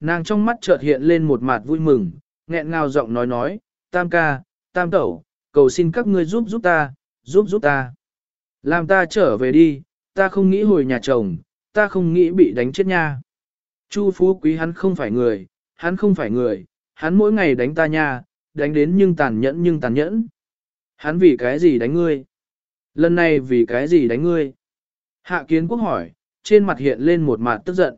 Nàng trong mắt chợt hiện lên một mặt vui mừng, nghẹn ngào giọng nói nói, tam ca, tam tẩu, cầu xin các ngươi giúp giúp ta, giúp giúp ta. Làm ta trở về đi, ta không nghĩ hồi nhà chồng, ta không nghĩ bị đánh chết nha. Chu phú quý hắn không phải người, hắn không phải người, hắn mỗi ngày đánh ta nha, đánh đến nhưng tàn nhẫn nhưng tàn nhẫn. Hắn vì cái gì đánh ngươi? Lần này vì cái gì đánh ngươi? Hạ kiến quốc hỏi, trên mặt hiện lên một mặt tức giận.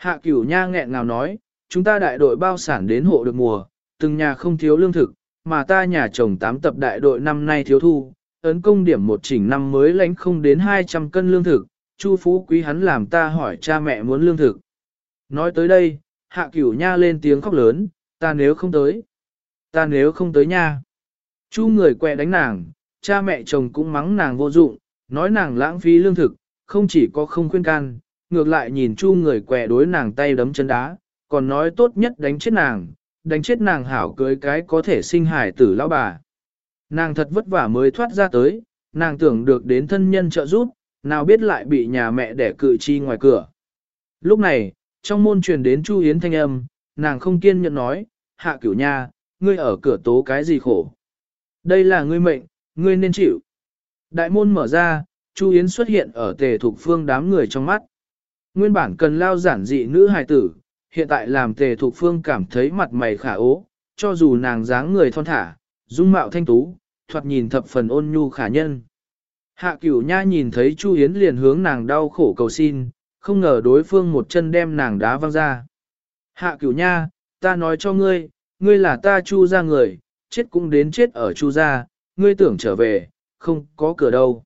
Hạ cửu nha nghẹn ngào nói, chúng ta đại đội bao sản đến hộ được mùa, từng nhà không thiếu lương thực, mà ta nhà chồng tám tập đại đội năm nay thiếu thu, ấn công điểm một chỉnh năm mới lãnh không đến 200 cân lương thực, Chu Phú Quý hắn làm ta hỏi cha mẹ muốn lương thực. Nói tới đây, hạ cửu nha lên tiếng khóc lớn, ta nếu không tới, ta nếu không tới nha. Chu người quẹ đánh nàng, cha mẹ chồng cũng mắng nàng vô dụng, nói nàng lãng phí lương thực, không chỉ có không khuyên can, ngược lại nhìn chu người què đối nàng tay đấm chân đá, còn nói tốt nhất đánh chết nàng, đánh chết nàng hảo cưới cái có thể sinh hải tử lão bà. Nàng thật vất vả mới thoát ra tới, nàng tưởng được đến thân nhân trợ giúp, nào biết lại bị nhà mẹ đẻ cự chi ngoài cửa. Lúc này, trong môn truyền đến Chu Yến thanh âm, nàng không kiên nhẫn nói, hạ cửu nha, ngươi ở cửa tố cái gì khổ. Đây là ngươi mệnh, ngươi nên chịu. Đại môn mở ra, Chu Yến xuất hiện ở tề thục phương đám người trong mắt. Nguyên bản cần lao giản dị nữ hài tử, hiện tại làm tề thục phương cảm thấy mặt mày khả ố, cho dù nàng dáng người thon thả, dung mạo thanh tú, thoạt nhìn thập phần ôn nhu khả nhân. Hạ cửu nha nhìn thấy Chu Yến liền hướng nàng đau khổ cầu xin, không ngờ đối phương một chân đem nàng đá văng ra. Hạ cửu nha, ta nói cho ngươi, ngươi là ta Chu ra người, chết cũng đến chết ở Chu ra, ngươi tưởng trở về, không có cửa đâu.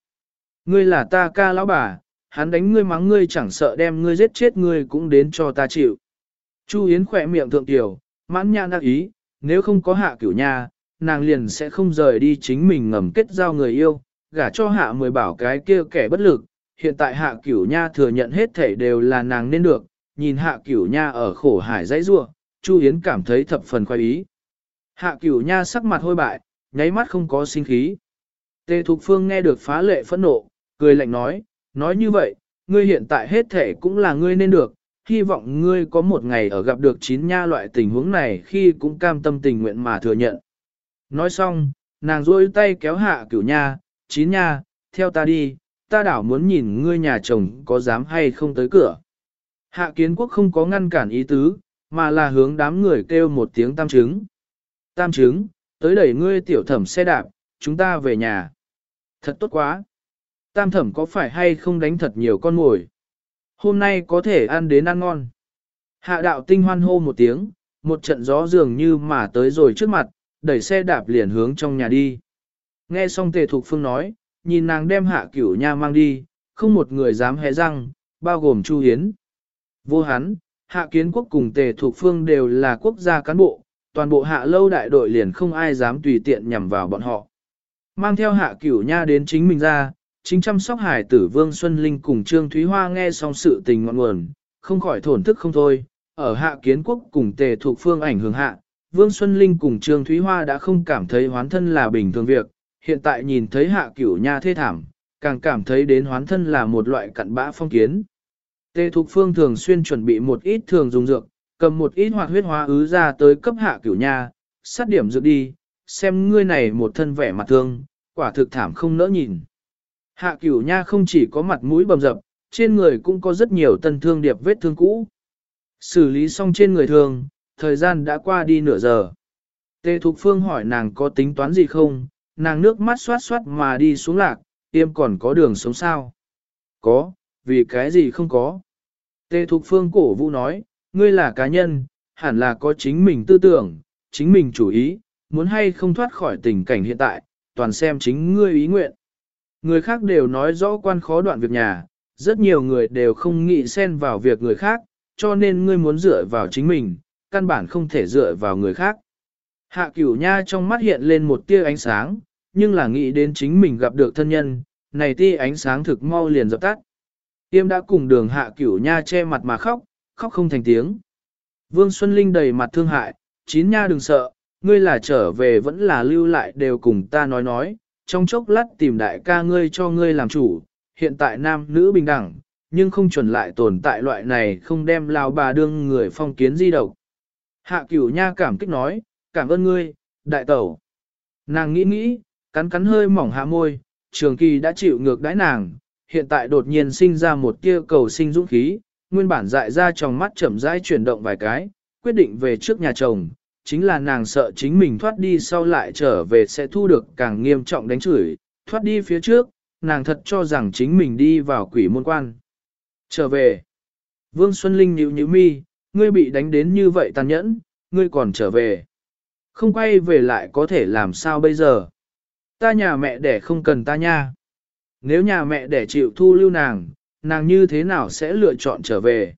Ngươi là ta ca lão bà, hắn đánh ngươi mắng ngươi chẳng sợ đem ngươi giết chết ngươi cũng đến cho ta chịu. Chu Yến khỏe miệng thượng tiểu, mãn nhãn đắc ý, nếu không có hạ cửu nha, nàng liền sẽ không rời đi chính mình ngầm kết giao người yêu, gả cho hạ mười bảo cái kia kẻ bất lực. Hiện tại hạ cửu nha thừa nhận hết thể đều là nàng nên được, nhìn hạ cửu nha ở khổ hải dãy rua, Chu Yến cảm thấy thập phần khoái ý. Hạ cửu nha sắc mặt hôi bại, nháy mắt không có sinh khí. Tề Thục Phương nghe được phá lệ phẫn nộ, cười lạnh nói, nói như vậy, ngươi hiện tại hết thể cũng là ngươi nên được, hy vọng ngươi có một ngày ở gặp được chín nha loại tình huống này khi cũng cam tâm tình nguyện mà thừa nhận. Nói xong, nàng rôi tay kéo hạ cửu nha, chín nha, theo ta đi, ta đảo muốn nhìn ngươi nhà chồng có dám hay không tới cửa. Hạ kiến quốc không có ngăn cản ý tứ, mà là hướng đám người kêu một tiếng tam chứng. Tam chứng, tới đẩy ngươi tiểu thẩm xe đạp, chúng ta về nhà. Thật tốt quá. Tam thẩm có phải hay không đánh thật nhiều con mồi? Hôm nay có thể ăn đến ăn ngon. Hạ đạo tinh hoan hô một tiếng, một trận gió dường như mà tới rồi trước mặt, đẩy xe đạp liền hướng trong nhà đi. Nghe xong tề thục phương nói, nhìn nàng đem hạ cửu nha mang đi, không một người dám hé răng, bao gồm Chu Hiến. Vô hắn, hạ kiến quốc cùng tề thục phương đều là quốc gia cán bộ, toàn bộ hạ lâu đại đội liền không ai dám tùy tiện nhằm vào bọn họ. Mang theo hạ cửu nha đến chính mình ra, chính chăm sóc hải tử Vương Xuân Linh cùng Trương Thúy Hoa nghe xong sự tình ngọn nguồn, không khỏi thổn thức không thôi, ở hạ kiến quốc cùng tề thuộc phương ảnh hưởng hạ, Vương Xuân Linh cùng Trương Thúy Hoa đã không cảm thấy hoán thân là bình thường việc, hiện tại nhìn thấy hạ cửu nha thê thảm, càng cảm thấy đến hoán thân là một loại cặn bã phong kiến. Tề Thục Phương thường xuyên chuẩn bị một ít thường dùng dược, cầm một ít hoạt huyết hóa ứ ra tới cấp hạ cửu nha, sát điểm dược đi, xem ngươi này một thân vẻ mặt thương, quả thực thảm không nỡ nhìn. Hạ cửu nha không chỉ có mặt mũi bầm dập, trên người cũng có rất nhiều tân thương điệp vết thương cũ. Xử lý xong trên người thường, thời gian đã qua đi nửa giờ. Tề Thục Phương hỏi nàng có tính toán gì không, nàng nước mắt xoát xoát mà đi xuống lạc, tiêm còn có đường sống sao? Có, vì cái gì không có? Tề Thục Phương cổ vũ nói, ngươi là cá nhân, hẳn là có chính mình tư tưởng, chính mình chủ ý, muốn hay không thoát khỏi tình cảnh hiện tại, toàn xem chính ngươi ý nguyện. Người khác đều nói rõ quan khó đoạn việc nhà, rất nhiều người đều không nghĩ xen vào việc người khác, cho nên ngươi muốn dựa vào chính mình, căn bản không thể dựa vào người khác. Hạ cửu nha trong mắt hiện lên một tia ánh sáng, nhưng là nghĩ đến chính mình gặp được thân nhân, này tia ánh sáng thực mau liền dập tắt. Tiêm đã cùng đường hạ cửu nha che mặt mà khóc, khóc không thành tiếng. Vương Xuân Linh đầy mặt thương hại, chín nha đừng sợ, ngươi là trở về vẫn là lưu lại đều cùng ta nói nói, trong chốc lát tìm đại ca ngươi cho ngươi làm chủ, hiện tại nam nữ bình đẳng, nhưng không chuẩn lại tồn tại loại này không đem lao bà đương người phong kiến di độc. Hạ cửu nha cảm kích nói, cảm ơn ngươi, đại tẩu. Nàng nghĩ nghĩ, cắn cắn hơi mỏng hạ môi, trường kỳ đã chịu ngược đãi nàng, hiện tại đột nhiên sinh ra một tia cầu sinh dũng khí, nguyên bản dại ra trong mắt chậm rãi chuyển động vài cái, quyết định về trước nhà chồng, chính là nàng sợ chính mình thoát đi sau lại trở về sẽ thu được càng nghiêm trọng đánh chửi, thoát đi phía trước, nàng thật cho rằng chính mình đi vào quỷ môn quan. Trở về, Vương Xuân Linh nhíu nhíu mi, ngươi bị đánh đến như vậy tàn nhẫn, ngươi còn trở về. Không quay về lại có thể làm sao bây giờ? Ta nhà mẹ đẻ không cần ta nha. Nếu nhà mẹ đẻ chịu thu lưu nàng, nàng như thế nào sẽ lựa chọn trở về?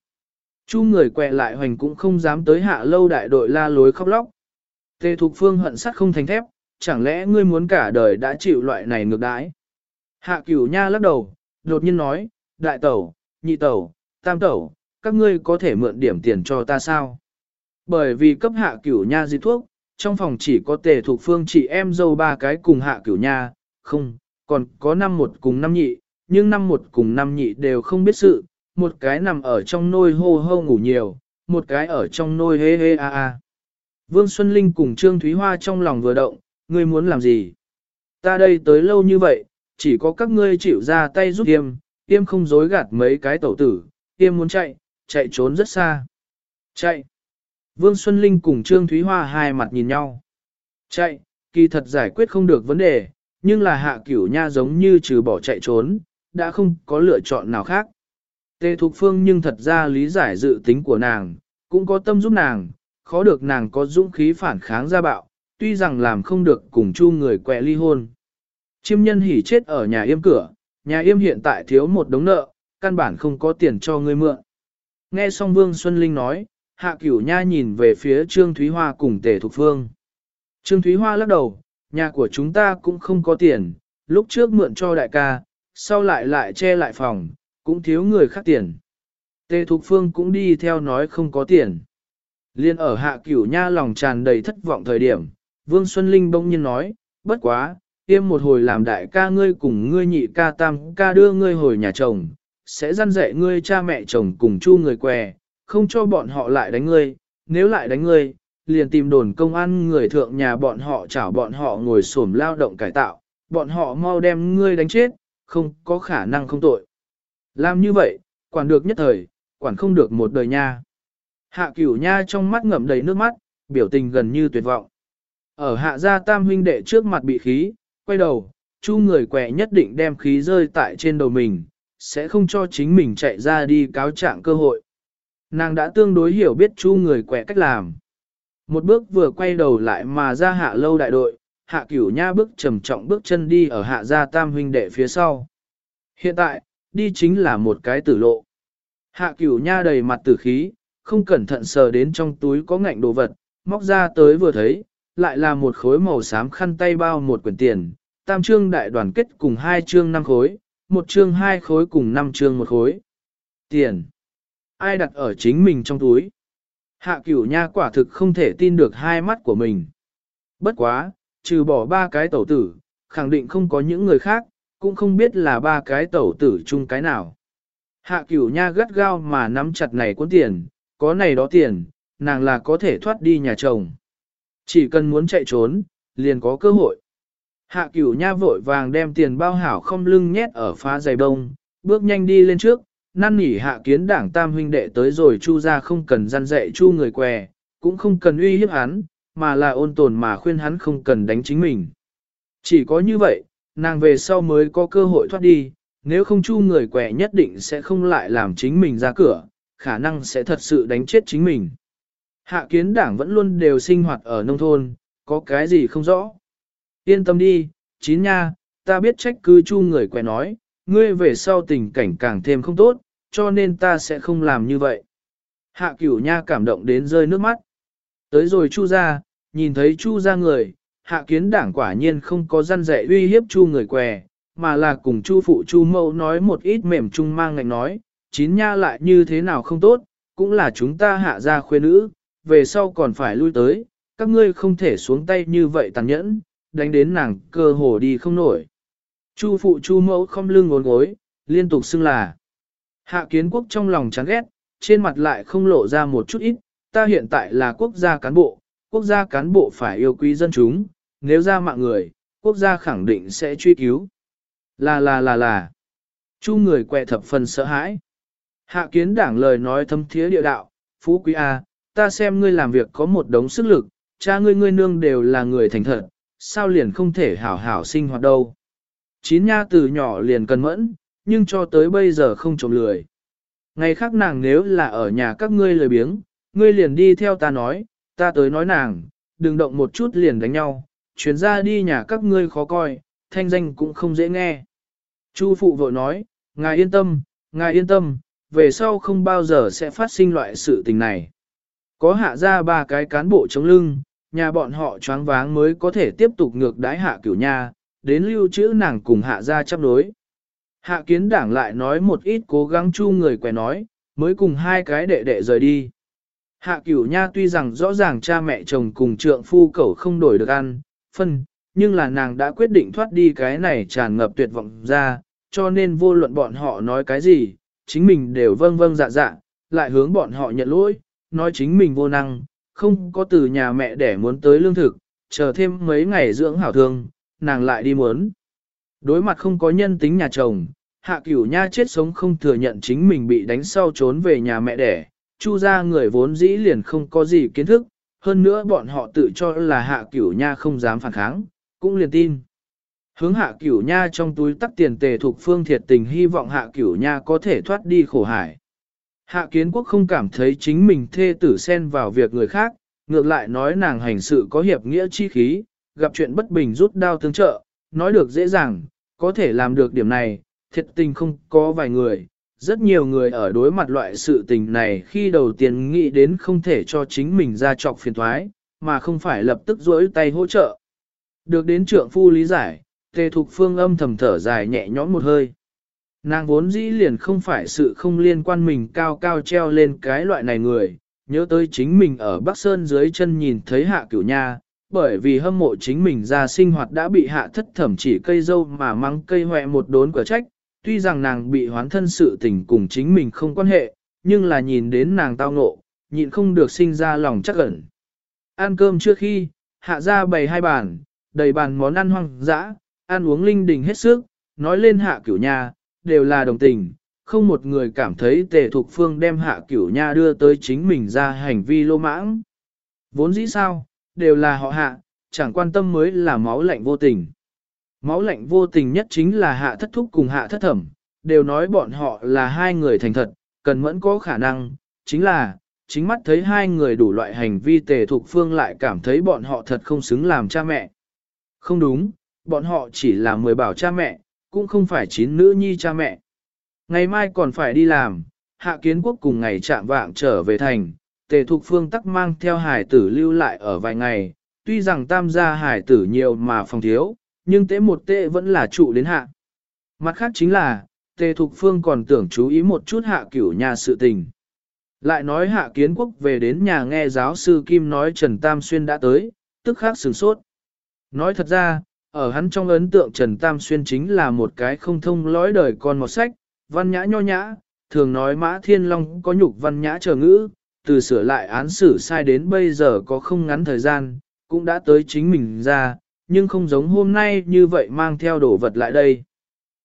Chu người quẹ lại hoành cũng không dám tới hạ lâu đại đội la lối khóc lóc. Tề Thục Phương hận sắt không thành thép, chẳng lẽ ngươi muốn cả đời đã chịu loại này ngược đãi? Hạ cửu nha lắc đầu, đột nhiên nói, đại tẩu, nhị tẩu, tam tẩu, các ngươi có thể mượn điểm tiền cho ta sao? Bởi vì cấp hạ cửu nha di thuốc, trong phòng chỉ có tề Thục phương chị em dâu ba cái cùng hạ cửu nha, không, còn có năm một cùng năm nhị, nhưng năm một cùng năm nhị đều không biết sự, một cái nằm ở trong nôi hô hô ngủ nhiều, một cái ở trong nôi hê hê a a. Vương Xuân Linh cùng Trương Thúy Hoa trong lòng vừa động, ngươi muốn làm gì? Ta đây tới lâu như vậy, chỉ có các ngươi chịu ra tay giúp tiêm, tiêm không dối gạt mấy cái tẩu tử, tiêm muốn chạy, chạy trốn rất xa. Chạy. Vương Xuân Linh cùng Trương Thúy Hoa hai mặt nhìn nhau. Chạy, kỳ thật giải quyết không được vấn đề, nhưng là hạ cửu nha giống như trừ bỏ chạy trốn, đã không có lựa chọn nào khác. Tề Thục Phương nhưng thật ra lý giải dự tính của nàng, cũng có tâm giúp nàng, khó được nàng có dũng khí phản kháng ra bạo, tuy rằng làm không được cùng chu người quẹ ly hôn. Chiêm nhân hỉ chết ở nhà yêm cửa, nhà yêm hiện tại thiếu một đống nợ, căn bản không có tiền cho người mượn. Nghe xong Vương Xuân Linh nói, Hạ Cửu Nha nhìn về phía Trương Thúy Hoa cùng Tề Thục Phương. Trương Thúy Hoa lắc đầu, nhà của chúng ta cũng không có tiền, lúc trước mượn cho đại ca, sau lại lại che lại phòng, cũng thiếu người khác tiền. Tề Thục Phương cũng đi theo nói không có tiền. Liên ở Hạ Cửu Nha lòng tràn đầy thất vọng thời điểm, Vương Xuân Linh bỗng nhiên nói, bất quá, tiêm một hồi làm đại ca ngươi cùng ngươi nhị ca tam ca đưa ngươi hồi nhà chồng, sẽ dăn dạy ngươi cha mẹ chồng cùng chu người què, không cho bọn họ lại đánh ngươi, nếu lại đánh ngươi, liền tìm đồn công an người thượng nhà bọn họ chảo bọn họ ngồi xổm lao động cải tạo, bọn họ mau đem ngươi đánh chết, không có khả năng không tội. Làm như vậy, quản được nhất thời, quản không được một đời nha. Hạ cửu nha trong mắt ngậm đầy nước mắt, biểu tình gần như tuyệt vọng. Ở hạ gia tam huynh đệ trước mặt bị khí, quay đầu, chu người quẻ nhất định đem khí rơi tại trên đầu mình, sẽ không cho chính mình chạy ra đi cáo trạng cơ hội. Nàng đã tương đối hiểu biết chu người quẻ cách làm. Một bước vừa quay đầu lại mà ra hạ lâu đại đội, hạ cửu nha bước trầm trọng bước chân đi ở hạ gia tam huynh đệ phía sau. Hiện tại, đi chính là một cái tử lộ. Hạ cửu nha đầy mặt tử khí, không cẩn thận sờ đến trong túi có ngạnh đồ vật, móc ra tới vừa thấy, lại là một khối màu xám khăn tay bao một quyển tiền, tam trương đại đoàn kết cùng hai trương năm khối, một trương hai khối cùng năm trương một khối. Tiền. Ai đặt ở chính mình trong túi? Hạ cửu nha quả thực không thể tin được hai mắt của mình. Bất quá, trừ bỏ ba cái tẩu tử, khẳng định không có những người khác, cũng không biết là ba cái tẩu tử chung cái nào. Hạ cửu nha gắt gao mà nắm chặt này cuốn tiền, có này đó tiền, nàng là có thể thoát đi nhà chồng. Chỉ cần muốn chạy trốn, liền có cơ hội. Hạ cửu nha vội vàng đem tiền bao hảo không lưng nhét ở phá giày bông, bước nhanh đi lên trước, năn nỉ hạ kiến đảng tam huynh đệ tới rồi chu ra không cần gian dạy chu người què, cũng không cần uy hiếp hắn, mà là ôn tồn mà khuyên hắn không cần đánh chính mình. Chỉ có như vậy, nàng về sau mới có cơ hội thoát đi, nếu không chu người què nhất định sẽ không lại làm chính mình ra cửa, khả năng sẽ thật sự đánh chết chính mình. Hạ kiến đảng vẫn luôn đều sinh hoạt ở nông thôn, có cái gì không rõ. Yên tâm đi, chín nha, ta biết trách cứ chu người quẻ nói, ngươi về sau tình cảnh càng thêm không tốt, cho nên ta sẽ không làm như vậy. Hạ cửu nha cảm động đến rơi nước mắt. Tới rồi chu ra, nhìn thấy chu ra người, hạ kiến đảng quả nhiên không có gian dạy uy hiếp chu người què, mà là cùng chu phụ chu mẫu nói một ít mềm chung mang ngạch nói, chín nha lại như thế nào không tốt, cũng là chúng ta hạ ra khuê nữ, về sau còn phải lui tới, các ngươi không thể xuống tay như vậy tàn nhẫn, đánh đến nàng cơ hồ đi không nổi. Chu phụ chu mẫu không lưng ngốn gối, liên tục xưng là. Hạ kiến quốc trong lòng chán ghét, trên mặt lại không lộ ra một chút ít, ta hiện tại là quốc gia cán bộ, quốc gia cán bộ phải yêu quý dân chúng, nếu ra mạng người, quốc gia khẳng định sẽ truy cứu. Là là là là. Chu người quẹ thập phần sợ hãi. Hạ kiến đảng lời nói thâm thiế địa đạo, phú quý A, ta xem ngươi làm việc có một đống sức lực, cha ngươi ngươi nương đều là người thành thật, sao liền không thể hảo hảo sinh hoạt đâu. Chín nha từ nhỏ liền cần mẫn, nhưng cho tới bây giờ không trộm lười. Ngày khác nàng nếu là ở nhà các ngươi lười biếng, ngươi liền đi theo ta nói, ta tới nói nàng, đừng động một chút liền đánh nhau, chuyến ra đi nhà các ngươi khó coi, thanh danh cũng không dễ nghe. Chu phụ vội nói, ngài yên tâm, ngài yên tâm, về sau không bao giờ sẽ phát sinh loại sự tình này. Có hạ ra ba cái cán bộ chống lưng, nhà bọn họ choáng váng mới có thể tiếp tục ngược đái hạ cửu nha, đến lưu trữ nàng cùng hạ ra chấp đối. Hạ kiến đảng lại nói một ít cố gắng chu người quẻ nói, mới cùng hai cái đệ đệ rời đi. Hạ cửu nha tuy rằng rõ ràng cha mẹ chồng cùng trượng phu cẩu không đổi được ăn, phân, nhưng là nàng đã quyết định thoát đi cái này tràn ngập tuyệt vọng ra, cho nên vô luận bọn họ nói cái gì, chính mình đều vâng vâng dạ dạ, lại hướng bọn họ nhận lỗi, nói chính mình vô năng, không có từ nhà mẹ để muốn tới lương thực, chờ thêm mấy ngày dưỡng hảo thương, nàng lại đi muốn. Đối mặt không có nhân tính nhà chồng, hạ cửu nha chết sống không thừa nhận chính mình bị đánh sau trốn về nhà mẹ đẻ, chu ra người vốn dĩ liền không có gì kiến thức, hơn nữa bọn họ tự cho là hạ cửu nha không dám phản kháng, cũng liền tin. Hướng hạ cửu nha trong túi tắc tiền tề thuộc phương thiệt tình hy vọng hạ cửu nha có thể thoát đi khổ hải. Hạ kiến quốc không cảm thấy chính mình thê tử xen vào việc người khác, ngược lại nói nàng hành sự có hiệp nghĩa chi khí, gặp chuyện bất bình rút đao tương trợ, nói được dễ dàng, có thể làm được điểm này, thiệt tình không có vài người. Rất nhiều người ở đối mặt loại sự tình này khi đầu tiên nghĩ đến không thể cho chính mình ra trọc phiền thoái, mà không phải lập tức rỗi tay hỗ trợ. Được đến trượng phu lý giải, tề thục phương âm thầm thở dài nhẹ nhõm một hơi. Nàng vốn dĩ liền không phải sự không liên quan mình cao cao treo lên cái loại này người, nhớ tới chính mình ở Bắc Sơn dưới chân nhìn thấy hạ cửu nha, bởi vì hâm mộ chính mình ra sinh hoạt đã bị hạ thất thẩm chỉ cây dâu mà mắng cây hoẹ một đốn quả trách, tuy rằng nàng bị hoán thân sự tình cùng chính mình không quan hệ, nhưng là nhìn đến nàng tao ngộ, nhịn không được sinh ra lòng chắc ẩn. Ăn cơm trước khi, hạ ra bày hai bàn, đầy bàn món ăn hoang dã, ăn uống linh đình hết sức, nói lên hạ cửu nhà đều là đồng tình, không một người cảm thấy tề thục phương đem hạ cửu nha đưa tới chính mình ra hành vi lô mãng. Vốn dĩ sao, đều là họ hạ, chẳng quan tâm mới là máu lạnh vô tình. Máu lạnh vô tình nhất chính là hạ thất thúc cùng hạ thất thẩm, đều nói bọn họ là hai người thành thật, cần mẫn có khả năng, chính là, chính mắt thấy hai người đủ loại hành vi tề thục phương lại cảm thấy bọn họ thật không xứng làm cha mẹ. Không đúng, bọn họ chỉ là mười bảo cha mẹ, cũng không phải chín nữ nhi cha mẹ. Ngày mai còn phải đi làm, hạ kiến quốc cùng ngày chạm vạng trở về thành, tề thục phương tắc mang theo hải tử lưu lại ở vài ngày, tuy rằng tam gia hải tử nhiều mà phòng thiếu, nhưng tế một tế vẫn là trụ đến hạ. Mặt khác chính là, tề thục phương còn tưởng chú ý một chút hạ cửu nhà sự tình. Lại nói hạ kiến quốc về đến nhà nghe giáo sư Kim nói Trần Tam Xuyên đã tới, tức khắc sửng sốt. Nói thật ra, ở hắn trong ấn tượng Trần Tam Xuyên chính là một cái không thông lõi đời con một sách, văn nhã nho nhã, thường nói Mã Thiên Long có nhục văn nhã chờ ngữ, từ sửa lại án xử sai đến bây giờ có không ngắn thời gian, cũng đã tới chính mình ra, nhưng không giống hôm nay như vậy mang theo đồ vật lại đây.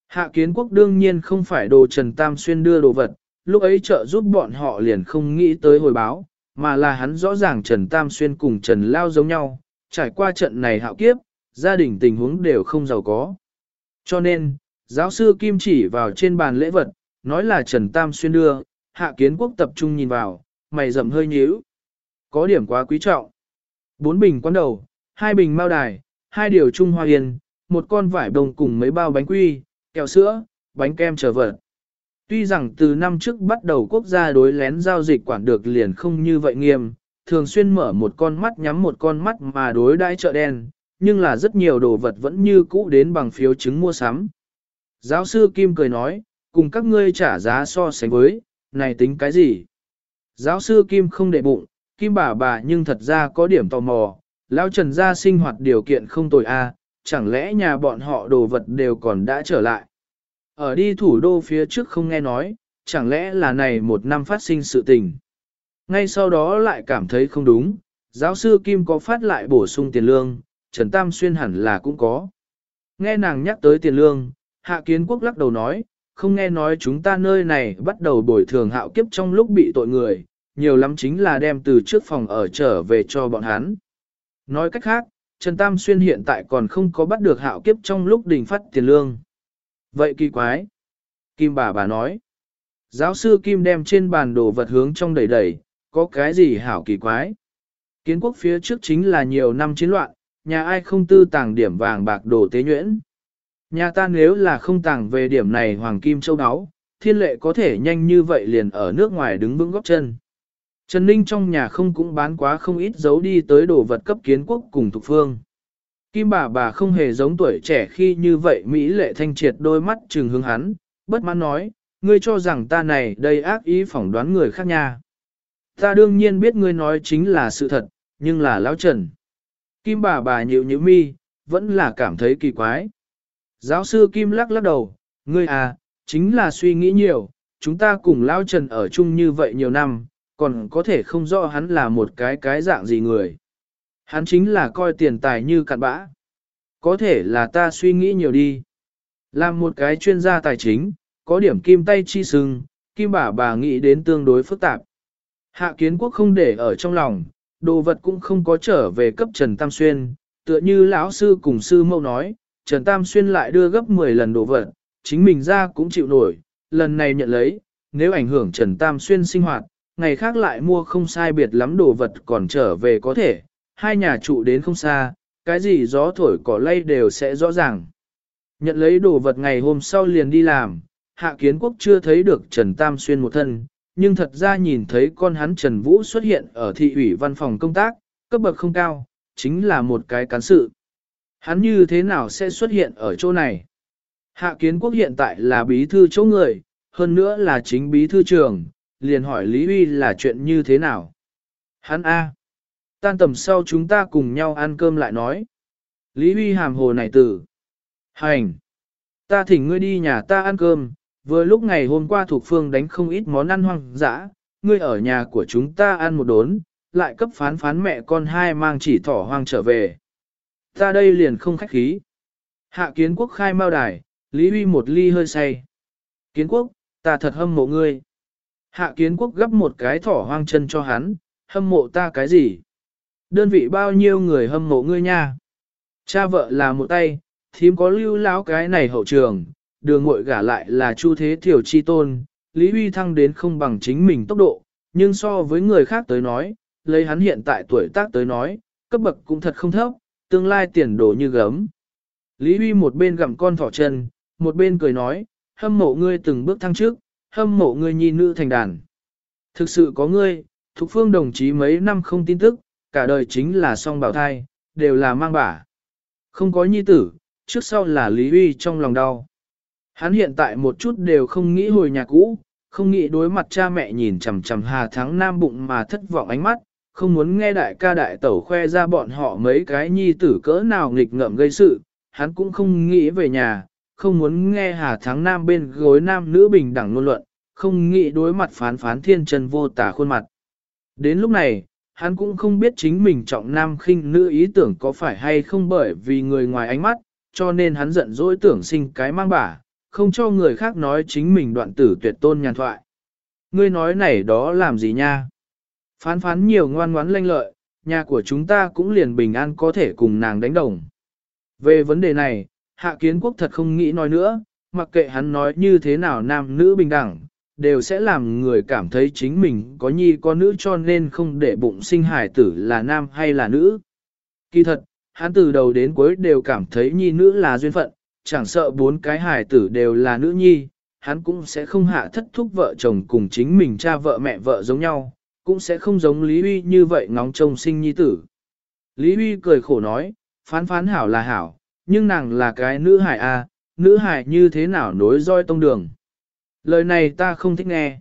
Hạ kiến quốc đương nhiên không phải đồ Trần Tam Xuyên đưa đồ vật, lúc ấy trợ giúp bọn họ liền không nghĩ tới hồi báo, mà là hắn rõ ràng Trần Tam Xuyên cùng Trần Lao giống nhau, trải qua trận này hạo kiếp, gia đình tình huống đều không giàu có. Cho nên, giáo sư Kim chỉ vào trên bàn lễ vật, nói là Trần Tam Xuyên đưa, hạ kiến quốc tập trung nhìn vào, mày rậm hơi nhíu. Có điểm quá quý trọng. Bốn bình quán đầu, hai bình mao đài, hai điều trung hoa yên, một con vải đồng cùng mấy bao bánh quy, kẹo sữa, bánh kem trở vật. Tuy rằng từ năm trước bắt đầu quốc gia đối lén giao dịch quản được liền không như vậy nghiêm, thường xuyên mở một con mắt nhắm một con mắt mà đối đãi chợ đen, nhưng là rất nhiều đồ vật vẫn như cũ đến bằng phiếu chứng mua sắm. Giáo sư Kim cười nói, cùng các ngươi trả giá so sánh với, này tính cái gì? Giáo sư Kim không để bụng, Kim bà bà nhưng thật ra có điểm tò mò, Lão Trần gia sinh hoạt điều kiện không tồi a, chẳng lẽ nhà bọn họ đồ vật đều còn đã trở lại. Ở đi thủ đô phía trước không nghe nói, chẳng lẽ là này một năm phát sinh sự tình. Ngay sau đó lại cảm thấy không đúng, giáo sư Kim có phát lại bổ sung tiền lương, Trần Tam Xuyên hẳn là cũng có. Nghe nàng nhắc tới tiền lương, Hạ Kiến Quốc lắc đầu nói, không nghe nói chúng ta nơi này bắt đầu bồi thường hạo kiếp trong lúc bị tội người, nhiều lắm chính là đem từ trước phòng ở trở về cho bọn hắn. Nói cách khác, Trần Tam Xuyên hiện tại còn không có bắt được hạo kiếp trong lúc đình phát tiền lương. Vậy kỳ quái. Kim bà bà nói. Giáo sư Kim đem trên bàn đồ vật hướng trong đẩy đẩy, có cái gì hảo kỳ quái. Kiến quốc phía trước chính là nhiều năm chiến loạn, nhà ai không tư tàng điểm vàng bạc đồ tế nhuyễn. Nhà ta nếu là không tàng về điểm này hoàng kim châu áo, thiên lệ có thể nhanh như vậy liền ở nước ngoài đứng vững góc chân. Trần Ninh trong nhà không cũng bán quá không ít giấu đi tới đồ vật cấp kiến quốc cùng thuộc phương. Kim bà bà không hề giống tuổi trẻ khi như vậy Mỹ lệ thanh triệt đôi mắt trừng hướng hắn, bất mãn nói, ngươi cho rằng ta này đây ác ý phỏng đoán người khác nha. Ta đương nhiên biết ngươi nói chính là sự thật, nhưng là lão trần. Kim bà bà nhịu nhịu mi, vẫn là cảm thấy kỳ quái. Giáo sư Kim lắc lắc đầu, ngươi à, chính là suy nghĩ nhiều, chúng ta cùng lão trần ở chung như vậy nhiều năm, còn có thể không rõ hắn là một cái cái dạng gì người. Hắn chính là coi tiền tài như cặn bã. Có thể là ta suy nghĩ nhiều đi. Làm một cái chuyên gia tài chính, có điểm kim tay chi sừng, kim bà bà nghĩ đến tương đối phức tạp. Hạ kiến quốc không để ở trong lòng, đồ vật cũng không có trở về cấp Trần Tam Xuyên, tựa như lão sư cùng sư mâu nói, Trần Tam Xuyên lại đưa gấp 10 lần đồ vật, chính mình ra cũng chịu nổi, lần này nhận lấy, nếu ảnh hưởng Trần Tam Xuyên sinh hoạt, ngày khác lại mua không sai biệt lắm đồ vật còn trở về có thể, hai nhà trụ đến không xa, cái gì gió thổi cỏ lay đều sẽ rõ ràng. Nhận lấy đồ vật ngày hôm sau liền đi làm, Hạ Kiến Quốc chưa thấy được Trần Tam Xuyên một thân, nhưng thật ra nhìn thấy con hắn Trần Vũ xuất hiện ở thị ủy văn phòng công tác, cấp bậc không cao, chính là một cái cán sự. Hắn như thế nào sẽ xuất hiện ở chỗ này? Hạ Kiến Quốc hiện tại là bí thư chỗ người, hơn nữa là chính bí thư trường, liền hỏi Lý Huy là chuyện như thế nào? Hắn A. Tan tầm sau chúng ta cùng nhau ăn cơm lại nói. Lý Huy hàm hồ này tử. Hành. Ta thỉnh ngươi đi nhà ta ăn cơm, vừa lúc ngày hôm qua thuộc phương đánh không ít món ăn hoang dã, ngươi ở nhà của chúng ta ăn một đốn, lại cấp phán phán mẹ con hai mang chỉ thỏ hoang trở về. Ta đây liền không khách khí. Hạ kiến quốc khai mao đài, Lý Huy một ly hơi say. Kiến quốc, ta thật hâm mộ ngươi. Hạ kiến quốc gấp một cái thỏ hoang chân cho hắn, hâm mộ ta cái gì? Đơn vị bao nhiêu người hâm mộ ngươi nha? Cha vợ là một tay, thím có lưu lão cái này hậu trường, đường muội gả lại là chu thế thiểu chi tôn, Lý Huy thăng đến không bằng chính mình tốc độ, nhưng so với người khác tới nói, lấy hắn hiện tại tuổi tác tới nói, cấp bậc cũng thật không thấp, tương lai tiền đồ như gấm. Lý Huy một bên gặm con thỏ chân, một bên cười nói, hâm mộ ngươi từng bước thăng trước, hâm mộ ngươi nhi nữ thành đàn. Thực sự có ngươi, Thục Phương đồng chí mấy năm không tin tức, cả đời chính là song bảo thai, đều là mang bả. Không có nhi tử, trước sau là Lý Huy trong lòng đau. Hắn hiện tại một chút đều không nghĩ hồi nhà cũ, không nghĩ đối mặt cha mẹ nhìn chằm chằm Hà Thắng Nam bụng mà thất vọng ánh mắt, không muốn nghe đại ca đại tẩu khoe ra bọn họ mấy cái nhi tử cỡ nào nghịch ngợm gây sự, hắn cũng không nghĩ về nhà, không muốn nghe Hà Thắng Nam bên gối nam nữ bình đẳng ngôn luận, không nghĩ đối mặt phán phán thiên trần vô tả khuôn mặt. Đến lúc này, hắn cũng không biết chính mình trọng nam khinh nữ ý tưởng có phải hay không bởi vì người ngoài ánh mắt, cho nên hắn giận dỗi tưởng sinh cái mang bả, không cho người khác nói chính mình đoạn tử tuyệt tôn nhàn thoại. Ngươi nói này đó làm gì nha? Phán phán nhiều ngoan ngoãn lanh lợi, nhà của chúng ta cũng liền bình an có thể cùng nàng đánh đồng. Về vấn đề này, hạ kiến quốc thật không nghĩ nói nữa, mặc kệ hắn nói như thế nào nam nữ bình đẳng, đều sẽ làm người cảm thấy chính mình có nhi có nữ cho nên không để bụng sinh hải tử là nam hay là nữ. Kỳ thật, hắn từ đầu đến cuối đều cảm thấy nhi nữ là duyên phận, chẳng sợ bốn cái hải tử đều là nữ nhi, hắn cũng sẽ không hạ thất thúc vợ chồng cùng chính mình cha vợ mẹ vợ giống nhau, cũng sẽ không giống Lý Huy như vậy ngóng trông sinh nhi tử. Lý Huy cười khổ nói, phán phán hảo là hảo, nhưng nàng là cái nữ hải a, nữ hải như thế nào nối roi tông đường. Lời này ta không thích nghe.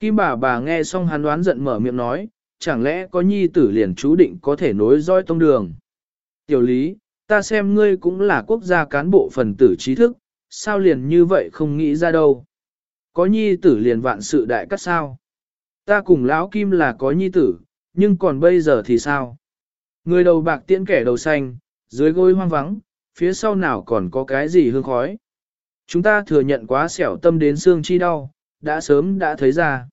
Kim bà bà nghe xong hắn đoán giận mở miệng nói, chẳng lẽ có nhi tử liền chú định có thể nối roi tông đường. Tiểu lý, ta xem ngươi cũng là quốc gia cán bộ phần tử trí thức, sao liền như vậy không nghĩ ra đâu. Có nhi tử liền vạn sự đại cắt sao. Ta cùng lão kim là có nhi tử, nhưng còn bây giờ thì sao? Người đầu bạc tiễn kẻ đầu xanh, dưới gối hoang vắng, phía sau nào còn có cái gì hương khói. Chúng ta thừa nhận quá xẻo tâm đến xương chi đau, đã sớm đã thấy ra.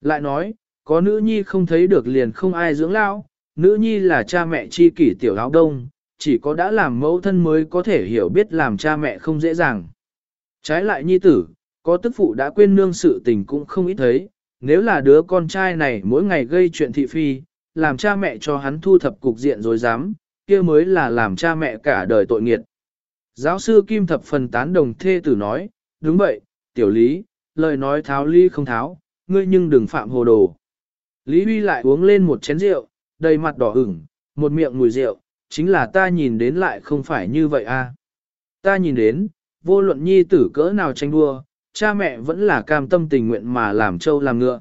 Lại nói, có nữ nhi không thấy được liền không ai dưỡng lão, nữ nhi là cha mẹ chi kỷ tiểu áo đông, chỉ có đã làm mẫu thân mới có thể hiểu biết làm cha mẹ không dễ dàng. Trái lại nhi tử, có tức phụ đã quên nương sự tình cũng không ít thấy, nếu là đứa con trai này mỗi ngày gây chuyện thị phi, làm cha mẹ cho hắn thu thập cục diện rồi dám, kia mới là làm cha mẹ cả đời tội nghiệt. Giáo sư Kim thập phần tán đồng thê tử nói, đúng vậy, tiểu lý, lời nói tháo ly không tháo, ngươi nhưng đừng phạm hồ đồ. Lý Huy lại uống lên một chén rượu, đầy mặt đỏ ửng, một miệng mùi rượu, chính là ta nhìn đến lại không phải như vậy a. À. Ta nhìn đến, vô luận nhi tử cỡ nào tranh đua, cha mẹ vẫn là cam tâm tình nguyện mà làm trâu làm ngựa.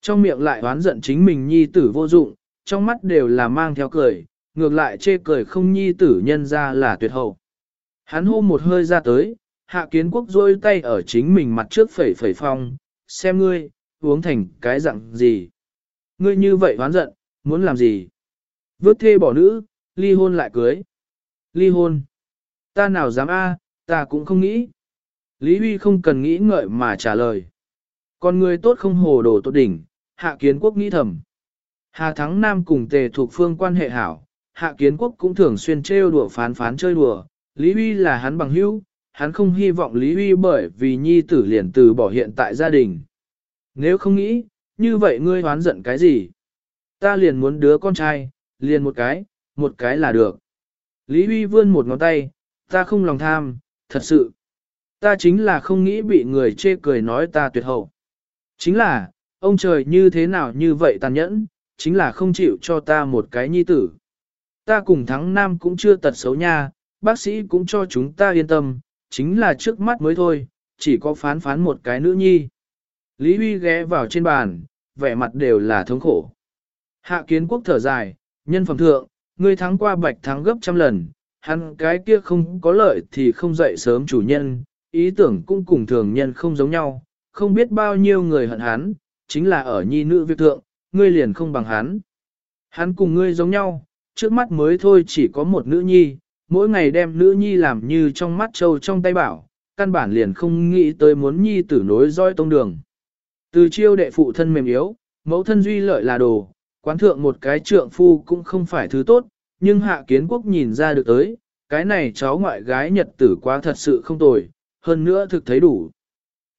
Trong miệng lại oán giận chính mình nhi tử vô dụng, trong mắt đều là mang theo cười, ngược lại chê cười không nhi tử nhân ra là tuyệt hậu. Hắn hô một hơi ra tới, hạ kiến quốc rôi tay ở chính mình mặt trước phẩy phẩy phong, xem ngươi, uống thành cái dạng gì. Ngươi như vậy oán giận, muốn làm gì? Vớt thê bỏ nữ, ly hôn lại cưới. Ly hôn. Ta nào dám a, ta cũng không nghĩ. Lý Huy không cần nghĩ ngợi mà trả lời. Con người tốt không hồ đồ tốt đỉnh, hạ kiến quốc nghĩ thầm. Hà Thắng Nam cùng tề thuộc phương quan hệ hảo, hạ kiến quốc cũng thường xuyên trêu đùa phán phán chơi đùa. Lý Huy là hắn bằng hữu, hắn không hy vọng Lý Huy bởi vì nhi tử liền từ bỏ hiện tại gia đình. Nếu không nghĩ, như vậy ngươi hoán giận cái gì? Ta liền muốn đứa con trai, liền một cái, một cái là được. Lý Huy vươn một ngón tay, ta không lòng tham, thật sự. Ta chính là không nghĩ bị người chê cười nói ta tuyệt hậu. Chính là, ông trời như thế nào như vậy tàn nhẫn, chính là không chịu cho ta một cái nhi tử. Ta cùng thắng nam cũng chưa tật xấu nha, bác sĩ cũng cho chúng ta yên tâm, chính là trước mắt mới thôi, chỉ có phán phán một cái nữ nhi. Lý Huy ghé vào trên bàn, vẻ mặt đều là thống khổ. Hạ kiến quốc thở dài, nhân phẩm thượng, ngươi thắng qua bạch thắng gấp trăm lần, hắn cái kia không có lợi thì không dậy sớm chủ nhân, ý tưởng cũng cùng thường nhân không giống nhau, không biết bao nhiêu người hận hắn, chính là ở nhi nữ việc thượng, ngươi liền không bằng hắn. Hắn cùng ngươi giống nhau, trước mắt mới thôi chỉ có một nữ nhi, mỗi ngày đem nữ nhi làm như trong mắt trâu trong tay bảo, căn bản liền không nghĩ tới muốn nhi tử nối roi tông đường. Từ chiêu đệ phụ thân mềm yếu, mẫu thân duy lợi là đồ, quán thượng một cái trượng phu cũng không phải thứ tốt, nhưng hạ kiến quốc nhìn ra được tới, cái này cháu ngoại gái nhật tử quá thật sự không tồi, hơn nữa thực thấy đủ.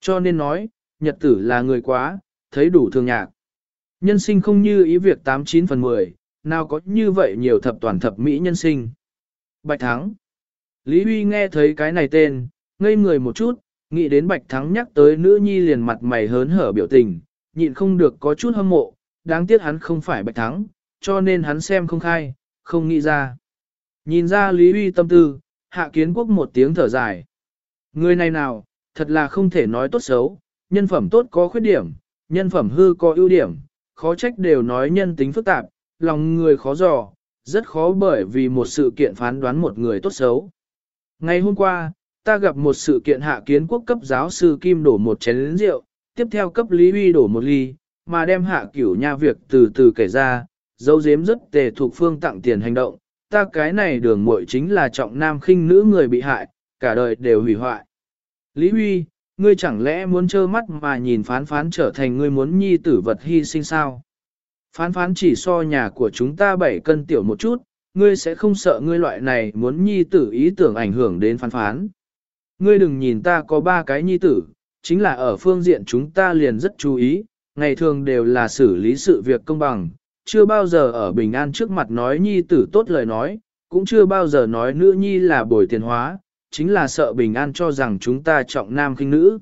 Cho nên nói, nhật tử là người quá, thấy đủ thường nhạc. Nhân sinh không như ý việc 89 phần 10, nào có như vậy nhiều thập toàn thập mỹ nhân sinh. Bạch Thắng Lý Huy nghe thấy cái này tên, ngây người một chút, nghĩ đến Bạch Thắng nhắc tới nữ nhi liền mặt mày hớn hở biểu tình, nhịn không được có chút hâm mộ, đáng tiếc hắn không phải Bạch Thắng, cho nên hắn xem không khai, không nghĩ ra. Nhìn ra Lý Huy tâm tư, hạ kiến quốc một tiếng thở dài. Người này nào, thật là không thể nói tốt xấu, nhân phẩm tốt có khuyết điểm, nhân phẩm hư có ưu điểm, khó trách đều nói nhân tính phức tạp, lòng người khó dò, rất khó bởi vì một sự kiện phán đoán một người tốt xấu. Ngày hôm qua, ta gặp một sự kiện hạ kiến quốc cấp giáo sư Kim đổ một chén rượu, tiếp theo cấp Lý Huy đổ một ly, mà đem hạ cửu nha việc từ từ kể ra, dấu dếm rất tề thuộc phương tặng tiền hành động, ta cái này đường muội chính là trọng nam khinh nữ người bị hại, cả đời đều hủy hoại. Lý Huy, ngươi chẳng lẽ muốn trơ mắt mà nhìn phán phán trở thành ngươi muốn nhi tử vật hy sinh sao? Phán phán chỉ so nhà của chúng ta bảy cân tiểu một chút, ngươi sẽ không sợ ngươi loại này muốn nhi tử ý tưởng ảnh hưởng đến phán phán. Ngươi đừng nhìn ta có ba cái nhi tử, chính là ở phương diện chúng ta liền rất chú ý, ngày thường đều là xử lý sự việc công bằng, chưa bao giờ ở bình an trước mặt nói nhi tử tốt lời nói, cũng chưa bao giờ nói nữ nhi là bồi tiền hóa, chính là sợ bình an cho rằng chúng ta trọng nam khinh nữ.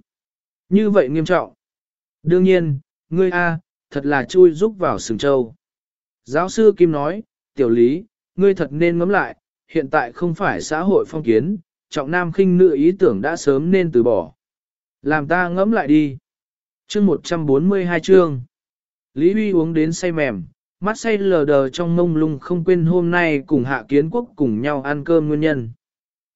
Như vậy nghiêm trọng. Đương nhiên, ngươi A, thật là chui rúc vào sừng châu. Giáo sư Kim nói, tiểu lý, ngươi thật nên ngẫm lại, hiện tại không phải xã hội phong kiến, trọng nam khinh nữ ý tưởng đã sớm nên từ bỏ. Làm ta ngẫm lại đi. Chương 142 chương. Lý Huy uống đến say mềm, mắt say lờ đờ trong mông lung không quên hôm nay cùng Hạ Kiến Quốc cùng nhau ăn cơm nguyên nhân.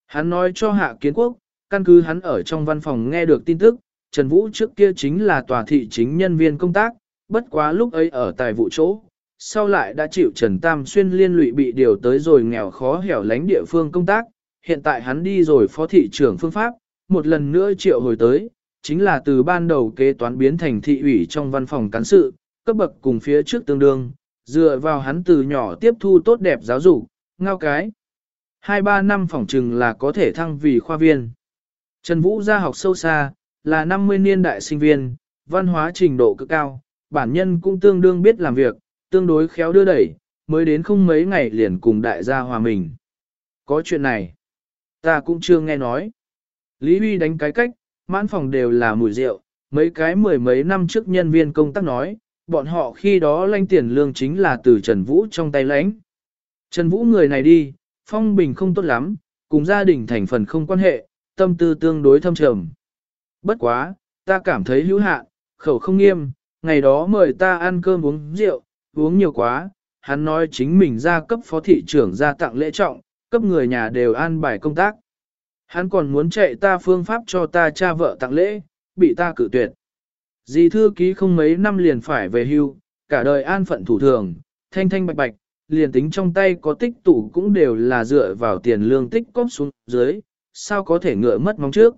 Hắn nói cho Hạ Kiến Quốc, căn cứ hắn ở trong văn phòng nghe được tin tức, Trần Vũ trước kia chính là tòa thị chính nhân viên công tác, bất quá lúc ấy ở tài vụ chỗ, sau lại đã chịu Trần Tam Xuyên liên lụy bị điều tới rồi nghèo khó hẻo lánh địa phương công tác, hiện tại hắn đi rồi phó thị trưởng phương pháp, một lần nữa triệu hồi tới, chính là từ ban đầu kế toán biến thành thị ủy trong văn phòng cán sự, cấp bậc cùng phía trước tương đương, dựa vào hắn từ nhỏ tiếp thu tốt đẹp giáo dục, ngao cái. Hai ba năm phòng trừng là có thể thăng vì khoa viên. Trần Vũ ra học sâu xa, là 50 niên đại sinh viên, văn hóa trình độ cực cao, bản nhân cũng tương đương biết làm việc, tương đối khéo đưa đẩy, mới đến không mấy ngày liền cùng đại gia hòa mình. Có chuyện này, ta cũng chưa nghe nói. Lý Huy đánh cái cách, mãn phòng đều là mùi rượu, mấy cái mười mấy năm trước nhân viên công tác nói, bọn họ khi đó lãnh tiền lương chính là từ Trần Vũ trong tay lãnh. Trần Vũ người này đi, phong bình không tốt lắm, cùng gia đình thành phần không quan hệ, tâm tư tương đối thâm trầm. Bất quá, ta cảm thấy hữu hạn, khẩu không nghiêm, ngày đó mời ta ăn cơm uống rượu, uống nhiều quá, hắn nói chính mình ra cấp phó thị trưởng ra tặng lễ trọng, cấp người nhà đều an bài công tác. Hắn còn muốn chạy ta phương pháp cho ta cha vợ tặng lễ, bị ta cự tuyệt. Dì thư ký không mấy năm liền phải về hưu, cả đời an phận thủ thường, thanh thanh bạch bạch, liền tính trong tay có tích tụ cũng đều là dựa vào tiền lương tích cóp xuống dưới, sao có thể ngựa mất mong trước.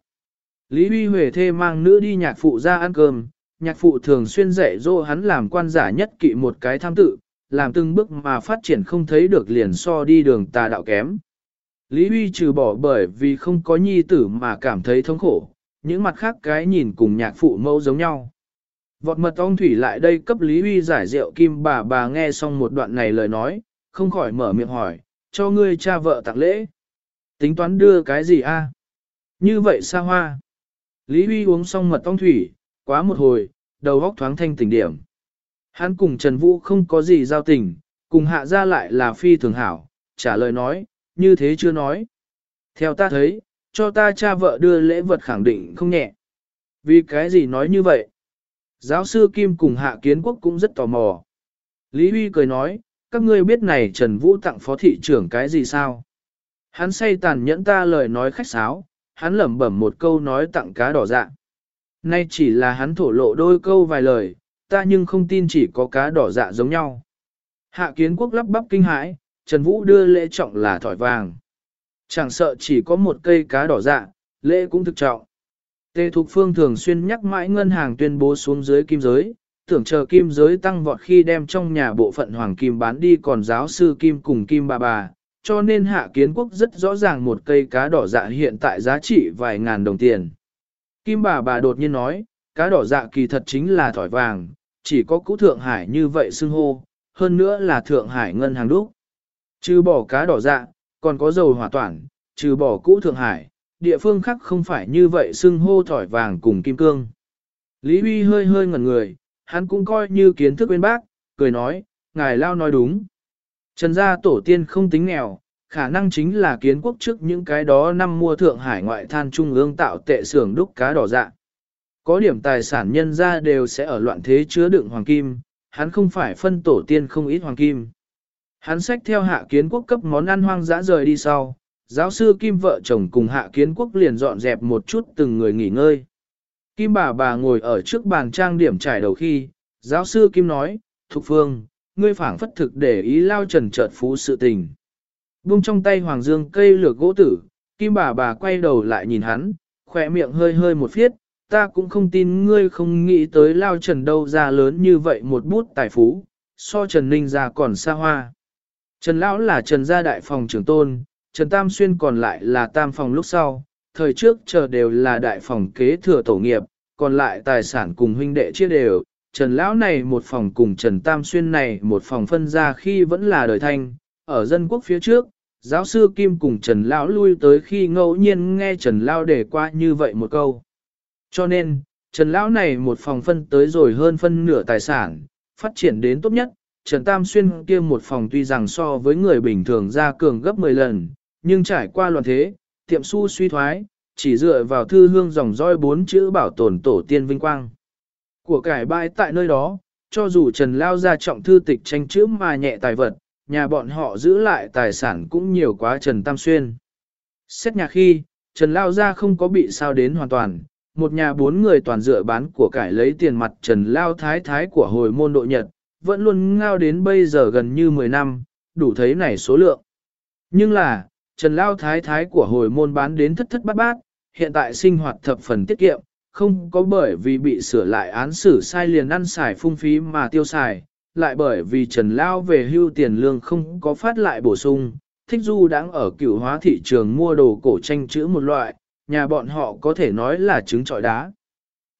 Lý Huy Huệ thê mang nữ đi nhạc phụ ra ăn cơm, nhạc phụ thường xuyên dạy dỗ hắn làm quan giả nhất kỵ một cái tham tự, làm từng bước mà phát triển không thấy được liền so đi đường tà đạo kém. Lý Huy trừ bỏ bởi vì không có nhi tử mà cảm thấy thống khổ, những mặt khác cái nhìn cùng nhạc phụ mẫu giống nhau. Vọt mật ong thủy lại đây cấp Lý Huy giải rượu kim bà bà nghe xong một đoạn này lời nói, không khỏi mở miệng hỏi, cho ngươi cha vợ tặng lễ. Tính toán đưa cái gì a? Như vậy xa hoa. Lý Huy uống xong mật ong thủy, quá một hồi, đầu óc thoáng thanh tỉnh điểm. Hắn cùng Trần Vũ không có gì giao tình, cùng hạ ra lại là phi thường hảo, trả lời nói, như thế chưa nói. Theo ta thấy, cho ta cha vợ đưa lễ vật khẳng định không nhẹ. Vì cái gì nói như vậy? Giáo sư Kim cùng Hạ Kiến Quốc cũng rất tò mò. Lý Huy cười nói, các ngươi biết này Trần Vũ tặng phó thị trưởng cái gì sao? Hắn say tàn nhẫn ta lời nói khách sáo, hắn lẩm bẩm một câu nói tặng cá đỏ dạ. Nay chỉ là hắn thổ lộ đôi câu vài lời, ta nhưng không tin chỉ có cá đỏ dạ giống nhau. Hạ kiến quốc lắp bắp kinh hãi, Trần Vũ đưa lễ trọng là thỏi vàng. Chẳng sợ chỉ có một cây cá đỏ dạ, lễ cũng thực trọng. Tề Thục Phương thường xuyên nhắc mãi ngân hàng tuyên bố xuống dưới kim giới, tưởng chờ kim giới tăng vọt khi đem trong nhà bộ phận hoàng kim bán đi còn giáo sư kim cùng kim bà bà, cho nên hạ kiến quốc rất rõ ràng một cây cá đỏ dạ hiện tại giá trị vài ngàn đồng tiền. Kim bà bà đột nhiên nói, cá đỏ dạ kỳ thật chính là thỏi vàng, chỉ có cũ Thượng Hải như vậy xưng hô, hơn nữa là Thượng Hải ngân hàng đúc. Trừ bỏ cá đỏ dạ, còn có dầu hỏa toản, trừ bỏ cũ Thượng Hải, địa phương khác không phải như vậy xưng hô thỏi vàng cùng kim cương. Lý Huy hơi hơi ngẩn người, hắn cũng coi như kiến thức bên bác, cười nói, ngài lao nói đúng. Trần gia tổ tiên không tính nghèo, khả năng chính là kiến quốc trước những cái đó năm mua thượng hải ngoại than trung ương tạo tệ xưởng đúc cá đỏ dạ. Có điểm tài sản nhân ra đều sẽ ở loạn thế chứa đựng hoàng kim, hắn không phải phân tổ tiên không ít hoàng kim. Hắn sách theo hạ kiến quốc cấp món ăn hoang dã rời đi sau, giáo sư Kim vợ chồng cùng hạ kiến quốc liền dọn dẹp một chút từng người nghỉ ngơi. Kim bà bà ngồi ở trước bàn trang điểm trải đầu khi, giáo sư Kim nói, Thục Phương, ngươi phảng phất thực để ý lao trần trợt phú sự tình. Bung trong tay hoàng dương cây lược gỗ tử, Kim bà bà quay đầu lại nhìn hắn, khỏe miệng hơi hơi một phiết, ta cũng không tin ngươi không nghĩ tới lao trần đâu ra lớn như vậy một bút tài phú, so trần ninh ra còn xa hoa. Trần lão là trần gia đại phòng trưởng tôn, trần tam xuyên còn lại là tam phòng lúc sau, thời trước chờ đều là đại phòng kế thừa tổ nghiệp, còn lại tài sản cùng huynh đệ chia đều. Trần Lão này một phòng cùng Trần Tam Xuyên này một phòng phân ra khi vẫn là đời thanh, ở dân quốc phía trước, giáo sư Kim cùng Trần Lão lui tới khi ngẫu nhiên nghe Trần Lão để qua như vậy một câu. Cho nên, Trần Lão này một phòng phân tới rồi hơn phân nửa tài sản, phát triển đến tốt nhất, Trần Tam Xuyên kia một phòng tuy rằng so với người bình thường ra cường gấp 10 lần, nhưng trải qua loạn thế, tiệm su suy thoái, chỉ dựa vào thư hương dòng roi bốn chữ bảo tồn tổ tiên vinh quang. Của cải bãi tại nơi đó, cho dù Trần Lao ra trọng thư tịch tranh chữ mà nhẹ tài vật, nhà bọn họ giữ lại tài sản cũng nhiều quá Trần Tam Xuyên. Xét nhà khi, Trần Lao gia không có bị sao đến hoàn toàn, một nhà bốn người toàn dựa bán của cải lấy tiền mặt Trần Lao Thái Thái của hồi môn độ Nhật, vẫn luôn ngao đến bây giờ gần như 10 năm, đủ thấy này số lượng. Nhưng là, Trần Lao Thái Thái của hồi môn bán đến thất thất bát bát, hiện tại sinh hoạt thập phần tiết kiệm, không có bởi vì bị sửa lại án xử sai liền ăn xài phung phí mà tiêu xài, lại bởi vì Trần Lao về hưu tiền lương không có phát lại bổ sung, thích du đang ở cựu hóa thị trường mua đồ cổ tranh chữ một loại, nhà bọn họ có thể nói là trứng trọi đá.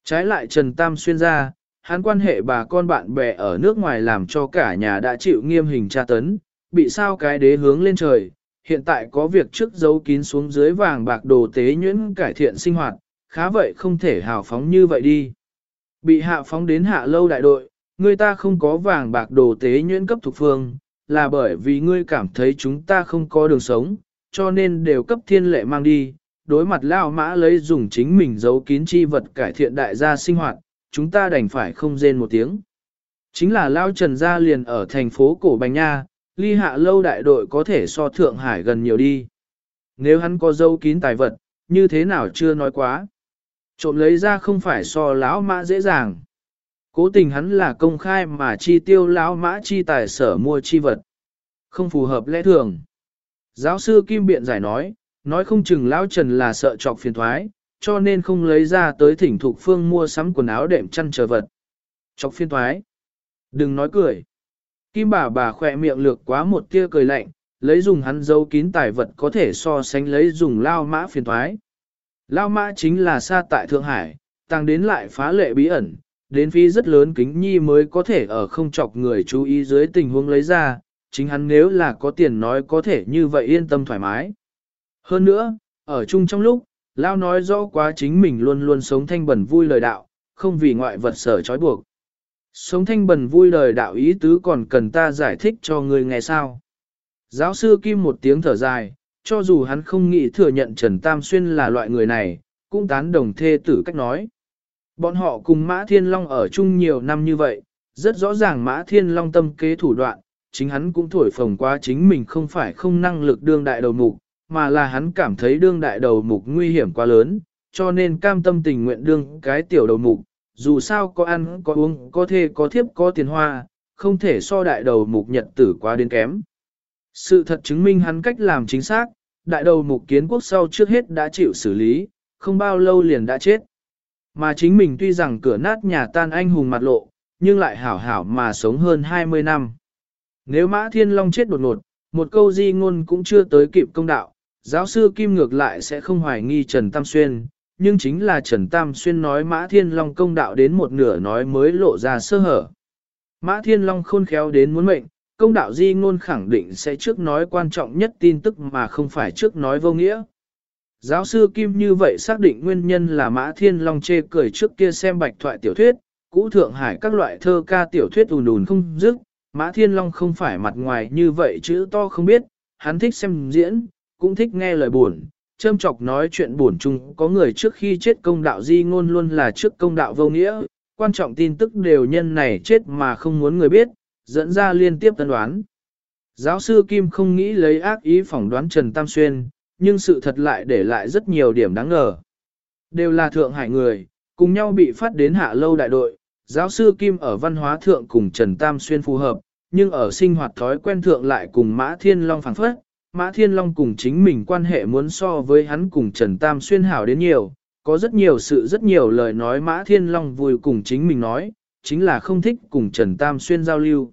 Trái lại Trần Tam xuyên ra, hắn quan hệ bà con bạn bè ở nước ngoài làm cho cả nhà đã chịu nghiêm hình tra tấn, bị sao cái đế hướng lên trời, hiện tại có việc trước giấu kín xuống dưới vàng bạc đồ tế nhuyễn cải thiện sinh hoạt, khá vậy không thể hào phóng như vậy đi. Bị hạ phóng đến hạ lâu đại đội, người ta không có vàng bạc đồ tế nhuyễn cấp thuộc phương, là bởi vì ngươi cảm thấy chúng ta không có đường sống, cho nên đều cấp thiên lệ mang đi, đối mặt lao mã lấy dùng chính mình giấu kín chi vật cải thiện đại gia sinh hoạt, chúng ta đành phải không rên một tiếng. Chính là lao trần gia liền ở thành phố Cổ Bành Nha, ly hạ lâu đại đội có thể so Thượng Hải gần nhiều đi. Nếu hắn có dấu kín tài vật, như thế nào chưa nói quá. Trộm lấy ra không phải so lão mã dễ dàng. Cố tình hắn là công khai mà chi tiêu lão mã chi tài sở mua chi vật. Không phù hợp lẽ thường. Giáo sư Kim Biện giải nói, nói không chừng lão Trần là sợ trọc phiền thoái, cho nên không lấy ra tới thỉnh thục phương mua sắm quần áo đệm chăn chờ vật. Trọc phiền thoái. Đừng nói cười. Kim bà bà khỏe miệng lược quá một tia cười lạnh, lấy dùng hắn giấu kín tài vật có thể so sánh lấy dùng lao mã phiền thoái. Lao mã chính là xa tại Thượng Hải, tăng đến lại phá lệ bí ẩn, đến phí rất lớn kính nhi mới có thể ở không chọc người chú ý dưới tình huống lấy ra, chính hắn nếu là có tiền nói có thể như vậy yên tâm thoải mái. Hơn nữa, ở chung trong lúc, Lao nói rõ quá chính mình luôn luôn sống thanh bẩn vui lời đạo, không vì ngoại vật sở trói buộc. Sống thanh bẩn vui lời đạo ý tứ còn cần ta giải thích cho người nghe sao. Giáo sư Kim một tiếng thở dài, cho dù hắn không nghĩ thừa nhận Trần Tam Xuyên là loại người này, cũng tán đồng thê tử cách nói. Bọn họ cùng Mã Thiên Long ở chung nhiều năm như vậy, rất rõ ràng Mã Thiên Long tâm kế thủ đoạn, chính hắn cũng thổi phồng quá chính mình không phải không năng lực đương đại đầu mục, mà là hắn cảm thấy đương đại đầu mục nguy hiểm quá lớn, cho nên cam tâm tình nguyện đương cái tiểu đầu mục, dù sao có ăn có uống có thê có thiếp có tiền hoa, không thể so đại đầu mục nhật tử quá đến kém. Sự thật chứng minh hắn cách làm chính xác, đại đầu mục kiến quốc sau trước hết đã chịu xử lý, không bao lâu liền đã chết. Mà chính mình tuy rằng cửa nát nhà tan anh hùng mặt lộ, nhưng lại hảo hảo mà sống hơn 20 năm. Nếu Mã Thiên Long chết đột ngột, một câu di ngôn cũng chưa tới kịp công đạo, giáo sư Kim ngược lại sẽ không hoài nghi Trần Tam Xuyên, nhưng chính là Trần Tam Xuyên nói Mã Thiên Long công đạo đến một nửa nói mới lộ ra sơ hở. Mã Thiên Long khôn khéo đến muốn mệnh, công đạo di ngôn khẳng định sẽ trước nói quan trọng nhất tin tức mà không phải trước nói vô nghĩa. Giáo sư Kim như vậy xác định nguyên nhân là Mã Thiên Long chê cười trước kia xem bạch thoại tiểu thuyết, cũ Thượng Hải các loại thơ ca tiểu thuyết ùn ùn không dứt, Mã Thiên Long không phải mặt ngoài như vậy chữ to không biết, hắn thích xem diễn, cũng thích nghe lời buồn, châm chọc nói chuyện buồn chung có người trước khi chết công đạo di ngôn luôn là trước công đạo vô nghĩa, quan trọng tin tức đều nhân này chết mà không muốn người biết, dẫn ra liên tiếp tân đoán. Giáo sư Kim không nghĩ lấy ác ý phỏng đoán Trần Tam Xuyên, nhưng sự thật lại để lại rất nhiều điểm đáng ngờ. Đều là Thượng Hải người, cùng nhau bị phát đến hạ lâu đại đội, giáo sư Kim ở văn hóa thượng cùng Trần Tam Xuyên phù hợp, nhưng ở sinh hoạt thói quen thượng lại cùng Mã Thiên Long phản phất, Mã Thiên Long cùng chính mình quan hệ muốn so với hắn cùng Trần Tam Xuyên hảo đến nhiều, có rất nhiều sự rất nhiều lời nói Mã Thiên Long vui cùng chính mình nói, chính là không thích cùng Trần Tam Xuyên giao lưu.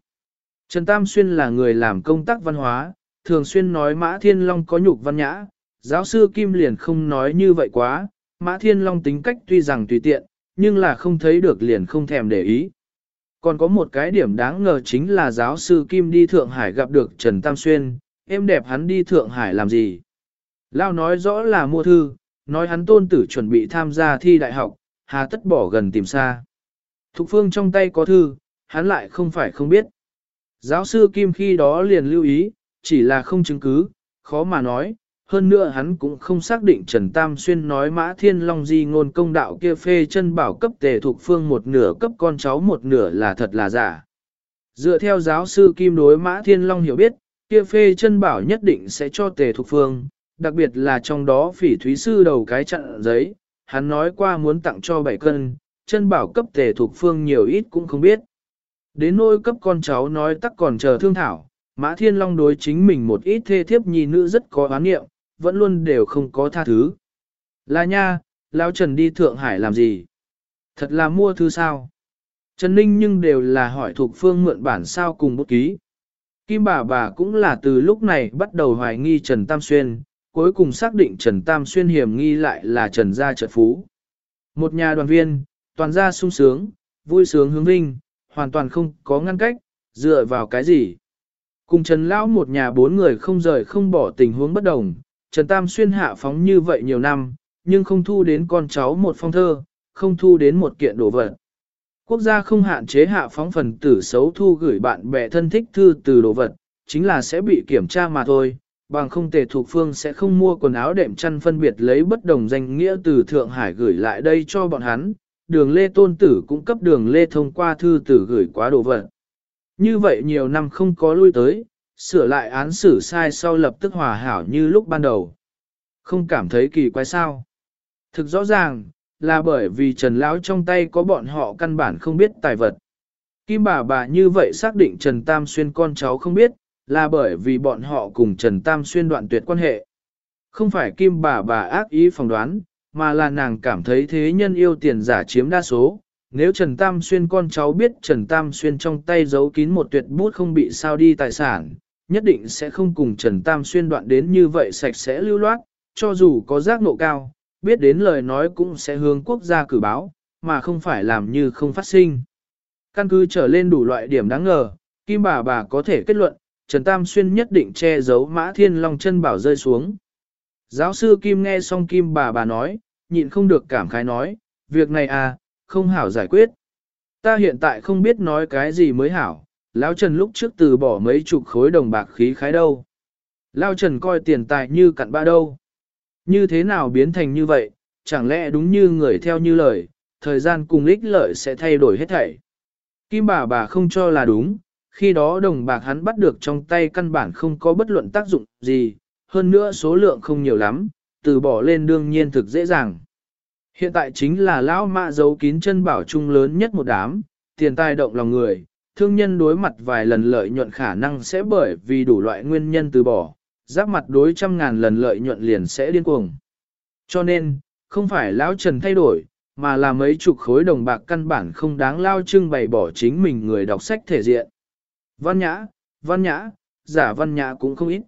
Trần Tam Xuyên là người làm công tác văn hóa, thường xuyên nói Mã Thiên Long có nhục văn nhã, giáo sư Kim liền không nói như vậy quá, Mã Thiên Long tính cách tuy rằng tùy tiện, nhưng là không thấy được liền không thèm để ý. Còn có một cái điểm đáng ngờ chính là giáo sư Kim đi Thượng Hải gặp được Trần Tam Xuyên, em đẹp hắn đi Thượng Hải làm gì? Lao nói rõ là mua thư, nói hắn tôn tử chuẩn bị tham gia thi đại học, hà tất bỏ gần tìm xa. Thục phương trong tay có thư, hắn lại không phải không biết. Giáo sư Kim khi đó liền lưu ý, chỉ là không chứng cứ, khó mà nói, hơn nữa hắn cũng không xác định Trần Tam Xuyên nói Mã Thiên Long di ngôn công đạo kia phê chân bảo cấp tề thuộc phương một nửa cấp con cháu một nửa là thật là giả. Dựa theo giáo sư Kim đối Mã Thiên Long hiểu biết, kia phê chân bảo nhất định sẽ cho tề thuộc phương, đặc biệt là trong đó phỉ thúy sư đầu cái chặn giấy, hắn nói qua muốn tặng cho bảy cân, chân bảo cấp tề thuộc phương nhiều ít cũng không biết. Đến nôi cấp con cháu nói tắc còn chờ thương thảo, Mã Thiên Long đối chính mình một ít thê thiếp nhi nữ rất có oán nghiệm, vẫn luôn đều không có tha thứ. Là nha, Lão Trần đi Thượng Hải làm gì? Thật là mua thư sao? Trần Ninh nhưng đều là hỏi thuộc phương mượn bản sao cùng bút ký. Kim bà bà cũng là từ lúc này bắt đầu hoài nghi Trần Tam Xuyên, cuối cùng xác định Trần Tam Xuyên hiểm nghi lại là Trần Gia Trật Phú. Một nhà đoàn viên, toàn gia sung sướng, vui sướng hướng vinh, hoàn toàn không có ngăn cách, dựa vào cái gì. Cùng Trần Lão một nhà bốn người không rời không bỏ tình huống bất đồng, Trần Tam Xuyên hạ phóng như vậy nhiều năm, nhưng không thu đến con cháu một phong thơ, không thu đến một kiện đồ vật. Quốc gia không hạn chế hạ phóng phần tử xấu thu gửi bạn bè thân thích thư từ đồ vật, chính là sẽ bị kiểm tra mà thôi, bằng không tề thuộc phương sẽ không mua quần áo đệm chăn phân biệt lấy bất đồng danh nghĩa từ Thượng Hải gửi lại đây cho bọn hắn, đường lê tôn tử cũng cấp đường lê thông qua thư tử gửi quá đồ vật. Như vậy nhiều năm không có lui tới, sửa lại án xử sai sau lập tức hòa hảo như lúc ban đầu. Không cảm thấy kỳ quái sao. Thực rõ ràng, là bởi vì Trần Lão trong tay có bọn họ căn bản không biết tài vật. Kim bà bà như vậy xác định Trần Tam Xuyên con cháu không biết, là bởi vì bọn họ cùng Trần Tam Xuyên đoạn tuyệt quan hệ. Không phải Kim bà bà ác ý phỏng đoán, mà là nàng cảm thấy thế nhân yêu tiền giả chiếm đa số. Nếu Trần Tam Xuyên con cháu biết Trần Tam Xuyên trong tay giấu kín một tuyệt bút không bị sao đi tài sản, nhất định sẽ không cùng Trần Tam Xuyên đoạn đến như vậy sạch sẽ lưu loát, cho dù có giác nộ cao, biết đến lời nói cũng sẽ hướng quốc gia cử báo, mà không phải làm như không phát sinh. Căn cứ trở lên đủ loại điểm đáng ngờ, Kim bà bà có thể kết luận, Trần Tam Xuyên nhất định che giấu mã thiên long chân bảo rơi xuống. Giáo sư Kim nghe xong Kim bà bà nói, nhịn không được cảm khái nói, việc này à, không hảo giải quyết. Ta hiện tại không biết nói cái gì mới hảo, Lão Trần lúc trước từ bỏ mấy chục khối đồng bạc khí khái đâu. Lão Trần coi tiền tài như cặn ba đâu. Như thế nào biến thành như vậy, chẳng lẽ đúng như người theo như lời, thời gian cùng ích lợi sẽ thay đổi hết thảy. Kim bà bà không cho là đúng, khi đó đồng bạc hắn bắt được trong tay căn bản không có bất luận tác dụng gì, hơn nữa số lượng không nhiều lắm, từ bỏ lên đương nhiên thực dễ dàng. Hiện tại chính là lão mạ giấu kín chân bảo trung lớn nhất một đám, tiền tài động lòng người, thương nhân đối mặt vài lần lợi nhuận khả năng sẽ bởi vì đủ loại nguyên nhân từ bỏ, giáp mặt đối trăm ngàn lần lợi nhuận liền sẽ điên cuồng. Cho nên, không phải lão Trần thay đổi, mà là mấy chục khối đồng bạc căn bản không đáng lao trưng bày bỏ chính mình người đọc sách thể diện. Văn nhã, văn nhã, giả văn nhã cũng không ít.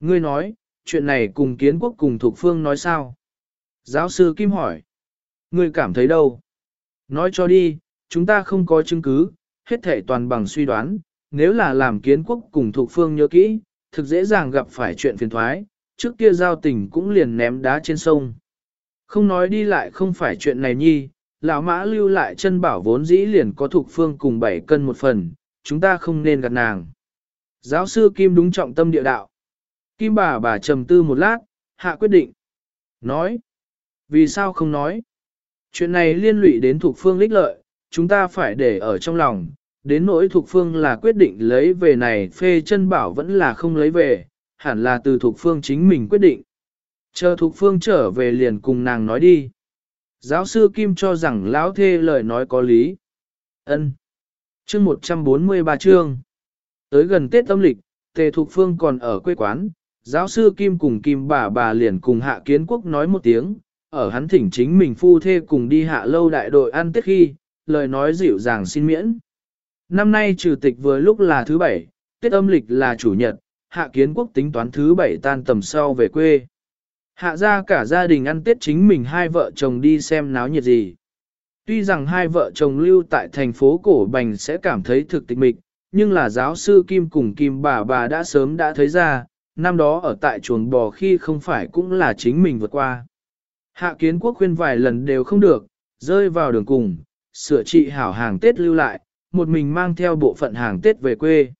Ngươi nói, chuyện này cùng kiến quốc cùng thuộc phương nói sao? Giáo sư Kim hỏi. Ngươi cảm thấy đâu? Nói cho đi, chúng ta không có chứng cứ, hết thể toàn bằng suy đoán, nếu là làm kiến quốc cùng thuộc phương nhớ kỹ, thực dễ dàng gặp phải chuyện phiền thoái, trước kia giao tình cũng liền ném đá trên sông. Không nói đi lại không phải chuyện này nhi, lão mã lưu lại chân bảo vốn dĩ liền có thuộc phương cùng 7 cân một phần, chúng ta không nên gạt nàng. Giáo sư Kim đúng trọng tâm địa đạo. Kim bà bà trầm tư một lát, hạ quyết định. Nói. Vì sao không nói? Chuyện này liên lụy đến thuộc phương lích lợi, chúng ta phải để ở trong lòng, đến nỗi thuộc phương là quyết định lấy về này phê chân bảo vẫn là không lấy về, hẳn là từ thuộc phương chính mình quyết định. Chờ thuộc phương trở về liền cùng nàng nói đi. Giáo sư Kim cho rằng lão thê lời nói có lý. ân Chương 143 chương. Tới gần Tết âm lịch, Tề Thục Phương còn ở quê quán, giáo sư Kim cùng Kim bà bà liền cùng Hạ Kiến Quốc nói một tiếng, ở hắn thỉnh chính mình phu thê cùng đi hạ lâu đại đội ăn Tết khi, lời nói dịu dàng xin miễn. Năm nay trừ tịch vừa lúc là thứ bảy, Tết âm lịch là chủ nhật, Hạ Kiến Quốc tính toán thứ bảy tan tầm sau về quê. Hạ ra cả gia đình ăn Tết chính mình hai vợ chồng đi xem náo nhiệt gì. Tuy rằng hai vợ chồng lưu tại thành phố Cổ Bành sẽ cảm thấy thực tịch mịch, nhưng là giáo sư Kim cùng Kim bà bà đã sớm đã thấy ra, năm đó ở tại chuồng bò khi không phải cũng là chính mình vượt qua. Hạ kiến quốc khuyên vài lần đều không được, rơi vào đường cùng, sửa trị hảo hàng Tết lưu lại, một mình mang theo bộ phận hàng Tết về quê.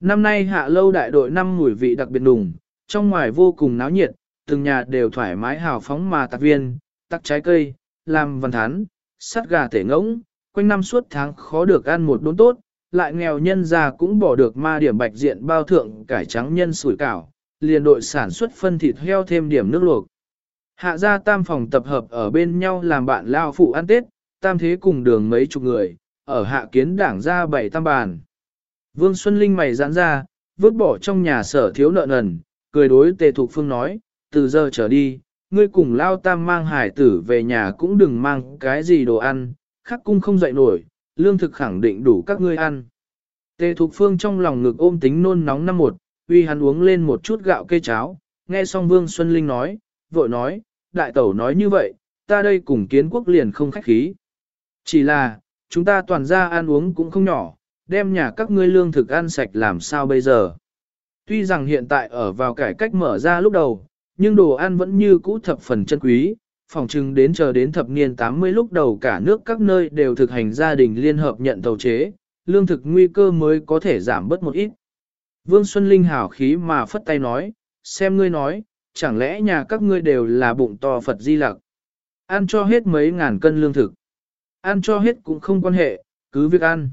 Năm nay hạ lâu đại đội năm mùi vị đặc biệt đùng, trong ngoài vô cùng náo nhiệt, từng nhà đều thoải mái hào phóng mà tạc viên, tắc trái cây, làm văn thán, sắt gà tể ngỗng, quanh năm suốt tháng khó được ăn một đốn tốt, lại nghèo nhân già cũng bỏ được ma điểm bạch diện bao thượng cải trắng nhân sủi cảo, liền đội sản xuất phân thịt heo thêm điểm nước luộc. Hạ gia tam phòng tập hợp ở bên nhau làm bạn lao phụ ăn Tết, tam thế cùng đường mấy chục người, ở hạ kiến đảng ra bảy tam bàn. Vương Xuân Linh mày giãn ra, vứt bỏ trong nhà sở thiếu nợ nần, cười đối tề thục phương nói, từ giờ trở đi, ngươi cùng lao tam mang hải tử về nhà cũng đừng mang cái gì đồ ăn, khắc cung không dậy nổi, lương thực khẳng định đủ các ngươi ăn. Tề thục phương trong lòng ngực ôm tính nôn nóng năm một, uy hắn uống lên một chút gạo cây cháo, nghe xong Vương Xuân Linh nói, vội nói, đại tẩu nói như vậy, ta đây cùng kiến quốc liền không khách khí. Chỉ là, chúng ta toàn ra ăn uống cũng không nhỏ, đem nhà các ngươi lương thực ăn sạch làm sao bây giờ. Tuy rằng hiện tại ở vào cải cách mở ra lúc đầu, nhưng đồ ăn vẫn như cũ thập phần chân quý, phòng trưng đến chờ đến thập niên 80 lúc đầu cả nước các nơi đều thực hành gia đình liên hợp nhận tàu chế, lương thực nguy cơ mới có thể giảm bớt một ít. Vương Xuân Linh hảo khí mà phất tay nói, xem ngươi nói, chẳng lẽ nhà các ngươi đều là bụng to Phật di lặc. Ăn cho hết mấy ngàn cân lương thực. Ăn cho hết cũng không quan hệ, cứ việc ăn.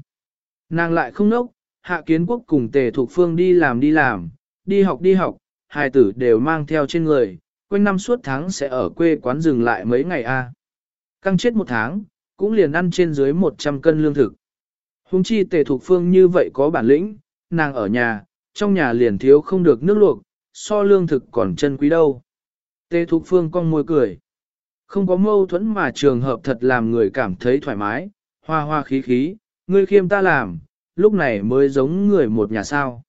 Nàng lại không nốc, hạ kiến quốc cùng tề thuộc phương đi làm đi làm, đi học đi học, hai tử đều mang theo trên người, quanh năm suốt tháng sẽ ở quê quán dừng lại mấy ngày a. Căng chết một tháng, cũng liền ăn trên dưới 100 cân lương thực. Hùng chi tề thuộc phương như vậy có bản lĩnh, nàng ở nhà, trong nhà liền thiếu không được nước luộc, so lương thực còn chân quý đâu. Tề thuộc phương cong môi cười. Không có mâu thuẫn mà trường hợp thật làm người cảm thấy thoải mái, hoa hoa khí khí, ngươi khiêm ta làm, lúc này mới giống người một nhà sao.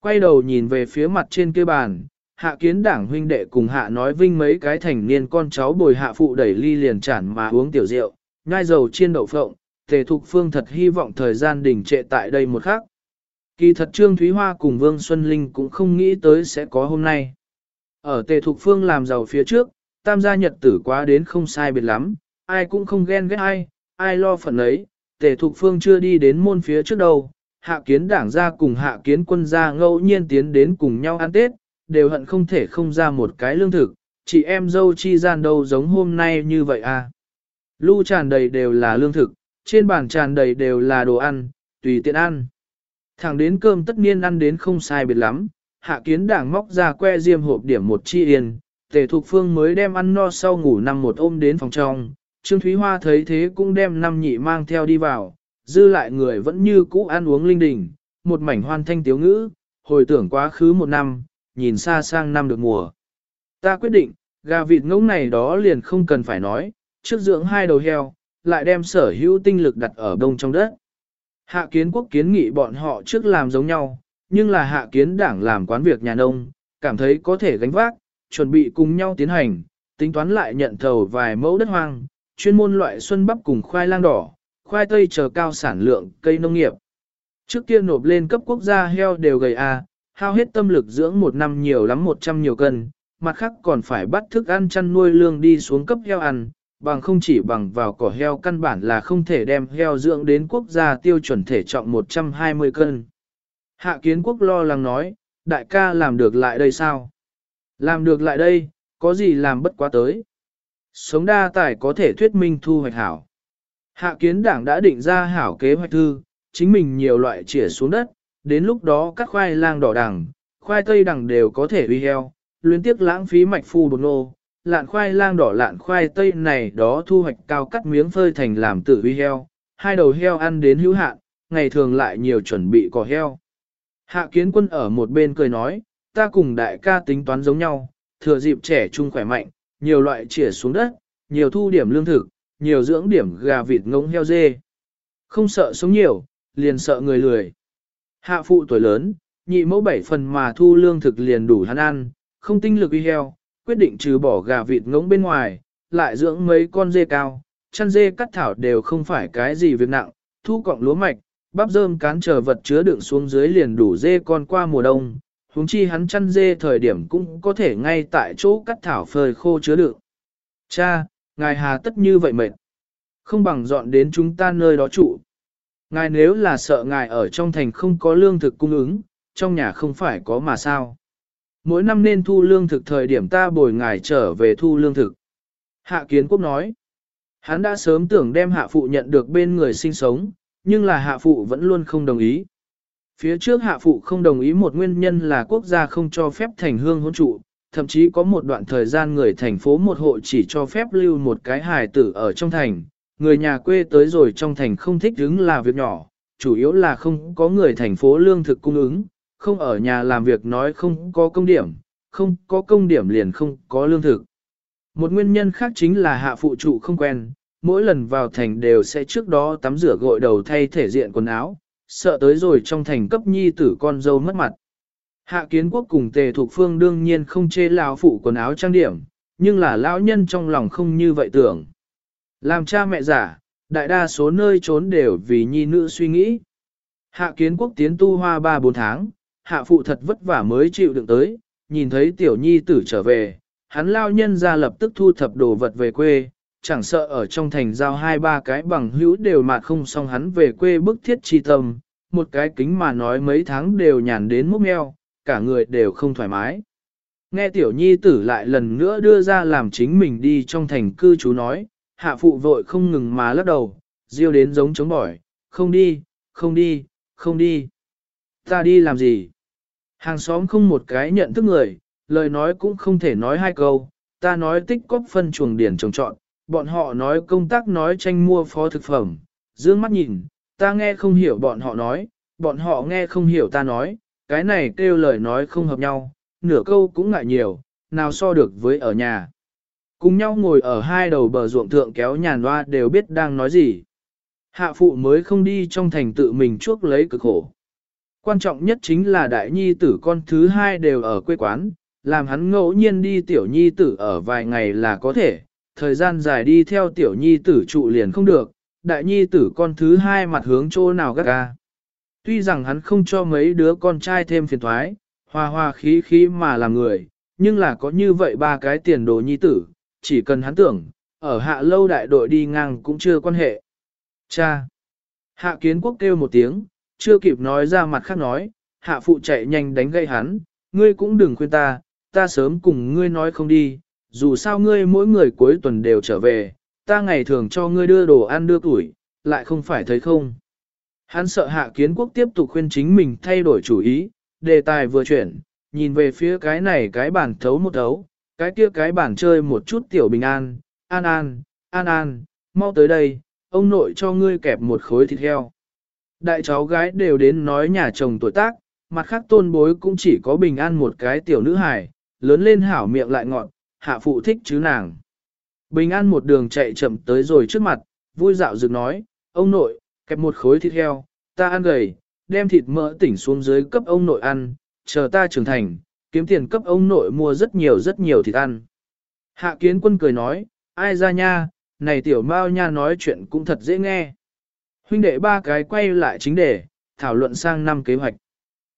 Quay đầu nhìn về phía mặt trên kia bàn, hạ kiến đảng huynh đệ cùng hạ nói vinh mấy cái thành niên con cháu bồi hạ phụ đẩy ly liền chản mà uống tiểu rượu, nhai dầu chiên đậu phộng, tề thục phương thật hy vọng thời gian đình trệ tại đây một khắc. Kỳ thật Trương Thúy Hoa cùng Vương Xuân Linh cũng không nghĩ tới sẽ có hôm nay. Ở tề thục phương làm giàu phía trước, tam gia nhật tử quá đến không sai biệt lắm, ai cũng không ghen ghét ai, ai lo phần ấy, tề thục phương chưa đi đến môn phía trước đâu, hạ kiến đảng gia cùng hạ kiến quân gia ngẫu nhiên tiến đến cùng nhau ăn Tết, đều hận không thể không ra một cái lương thực, chị em dâu chi gian đâu giống hôm nay như vậy à. Lu tràn đầy đều là lương thực, trên bàn tràn đầy đều là đồ ăn, tùy tiện ăn. Thẳng đến cơm tất niên ăn đến không sai biệt lắm, hạ kiến đảng móc ra que diêm hộp điểm một chi yên, tề thục phương mới đem ăn no sau ngủ nằm một ôm đến phòng trong, Trương Thúy Hoa thấy thế cũng đem năm nhị mang theo đi vào, dư lại người vẫn như cũ ăn uống linh đình, một mảnh hoan thanh tiếu ngữ, hồi tưởng quá khứ một năm, nhìn xa sang năm được mùa. Ta quyết định, gà vịt ngỗng này đó liền không cần phải nói, trước dưỡng hai đầu heo, lại đem sở hữu tinh lực đặt ở đông trong đất. Hạ kiến quốc kiến nghị bọn họ trước làm giống nhau, nhưng là hạ kiến đảng làm quán việc nhà nông, cảm thấy có thể gánh vác, chuẩn bị cùng nhau tiến hành, tính toán lại nhận thầu vài mẫu đất hoang, chuyên môn loại xuân bắp cùng khoai lang đỏ, khoai tây chờ cao sản lượng cây nông nghiệp. Trước kia nộp lên cấp quốc gia heo đều gầy a, hao hết tâm lực dưỡng một năm nhiều lắm 100 nhiều cân, mặt khác còn phải bắt thức ăn chăn nuôi lương đi xuống cấp heo ăn, bằng không chỉ bằng vào cỏ heo căn bản là không thể đem heo dưỡng đến quốc gia tiêu chuẩn thể trọng 120 cân. Hạ kiến quốc lo lắng nói, đại ca làm được lại đây sao? Làm được lại đây, có gì làm bất quá tới. Sống đa tài có thể thuyết minh thu hoạch hảo. Hạ kiến đảng đã định ra hảo kế hoạch thư, chính mình nhiều loại chĩa xuống đất, đến lúc đó các khoai lang đỏ đằng, khoai tây đằng đều có thể uy heo, luyến tiếc lãng phí mạch phu bột nô, lạn khoai lang đỏ lạn khoai tây này đó thu hoạch cao cắt miếng phơi thành làm tự uy heo, hai đầu heo ăn đến hữu hạn, ngày thường lại nhiều chuẩn bị cỏ heo. Hạ kiến quân ở một bên cười nói, ta cùng đại ca tính toán giống nhau, thừa dịp trẻ trung khỏe mạnh, nhiều loại chĩa xuống đất, nhiều thu điểm lương thực, nhiều dưỡng điểm gà vịt ngỗng heo dê. Không sợ sống nhiều, liền sợ người lười. Hạ phụ tuổi lớn, nhị mẫu bảy phần mà thu lương thực liền đủ hắn ăn, không tinh lực uy heo, quyết định trừ bỏ gà vịt ngỗng bên ngoài, lại dưỡng mấy con dê cao, chăn dê cắt thảo đều không phải cái gì việc nặng, thu cọng lúa mạch, bắp rơm cán chờ vật chứa đựng xuống dưới liền đủ dê con qua mùa đông, huống chi hắn chăn dê thời điểm cũng có thể ngay tại chỗ cắt thảo phơi khô chứa đựng. Cha, ngài hà tất như vậy mệt. Không bằng dọn đến chúng ta nơi đó trụ. Ngài nếu là sợ ngài ở trong thành không có lương thực cung ứng, trong nhà không phải có mà sao. Mỗi năm nên thu lương thực thời điểm ta bồi ngài trở về thu lương thực. Hạ kiến quốc nói, hắn đã sớm tưởng đem hạ phụ nhận được bên người sinh sống, nhưng là hạ phụ vẫn luôn không đồng ý. Phía trước hạ phụ không đồng ý một nguyên nhân là quốc gia không cho phép thành hương hôn trụ, thậm chí có một đoạn thời gian người thành phố một hộ chỉ cho phép lưu một cái hài tử ở trong thành, người nhà quê tới rồi trong thành không thích đứng là việc nhỏ, chủ yếu là không có người thành phố lương thực cung ứng, không ở nhà làm việc nói không có công điểm, không có công điểm liền không có lương thực. Một nguyên nhân khác chính là hạ phụ trụ không quen, mỗi lần vào thành đều sẽ trước đó tắm rửa gội đầu thay thể diện quần áo, sợ tới rồi trong thành cấp nhi tử con dâu mất mặt. Hạ kiến quốc cùng tề thuộc phương đương nhiên không chê lão phụ quần áo trang điểm, nhưng là lão nhân trong lòng không như vậy tưởng. Làm cha mẹ giả, đại đa số nơi trốn đều vì nhi nữ suy nghĩ. Hạ kiến quốc tiến tu hoa 3-4 tháng, hạ phụ thật vất vả mới chịu đựng tới, nhìn thấy tiểu nhi tử trở về, hắn lao nhân ra lập tức thu thập đồ vật về quê, chẳng sợ ở trong thành giao hai ba cái bằng hữu đều mà không xong hắn về quê bức thiết chi tâm, một cái kính mà nói mấy tháng đều nhàn đến múc meo, cả người đều không thoải mái. Nghe tiểu nhi tử lại lần nữa đưa ra làm chính mình đi trong thành cư chú nói, hạ phụ vội không ngừng mà lắc đầu, riêu đến giống chống bỏi, không đi, không đi, không đi. Ta đi làm gì? Hàng xóm không một cái nhận thức người, lời nói cũng không thể nói hai câu, ta nói tích cóp phân chuồng điển trồng trọn, bọn họ nói công tác nói tranh mua phó thực phẩm, dương mắt nhìn, ta nghe không hiểu bọn họ nói, bọn họ nghe không hiểu ta nói, cái này kêu lời nói không hợp nhau, nửa câu cũng ngại nhiều, nào so được với ở nhà. Cùng nhau ngồi ở hai đầu bờ ruộng thượng kéo nhàn loa đều biết đang nói gì. Hạ phụ mới không đi trong thành tự mình chuốc lấy cực khổ. Quan trọng nhất chính là đại nhi tử con thứ hai đều ở quê quán, làm hắn ngẫu nhiên đi tiểu nhi tử ở vài ngày là có thể, thời gian dài đi theo tiểu nhi tử trụ liền không được, đại nhi tử con thứ hai mặt hướng chỗ nào gắt ga. Tuy rằng hắn không cho mấy đứa con trai thêm phiền thoái, hoa hoa khí khí mà làm người, nhưng là có như vậy ba cái tiền đồ nhi tử, chỉ cần hắn tưởng, ở hạ lâu đại đội đi ngang cũng chưa quan hệ. Cha! Hạ kiến quốc kêu một tiếng, chưa kịp nói ra mặt khác nói, hạ phụ chạy nhanh đánh gây hắn, ngươi cũng đừng khuyên ta, ta sớm cùng ngươi nói không đi, dù sao ngươi mỗi người cuối tuần đều trở về, ta ngày thường cho ngươi đưa đồ ăn đưa tuổi, lại không phải thấy không. Hắn sợ hạ kiến quốc tiếp tục khuyên chính mình thay đổi chủ ý, đề tài vừa chuyển, nhìn về phía cái này cái bản thấu một thấu, cái kia cái bản chơi một chút tiểu bình an, an an, an an, mau tới đây, ông nội cho ngươi kẹp một khối thịt heo. Đại cháu gái đều đến nói nhà chồng tuổi tác, mặt khác tôn bối cũng chỉ có bình an một cái tiểu nữ hài, lớn lên hảo miệng lại ngọn, hạ phụ thích chứ nàng. Bình an một đường chạy chậm tới rồi trước mặt, vui dạo dựng nói, ông nội, kẹp một khối thịt heo, ta ăn gầy, đem thịt mỡ tỉnh xuống dưới cấp ông nội ăn, chờ ta trưởng thành, kiếm tiền cấp ông nội mua rất nhiều rất nhiều thịt ăn. Hạ kiến quân cười nói, ai ra nha, này tiểu mao nha nói chuyện cũng thật dễ nghe. Huynh đệ ba cái quay lại chính đề, thảo luận sang năm kế hoạch.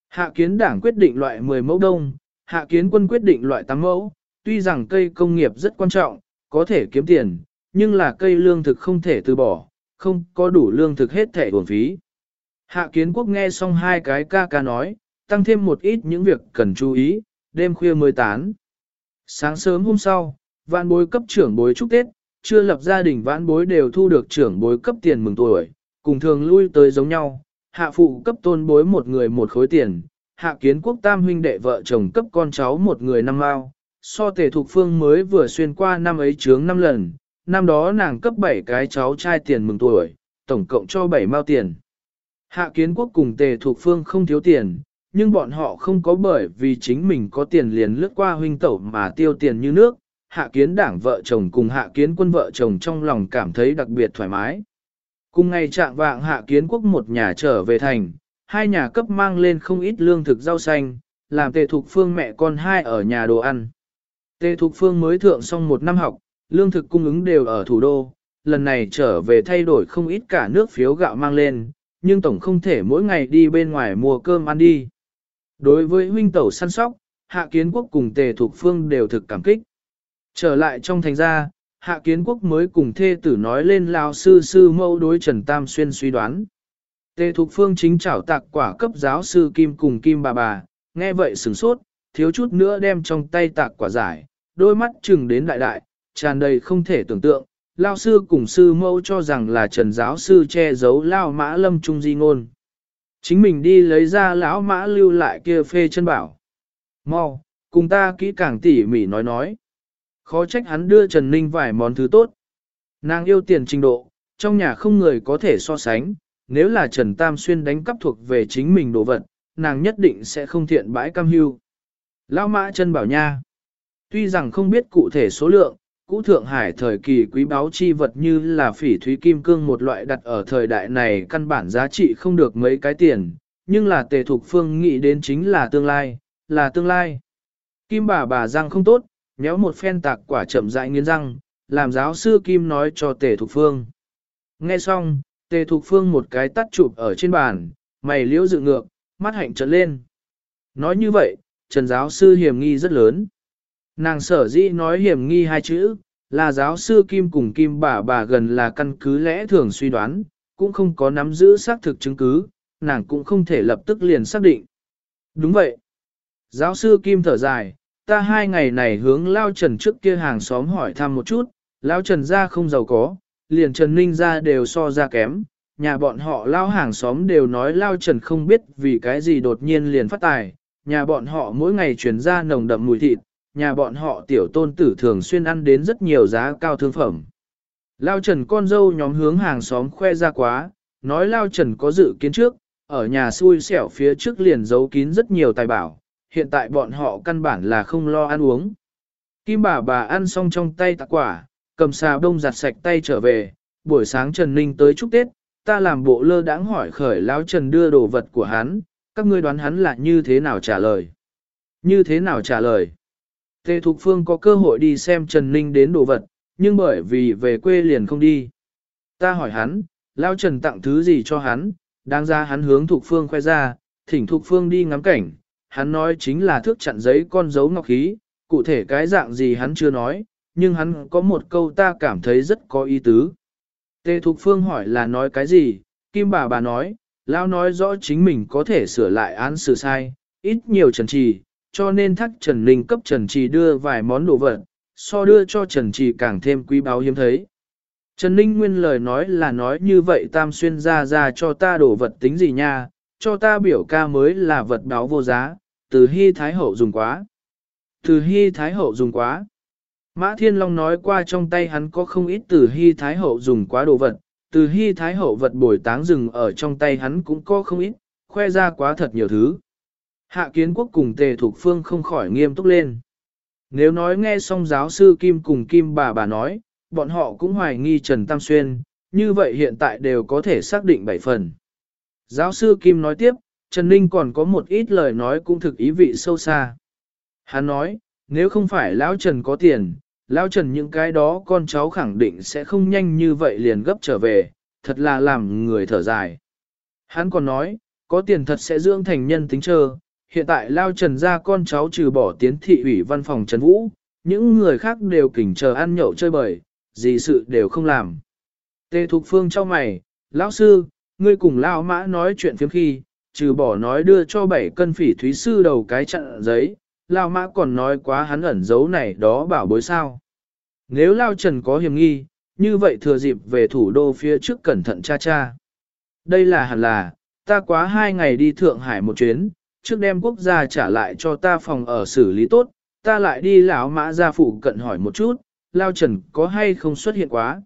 Hạ kiến đảng quyết định loại 10 mẫu đông, hạ kiến quân quyết định loại 8 mẫu, tuy rằng cây công nghiệp rất quan trọng, có thể kiếm tiền, nhưng là cây lương thực không thể từ bỏ, không có đủ lương thực hết thể uổng phí. Hạ kiến quốc nghe xong hai cái ca ca nói, tăng thêm một ít những việc cần chú ý, đêm khuya mới tán. Sáng sớm hôm sau, vạn bối cấp trưởng bối chúc Tết, chưa lập gia đình vãn bối đều thu được trưởng bối cấp tiền mừng tuổi, cùng thường lui tới giống nhau, hạ phụ cấp tôn bối một người một khối tiền, hạ kiến quốc tam huynh đệ vợ chồng cấp con cháu một người năm ao so tề thục phương mới vừa xuyên qua năm ấy chướng năm lần, năm đó nàng cấp 7 cái cháu trai tiền mừng tuổi, tổng cộng cho 7 mao tiền. Hạ kiến quốc cùng tề thục phương không thiếu tiền, nhưng bọn họ không có bởi vì chính mình có tiền liền lướt qua huynh tẩu mà tiêu tiền như nước, hạ kiến đảng vợ chồng cùng hạ kiến quân vợ chồng trong lòng cảm thấy đặc biệt thoải mái. Cùng ngày trạng vạng hạ kiến quốc một nhà trở về thành, hai nhà cấp mang lên không ít lương thực rau xanh, làm tề thục phương mẹ con hai ở nhà đồ ăn. Tề thục phương mới thượng xong một năm học, lương thực cung ứng đều ở thủ đô, lần này trở về thay đổi không ít cả nước phiếu gạo mang lên, nhưng tổng không thể mỗi ngày đi bên ngoài mua cơm ăn đi. Đối với huynh tẩu săn sóc, hạ kiến quốc cùng tề thục phương đều thực cảm kích. Trở lại trong thành gia, hạ kiến quốc mới cùng thê tử nói lên lao sư sư mâu đối Trần Tam Xuyên suy đoán. Tề Thục Phương chính trảo tạc quả cấp giáo sư Kim cùng Kim bà bà, nghe vậy sửng sốt, thiếu chút nữa đem trong tay tạc quả giải, đôi mắt chừng đến đại đại, tràn đầy không thể tưởng tượng. Lao sư cùng sư mâu cho rằng là Trần giáo sư che giấu Lao Mã Lâm Trung Di Ngôn. Chính mình đi lấy ra lão Mã lưu lại kia phê chân bảo. Mau, Cùng ta kỹ càng tỉ mỉ nói nói. Khó trách hắn đưa Trần Ninh vài món thứ tốt. Nàng yêu tiền trình độ, trong nhà không người có thể so sánh, nếu là Trần Tam Xuyên đánh cắp thuộc về chính mình đồ vật, nàng nhất định sẽ không thiện bãi cam hưu. Lao mã chân bảo nha. Tuy rằng không biết cụ thể số lượng, cũ Thượng Hải thời kỳ quý báu chi vật như là phỉ thúy kim cương một loại đặt ở thời đại này căn bản giá trị không được mấy cái tiền, nhưng là tề thục phương nghĩ đến chính là tương lai, là tương lai. Kim bà bà răng không tốt, nhéo một phen tạc quả chậm rãi nghiến răng, làm giáo sư Kim nói cho tề thục phương. Nghe xong, tề thục phương một cái tắt chụp ở trên bàn, mày liễu dự ngược, mắt hạnh trợn lên. Nói như vậy, Trần giáo sư hiểm nghi rất lớn. Nàng sở dĩ nói hiểm nghi hai chữ, là giáo sư Kim cùng Kim bà bà gần là căn cứ lẽ thường suy đoán, cũng không có nắm giữ xác thực chứng cứ, nàng cũng không thể lập tức liền xác định. Đúng vậy. Giáo sư Kim thở dài, ta hai ngày này hướng Lao Trần trước kia hàng xóm hỏi thăm một chút, Lao Trần ra không giàu có, liền Trần Ninh ra đều so ra kém, nhà bọn họ Lao hàng xóm đều nói Lao Trần không biết vì cái gì đột nhiên liền phát tài, nhà bọn họ mỗi ngày chuyển ra nồng đậm mùi thịt, nhà bọn họ tiểu tôn tử thường xuyên ăn đến rất nhiều giá cao thương phẩm. Lao Trần con dâu nhóm hướng hàng xóm khoe ra quá, nói Lao Trần có dự kiến trước, ở nhà xui xẻo phía trước liền giấu kín rất nhiều tài bảo, hiện tại bọn họ căn bản là không lo ăn uống. Kim bà bà ăn xong trong tay tạ quả, cầm xà bông giặt sạch tay trở về, buổi sáng Trần Ninh tới chúc Tết, ta làm bộ lơ đãng hỏi khởi Lão Trần đưa đồ vật của hắn, các ngươi đoán hắn là như thế nào trả lời. Như thế nào trả lời? Tề Thục Phương có cơ hội đi xem Trần Ninh đến đồ vật, nhưng bởi vì về quê liền không đi. Ta hỏi hắn, Lão Trần tặng thứ gì cho hắn, đang ra hắn hướng Thục Phương khoe ra, thỉnh Thục Phương đi ngắm cảnh, hắn nói chính là thước chặn giấy con dấu ngọc khí, cụ thể cái dạng gì hắn chưa nói, nhưng hắn có một câu ta cảm thấy rất có ý tứ. Tề Thục Phương hỏi là nói cái gì, Kim bà bà nói, Lão nói rõ chính mình có thể sửa lại án xử sai, ít nhiều trần trì, cho nên thắc Trần Ninh cấp Trần Trì đưa vài món đồ vật, so đưa cho Trần Trì càng thêm quý báu hiếm thấy. Trần Ninh nguyên lời nói là nói như vậy tam xuyên ra ra cho ta đồ vật tính gì nha, cho ta biểu ca mới là vật báo vô giá, từ hy thái hậu dùng quá. Từ hy thái hậu dùng quá. Mã Thiên Long nói qua trong tay hắn có không ít từ hy thái hậu dùng quá đồ vật, từ hy thái hậu vật bồi táng rừng ở trong tay hắn cũng có không ít, khoe ra quá thật nhiều thứ. Hạ kiến quốc cùng tề thục phương không khỏi nghiêm túc lên. Nếu nói nghe xong giáo sư Kim cùng Kim bà bà nói, bọn họ cũng hoài nghi Trần Tam Xuyên, như vậy hiện tại đều có thể xác định bảy phần. Giáo sư Kim nói tiếp, Trần Ninh còn có một ít lời nói cũng thực ý vị sâu xa. Hắn nói, nếu không phải Lão Trần có tiền, Lão Trần những cái đó con cháu khẳng định sẽ không nhanh như vậy liền gấp trở về, thật là làm người thở dài. Hắn còn nói, có tiền thật sẽ dưỡng thành nhân tính trơ, hiện tại Lao Trần ra con cháu trừ bỏ tiến thị ủy văn phòng Trần Vũ, những người khác đều kỉnh chờ ăn nhậu chơi bời, gì sự đều không làm. Tê Thục Phương cho mày, lão sư, ngươi cùng Lao Mã nói chuyện phiếm khi, trừ bỏ nói đưa cho bảy cân phỉ thúy sư đầu cái chặn giấy, Lao Mã còn nói quá hắn ẩn giấu này đó bảo bối sao. Nếu Lao Trần có hiểm nghi, như vậy thừa dịp về thủ đô phía trước cẩn thận cha cha. Đây là hẳn là, ta quá hai ngày đi Thượng Hải một chuyến, trước đem quốc gia trả lại cho ta phòng ở xử lý tốt, ta lại đi lão mã gia phụ cận hỏi một chút, Lao Trần có hay không xuất hiện quá.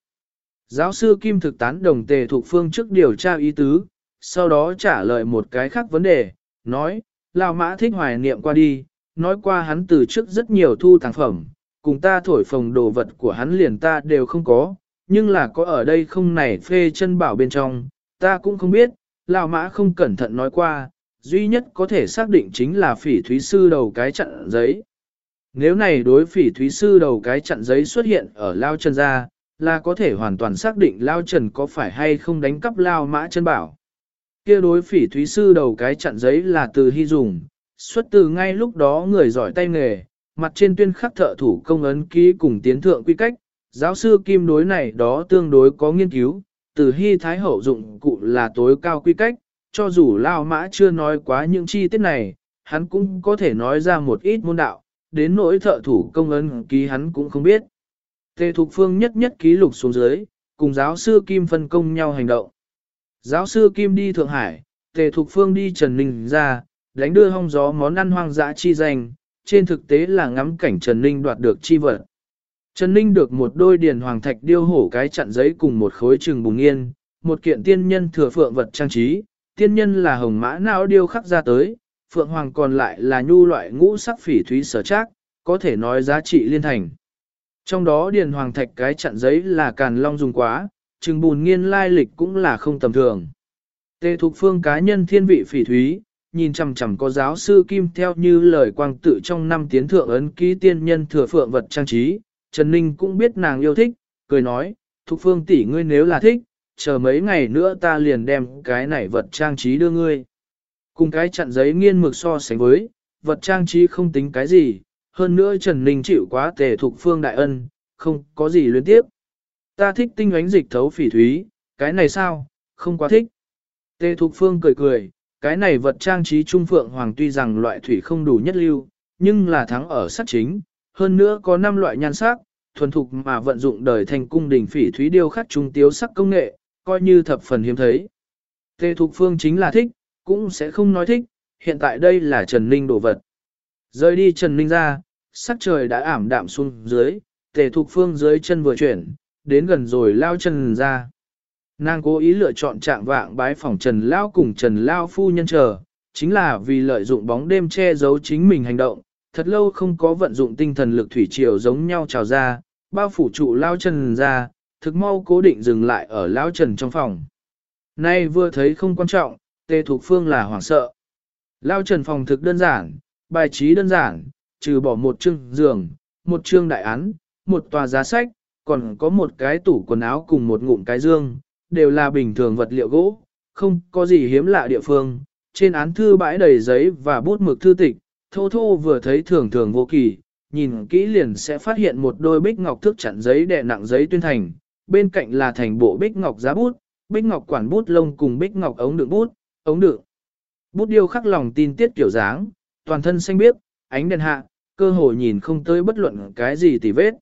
Giáo sư Kim thực tán đồng tề thuộc phương trước điều tra ý tứ, sau đó trả lời một cái khác vấn đề, nói, Lao mã thích hoài niệm qua đi, nói qua hắn từ trước rất nhiều thu tàng phẩm, cùng ta thổi phồng đồ vật của hắn liền ta đều không có, nhưng là có ở đây không này phê chân bảo bên trong, ta cũng không biết, Lao mã không cẩn thận nói qua, duy nhất có thể xác định chính là phỉ thúy sư đầu cái chặn giấy. Nếu này đối phỉ thúy sư đầu cái chặn giấy xuất hiện ở Lao Trần ra, là có thể hoàn toàn xác định Lao Trần có phải hay không đánh cắp Lao Mã chân bảo. kia đối phỉ thúy sư đầu cái chặn giấy là từ hy dùng, xuất từ ngay lúc đó người giỏi tay nghề, mặt trên tuyên khắc thợ thủ công ấn ký cùng tiến thượng quy cách, giáo sư kim đối này đó tương đối có nghiên cứu, từ hy thái hậu dụng cụ là tối cao quy cách, cho dù Lao Mã chưa nói quá những chi tiết này, hắn cũng có thể nói ra một ít môn đạo, đến nỗi thợ thủ công ấn ký hắn cũng không biết. Tề Thục Phương nhất nhất ký lục xuống dưới, cùng giáo sư Kim phân công nhau hành động. Giáo sư Kim đi Thượng Hải, Tề Thục Phương đi Trần Ninh ra, đánh đưa hong gió món ăn hoang dã chi danh, trên thực tế là ngắm cảnh Trần Ninh đoạt được chi vật. Trần Ninh được một đôi điền hoàng thạch điêu hổ cái chặn giấy cùng một khối trừng bùng yên, một kiện tiên nhân thừa phượng vật trang trí, tiên nhân là hồng mã não điêu khắc ra tới, phượng hoàng còn lại là nhu loại ngũ sắc phỉ thúy sở trác, có thể nói giá trị liên thành. Trong đó điền hoàng thạch cái chặn giấy là càn long dùng quá, trừng bùn nghiên lai lịch cũng là không tầm thường. Tề thục phương cá nhân thiên vị phỉ thúy, nhìn chằm chằm có giáo sư Kim theo như lời quang tự trong năm tiến thượng ấn ký tiên nhân thừa phượng vật trang trí, Trần Ninh cũng biết nàng yêu thích, cười nói, thục phương tỷ ngươi nếu là thích, chờ mấy ngày nữa ta liền đem cái này vật trang trí đưa ngươi. Cùng cái chặn giấy nghiên mực so sánh với, vật trang trí không tính cái gì, hơn nữa Trần Ninh chịu quá tề thuộc phương đại ân, không có gì luyến tiếp. Ta thích tinh ánh dịch thấu phỉ thúy, cái này sao, không quá thích. Tề Thục Phương cười cười, cái này vật trang trí trung phượng hoàng tuy rằng loại thủy không đủ nhất lưu, nhưng là thắng ở sắc chính, hơn nữa có 5 loại nhan sắc, thuần thục mà vận dụng đời thành cung đỉnh phỉ thúy điêu khắc trung tiếu sắc công nghệ, coi như thập phần hiếm thấy. Tề Thục Phương chính là thích, cũng sẽ không nói thích, hiện tại đây là Trần Ninh đồ vật. Rời đi Trần Ninh ra, sắc trời đã ảm đạm xuống dưới, Tề Thục Phương dưới chân vừa chuyển, đến gần rồi lao chân ra. Nàng cố ý lựa chọn trạng vạng bái phòng Trần Lao cùng Trần Lao phu nhân chờ, chính là vì lợi dụng bóng đêm che giấu chính mình hành động, thật lâu không có vận dụng tinh thần lực thủy triều giống nhau trào ra, bao phủ trụ Lao Trần ra, thực mau cố định dừng lại ở lão Trần trong phòng. Nay vừa thấy không quan trọng, Tề Thục Phương là hoảng sợ. Lão Trần phòng thực đơn giản, bài trí đơn giản, trừ bỏ một chương giường, một chương đại án, một tòa giá sách, còn có một cái tủ quần áo cùng một ngụm cái dương, đều là bình thường vật liệu gỗ, không có gì hiếm lạ địa phương. Trên án thư bãi đầy giấy và bút mực thư tịch, thô thô vừa thấy thường thường vô kỳ, nhìn kỹ liền sẽ phát hiện một đôi bích ngọc thước chặn giấy đè nặng giấy tuyên thành, bên cạnh là thành bộ bích ngọc giá bút, bích ngọc quản bút lông cùng bích ngọc ống đựng bút, ống đựng. Bút điêu khắc lòng tin tiết kiểu dáng, toàn thân xanh biếc, ánh đèn hạ, cơ hồ nhìn không tới bất luận cái gì tỉ vết.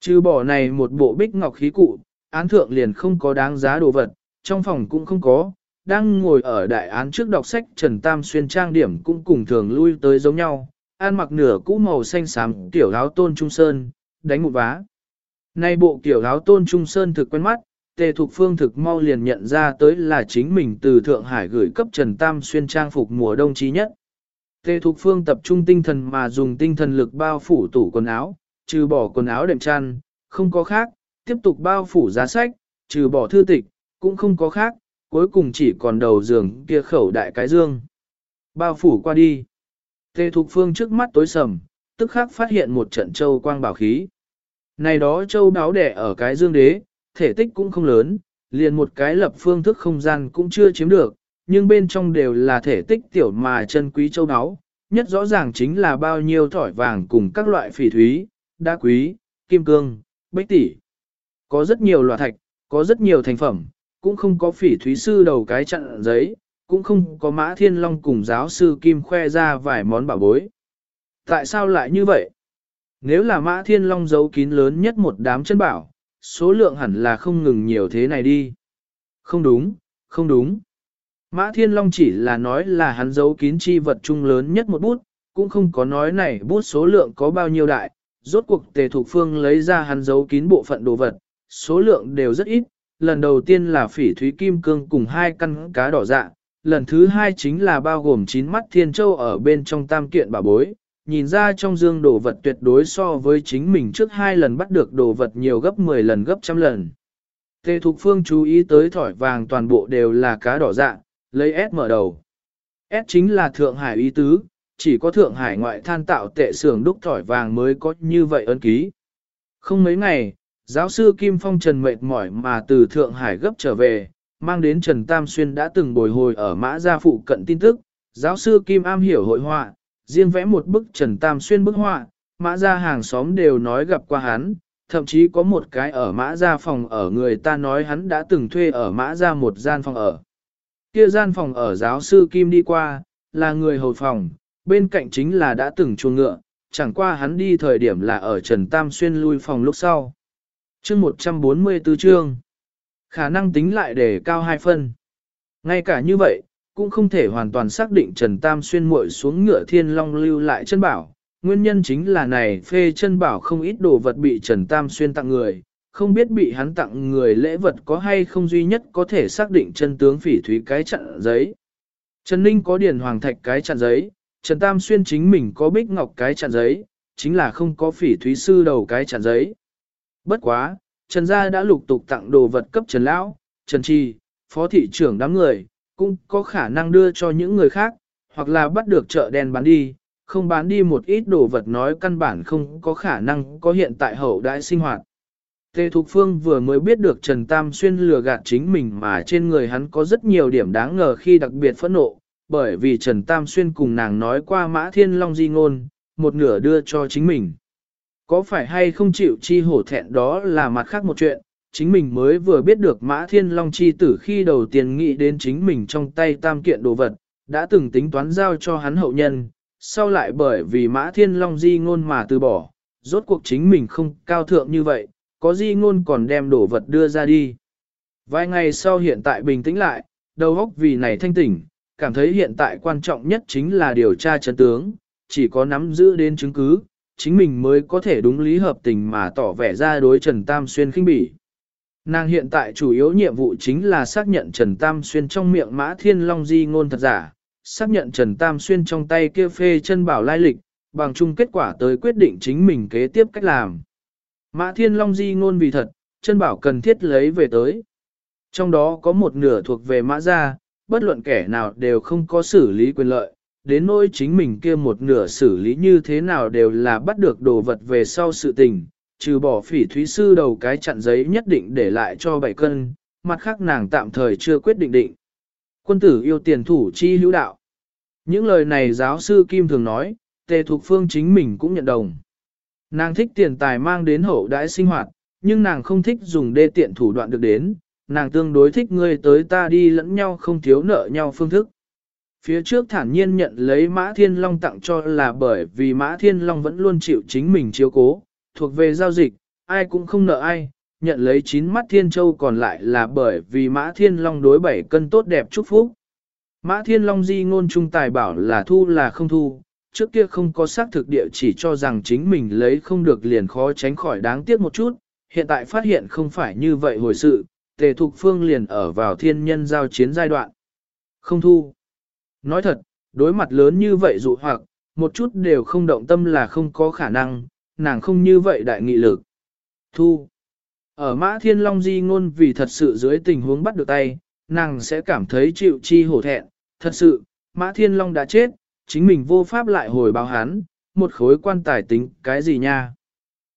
Trừ bỏ này một bộ bích ngọc khí cụ, án thượng liền không có đáng giá đồ vật, trong phòng cũng không có, đang ngồi ở đại án trước đọc sách Trần Tam Xuyên trang điểm cũng cùng thường lui tới giống nhau, an mặc nửa cũ màu xanh xám tiểu áo tôn trung sơn, đánh một vá. Nay bộ kiểu áo tôn trung sơn thực quen mắt, tề thục phương thực mau liền nhận ra tới là chính mình từ Thượng Hải gửi cấp Trần Tam Xuyên trang phục mùa đông chí nhất. Tề thục phương tập trung tinh thần mà dùng tinh thần lực bao phủ tủ quần áo, trừ bỏ quần áo đệm chăn, không có khác, tiếp tục bao phủ giá sách, trừ bỏ thư tịch, cũng không có khác, cuối cùng chỉ còn đầu giường kia khẩu đại cái dương. Bao phủ qua đi. Tề Thục Phương trước mắt tối sầm, tức khắc phát hiện một trận châu quang bảo khí. Này đó châu đáo đẻ ở cái dương đế, thể tích cũng không lớn, liền một cái lập phương thức không gian cũng chưa chiếm được, nhưng bên trong đều là thể tích tiểu mà chân quý châu đáo, nhất rõ ràng chính là bao nhiêu thỏi vàng cùng các loại phỉ thúy, đá quý, kim cương, bách tỷ. Có rất nhiều loại thạch, có rất nhiều thành phẩm, cũng không có phỉ thúy sư đầu cái chặn giấy, cũng không có mã thiên long cùng giáo sư Kim khoe ra vài món bảo bối. Tại sao lại như vậy? Nếu là mã thiên long giấu kín lớn nhất một đám chân bảo, số lượng hẳn là không ngừng nhiều thế này đi. Không đúng, không đúng. Mã Thiên Long chỉ là nói là hắn giấu kín chi vật chung lớn nhất một bút, cũng không có nói này bút số lượng có bao nhiêu đại, rốt cuộc tề thục phương lấy ra hắn giấu kín bộ phận đồ vật, số lượng đều rất ít, lần đầu tiên là phỉ thúy kim cương cùng hai căn cá đỏ dạ, lần thứ hai chính là bao gồm chín mắt thiên châu ở bên trong tam kiện bà bối, nhìn ra trong dương đồ vật tuyệt đối so với chính mình trước hai lần bắt được đồ vật nhiều gấp 10 lần gấp trăm lần. Tề Thục Phương chú ý tới thỏi vàng toàn bộ đều là cá đỏ dạng lấy S mở đầu. S chính là Thượng Hải ý tứ, chỉ có Thượng Hải ngoại than tạo tệ xưởng đúc thỏi vàng mới có như vậy ấn ký. Không mấy ngày, giáo sư Kim Phong Trần mệt mỏi mà từ Thượng Hải gấp trở về, mang đến Trần Tam Xuyên đã từng bồi hồi ở mã gia phụ cận tin tức. Giáo sư Kim am hiểu hội họa, riêng vẽ một bức Trần Tam Xuyên bức họa, mã gia hàng xóm đều nói gặp qua hắn, thậm chí có một cái ở mã gia phòng ở người ta nói hắn đã từng thuê ở mã gia một gian phòng ở. Kia gian phòng ở giáo sư Kim đi qua, là người hầu phòng, bên cạnh chính là đã từng chuồng ngựa, chẳng qua hắn đi thời điểm là ở Trần Tam Xuyên lui phòng lúc sau. chương 144 chương, khả năng tính lại để cao 2 phân. Ngay cả như vậy, cũng không thể hoàn toàn xác định Trần Tam Xuyên muội xuống ngựa thiên long lưu lại chân bảo, nguyên nhân chính là này phê chân bảo không ít đồ vật bị Trần Tam Xuyên tặng người, không biết bị hắn tặng người lễ vật có hay không duy nhất có thể xác định chân tướng phỉ thúy cái chặn giấy. Trần Ninh có điền hoàng thạch cái chặn giấy, Trần Tam Xuyên chính mình có bích ngọc cái chặn giấy, chính là không có phỉ thúy sư đầu cái chặn giấy. Bất quá, Trần Gia đã lục tục tặng đồ vật cấp Trần Lão, Trần Chi, Phó Thị trưởng đám người, cũng có khả năng đưa cho những người khác, hoặc là bắt được chợ đen bán đi, không bán đi một ít đồ vật nói căn bản không có khả năng có hiện tại hậu đại sinh hoạt. Tề Thục Phương vừa mới biết được Trần Tam Xuyên lừa gạt chính mình mà trên người hắn có rất nhiều điểm đáng ngờ khi đặc biệt phẫn nộ, bởi vì Trần Tam Xuyên cùng nàng nói qua Mã Thiên Long di ngôn, một nửa đưa cho chính mình. Có phải hay không chịu chi hổ thẹn đó là mặt khác một chuyện, chính mình mới vừa biết được Mã Thiên Long chi tử khi đầu tiên nghĩ đến chính mình trong tay tam kiện đồ vật, đã từng tính toán giao cho hắn hậu nhân, sau lại bởi vì Mã Thiên Long di ngôn mà từ bỏ, rốt cuộc chính mình không cao thượng như vậy, có di ngôn còn đem đồ vật đưa ra đi. Vài ngày sau hiện tại bình tĩnh lại, đầu óc vì này thanh tỉnh, cảm thấy hiện tại quan trọng nhất chính là điều tra chân tướng, chỉ có nắm giữ đến chứng cứ, chính mình mới có thể đúng lý hợp tình mà tỏ vẻ ra đối Trần Tam Xuyên khinh bỉ. Nàng hiện tại chủ yếu nhiệm vụ chính là xác nhận Trần Tam Xuyên trong miệng mã thiên long di ngôn thật giả, xác nhận Trần Tam Xuyên trong tay kia phê chân bảo lai lịch, bằng chung kết quả tới quyết định chính mình kế tiếp cách làm. Mã thiên long di ngôn vì thật, chân bảo cần thiết lấy về tới. Trong đó có một nửa thuộc về mã gia, bất luận kẻ nào đều không có xử lý quyền lợi, đến nỗi chính mình kia một nửa xử lý như thế nào đều là bắt được đồ vật về sau sự tình, trừ bỏ phỉ thúy sư đầu cái chặn giấy nhất định để lại cho bảy cân, mặt khác nàng tạm thời chưa quyết định định. Quân tử yêu tiền thủ chi hữu đạo. Những lời này giáo sư Kim thường nói, tề thục phương chính mình cũng nhận đồng. Nàng thích tiền tài mang đến hậu đãi sinh hoạt, nhưng nàng không thích dùng đê tiện thủ đoạn được đến, nàng tương đối thích ngươi tới ta đi lẫn nhau không thiếu nợ nhau phương thức. Phía trước thản nhiên nhận lấy Mã Thiên Long tặng cho là bởi vì Mã Thiên Long vẫn luôn chịu chính mình chiếu cố, thuộc về giao dịch, ai cũng không nợ ai, nhận lấy chín mắt Thiên Châu còn lại là bởi vì Mã Thiên Long đối bảy cân tốt đẹp chúc phúc. Mã Thiên Long di ngôn trung tài bảo là thu là không thu, trước kia không có xác thực địa chỉ cho rằng chính mình lấy không được liền khó tránh khỏi đáng tiếc một chút, hiện tại phát hiện không phải như vậy hồi sự, tề thục phương liền ở vào thiên nhân giao chiến giai đoạn. Không thu. Nói thật, đối mặt lớn như vậy dụ hoặc, một chút đều không động tâm là không có khả năng, nàng không như vậy đại nghị lực. Thu. Ở mã thiên long di ngôn vì thật sự dưới tình huống bắt được tay, nàng sẽ cảm thấy chịu chi hổ thẹn. Thật sự, mã thiên long đã chết, chính mình vô pháp lại hồi báo hắn, một khối quan tài tính cái gì nha.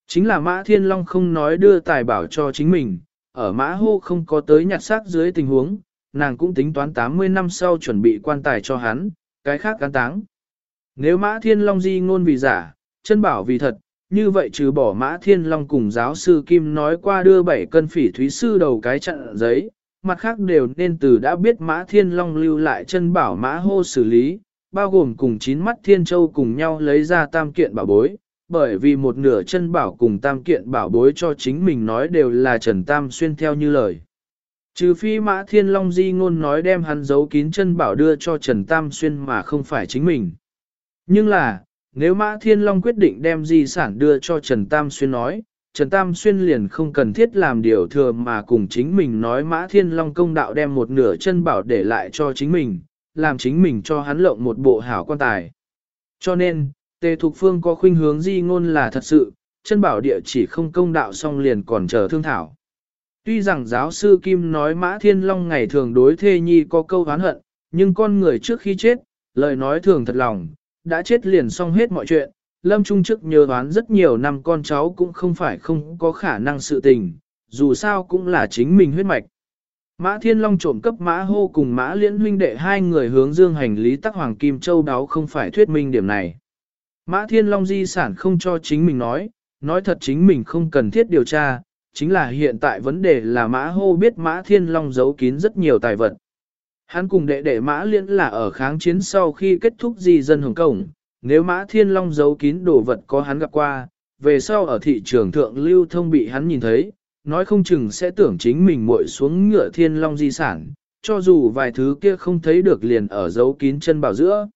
Chính là mã thiên long không nói đưa tài bảo cho chính mình, ở mã hô không có tới nhặt xác dưới tình huống, nàng cũng tính toán 80 năm sau chuẩn bị quan tài cho hắn, cái khác cán táng. Nếu mã thiên long di ngôn vì giả, chân bảo vì thật, như vậy trừ bỏ mã thiên long cùng giáo sư Kim nói qua đưa 7 cân phỉ thúy sư đầu cái chặn giấy, mặt khác đều nên từ đã biết mã thiên long lưu lại chân bảo mã hô xử lý, bao gồm cùng chín mắt thiên châu cùng nhau lấy ra tam kiện bảo bối, bởi vì một nửa chân bảo cùng tam kiện bảo bối cho chính mình nói đều là Trần Tam Xuyên theo như lời. Trừ phi mã thiên long di ngôn nói đem hắn giấu kín chân bảo đưa cho Trần Tam Xuyên mà không phải chính mình. Nhưng là, nếu mã thiên long quyết định đem di sản đưa cho Trần Tam Xuyên nói, Trần Tam Xuyên liền không cần thiết làm điều thừa mà cùng chính mình nói mã thiên long công đạo đem một nửa chân bảo để lại cho chính mình, làm chính mình cho hắn lộng một bộ hảo quan tài. Cho nên, Tề Thục Phương có khuynh hướng di ngôn là thật sự, chân bảo địa chỉ không công đạo xong liền còn chờ thương thảo. Tuy rằng giáo sư Kim nói Mã Thiên Long ngày thường đối thê nhi có câu hán hận, nhưng con người trước khi chết, lời nói thường thật lòng, đã chết liền xong hết mọi chuyện. Lâm Trung trước nhớ đoán rất nhiều năm con cháu cũng không phải không có khả năng sự tình, dù sao cũng là chính mình huyết mạch. Mã Thiên Long trộm cấp Mã Hô cùng Mã Liễn huynh đệ hai người hướng dương hành lý tắc Hoàng Kim Châu đáo không phải thuyết minh điểm này. Mã Thiên Long di sản không cho chính mình nói, nói thật chính mình không cần thiết điều tra, chính là hiện tại vấn đề là Mã Hô biết Mã Thiên Long giấu kín rất nhiều tài vật. Hắn cùng đệ đệ Mã liên là ở kháng chiến sau khi kết thúc di dân Hồng Cổng, nếu Mã Thiên Long giấu kín đồ vật có hắn gặp qua, về sau ở thị trường thượng lưu thông bị hắn nhìn thấy, nói không chừng sẽ tưởng chính mình muội xuống ngựa Thiên Long di sản, cho dù vài thứ kia không thấy được liền ở giấu kín chân bảo giữa.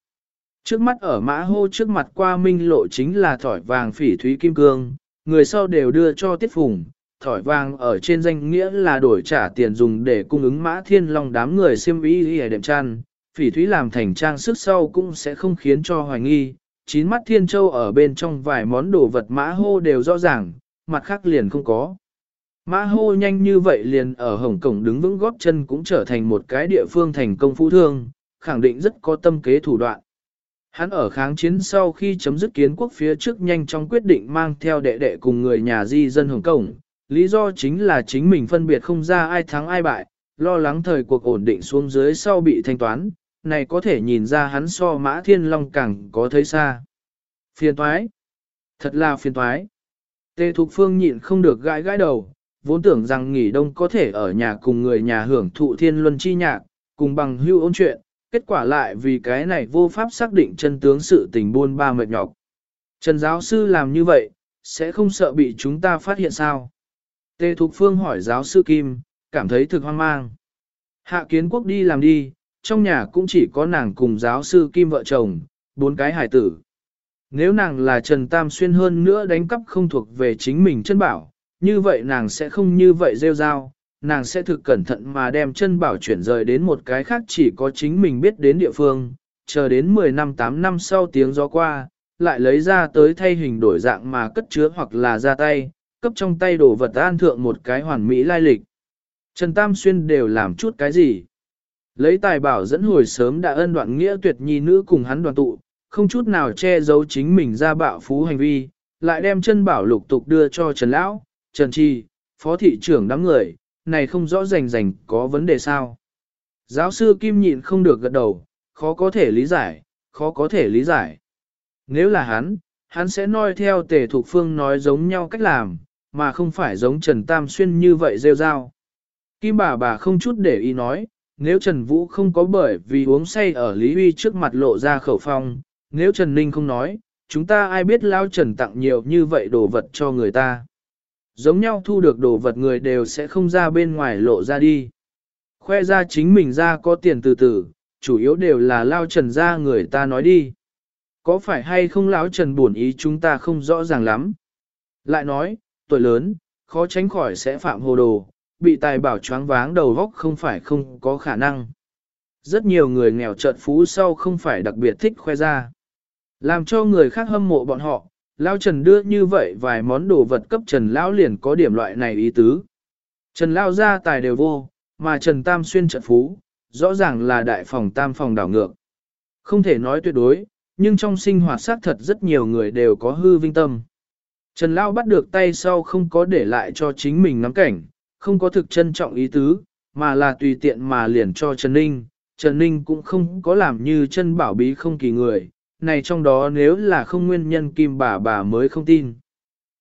Trước mắt ở mã hô trước mặt qua minh lộ chính là thỏi vàng phỉ thúy kim cương, người sau đều đưa cho tiết phùng, thỏi vàng ở trên danh nghĩa là đổi trả tiền dùng để cung ứng mã thiên long đám người xiêm y y đệm chăn, phỉ thúy làm thành trang sức sau cũng sẽ không khiến cho hoài nghi, chín mắt thiên châu ở bên trong vài món đồ vật mã hô đều rõ ràng, mặt khác liền không có. Mã hô nhanh như vậy liền ở Hồng Cổng đứng vững góp chân cũng trở thành một cái địa phương thành công phú thương, khẳng định rất có tâm kế thủ đoạn. Hắn ở kháng chiến sau khi chấm dứt kiến quốc phía trước nhanh chóng quyết định mang theo đệ đệ cùng người nhà di dân Hồng Cổng, lý do chính là chính mình phân biệt không ra ai thắng ai bại, lo lắng thời cuộc ổn định xuống dưới sau bị thanh toán, này có thể nhìn ra hắn so mã thiên long càng có thấy xa. Phiền toái. Thật là phiền toái. Tề Thục Phương nhịn không được gãi gãi đầu, vốn tưởng rằng nghỉ đông có thể ở nhà cùng người nhà hưởng thụ thiên luân chi nhạc, cùng bằng hưu ôn chuyện, kết quả lại vì cái này vô pháp xác định chân tướng sự tình buôn ba mệt nhọc. Trần giáo sư làm như vậy, sẽ không sợ bị chúng ta phát hiện sao? Tề Thục Phương hỏi giáo sư Kim, cảm thấy thực hoang mang. Hạ kiến quốc đi làm đi, trong nhà cũng chỉ có nàng cùng giáo sư Kim vợ chồng, bốn cái hải tử. Nếu nàng là Trần Tam Xuyên hơn nữa đánh cắp không thuộc về chính mình chân bảo, như vậy nàng sẽ không như vậy rêu rao, nàng sẽ thực cẩn thận mà đem chân bảo chuyển rời đến một cái khác chỉ có chính mình biết đến địa phương, chờ đến 10 năm 8 năm sau tiếng gió qua, lại lấy ra tới thay hình đổi dạng mà cất chứa hoặc là ra tay, cấp trong tay đồ vật an thượng một cái hoàn mỹ lai lịch. Trần Tam Xuyên đều làm chút cái gì? Lấy tài bảo dẫn hồi sớm đã ân đoạn nghĩa tuyệt nhi nữ cùng hắn đoàn tụ, không chút nào che giấu chính mình ra bạo phú hành vi, lại đem chân bảo lục tục đưa cho Trần Lão, Trần Chi, phó thị trưởng đám người, này không rõ rành rành có vấn đề sao. Giáo sư Kim nhịn không được gật đầu, khó có thể lý giải, khó có thể lý giải. Nếu là hắn, hắn sẽ nói theo tề thục phương nói giống nhau cách làm, mà không phải giống Trần Tam Xuyên như vậy rêu rao. Kim bà bà không chút để ý nói, nếu Trần Vũ không có bởi vì uống say ở Lý Huy trước mặt lộ ra khẩu phong, nếu Trần Ninh không nói, chúng ta ai biết lao Trần tặng nhiều như vậy đồ vật cho người ta. Giống nhau thu được đồ vật người đều sẽ không ra bên ngoài lộ ra đi. Khoe ra chính mình ra có tiền từ từ, chủ yếu đều là lao Trần ra người ta nói đi. Có phải hay không lão Trần buồn ý chúng ta không rõ ràng lắm. Lại nói, tuổi lớn, khó tránh khỏi sẽ phạm hồ đồ, bị tài bảo choáng váng đầu góc không phải không có khả năng. Rất nhiều người nghèo trợt phú sau không phải đặc biệt thích khoe ra. Làm cho người khác hâm mộ bọn họ, Lão Trần đưa như vậy vài món đồ vật cấp Trần Lão liền có điểm loại này ý tứ. Trần Lão ra tài đều vô, mà Trần Tam xuyên trận phú, rõ ràng là đại phòng tam phòng đảo ngược. Không thể nói tuyệt đối, nhưng trong sinh hoạt xác thật rất nhiều người đều có hư vinh tâm. Trần Lão bắt được tay sau không có để lại cho chính mình nắm cảnh, không có thực trân trọng ý tứ, mà là tùy tiện mà liền cho Trần Ninh. Trần Ninh cũng không có làm như chân bảo bí không kỳ người, này trong đó nếu là không nguyên nhân kim bà bà mới không tin.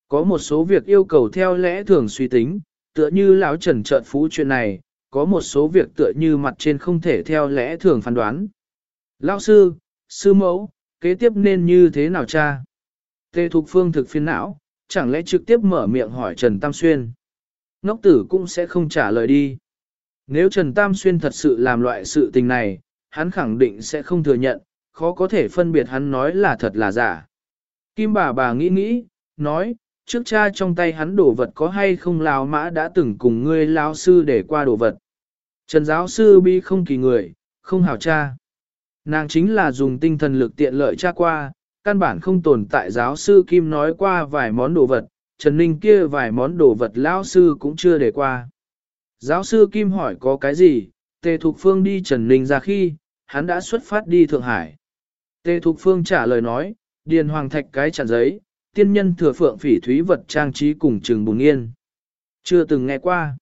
Có một số việc yêu cầu theo lẽ thường suy tính, tựa như lão trần trợn phú chuyện này, có một số việc tựa như mặt trên không thể theo lẽ thường phán đoán. Lão sư, sư mẫu, kế tiếp nên như thế nào cha? Tê Thục Phương thực phiền não, chẳng lẽ trực tiếp mở miệng hỏi Trần Tam Xuyên? Ngốc tử cũng sẽ không trả lời đi. Nếu Trần Tam Xuyên thật sự làm loại sự tình này, hắn khẳng định sẽ không thừa nhận, khó có thể phân biệt hắn nói là thật là giả. Kim bà bà nghĩ nghĩ, nói, trước cha trong tay hắn đồ vật có hay không lao mã đã từng cùng ngươi lao sư để qua đồ vật. Trần giáo sư bi không kỳ người, không hảo cha. Nàng chính là dùng tinh thần lực tiện lợi tra qua, căn bản không tồn tại giáo sư Kim nói qua vài món đồ vật, Trần Ninh kia vài món đồ vật lão sư cũng chưa để qua. Giáo sư Kim hỏi có cái gì, Tề Thục Phương đi Trần Ninh ra khi, hắn đã xuất phát đi Thượng Hải. Tề Thục Phương trả lời nói, điền hoàng thạch cái chặn giấy, tiên nhân thừa phượng phỉ thúy vật trang trí cùng trường bùng yên. Chưa từng nghe qua.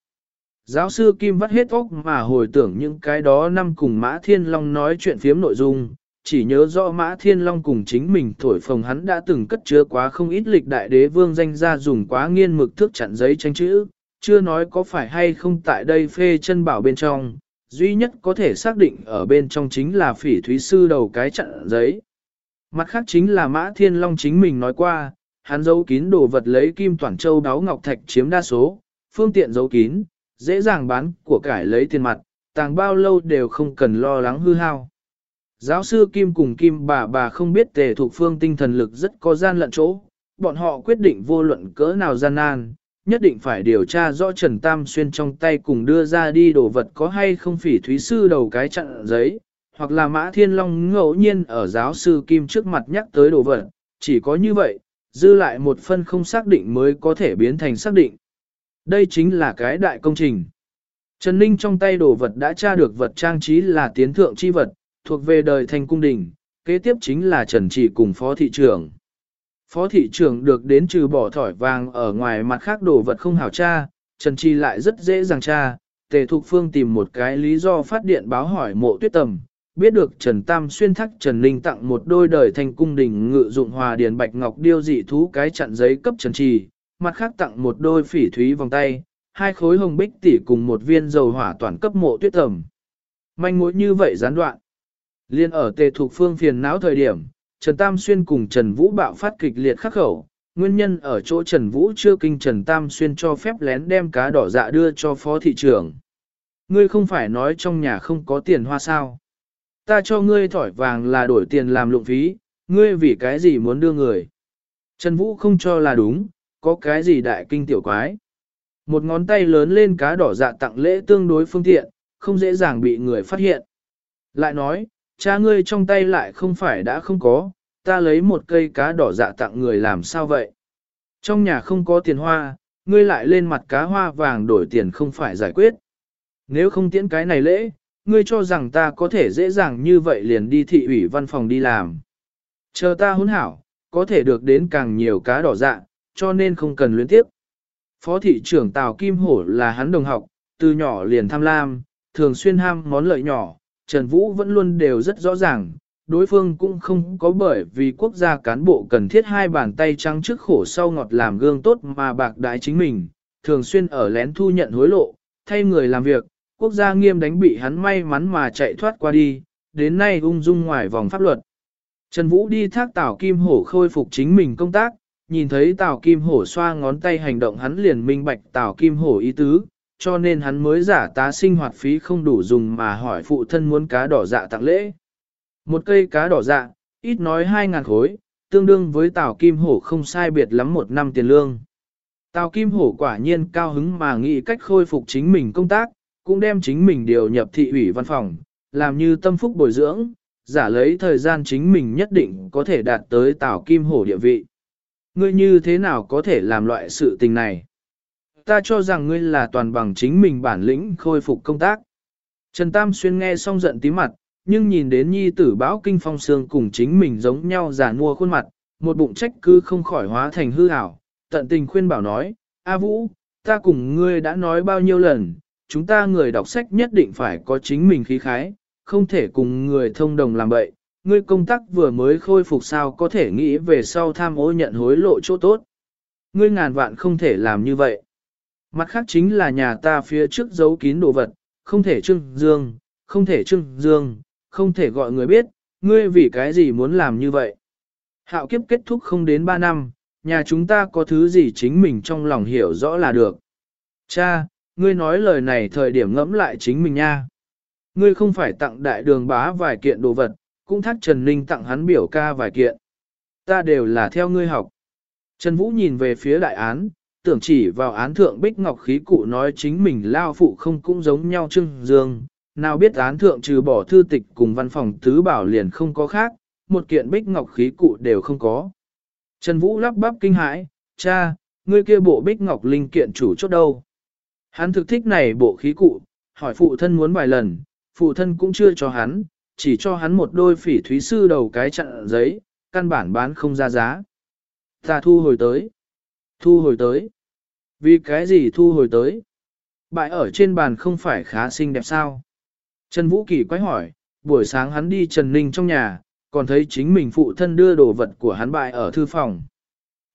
Giáo sư Kim vắt hết óc mà hồi tưởng những cái đó năm cùng Mã Thiên Long nói chuyện phiếm nội dung, chỉ nhớ rõ Mã Thiên Long cùng chính mình thổi phồng hắn đã từng cất chứa quá không ít lịch đại đế vương danh ra dùng quá nghiên mực thước chặn giấy tranh chữ, chưa nói có phải hay không tại đây phê chân bảo bên trong, duy nhất có thể xác định ở bên trong chính là phỉ thúy sư đầu cái chặn giấy. Mặt khác chính là Mã Thiên Long chính mình nói qua, hắn giấu kín đồ vật lấy kim toàn châu đáo ngọc thạch chiếm đa số, phương tiện giấu kín, dễ dàng bán của cải lấy tiền mặt, tàng bao lâu đều không cần lo lắng hư hao. Giáo sư Kim cùng Kim bà bà không biết tề thuộc phương tinh thần lực rất có gian lận chỗ, bọn họ quyết định vô luận cỡ nào gian nan, nhất định phải điều tra rõ Trần Tam Xuyên trong tay cùng đưa ra đi đồ vật có hay không phỉ thúy sư đầu cái chặn giấy, hoặc là Mã Thiên Long ngẫu nhiên ở giáo sư Kim trước mặt nhắc tới đồ vật, chỉ có như vậy, dư lại một phân không xác định mới có thể biến thành xác định. Đây chính là cái đại công trình. Trần Ninh trong tay đồ vật đã tra được vật trang trí là tiến thượng chi vật, thuộc về đời thành cung đình, kế tiếp chính là Trần Chỉ cùng phó thị trưởng. Phó thị trưởng được đến trừ bỏ thỏi vàng ở ngoài mặt khác đồ vật không hảo tra, Trần Chi lại rất dễ dàng tra, Tề Thục Phương tìm một cái lý do phát điện báo hỏi mộ tuyết tầm, biết được Trần Tam xuyên thắc Trần Ninh tặng một đôi đời thành cung đình ngự dụng hòa điền bạch ngọc điêu dị thú cái chặn giấy cấp Trần Trì, mặt khác tặng một đôi phỉ thúy vòng tay, hai khối hồng bích tỷ cùng một viên dầu hỏa toàn cấp mộ tuyết tầm. Manh mối như vậy gián đoạn. Liên ở Tề thuộc Phương phiền não thời điểm, Trần Tam Xuyên cùng Trần Vũ bạo phát kịch liệt khắc khẩu, nguyên nhân ở chỗ Trần Vũ chưa kinh Trần Tam Xuyên cho phép lén đem cá đỏ dạ đưa cho phó thị trưởng. Ngươi không phải nói trong nhà không có tiền hoa sao. Ta cho ngươi thỏi vàng là đổi tiền làm lụng phí, ngươi vì cái gì muốn đưa người. Trần Vũ không cho là đúng, có cái gì đại kinh tiểu quái. Một ngón tay lớn lên cá đỏ dạ tặng lễ tương đối phương tiện, không dễ dàng bị người phát hiện. Lại nói, cha ngươi trong tay lại không phải đã không có, ta lấy một cây cá đỏ dạ tặng người làm sao vậy? Trong nhà không có tiền hoa, ngươi lại lên mặt cá hoa vàng đổi tiền không phải giải quyết. Nếu không tiễn cái này lễ, ngươi cho rằng ta có thể dễ dàng như vậy liền đi thị ủy văn phòng đi làm. Chờ ta hỗn hảo, có thể được đến càng nhiều cá đỏ dạ, cho nên không cần luyến tiếp. Phó thị trưởng Tào Kim Hổ là hắn đồng học, từ nhỏ liền tham lam, thường xuyên ham món lợi nhỏ, Trần Vũ vẫn luôn đều rất rõ ràng, đối phương cũng không có bởi vì quốc gia cán bộ cần thiết hai bàn tay trắng trước khổ sau ngọt làm gương tốt mà bạc đại chính mình, thường xuyên ở lén thu nhận hối lộ, thay người làm việc, quốc gia nghiêm đánh bị hắn may mắn mà chạy thoát qua đi, đến nay ung dung ngoài vòng pháp luật. Trần Vũ đi thác Tào Kim Hổ khôi phục chính mình công tác, nhìn thấy Tào Kim Hổ xoa ngón tay hành động hắn liền minh bạch Tào Kim Hổ ý tứ, cho nên hắn mới giả tá sinh hoạt phí không đủ dùng mà hỏi phụ thân muốn cá đỏ dạ tặng lễ. Một cây cá đỏ dạ, ít nói 2.000 khối, tương đương với Tào Kim Hổ không sai biệt lắm một năm tiền lương. Tào Kim Hổ quả nhiên cao hứng mà nghĩ cách khôi phục chính mình công tác, cũng đem chính mình điều nhập thị ủy văn phòng, làm như tâm phúc bồi dưỡng, giả lấy thời gian chính mình nhất định có thể đạt tới Tào Kim Hổ địa vị. Ngươi như thế nào có thể làm loại sự tình này? Ta cho rằng ngươi là toàn bằng chính mình bản lĩnh khôi phục công tác. Trần Tam Xuyên nghe xong giận tí mặt, nhưng nhìn đến nhi tử báo kinh phong sương cùng chính mình giống nhau giả mua khuôn mặt, một bụng trách cứ không khỏi hóa thành hư ảo, tận tình khuyên bảo nói, A Vũ, ta cùng ngươi đã nói bao nhiêu lần, chúng ta người đọc sách nhất định phải có chính mình khí khái, không thể cùng người thông đồng làm bậy. Ngươi công tác vừa mới khôi phục sao có thể nghĩ về sau tham ô nhận hối lộ chỗ tốt. Ngươi ngàn vạn không thể làm như vậy. Mặt khác chính là nhà ta phía trước giấu kín đồ vật, không thể trưng dương, không thể trưng dương, không thể gọi người biết, ngươi vì cái gì muốn làm như vậy. Hạo kiếp kết thúc không đến 3 năm, nhà chúng ta có thứ gì chính mình trong lòng hiểu rõ là được. Cha, ngươi nói lời này thời điểm ngẫm lại chính mình nha. Ngươi không phải tặng đại đường bá vài kiện đồ vật, cũng thác Trần Ninh tặng hắn biểu ca vài kiện. Ta đều là theo ngươi học. Trần Vũ nhìn về phía đại án, tưởng chỉ vào án thượng bích ngọc khí cụ nói chính mình lao phụ không cũng giống nhau trưng dương, nào biết án thượng trừ bỏ thư tịch cùng văn phòng tứ bảo liền không có khác, một kiện bích ngọc khí cụ đều không có. Trần Vũ lắp bắp kinh hãi, cha, ngươi kia bộ bích ngọc linh kiện chủ chốt đâu. Hắn thực thích này bộ khí cụ, hỏi phụ thân muốn vài lần, phụ thân cũng chưa cho hắn, chỉ cho hắn một đôi phỉ thúy sư đầu cái chặn giấy, căn bản bán không ra giá. Ta thu hồi tới. Thu hồi tới. Vì cái gì thu hồi tới? Bại ở trên bàn không phải khá xinh đẹp sao? Trần Vũ Kỳ quái hỏi, buổi sáng hắn đi Trần Ninh trong nhà, còn thấy chính mình phụ thân đưa đồ vật của hắn bại ở thư phòng.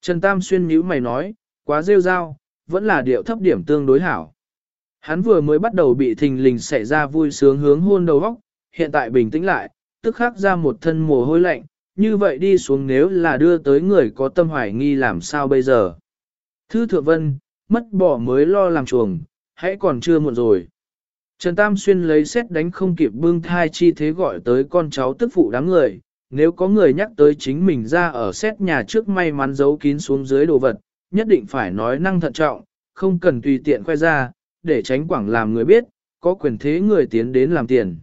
Trần Tam Xuyên nhíu mày nói, quá rêu rao, vẫn là điệu thấp điểm tương đối hảo. Hắn vừa mới bắt đầu bị thình lình xảy ra vui sướng hướng hôn đầu góc, hiện tại bình tĩnh lại, tức khắc ra một thân mồ hôi lạnh, như vậy đi xuống nếu là đưa tới người có tâm hoài nghi làm sao bây giờ. Thư thượng vân, mất bỏ mới lo làm chuồng, hãy còn chưa muộn rồi. Trần Tam Xuyên lấy xét đánh không kịp bưng thai chi thế gọi tới con cháu tức phụ đám người, nếu có người nhắc tới chính mình ra ở xét nhà trước may mắn giấu kín xuống dưới đồ vật, nhất định phải nói năng thận trọng, không cần tùy tiện khoe ra, để tránh quảng làm người biết, có quyền thế người tiến đến làm tiền.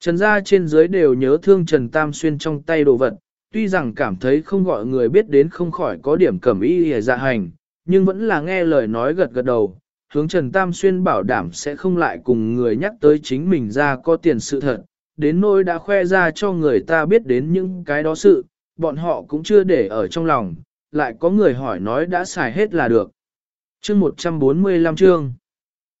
Trần gia trên dưới đều nhớ thương Trần Tam Xuyên trong tay đồ vật, tuy rằng cảm thấy không gọi người biết đến không khỏi có điểm cẩm y hề dạ hành, nhưng vẫn là nghe lời nói gật gật đầu, hướng Trần Tam Xuyên bảo đảm sẽ không lại cùng người nhắc tới chính mình ra có tiền sự thật, đến nỗi đã khoe ra cho người ta biết đến những cái đó sự, bọn họ cũng chưa để ở trong lòng, lại có người hỏi nói đã xài hết là được. Chương 145 chương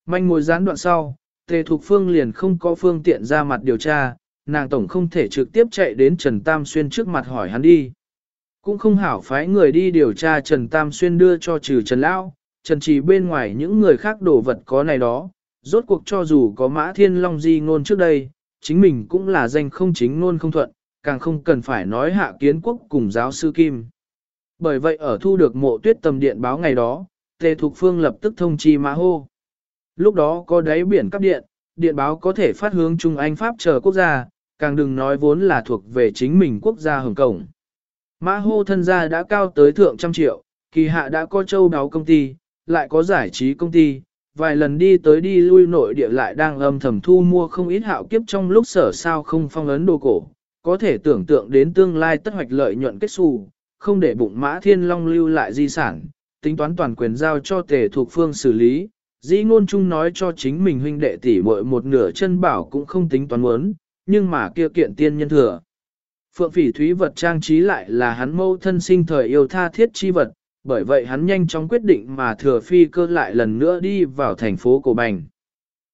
Manh mối gián đoạn sau, Tề Thục Phương liền không có phương tiện ra mặt điều tra, nàng tổng không thể trực tiếp chạy đến Trần Tam Xuyên trước mặt hỏi hắn đi. Cũng không hảo phái người đi điều tra Trần Tam Xuyên đưa cho trừ Trần Lão, Trần Trì bên ngoài những người khác đồ vật có này đó, rốt cuộc cho dù có mã thiên long di ngôn trước đây, chính mình cũng là danh không chính ngôn không thuận, càng không cần phải nói hạ kiến quốc cùng giáo sư Kim. Bởi vậy ở thu được mộ tuyết tầm điện báo ngày đó, Tề Thục Phương lập tức thông chi mã hô. Lúc đó có đáy biển cấp điện, điện báo có thể phát hướng Trung Anh Pháp chờ quốc gia, càng đừng nói vốn là thuộc về chính mình quốc gia Hồng Cổng. Mã hô thân gia đã cao tới thượng trăm triệu, kỳ hạ đã có châu đáo công ty, lại có giải trí công ty, vài lần đi tới đi lui nội địa lại đang âm thầm thu mua không ít hạo kiếp trong lúc sở sao không phong ấn đồ cổ, có thể tưởng tượng đến tương lai tất hoạch lợi nhuận kết xù, không để bụng mã thiên long lưu lại di sản, tính toán toàn quyền giao cho tề thuộc phương xử lý, dĩ ngôn chung nói cho chính mình huynh đệ tỷ muội một nửa chân bảo cũng không tính toán muốn, nhưng mà kia kiện tiên nhân thừa. Phượng phỉ thúy vật trang trí lại là hắn mâu thân sinh thời yêu tha thiết chi vật, bởi vậy hắn nhanh chóng quyết định mà thừa phi cơ lại lần nữa đi vào thành phố Cổ Bành.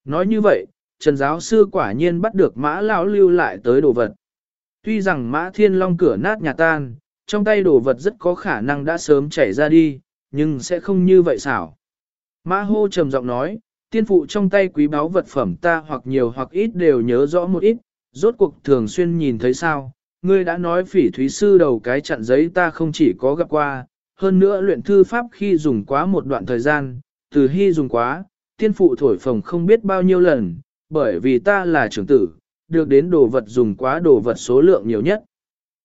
Nói như vậy, Trần giáo sư quả nhiên bắt được mã lão lưu lại tới đồ vật. Tuy rằng mã thiên long cửa nát nhà tan, trong tay đồ vật rất có khả năng đã sớm chảy ra đi, nhưng sẽ không như vậy xảo. Mã hô trầm giọng nói, tiên phụ trong tay quý báu vật phẩm ta hoặc nhiều hoặc ít đều nhớ rõ một ít, rốt cuộc thường xuyên nhìn thấy sao, ngươi đã nói phỉ thúy sư đầu cái chặn giấy ta không chỉ có gặp qua, hơn nữa luyện thư pháp khi dùng quá một đoạn thời gian, từ hy dùng quá, tiên phụ thổi phồng không biết bao nhiêu lần, bởi vì ta là trưởng tử, được đến đồ vật dùng quá đồ vật số lượng nhiều nhất.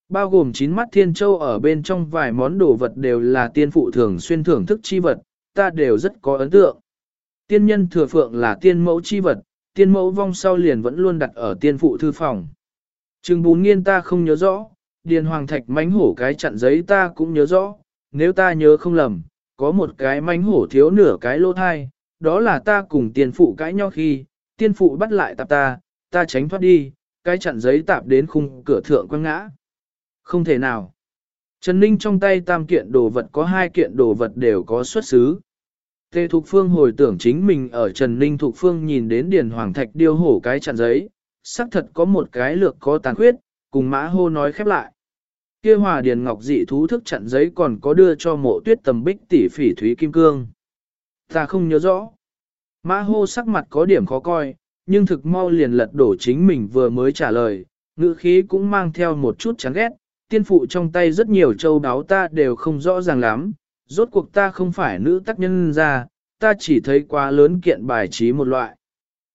Bao gồm chín mắt thiên châu ở bên trong vài món đồ vật đều là tiên phụ thường xuyên thưởng thức chi vật, ta đều rất có ấn tượng. Tiên nhân thừa phượng là tiên mẫu chi vật, tiên mẫu vong sau liền vẫn luôn đặt ở tiên phụ thư phòng. Trừng bún nghiên ta không nhớ rõ, điền hoàng thạch mánh hổ cái chặn giấy ta cũng nhớ rõ, nếu ta nhớ không lầm, có một cái mánh hổ thiếu nửa cái lỗ thai, đó là ta cùng tiên phụ cãi nhau khi, tiên phụ bắt lại tạp ta, ta tránh thoát đi, cái chặn giấy tạp đến khung cửa thượng quăng ngã. Không thể nào. Trần Ninh trong tay tam kiện đồ vật có hai kiện đồ vật đều có xuất xứ. Tề Thục Phương hồi tưởng chính mình ở Trần Ninh Thục Phương nhìn đến Điền Hoàng Thạch điêu hổ cái chặn giấy, xác thật có một cái lược có tàn khuyết, cùng mã hô nói khép lại. kia hòa Điền Ngọc dị thú thức chặn giấy còn có đưa cho mộ tuyết tầm bích tỷ phỉ thúy kim cương. Ta không nhớ rõ. Mã hô sắc mặt có điểm khó coi, nhưng thực mau liền lật đổ chính mình vừa mới trả lời, ngữ khí cũng mang theo một chút chán ghét, tiên phụ trong tay rất nhiều châu đáo ta đều không rõ ràng lắm, rốt cuộc ta không phải nữ tác nhân ra, ta chỉ thấy quá lớn kiện bài trí một loại.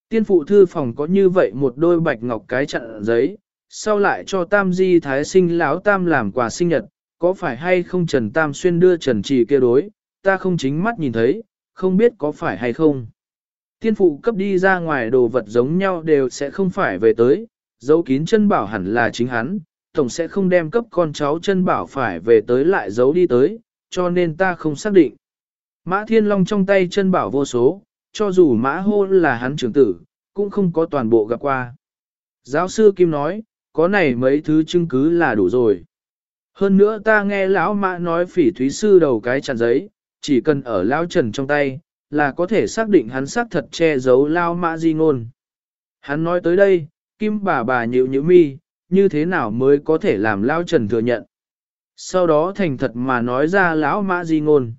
Tiên phụ thư phòng có như vậy một đôi bạch ngọc cái chặn giấy, sau lại cho tam di thái sinh lão tam làm quà sinh nhật, có phải hay không Trần Tam Xuyên đưa Trần Trì kia đối, ta không chính mắt nhìn thấy, không biết có phải hay không. Tiên phụ cấp đi ra ngoài đồ vật giống nhau đều sẽ không phải về tới, dấu kín chân bảo hẳn là chính hắn, tổng sẽ không đem cấp con cháu chân bảo phải về tới lại giấu đi tới, cho nên ta không xác định. Mã Thiên Long trong tay chân bảo vô số, cho dù mã hô là hắn trưởng tử, cũng không có toàn bộ gặp qua. Giáo sư Kim nói, có này mấy thứ chứng cứ là đủ rồi. Hơn nữa ta nghe lão mã nói phỉ thúy sư đầu cái chặn giấy, chỉ cần ở lão trần trong tay, là có thể xác định hắn xác thật che giấu lao mã di ngôn. Hắn nói tới đây, Kim bà bà nhịu nhịu mi, như thế nào mới có thể làm lao trần thừa nhận. Sau đó thành thật mà nói ra lão mã di ngôn.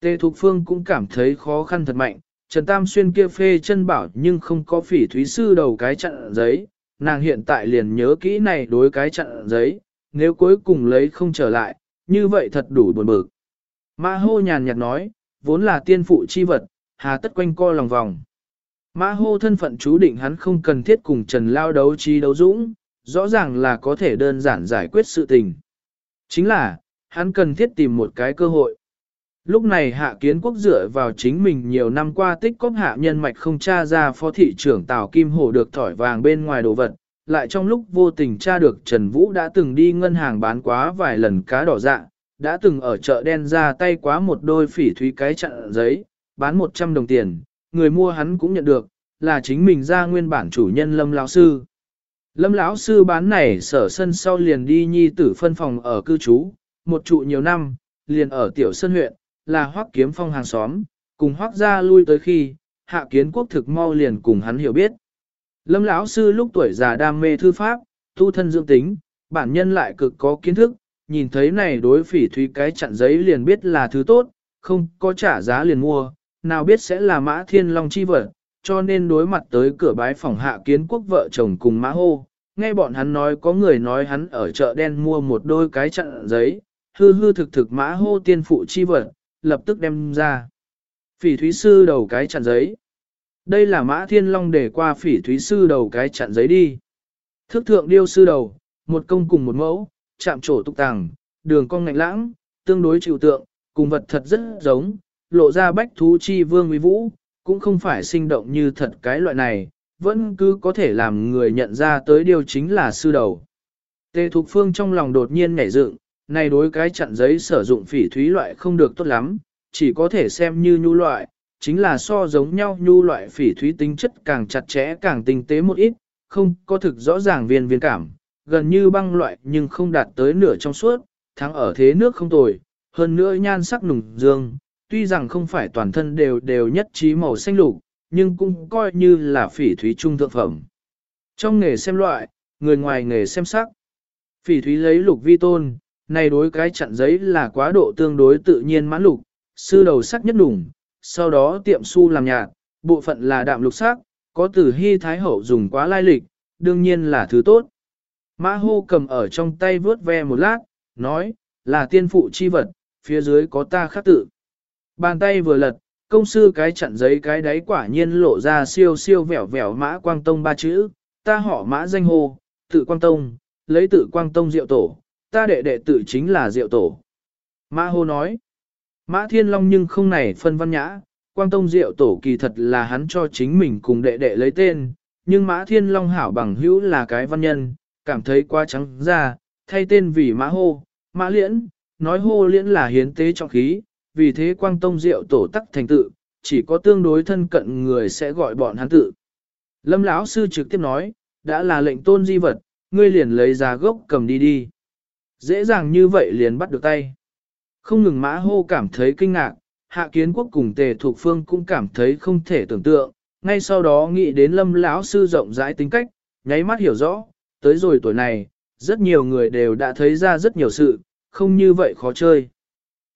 Tề Thục Phương cũng cảm thấy khó khăn thật mạnh, Trần Tam Xuyên kia phê chân bảo nhưng không có phỉ thúy sư đầu cái chặn giấy, nàng hiện tại liền nhớ kỹ này đối cái chặn giấy, nếu cuối cùng lấy không trở lại, như vậy thật đủ buồn bực. Mã hô nhàn nhạt nói, vốn là tiên phụ chi vật, hà tất quanh co lòng vòng. Mã hô thân phận chú định hắn không cần thiết cùng Trần Lao đấu trí đấu dũng, rõ ràng là có thể đơn giản giải quyết sự tình. Chính là, hắn cần thiết tìm một cái cơ hội. Lúc này hạ kiến quốc dựa vào chính mình nhiều năm qua tích cóp hạ nhân mạch không tra ra phó thị trưởng Tào Kim Hổ được thỏi vàng bên ngoài đồ vật, lại trong lúc vô tình tra được Trần Vũ đã từng đi ngân hàng bán quá vài lần cá đỏ dạ, đã từng ở chợ đen ra tay quá một đôi phỉ thúy cái chặn giấy, bán 100 đồng tiền, người mua hắn cũng nhận được, là chính mình ra nguyên bản chủ nhân Lâm lão sư. Lâm lão sư bán này sở sân sau liền đi nhi tử phân phòng ở cư trú, một trụ nhiều năm, liền ở tiểu sân huyện, là hoắc kiếm phong hàng xóm, cùng hoắc gia lui tới khi, hạ kiến quốc thực mau liền cùng hắn hiểu biết. Lâm lão sư lúc tuổi già đam mê thư pháp, tu thân dưỡng tính, bản nhân lại cực có kiến thức, nhìn thấy này đối phỉ thúy cái chặn giấy liền biết là thứ tốt, không có trả giá liền mua, nào biết sẽ là mã thiên long chi vật, cho nên đối mặt tới cửa bái phòng hạ kiến quốc vợ chồng cùng mã hô, nghe bọn hắn nói có người nói hắn ở chợ đen mua một đôi cái chặn giấy, hư hư thực thực mã hô tiên phụ chi vật, lập tức đem ra. Phỉ thúy sư đầu cái chặn giấy. Đây là mã thiên long để qua phỉ thúy sư đầu cái chặn giấy đi. Thức thượng điêu sư đầu, một công cùng một mẫu, chạm trổ tục tàng, đường cong ngạnh lãng, tương đối chịu tượng, cùng vật thật rất giống, lộ ra bách thú chi vương uy vũ, cũng không phải sinh động như thật cái loại này, vẫn cứ có thể làm người nhận ra tới điều chính là sư đầu. Tề Thục Phương trong lòng đột nhiên nhảy dựng, này đối cái chặn giấy sử dụng phỉ thúy loại không được tốt lắm, chỉ có thể xem như nhu loại, chính là so giống nhau nhu loại phỉ thúy tính chất càng chặt chẽ càng tinh tế một ít, không có thực rõ ràng viên viên cảm, gần như băng loại nhưng không đạt tới nửa trong suốt, thắng ở thế nước không tồi, hơn nữa nhan sắc nùng dương, tuy rằng không phải toàn thân đều đều nhất trí màu xanh lục, nhưng cũng coi như là phỉ thúy trung thượng phẩm. Trong nghề xem loại, người ngoài nghề xem sắc. Phỉ thúy lấy lục vi tôn, này đối cái chặn giấy là quá độ tương đối tự nhiên mãn lục, sư đầu sắc nhất đủng, sau đó tiệm su làm nhạt, bộ phận là đạm lục sắc, có từ hy thái hậu dùng quá lai lịch, đương nhiên là thứ tốt. Mã hô cầm ở trong tay vướt ve một lát, nói, là tiên phụ chi vật, phía dưới có ta khắc tự. Bàn tay vừa lật, công sư cái chặn giấy cái đáy quả nhiên lộ ra siêu siêu vẻo vẻo mã quang tông ba chữ, ta họ mã danh hô, tự quang tông, lấy tự quang tông diệu tổ, ta đệ đệ tự chính là diệu tổ. Mã hô nói, mã thiên long nhưng không này phân văn nhã, quang tông diệu tổ kỳ thật là hắn cho chính mình cùng đệ đệ lấy tên, nhưng mã thiên long hảo bằng hữu là cái văn nhân, cảm thấy quá trắng ra, thay tên vì mã hô, mã liễn, nói hô liễn là hiến tế trọng khí, vì thế quang tông diệu tổ tắc thành tự, chỉ có tương đối thân cận người sẽ gọi bọn hắn tự. Lâm lão sư trực tiếp nói, đã là lệnh tôn di vật, ngươi liền lấy ra gốc cầm đi đi. Dễ dàng như vậy liền bắt được tay. Không ngừng mã hô cảm thấy kinh ngạc, hạ kiến quốc cùng tề thuộc phương cũng cảm thấy không thể tưởng tượng, ngay sau đó nghĩ đến lâm lão sư rộng rãi tính cách, nháy mắt hiểu rõ, tới rồi tuổi này, rất nhiều người đều đã thấy ra rất nhiều sự, không như vậy khó chơi.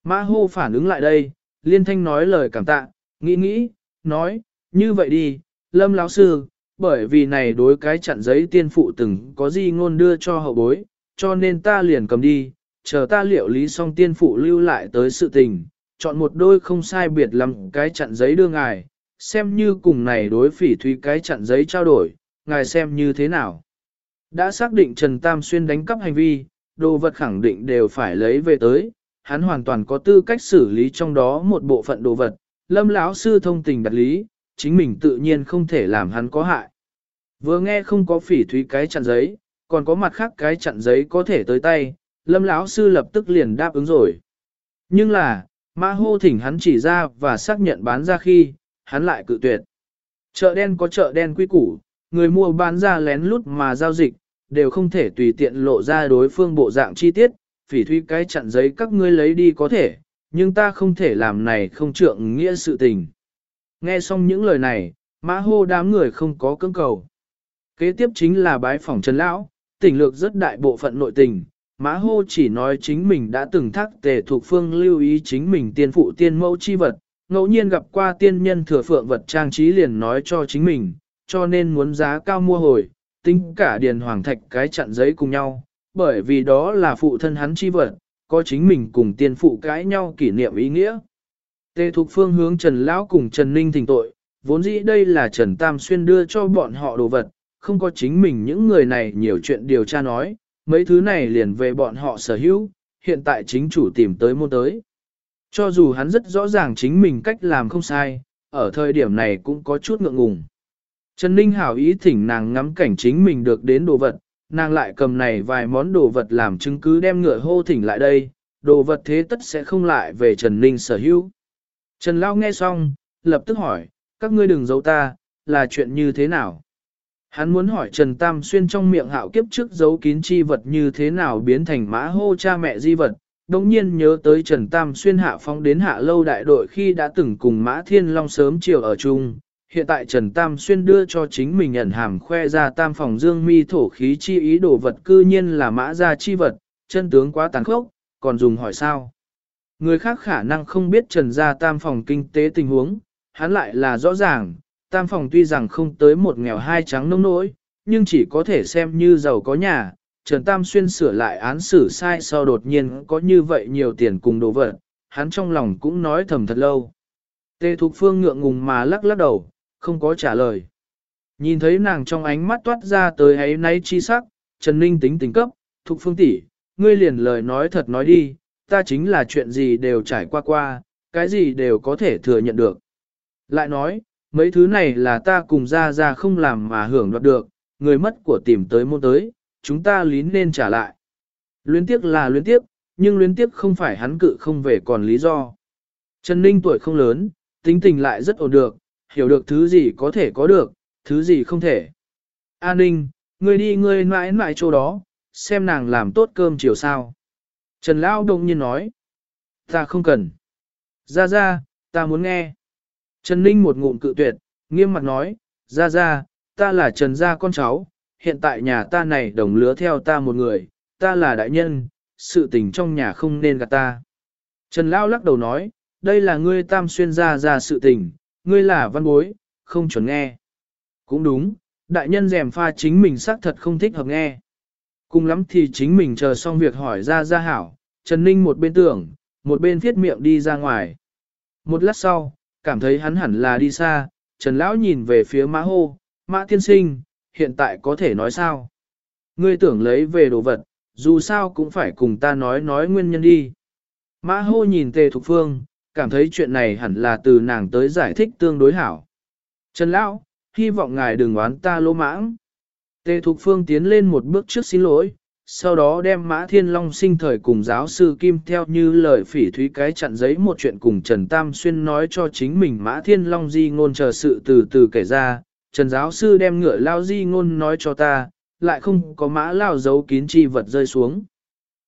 Mã hô phản ứng lại đây, liên thanh nói lời cảm tạ, nghĩ nghĩ, nói, như vậy đi, lâm lão sư, bởi vì này đối cái chặn giấy tiên phụ từng có gì ngôn đưa cho hậu bối, cho nên ta liền cầm đi, chờ ta liệu lý xong tiên phụ lưu lại tới sự tình, chọn một đôi không sai biệt lắm cái chặn giấy đưa ngài, xem như cùng này đối phỉ thúy cái chặn giấy trao đổi, ngài xem như thế nào. Đã xác định Trần Tam Xuyên đánh cắp hành vi, đồ vật khẳng định đều phải lấy về tới, hắn hoàn toàn có tư cách xử lý trong đó một bộ phận đồ vật, lâm lão sư thông tình đặt lý, chính mình tự nhiên không thể làm hắn có hại. Vừa nghe không có phỉ thúy cái chặn giấy, còn có mặt khác cái chặn giấy có thể tới tay, lâm lão sư lập tức liền đáp ứng rồi. Nhưng là, ma hô thỉnh hắn chỉ ra và xác nhận bán ra khi, hắn lại cự tuyệt. Chợ đen có chợ đen quy củ, người mua bán ra lén lút mà giao dịch, đều không thể tùy tiện lộ ra đối phương bộ dạng chi tiết, phỉ thúy cái chặn giấy các ngươi lấy đi có thể, nhưng ta không thể làm này không trượng nghĩa sự tình. Nghe xong những lời này, mã hô đám người không có cưỡng cầu. Kế tiếp chính là bái phỏng Trần Lão, tỉnh lược rất đại bộ phận nội tình. Mã hô chỉ nói chính mình đã từng thắc tề thuộc phương lưu ý chính mình tiên phụ tiên mẫu chi vật, ngẫu nhiên gặp qua tiên nhân thừa phượng vật trang trí liền nói cho chính mình, cho nên muốn giá cao mua hồi, tính cả điền hoàng thạch cái chặn giấy cùng nhau, bởi vì đó là phụ thân hắn chi vật, có chính mình cùng tiên phụ cãi nhau kỷ niệm ý nghĩa. Tề Thục Phương hướng Trần Lão cùng Trần Ninh thỉnh tội, vốn dĩ đây là Trần Tam Xuyên đưa cho bọn họ đồ vật, không có chính mình những người này nhiều chuyện điều tra nói, mấy thứ này liền về bọn họ sở hữu, hiện tại chính chủ tìm tới môn tới. Cho dù hắn rất rõ ràng chính mình cách làm không sai, ở thời điểm này cũng có chút ngượng ngùng. Trần Ninh hảo ý thỉnh nàng ngắm cảnh chính mình được đến đồ vật, nàng lại cầm này vài món đồ vật làm chứng cứ đem ngựa hô thỉnh lại đây, đồ vật thế tất sẽ không lại về Trần Ninh sở hữu. Trần Lao nghe xong, lập tức hỏi, các ngươi đừng giấu ta, là chuyện như thế nào? Hắn muốn hỏi Trần Tam Xuyên trong miệng hạo kiếp trước giấu kín chi vật như thế nào biến thành mã hô cha mẹ di vật, đồng nhiên nhớ tới Trần Tam Xuyên hạ phong đến hạ lâu đại đội khi đã từng cùng mã thiên long sớm chiều ở chung. Hiện tại Trần Tam Xuyên đưa cho chính mình ẩn hàm khoe ra tam phòng dương mi thổ khí chi ý đồ vật cư nhiên là mã gia chi vật, chân tướng quá tàn khốc, còn dùng hỏi sao. Người khác khả năng không biết Trần gia tam phòng kinh tế tình huống, hắn lại là rõ ràng, tam phòng tuy rằng không tới một nghèo hai trắng nông nỗi, nhưng chỉ có thể xem như giàu có nhà. Trần Tam Xuyên sửa lại án xử sai sau đột nhiên có như vậy nhiều tiền cùng đồ vật, hắn trong lòng cũng nói thầm thật lâu. Tê Thục Phương ngượng ngùng mà lắc lắc đầu, không có trả lời. Nhìn thấy nàng trong ánh mắt toát ra tới ấy nay chi sắc, Trần Ninh tính tính cấp, Thục Phương tỷ, ngươi liền lời nói thật nói đi, ta chính là chuyện gì đều trải qua qua, cái gì đều có thể thừa nhận được. Lại nói, mấy thứ này là ta cùng ra ra không làm mà hưởng đoạt được, người mất của tìm tới môn tới, chúng ta lín nên trả lại. Luyến tiếc là luyến tiếc, nhưng luyến tiếc không phải hắn cự không về còn lý do. Trần Ninh tuổi không lớn, tính tình lại rất ổn được, hiểu được thứ gì có thể có được, thứ gì không thể. An Ninh, ngươi đi ngươi mãi mãi chỗ đó, xem nàng làm tốt cơm chiều sao. Trần Lão đông nhiên nói, ta không cần. Ra ra, ta muốn nghe. Trần Ninh một ngụm cự tuyệt, nghiêm mặt nói, ra ra, ta là Trần gia con cháu, hiện tại nhà ta này đồng lứa theo ta một người, ta là đại nhân, sự tình trong nhà không nên gạt ta. Trần Lão lắc đầu nói, đây là ngươi tam xuyên ra ra sự tình, ngươi là văn bối, không chuẩn nghe. Cũng đúng, đại nhân rèm pha chính mình xác thật không thích hợp nghe. Cùng lắm thì chính mình chờ xong việc hỏi ra ra hảo, Trần Ninh một bên tưởng, một bên thiết miệng đi ra ngoài. Một lát sau, cảm thấy hắn hẳn là đi xa, Trần Lão nhìn về phía mã hô, mã tiên sinh, hiện tại có thể nói sao? Ngươi tưởng lấy về đồ vật, dù sao cũng phải cùng ta nói nói nguyên nhân đi. Mã hô nhìn tề thục phương, cảm thấy chuyện này hẳn là từ nàng tới giải thích tương đối hảo. Trần Lão, hy vọng ngài đừng oán ta lỗ mãng. Tề thục phương tiến lên một bước trước xin lỗi, sau đó đem Mã Thiên Long sinh thời cùng giáo sư Kim theo như lời phỉ thúy cái chặn giấy một chuyện cùng Trần Tam Xuyên nói cho chính mình Mã Thiên Long di ngôn chờ sự từ từ kể ra, Trần giáo sư đem ngựa lao di ngôn nói cho ta, lại không có mã lao giấu kín chi vật rơi xuống.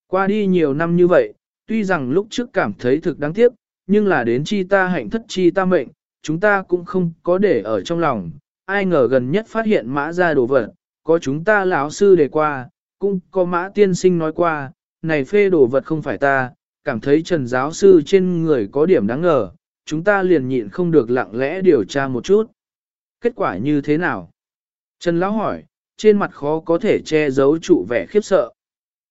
Qua đi nhiều năm như vậy, tuy rằng lúc trước cảm thấy thực đáng tiếc, nhưng là đến chi ta hạnh thất chi ta mệnh, chúng ta cũng không có để ở trong lòng, ai ngờ gần nhất phát hiện mã ra đồ vật, có chúng ta lão sư đề qua, cũng có mã tiên sinh nói qua, này phê đồ vật không phải ta, cảm thấy trần giáo sư trên người có điểm đáng ngờ, chúng ta liền nhịn không được lặng lẽ điều tra một chút. Kết quả như thế nào? Trần lão hỏi, trên mặt khó có thể che giấu trụ vẻ khiếp sợ.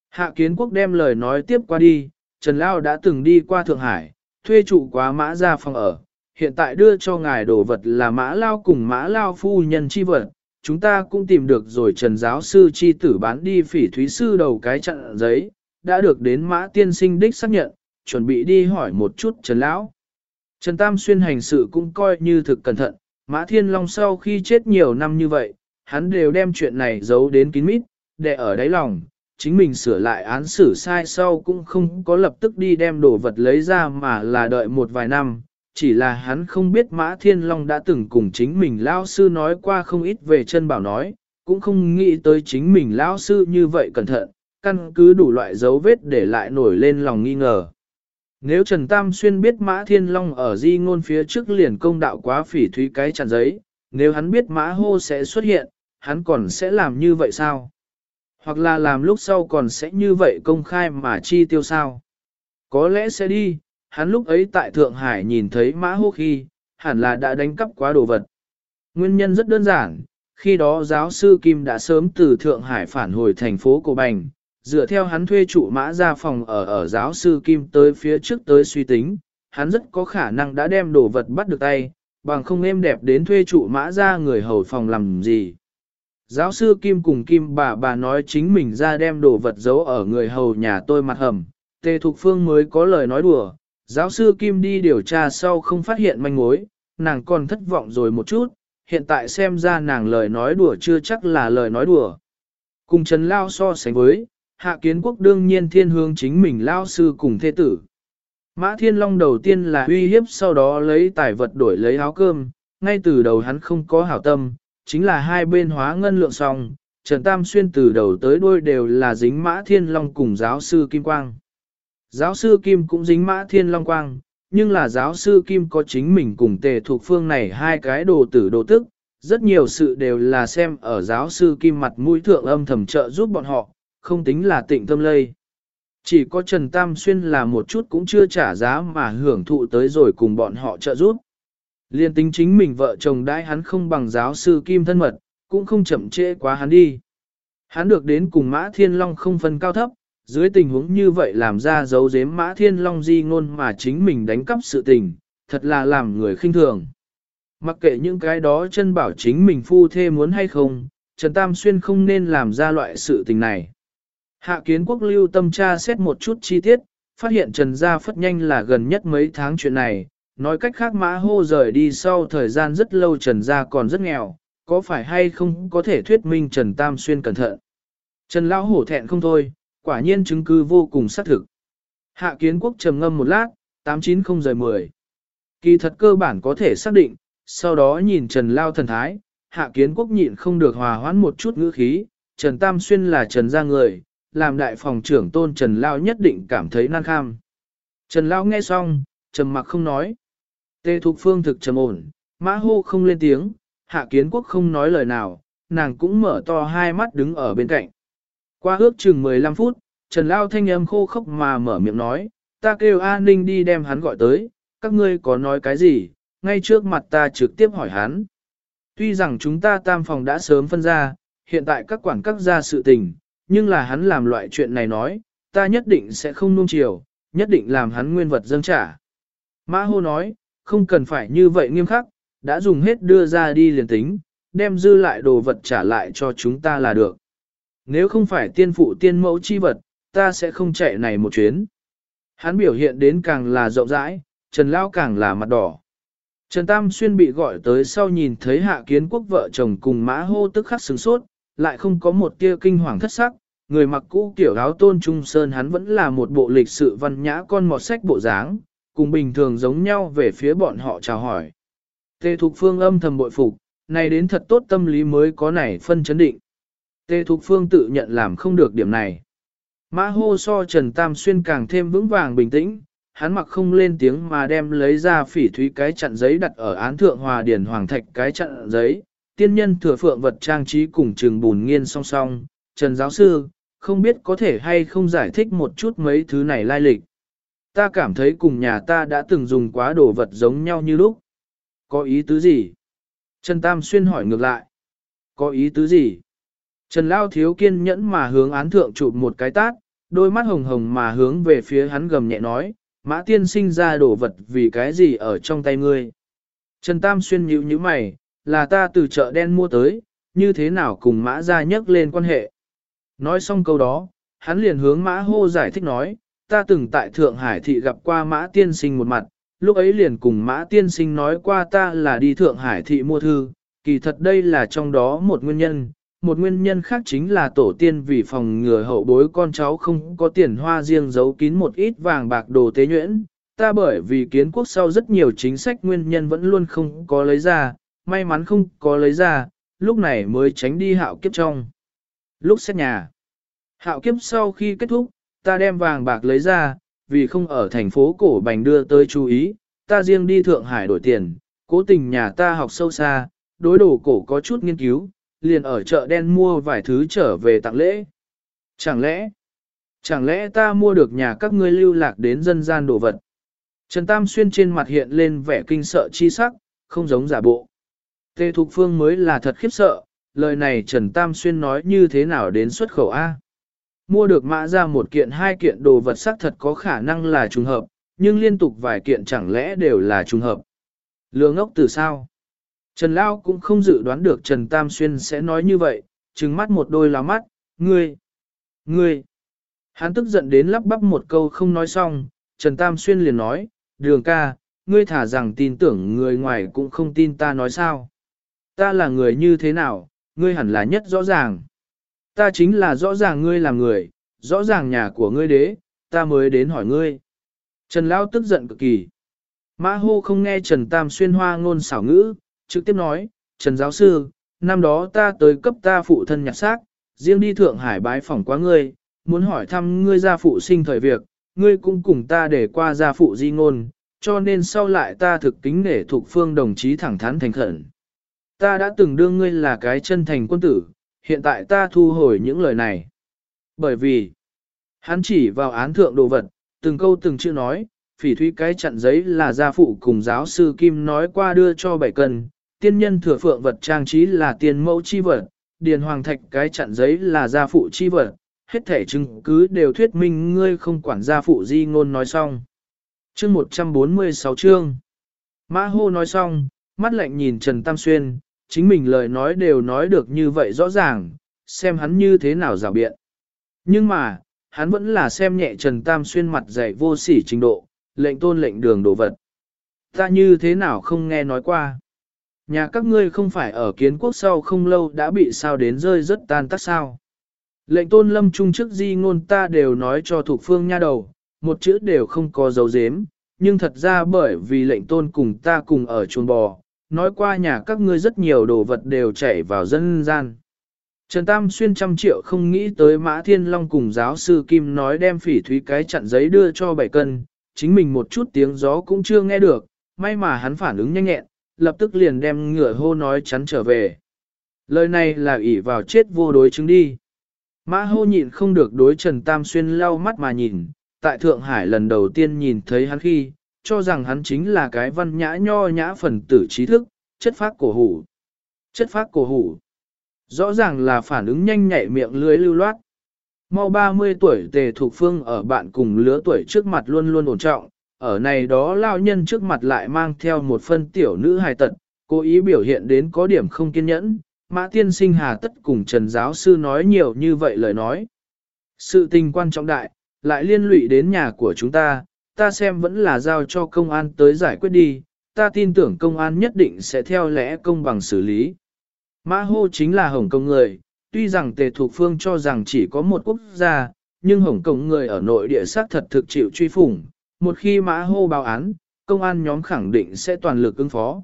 Hạ kiến quốc đem lời nói tiếp qua đi, Trần Lão đã từng đi qua Thượng Hải, thuê trụ quá mã ra phòng ở, hiện tại đưa cho ngài đồ vật là mã lao cùng mã lao phu nhân chi vật, chúng ta cũng tìm được rồi trần giáo sư chi tử bán đi phỉ thúy sư đầu cái chặn giấy, đã được đến mã tiên sinh đích xác nhận, chuẩn bị đi hỏi một chút trần lão. Trần Tam Xuyên hành sự cũng coi như thực cẩn thận, mã thiên long sau khi chết nhiều năm như vậy, hắn đều đem chuyện này giấu đến kín mít, để ở đáy lòng, chính mình sửa lại án xử sai sau cũng không có lập tức đi đem đồ vật lấy ra mà là đợi một vài năm, chỉ là hắn không biết Mã Thiên Long đã từng cùng chính mình lão sư nói qua không ít về chân bảo nói, cũng không nghĩ tới chính mình lão sư như vậy cẩn thận, căn cứ đủ loại dấu vết để lại nổi lên lòng nghi ngờ. Nếu Trần Tam Xuyên biết Mã Thiên Long ở di ngôn phía trước liền công đạo quá phỉ thúy cái chặn giấy, nếu hắn biết Mã Hô sẽ xuất hiện, hắn còn sẽ làm như vậy sao? Hoặc là làm lúc sau còn sẽ như vậy công khai mà chi tiêu sao? Có lẽ sẽ đi, hắn lúc ấy tại Thượng Hải nhìn thấy mã hô khi, hẳn là đã đánh cắp quá đồ vật. Nguyên nhân rất đơn giản, khi đó giáo sư Kim đã sớm từ Thượng Hải phản hồi thành phố Cổ Bành, dựa theo hắn thuê trụ mã ra phòng ở ở giáo sư Kim tới phía trước tới suy tính, hắn rất có khả năng đã đem đồ vật bắt được tay, bằng không êm đẹp đến thuê trụ mã ra người hầu phòng làm gì. Giáo sư Kim cùng Kim bà bà nói chính mình ra đem đồ vật giấu ở người hầu nhà tôi mặt hầm, Tề Thục Phương mới có lời nói đùa. Giáo sư Kim đi điều tra sau không phát hiện manh mối, nàng còn thất vọng rồi một chút, hiện tại xem ra nàng lời nói đùa chưa chắc là lời nói đùa. Cùng Trần Lao so sánh với, Hạ Kiến Quốc đương nhiên thiên hướng chính mình Lao sư cùng thế tử. Mã Thiên Long đầu tiên là uy hiếp sau đó lấy tài vật đổi lấy áo cơm, ngay từ đầu hắn không có hảo tâm, chính là hai bên hóa ngân lượng song Trần Tam Xuyên từ đầu tới đuôi đều là dính Mã Thiên Long cùng giáo sư Kim Quang. Giáo sư Kim cũng dính Mã Thiên Long Quang, nhưng là giáo sư Kim có chính mình cùng tề thuộc phương này hai cái đồ tử đồ tức, rất nhiều sự đều là xem ở giáo sư Kim mặt mũi thượng âm thầm trợ giúp bọn họ, không tính là tịnh tâm lây. Chỉ có Trần Tam Xuyên là một chút cũng chưa trả giá mà hưởng thụ tới rồi cùng bọn họ trợ giúp. Liên tính chính mình vợ chồng đãi hắn không bằng giáo sư Kim thân mật, cũng không chậm trễ quá hắn đi. Hắn được đến cùng Mã Thiên Long không phân cao thấp, dưới tình huống như vậy làm ra dấu giếm Mã Thiên Long di ngôn mà chính mình đánh cắp sự tình, thật là làm người khinh thường. Mặc kệ những cái đó chân bảo chính mình phu thê muốn hay không, Trần Tam Xuyên không nên làm ra loại sự tình này. Hạ kiến quốc lưu tâm tra xét một chút chi tiết, phát hiện Trần Gia phất nhanh là gần nhất mấy tháng chuyện này, nói cách khác mã hô rời đi sau thời gian rất lâu Trần Gia còn rất nghèo, có phải hay không có thể thuyết minh Trần Tam Xuyên cẩn thận. Trần Lão hổ thẹn không thôi, quả nhiên chứng cứ vô cùng xác thực. Hạ kiến quốc trầm ngâm một lát, 890 rời 10. Kỳ thật cơ bản có thể xác định, sau đó nhìn Trần Lao thần thái, hạ kiến quốc nhịn không được hòa hoãn một chút ngữ khí, Trần Tam Xuyên là Trần gia người, làm đại phòng trưởng tôn Trần Lao nhất định cảm thấy nan kham. Trần Lao nghe xong, trầm mặc không nói. Tê Thục Phương thực trầm ổn, mã hô không lên tiếng, hạ kiến quốc không nói lời nào, nàng cũng mở to hai mắt đứng ở bên cạnh. Qua ước chừng 15 phút, Trần Lao thanh âm khô khốc mà mở miệng nói, ta kêu an ninh đi đem hắn gọi tới, các ngươi có nói cái gì, ngay trước mặt ta trực tiếp hỏi hắn. Tuy rằng chúng ta tam phòng đã sớm phân ra, hiện tại các quản các gia sự tình, nhưng là hắn làm loại chuyện này nói, ta nhất định sẽ không nuông chiều, nhất định làm hắn nguyên vật dâng trả. Mã hô nói, không cần phải như vậy nghiêm khắc, đã dùng hết đưa ra đi liền tính, đem dư lại đồ vật trả lại cho chúng ta là được. Nếu không phải tiên phụ tiên mẫu chi vật, ta sẽ không chạy này một chuyến. Hắn biểu hiện đến càng là rộng rãi, Trần Lao càng là mặt đỏ. Trần Tam Xuyên bị gọi tới sau nhìn thấy hạ kiến quốc vợ chồng cùng mã hô tức khắc sừng sốt, lại không có một tia kinh hoàng thất sắc, người mặc cũ kiểu áo tôn trung sơn hắn vẫn là một bộ lịch sự văn nhã con mọt sách bộ dáng, cùng bình thường giống nhau về phía bọn họ chào hỏi. Tề Thục Phương âm thầm bội phục, này đến thật tốt tâm lý mới có này phân chấn định. Tề Thục Phương tự nhận làm không được điểm này. Mã hô so Trần Tam Xuyên càng thêm vững vàng bình tĩnh, hắn mặc không lên tiếng mà đem lấy ra phỉ thúy cái chặn giấy đặt ở án thượng hòa điển hoàng thạch cái chặn giấy, tiên nhân thừa phượng vật trang trí cùng trường bùn nghiên song song, Trần giáo sư, không biết có thể hay không giải thích một chút mấy thứ này lai lịch. Ta cảm thấy cùng nhà ta đã từng dùng quá đồ vật giống nhau như lúc. Có ý tứ gì? Trần Tam Xuyên hỏi ngược lại. Có ý tứ gì? Trần Lao thiếu kiên nhẫn mà hướng án thượng chụp một cái tát, đôi mắt hồng hồng mà hướng về phía hắn gầm nhẹ nói, mã tiên sinh ra đồ vật vì cái gì ở trong tay ngươi. Trần Tam Xuyên nhíu như mày, là ta từ chợ đen mua tới, như thế nào cùng mã ra nhắc lên quan hệ. Nói xong câu đó, hắn liền hướng mã hô giải thích nói, ta từng tại Thượng Hải thị gặp qua mã tiên sinh một mặt, lúc ấy liền cùng mã tiên sinh nói qua ta là đi Thượng Hải thị mua thư, kỳ thật đây là trong đó một nguyên nhân, một nguyên nhân khác chính là tổ tiên vì phòng ngừa hậu bối con cháu không có tiền hoa riêng giấu kín một ít vàng bạc đồ tế nhuyễn, ta bởi vì kiến quốc sau rất nhiều chính sách nguyên nhân vẫn luôn không có lấy ra, may mắn không có lấy ra, lúc này mới tránh đi hạo kiếp trong. Lúc xét nhà, hạo kiếp sau khi kết thúc, ta đem vàng bạc lấy ra, vì không ở thành phố cổ bành đưa tới chú ý, ta riêng đi Thượng Hải đổi tiền, cố tình nhà ta học sâu xa, đối đồ cổ có chút nghiên cứu, liền ở chợ đen mua vài thứ trở về tặng lễ. Chẳng lẽ, chẳng lẽ ta mua được nhà các ngươi lưu lạc đến dân gian đồ vật? Trần Tam Xuyên trên mặt hiện lên vẻ kinh sợ chi sắc, không giống giả bộ. Tề Thục Phương mới là thật khiếp sợ, lời này Trần Tam Xuyên nói như thế nào đến xuất khẩu A. Mua được mã ra một kiện hai kiện đồ vật sắc thật có khả năng là trùng hợp, nhưng liên tục vài kiện chẳng lẽ đều là trùng hợp. Lừa ngốc từ sao? Trần Lao cũng không dự đoán được Trần Tam Xuyên sẽ nói như vậy, trừng mắt một đôi lá mắt, ngươi, ngươi. Hắn tức giận đến lắp bắp một câu không nói xong, Trần Tam Xuyên liền nói, đường ca, ngươi thả rằng tin tưởng người ngoài cũng không tin ta nói sao. Ta là người như thế nào, ngươi hẳn là nhất rõ ràng. Ta chính là rõ ràng ngươi là người, rõ ràng nhà của ngươi đế, ta mới đến hỏi ngươi. Trần Lao tức giận cực kỳ. Mã hô không nghe Trần Tam Xuyên hoa ngôn xảo ngữ, trực tiếp nói, Trần giáo sư, năm đó ta tới cấp ta phụ thân nhặt xác, riêng đi Thượng Hải bái phỏng quá ngươi, muốn hỏi thăm ngươi gia phụ sinh thời việc, ngươi cũng cùng ta để qua gia phụ di ngôn, cho nên sau lại ta thực kính nể thuộc phương đồng chí thẳng thắn thành khẩn. Ta đã từng đương ngươi là cái chân thành quân tử, hiện tại ta thu hồi những lời này. Bởi vì, hắn chỉ vào án thượng đồ vật, từng câu từng chữ nói, phỉ thúy cái chặn giấy là gia phụ cùng giáo sư Kim nói qua đưa cho bảy cân, tiên nhân thừa phượng vật trang trí là tiền mẫu chi vật, điền hoàng thạch cái chặn giấy là gia phụ chi vật, hết thể chứng cứ đều thuyết minh ngươi không quản gia phụ di ngôn nói xong. Chương 146 chương Mã hô nói xong, mắt lạnh nhìn Trần Tam Xuyên, chính mình lời nói đều nói được như vậy rõ ràng, xem hắn như thế nào rào biện. Nhưng mà, hắn vẫn là xem nhẹ Trần Tam Xuyên mặt dày vô sỉ trình độ, lệnh tôn lệnh đường đồ vật. Ta như thế nào không nghe nói qua. Nhà các ngươi không phải ở kiến quốc sau không lâu đã bị sao đến rơi rất tan tác sao. Lệnh tôn lâm trung trước di ngôn ta đều nói cho thuộc phương nha đầu, một chữ đều không có dấu dếm, nhưng thật ra bởi vì lệnh tôn cùng ta cùng ở chuồng bò, nói qua nhà các ngươi rất nhiều đồ vật đều chảy vào dân gian. Trần Tam xuyên trăm triệu không nghĩ tới Mã Thiên Long cùng giáo sư Kim nói đem phỉ thúy cái chặn giấy đưa cho bảy cân, chính mình một chút tiếng gió cũng chưa nghe được, may mà hắn phản ứng nhanh nhẹn, lập tức liền đem ngựa hô nói chắn trở về. Lời này là ỷ vào chết vô đối chứng đi. Mã hô nhịn không được đối Trần Tam Xuyên lau mắt mà nhìn, tại Thượng Hải lần đầu tiên nhìn thấy hắn khi, cho rằng hắn chính là cái văn nhã nho nhã phần tử trí thức, chất phát cổ hủ. Chất phát cổ hủ. Rõ ràng là phản ứng nhanh nhạy miệng lưới lưu loát. Mau 30 tuổi tề thuộc phương ở bạn cùng lứa tuổi trước mặt luôn luôn ổn trọng, ở này đó lao nhân trước mặt lại mang theo một phân tiểu nữ hài tận, cố ý biểu hiện đến có điểm không kiên nhẫn, mã tiên sinh hà tất cùng Trần giáo sư nói nhiều như vậy lời nói. Sự tình quan trọng đại, lại liên lụy đến nhà của chúng ta, ta xem vẫn là giao cho công an tới giải quyết đi, ta tin tưởng công an nhất định sẽ theo lẽ công bằng xử lý. Mã hô chính là Hồng Kông người, tuy rằng tề thuộc phương cho rằng chỉ có một quốc gia, nhưng Hồng Kông người ở nội địa xác thật thực chịu truy phủng, một khi mã hô báo án, công an nhóm khẳng định sẽ toàn lực ứng phó.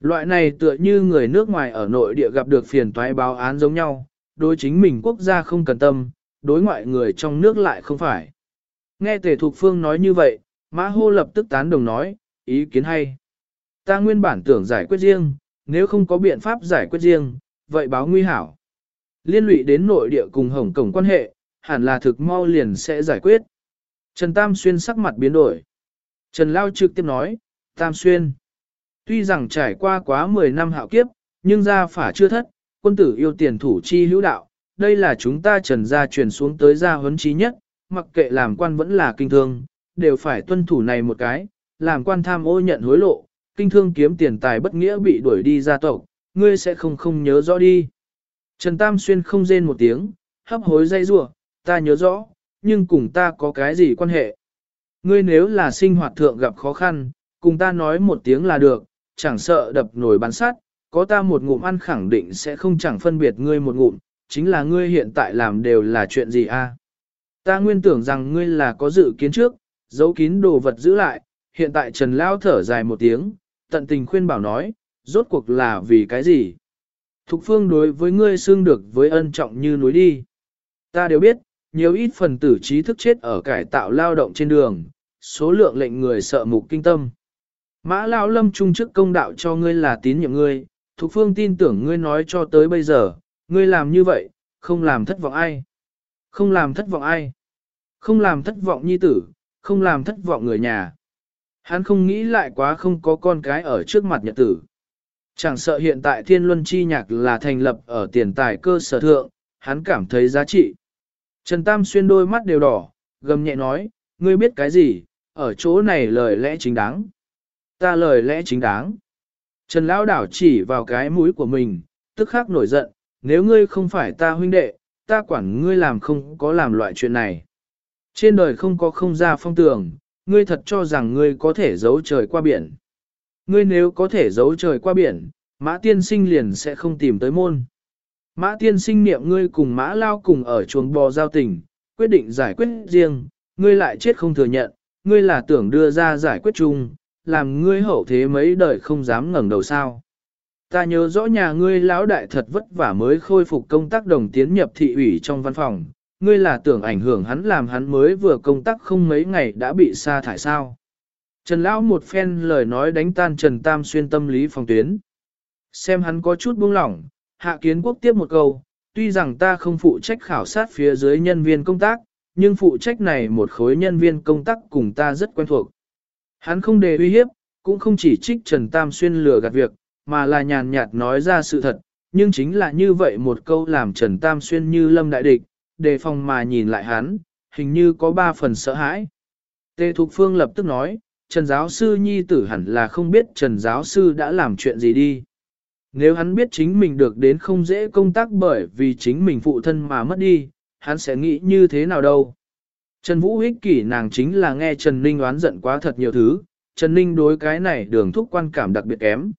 Loại này tựa như người nước ngoài ở nội địa gặp được phiền toái báo án giống nhau, đối chính mình quốc gia không cần tâm, đối ngoại người trong nước lại không phải. Nghe Tề Thục Phương nói như vậy, Mã Hô lập tức tán đồng nói, ý kiến hay. Ta nguyên bản tưởng giải quyết riêng, nếu không có biện pháp giải quyết riêng, vậy báo nguy hảo. Liên lụy đến nội địa cùng Hồng Cổng quan hệ, hẳn là thực mau liền sẽ giải quyết. Trần Tam Xuyên sắc mặt biến đổi. Trần Lao trực tiếp nói, Tam Xuyên. Tuy rằng trải qua quá 10 năm hạo kiếp, nhưng gia phả chưa thất, quân tử yêu tiền thủ chi hữu đạo. Đây là chúng ta trần gia truyền xuống tới gia huấn trí nhất, mặc kệ làm quan vẫn là kinh thương, đều phải tuân thủ này một cái, làm quan tham ô nhận hối lộ, kinh thương kiếm tiền tài bất nghĩa bị đuổi đi gia tộc, ngươi sẽ không không nhớ rõ đi. Trần Tam Xuyên không rên một tiếng, hấp hối dây rủa ta nhớ rõ, nhưng cùng ta có cái gì quan hệ. Ngươi nếu là sinh hoạt thượng gặp khó khăn, cùng ta nói một tiếng là được, chẳng sợ đập nổi bắn sát, có ta một ngụm ăn khẳng định sẽ không chẳng phân biệt ngươi một ngụm, chính là ngươi hiện tại làm đều là chuyện gì a? Ta nguyên tưởng rằng ngươi là có dự kiến trước, giấu kín đồ vật giữ lại, hiện tại Trần Lao thở dài một tiếng, tận tình khuyên bảo nói, rốt cuộc là vì cái gì? Thục phương đối với ngươi xương được với ân trọng như núi đi. Ta đều biết, nhiều ít phần tử trí thức chết ở cải tạo lao động trên đường, số lượng lệnh người sợ mục kinh tâm. Mã Lão Lâm trung chức công đạo cho ngươi là tín nhiệm ngươi, Thục Phương tin tưởng ngươi nói cho tới bây giờ, ngươi làm như vậy, không làm thất vọng ai. Không làm thất vọng ai. Không làm thất vọng nhi tử, không làm thất vọng người nhà. Hắn không nghĩ lại quá không có con cái ở trước mặt nhật tử. Chẳng sợ hiện tại thiên luân chi nhạc là thành lập ở tiền tài cơ sở thượng, hắn cảm thấy giá trị. Trần Tam xuyên đôi mắt đều đỏ, gầm nhẹ nói, ngươi biết cái gì, ở chỗ này lời lẽ chính đáng. Ta lời lẽ chính đáng, Trần Lão Đảo chỉ vào cái mũi của mình, tức khắc nổi giận, nếu ngươi không phải ta huynh đệ, ta quản ngươi làm không có làm loại chuyện này. Trên đời không có không ra phong tường, ngươi thật cho rằng ngươi có thể giấu trời qua biển. Ngươi nếu có thể giấu trời qua biển, mã tiên sinh liền sẽ không tìm tới môn. Mã tiên sinh niệm ngươi cùng mã lao cùng ở chuồng bò giao tình, quyết định giải quyết riêng, ngươi lại chết không thừa nhận, ngươi là tưởng đưa ra giải quyết chung, làm ngươi hậu thế mấy đời không dám ngẩng đầu sao. Ta nhớ rõ nhà ngươi lão đại thật vất vả mới khôi phục công tác đồng tiến nhập thị ủy trong văn phòng, ngươi là tưởng ảnh hưởng hắn làm hắn mới vừa công tác không mấy ngày đã bị sa thải sao. Trần Lão một phen lời nói đánh tan Trần Tam xuyên tâm lý phòng tuyến. Xem hắn có chút buông lỏng, hạ kiến quốc tiếp một câu, tuy rằng ta không phụ trách khảo sát phía dưới nhân viên công tác, nhưng phụ trách này một khối nhân viên công tác cùng ta rất quen thuộc. Hắn không đề uy hiếp, cũng không chỉ trích Trần Tam Xuyên lừa gạt việc, mà là nhàn nhạt nói ra sự thật, nhưng chính là như vậy một câu làm Trần Tam Xuyên như lâm đại địch, đề phòng mà nhìn lại hắn, hình như có ba phần sợ hãi. Tề Thục Phương lập tức nói, Trần giáo sư nhi tử hẳn là không biết Trần giáo sư đã làm chuyện gì đi. Nếu hắn biết chính mình được đến không dễ công tác bởi vì chính mình phụ thân mà mất đi, hắn sẽ nghĩ như thế nào đâu. Trần Vũ ích kỷ nàng chính là nghe Trần Ninh oán giận quá thật nhiều thứ, Trần Ninh đối cái này đường thúc quan cảm đặc biệt kém.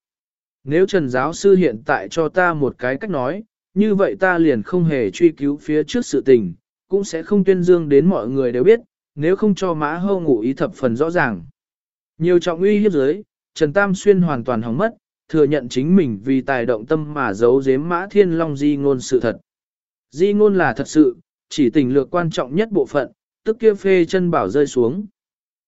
Nếu Trần giáo sư hiện tại cho ta một cái cách nói, như vậy ta liền không hề truy cứu phía trước sự tình, cũng sẽ không tuyên dương đến mọi người đều biết, nếu không cho mã hâu ngủ ý thập phần rõ ràng. Nhiều trọng uy hiếp giới, Trần Tam Xuyên hoàn toàn hỏng mất, thừa nhận chính mình vì tài động tâm mà giấu giếm mã thiên long di ngôn sự thật. Di ngôn là thật sự, chỉ tình lược quan trọng nhất bộ phận, tức kia phê chân bảo rơi xuống.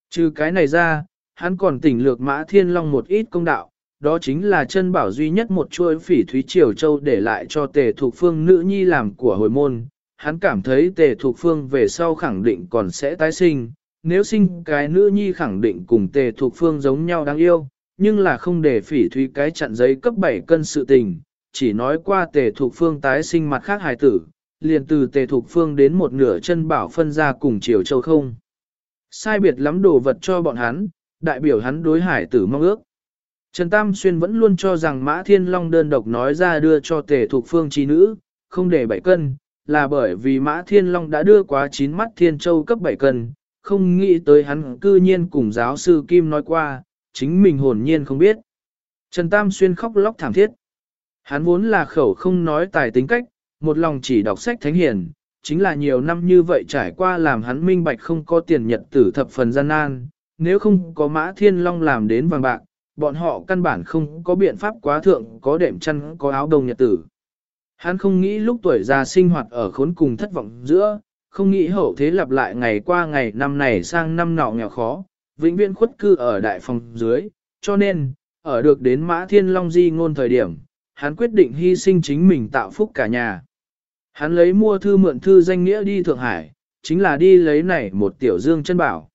Trừ cái này ra, hắn còn tỉnh lược mã thiên long một ít công đạo, đó chính là chân bảo duy nhất một chuôi phỉ thúy triều châu để lại cho tề thuộc phương nữ nhi làm của hồi môn. Hắn cảm thấy tề thuộc phương về sau khẳng định còn sẽ tái sinh, nếu sinh cái nữ nhi khẳng định cùng tề thuộc phương giống nhau đáng yêu, nhưng là không để phỉ thúy cái chặn giấy cấp 7 cân sự tình, chỉ nói qua tề thuộc phương tái sinh mặt khác hài tử, liền từ tề thuộc phương đến một nửa chân bảo phân ra cùng triều châu không. Sai biệt lắm đồ vật cho bọn hắn, đại biểu hắn đối hải tử mong ước. Trần Tam Xuyên vẫn luôn cho rằng Mã Thiên Long đơn độc nói ra đưa cho tề thuộc phương trí nữ, không để 7 cân, là bởi vì Mã Thiên Long đã đưa quá chín mắt Thiên Châu cấp 7 cân, không nghĩ tới hắn cư nhiên cùng giáo sư Kim nói qua, chính mình hồn nhiên không biết. Trần Tam Xuyên khóc lóc thảm thiết. Hắn vốn là khẩu không nói tài tính cách, một lòng chỉ đọc sách thánh hiền, chính là nhiều năm như vậy trải qua làm hắn minh bạch không có tiền nhật tử thập phần gian nan, nếu không có mã thiên long làm đến vàng bạc, bọn họ căn bản không có biện pháp quá thượng có đệm chăn có áo đồng nhật tử. Hắn không nghĩ lúc tuổi già sinh hoạt ở khốn cùng thất vọng giữa, không nghĩ hậu thế lặp lại ngày qua ngày năm này sang năm nọ nghèo khó, vĩnh viễn khuất cư ở đại phòng dưới, cho nên, ở được đến mã thiên long di ngôn thời điểm, hắn quyết định hy sinh chính mình tạo phúc cả nhà. Hắn lấy mua thư mượn thư danh nghĩa đi Thượng Hải, chính là đi lấy này một tiểu dương chân bảo.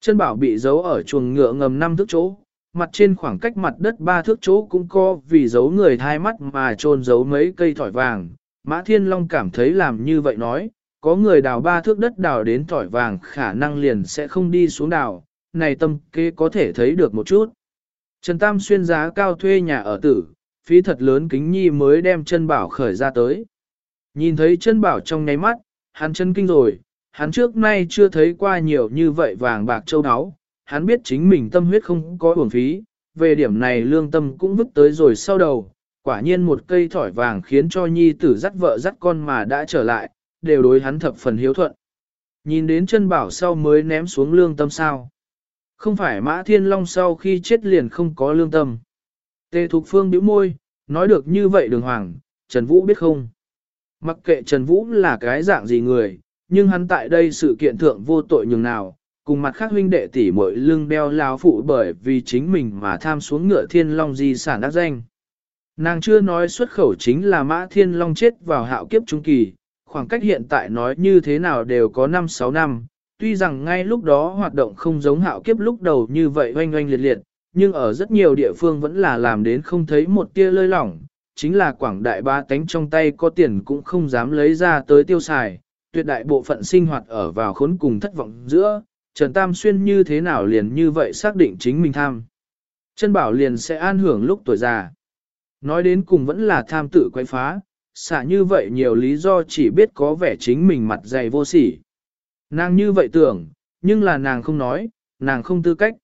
Chân bảo bị giấu ở chuồng ngựa ngầm năm thước chỗ, mặt trên khoảng cách mặt đất ba thước chỗ cũng có vì giấu người thai mắt mà trôn giấu mấy cây thỏi vàng. Mã Thiên Long cảm thấy làm như vậy nói, có người đào ba thước đất đào đến thỏi vàng khả năng liền sẽ không đi xuống đào, này tâm kế có thể thấy được một chút. Trần Tam xuyên giá cao thuê nhà ở tử, phí thật lớn kính nhi mới đem chân bảo khởi ra tới. Nhìn thấy chân bảo trong nháy mắt, hắn chân kinh rồi, hắn trước nay chưa thấy qua nhiều như vậy vàng bạc châu áo, hắn biết chính mình tâm huyết không có uổng phí, về điểm này lương tâm cũng vứt tới rồi sau đầu, quả nhiên một cây thỏi vàng khiến cho nhi tử dắt vợ dắt con mà đã trở lại, đều đối hắn thập phần hiếu thuận. Nhìn đến chân bảo sau mới ném xuống lương tâm sao. Không phải mã thiên long sau khi chết liền không có lương tâm. Tề Thục Phương bĩu môi, nói được như vậy đường hoàng, Trần Vũ biết không? Mặc kệ Trần Vũ là cái dạng gì người, nhưng hắn tại đây sự kiện thượng vô tội nhường nào, cùng mặt khác huynh đệ tỷ muội lưng đeo lao phụ bởi vì chính mình mà tham xuống ngựa thiên long di sản đắc danh. Nàng chưa nói xuất khẩu chính là mã thiên long chết vào hạo kiếp trung kỳ, khoảng cách hiện tại nói như thế nào đều có 5-6 năm, tuy rằng ngay lúc đó hoạt động không giống hạo kiếp lúc đầu như vậy oanh oanh liệt liệt, nhưng ở rất nhiều địa phương vẫn là làm đến không thấy một tia lơi lỏng, chính là quảng đại ba tánh trong tay có tiền cũng không dám lấy ra tới tiêu xài, tuyệt đại bộ phận sinh hoạt ở vào khốn cùng thất vọng giữa, Trần Tam Xuyên như thế nào liền như vậy xác định chính mình tham. Chân bảo liền sẽ an hưởng lúc tuổi già. Nói đến cùng vẫn là tham tự quay phá, xả như vậy nhiều lý do chỉ biết có vẻ chính mình mặt dày vô sỉ. Nàng như vậy tưởng, nhưng là nàng không nói, nàng không tư cách.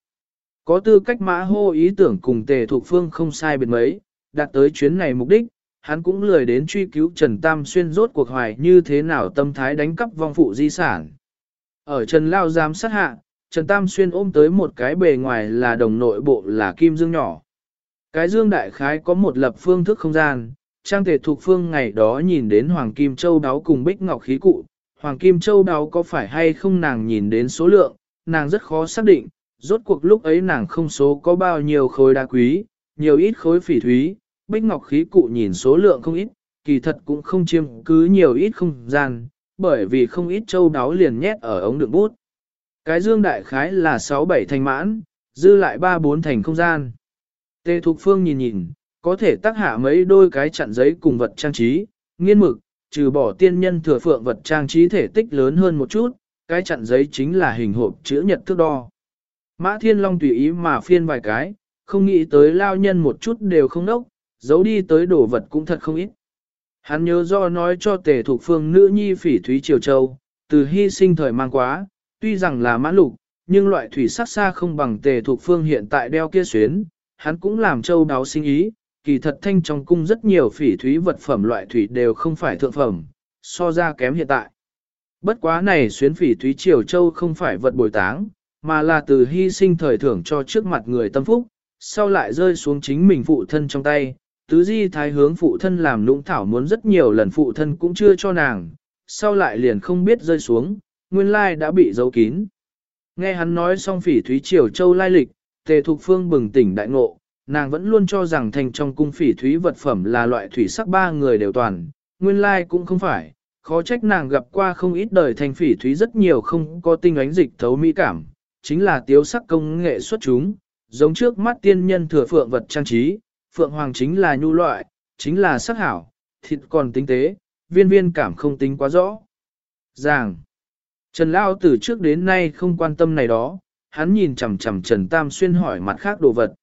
Có tư cách mã hô ý tưởng cùng tề thuộc phương không sai biệt mấy, đạt tới chuyến này mục đích, hắn cũng lười đến truy cứu Trần Tam Xuyên rốt cuộc hoài như thế nào tâm thái đánh cắp vong phụ di sản. Ở Trần Lao giám sát hạ, Trần Tam Xuyên ôm tới một cái bề ngoài là đồng nội bộ là kim dương nhỏ. Cái dương đại khái có một lập phương thức không gian, trang thể thuộc phương ngày đó nhìn đến Hoàng Kim Châu đáo cùng Bích Ngọc khí cụ. Hoàng Kim Châu đáo có phải hay không nàng nhìn đến số lượng, nàng rất khó xác định, rốt cuộc lúc ấy nàng không số có bao nhiêu khối đá quý, nhiều ít khối phỉ thúy, Bích Ngọc khí cụ nhìn số lượng không ít, kỳ thật cũng không chiêm cứ nhiều ít không gian, bởi vì không ít châu đáo liền nhét ở ống đựng bút. Cái dương đại khái là 6-7 thành mãn, dư lại 3-4 thành không gian. Tề Thục Phương nhìn nhìn, có thể tác hạ mấy đôi cái chặn giấy cùng vật trang trí, nghiên mực, trừ bỏ tiên nhân thừa phượng vật trang trí thể tích lớn hơn một chút, cái chặn giấy chính là hình hộp chữ nhật thước đo. Mã Thiên Long tùy ý mà phiên vài cái, không nghĩ tới lao nhân một chút đều không nốc, giấu đi tới đổ vật cũng thật không ít. Hắn nhớ do nói cho tề thuộc phương nữ nhi phỉ thúy triều châu, từ hy sinh thời mang quá, tuy rằng là mãn lục, nhưng loại thủy sắc xa không bằng tề thuộc phương hiện tại đeo kia xuyến, hắn cũng làm châu đáo sinh ý, kỳ thật thanh trong cung rất nhiều phỉ thúy vật phẩm loại thủy đều không phải thượng phẩm, so ra kém hiện tại. Bất quá này xuyến phỉ thúy triều châu không phải vật bồi táng, mà là từ hy sinh thời thưởng cho trước mặt người tâm phúc, sau lại rơi xuống chính mình phụ thân trong tay. Tứ di thái hướng phụ thân làm nũng thảo muốn rất nhiều lần phụ thân cũng chưa cho nàng, sau lại liền không biết rơi xuống, nguyên lai đã bị giấu kín. Nghe hắn nói xong phỉ thúy triều châu lai lịch, tề thục phương bừng tỉnh đại ngộ, nàng vẫn luôn cho rằng thành trong cung phỉ thúy vật phẩm là loại thủy sắc ba người đều toàn, nguyên lai cũng không phải, khó trách nàng gặp qua không ít đời thành phỉ thúy rất nhiều không có tinh ánh dịch thấu mỹ cảm, chính là tiếu sắc công nghệ xuất chúng, giống trước mắt tiên nhân thừa phượng vật trang trí, phượng hoàng chính là nhu loại, chính là sắc hảo, thịt còn tinh tế, viên viên cảm không tính quá rõ. Giảng, Trần Lao từ trước đến nay không quan tâm này đó, hắn nhìn chằm chằm Trần Tam Xuyên hỏi mặt khác đồ vật.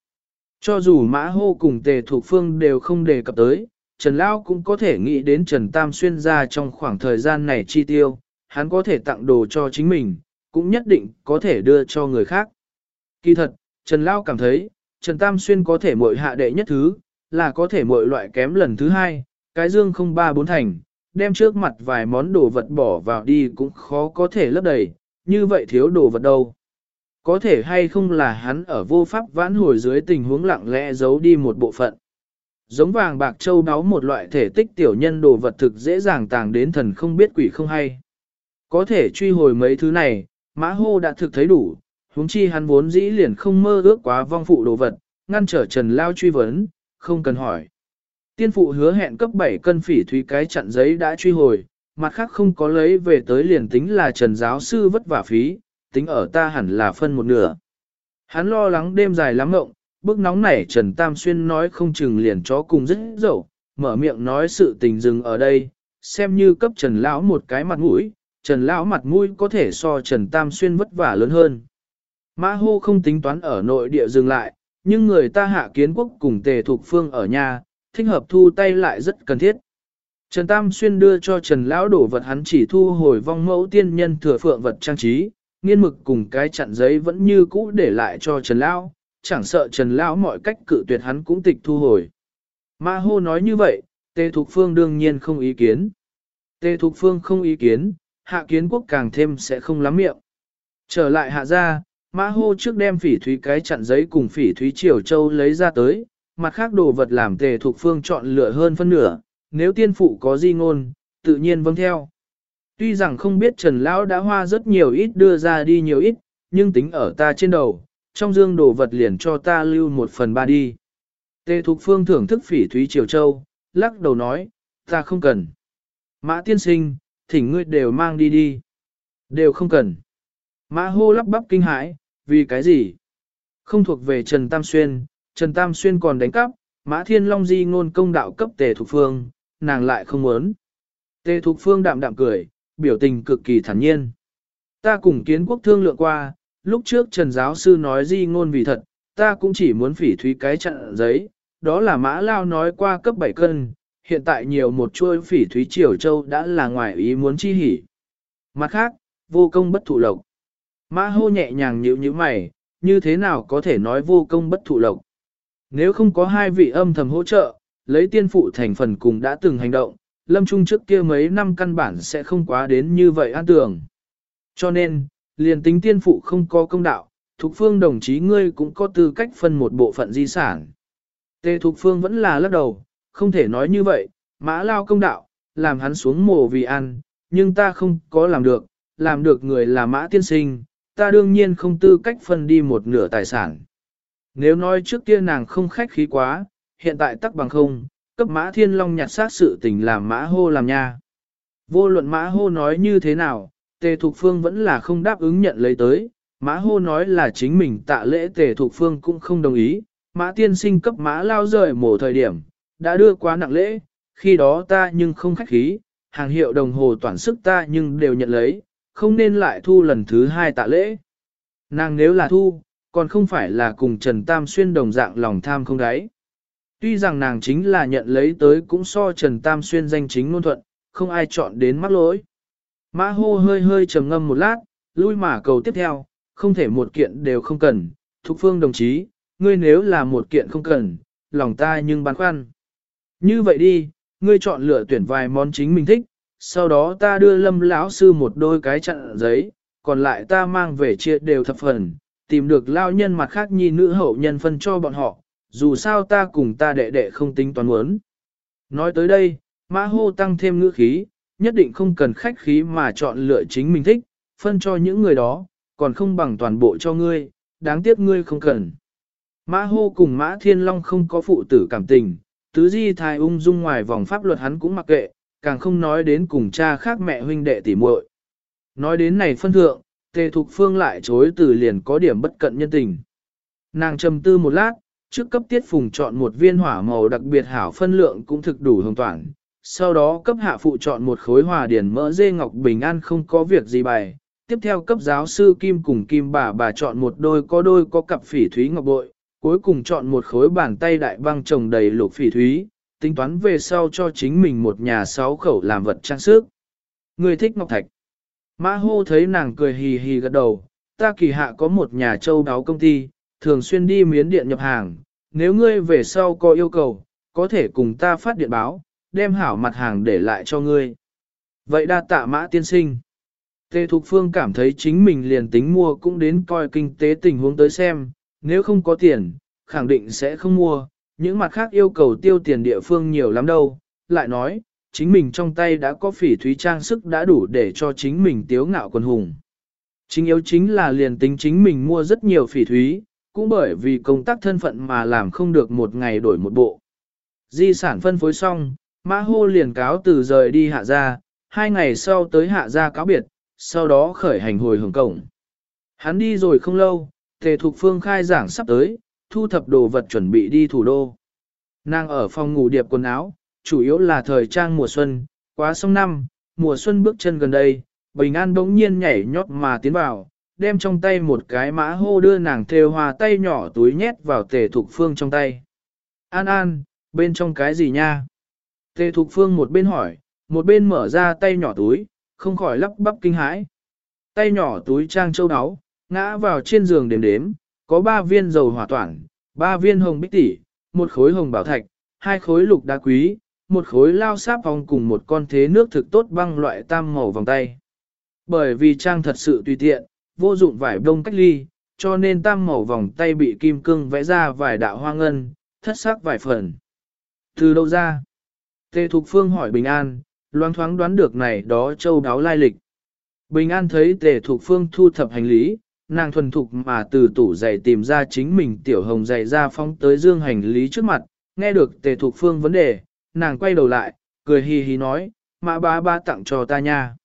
Cho dù mã hô cùng tề thuộc phương đều không đề cập tới, Trần Lao cũng có thể nghĩ đến Trần Tam Xuyên ra trong khoảng thời gian này chi tiêu, hắn có thể tặng đồ cho chính mình, cũng nhất định có thể đưa cho người khác. Kỳ thật, Trần Lao cảm thấy, Trần Tam Xuyên có thể mội hạ đệ nhất thứ, là có thể mội loại kém lần thứ hai, cái dương không ba bốn thành, đem trước mặt vài món đồ vật bỏ vào đi cũng khó có thể lấp đầy, như vậy thiếu đồ vật đâu. Có thể hay không là hắn ở vô pháp vãn hồi dưới tình huống lặng lẽ giấu đi một bộ phận. Giống vàng bạc châu đáo một loại thể tích tiểu nhân đồ vật thực dễ dàng tàng đến thần không biết quỷ không hay. Có thể truy hồi mấy thứ này, mã hô đã thực thấy đủ, huống chi hắn vốn dĩ liền không mơ ước quá vong phụ đồ vật, ngăn trở Trần Lao truy vấn, không cần hỏi. Tiên phụ hứa hẹn cấp 7 cân phỉ thúy cái chặn giấy đã truy hồi, mặt khác không có lấy về tới liền tính là Trần giáo sư vất vả phí, tính ở ta hẳn là phân một nửa. Hắn lo lắng đêm dài lắm ngộng, bức nóng nảy Trần Tam Xuyên nói không chừng liền chó cùng rất dẫu, mở miệng nói sự tình dừng ở đây, xem như cấp Trần Lão một cái mặt mũi, Trần Lão mặt mũi có thể so Trần Tam Xuyên vất vả lớn hơn. Mã hô không tính toán ở nội địa dừng lại, nhưng người ta hạ kiến quốc cùng tề thuộc phương ở nhà, thích hợp thu tay lại rất cần thiết. Trần Tam Xuyên đưa cho Trần Lão đổ vật hắn chỉ thu hồi vong mẫu tiên nhân thừa phượng vật trang trí, nghiên mực cùng cái chặn giấy vẫn như cũ để lại cho Trần Lão, chẳng sợ Trần Lão mọi cách cự tuyệt hắn cũng tịch thu hồi. Ma hô nói như vậy, Tề Thục Phương đương nhiên không ý kiến. Tề Thục Phương không ý kiến, hạ kiến quốc càng thêm sẽ không lắm miệng. Trở lại hạ gia, Mã hô trước đem phỉ thúy cái chặn giấy cùng phỉ thúy triều châu lấy ra tới, mặt khác đồ vật làm tề thuộc phương chọn lựa hơn phân nửa, nếu tiên phụ có di ngôn, tự nhiên vâng theo. Tuy rằng không biết Trần Lão đã hoa rất nhiều ít đưa ra đi nhiều ít, nhưng tính ở ta trên đầu, trong dương đồ vật liền cho ta lưu một phần ba đi. Tề Thục Phương thưởng thức phỉ thúy triều châu, lắc đầu nói, ta không cần. Mã tiên sinh, thỉnh ngươi đều mang đi đi. Đều không cần. Mã hô lắp bắp kinh hãi, vì cái gì? Không thuộc về Trần Tam Xuyên, Trần Tam Xuyên còn đánh cắp, Mã Thiên Long di ngôn công đạo cấp Tề Thục Phương, nàng lại không muốn. Tề Thục Phương đạm đạm cười, biểu tình cực kỳ thản nhiên. Ta cùng kiến quốc thương lượng qua, lúc trước Trần Giáo Sư nói di ngôn vì thật, ta cũng chỉ muốn phỉ thúy cái chặn giấy, đó là mã lao nói qua cấp 7 cân, hiện tại nhiều một chuôi phỉ thúy triều châu đã là ngoài ý muốn chi hỉ. Mặt khác, vô công bất thụ lộc. Mã hô nhẹ nhàng nhíu như mày, như thế nào có thể nói vô công bất thụ lộc. Nếu không có hai vị âm thầm hỗ trợ, lấy tiên phụ thành phần cùng đã từng hành động, lâm trung trước kia mấy năm căn bản sẽ không quá đến như vậy an tưởng. Cho nên, liền tính tiên phụ không có công đạo, Thục Phương đồng chí ngươi cũng có tư cách phân một bộ phận di sản. Tề Thục Phương vẫn là lắc đầu, không thể nói như vậy, mã lao công đạo, làm hắn xuống mồ vì ăn, nhưng ta không có làm được, làm được người là mã tiên sinh, ta đương nhiên không tư cách phân đi một nửa tài sản. Nếu nói trước kia nàng không khách khí quá, hiện tại tắc bằng không, cấp mã thiên long nhặt xác sự tình làm mã hô làm nha. Vô luận mã hô nói như thế nào, tề thục phương vẫn là không đáp ứng nhận lấy tới, mã hô nói là chính mình tạ lễ tề thục phương cũng không đồng ý, mã tiên sinh cấp mã lao rời mổ thời điểm, đã đưa quá nặng lễ, khi đó ta nhưng không khách khí, hàng hiệu đồng hồ toàn sức ta nhưng đều nhận lấy, không nên lại thu lần thứ hai tạ lễ. Nàng nếu là thu, còn không phải là cùng Trần Tam Xuyên đồng dạng lòng tham không đáy. Tuy rằng nàng chính là nhận lấy tới cũng so Trần Tam Xuyên danh chính ngôn thuận, không ai chọn đến mắc lỗi. Mã hô hơi hơi trầm ngâm một lát, lui mà cầu tiếp theo, không thể một kiện đều không cần. Thục phương đồng chí, ngươi nếu là một kiện không cần, lòng ta nhưng băn khoăn. Như vậy đi, ngươi chọn lựa tuyển vài món chính mình thích, sau đó ta đưa lâm lão sư một đôi cái chặn giấy, còn lại ta mang về chia đều thập phần, tìm được lao nhân mặt khác nhi nữ hậu nhân phân cho bọn họ, dù sao ta cùng ta đệ đệ không tính toán muốn. Nói tới đây, mã hô tăng thêm ngữ khí, nhất định không cần khách khí mà chọn lựa chính mình thích, phân cho những người đó, còn không bằng toàn bộ cho ngươi, đáng tiếc ngươi không cần. Mã hô cùng mã thiên long không có phụ tử cảm tình, tứ di thai ung dung ngoài vòng pháp luật hắn cũng mặc kệ, càng không nói đến cùng cha khác mẹ huynh đệ tỉ muội. Nói đến này phân thượng, tề thục phương lại chối từ liền có điểm bất cận nhân tình. Nàng trầm tư một lát, trước cấp tiết phùng chọn một viên hỏa màu đặc biệt hảo phân lượng cũng thực đủ hồng toàn. Sau đó cấp hạ phụ chọn một khối hòa điển mỡ dê ngọc bình an không có việc gì bày. Tiếp theo cấp giáo sư Kim cùng Kim bà bà chọn một đôi có đôi có cặp phỉ thúy ngọc bội. Cuối cùng chọn một khối bàn tay đại băng trồng đầy lục phỉ thúy, tính toán về sau cho chính mình một nhà sáu khẩu làm vật trang sức. Người thích ngọc thạch. Mã hô thấy nàng cười hì hì gật đầu, ta kỳ hạ có một nhà châu đáo công ty, thường xuyên đi miến điện nhập hàng, nếu ngươi về sau có yêu cầu, có thể cùng ta phát điện báo, đem hảo mặt hàng để lại cho ngươi. Vậy đa tạ mã tiên sinh. Tề Thục Phương cảm thấy chính mình liền tính mua cũng đến coi kinh tế tình huống tới xem, nếu không có tiền, khẳng định sẽ không mua, những mặt khác yêu cầu tiêu tiền địa phương nhiều lắm đâu, lại nói, chính mình trong tay đã có phỉ thúy trang sức đã đủ để cho chính mình tiếu ngạo quần hùng. Chính yếu chính là liền tính chính mình mua rất nhiều phỉ thúy, cũng bởi vì công tác thân phận mà làm không được một ngày đổi một bộ. Di sản phân phối xong, Mã Hô liền cáo từ rời đi hạ gia, hai ngày sau tới hạ gia cáo biệt, sau đó khởi hành hồi hưởng cổng. Hắn đi rồi không lâu, Tề Thục Phương khai giảng sắp tới, thu thập đồ vật chuẩn bị đi thủ đô. Nàng ở phòng ngủ điệp quần áo, chủ yếu là thời trang mùa xuân, quá xong năm, mùa xuân bước chân gần đây, Bình An bỗng nhiên nhảy nhót mà tiến vào, đem trong tay một cái mã hô đưa nàng thêu hoa tay nhỏ túi nhét vào tề thục phương trong tay. An An, bên trong cái gì nha? Tề thục phương một bên hỏi, một bên mở ra tay nhỏ túi, không khỏi lắp bắp kinh hãi. Tay nhỏ túi trang châu áo, ngã vào trên giường đếm đếm, có ba viên dầu hỏa toản, ba viên hồng bích tỷ, một khối hồng bảo thạch, hai khối lục đá quý, một khối lao sáp vòng cùng một con thế nước thực tốt băng loại tam màu vòng tay. Bởi vì trang thật sự tùy tiện, vô dụng vải đông cách ly, cho nên tam màu vòng tay bị kim cương vẽ ra vài đạo hoa ngân, thất sắc vài phần. Từ đâu ra? Tề Thục Phương hỏi Bình An, loang thoáng đoán được này đó châu đáo lai lịch. Bình An thấy Tề Thục Phương thu thập hành lý, nàng thuần thục mà từ tủ giày tìm ra chính mình tiểu hồng giày ra phóng tới dương hành lý trước mặt, nghe được Tề Thục Phương vấn đề, nàng quay đầu lại, cười hì hì nói, mã ba ba tặng cho ta nha.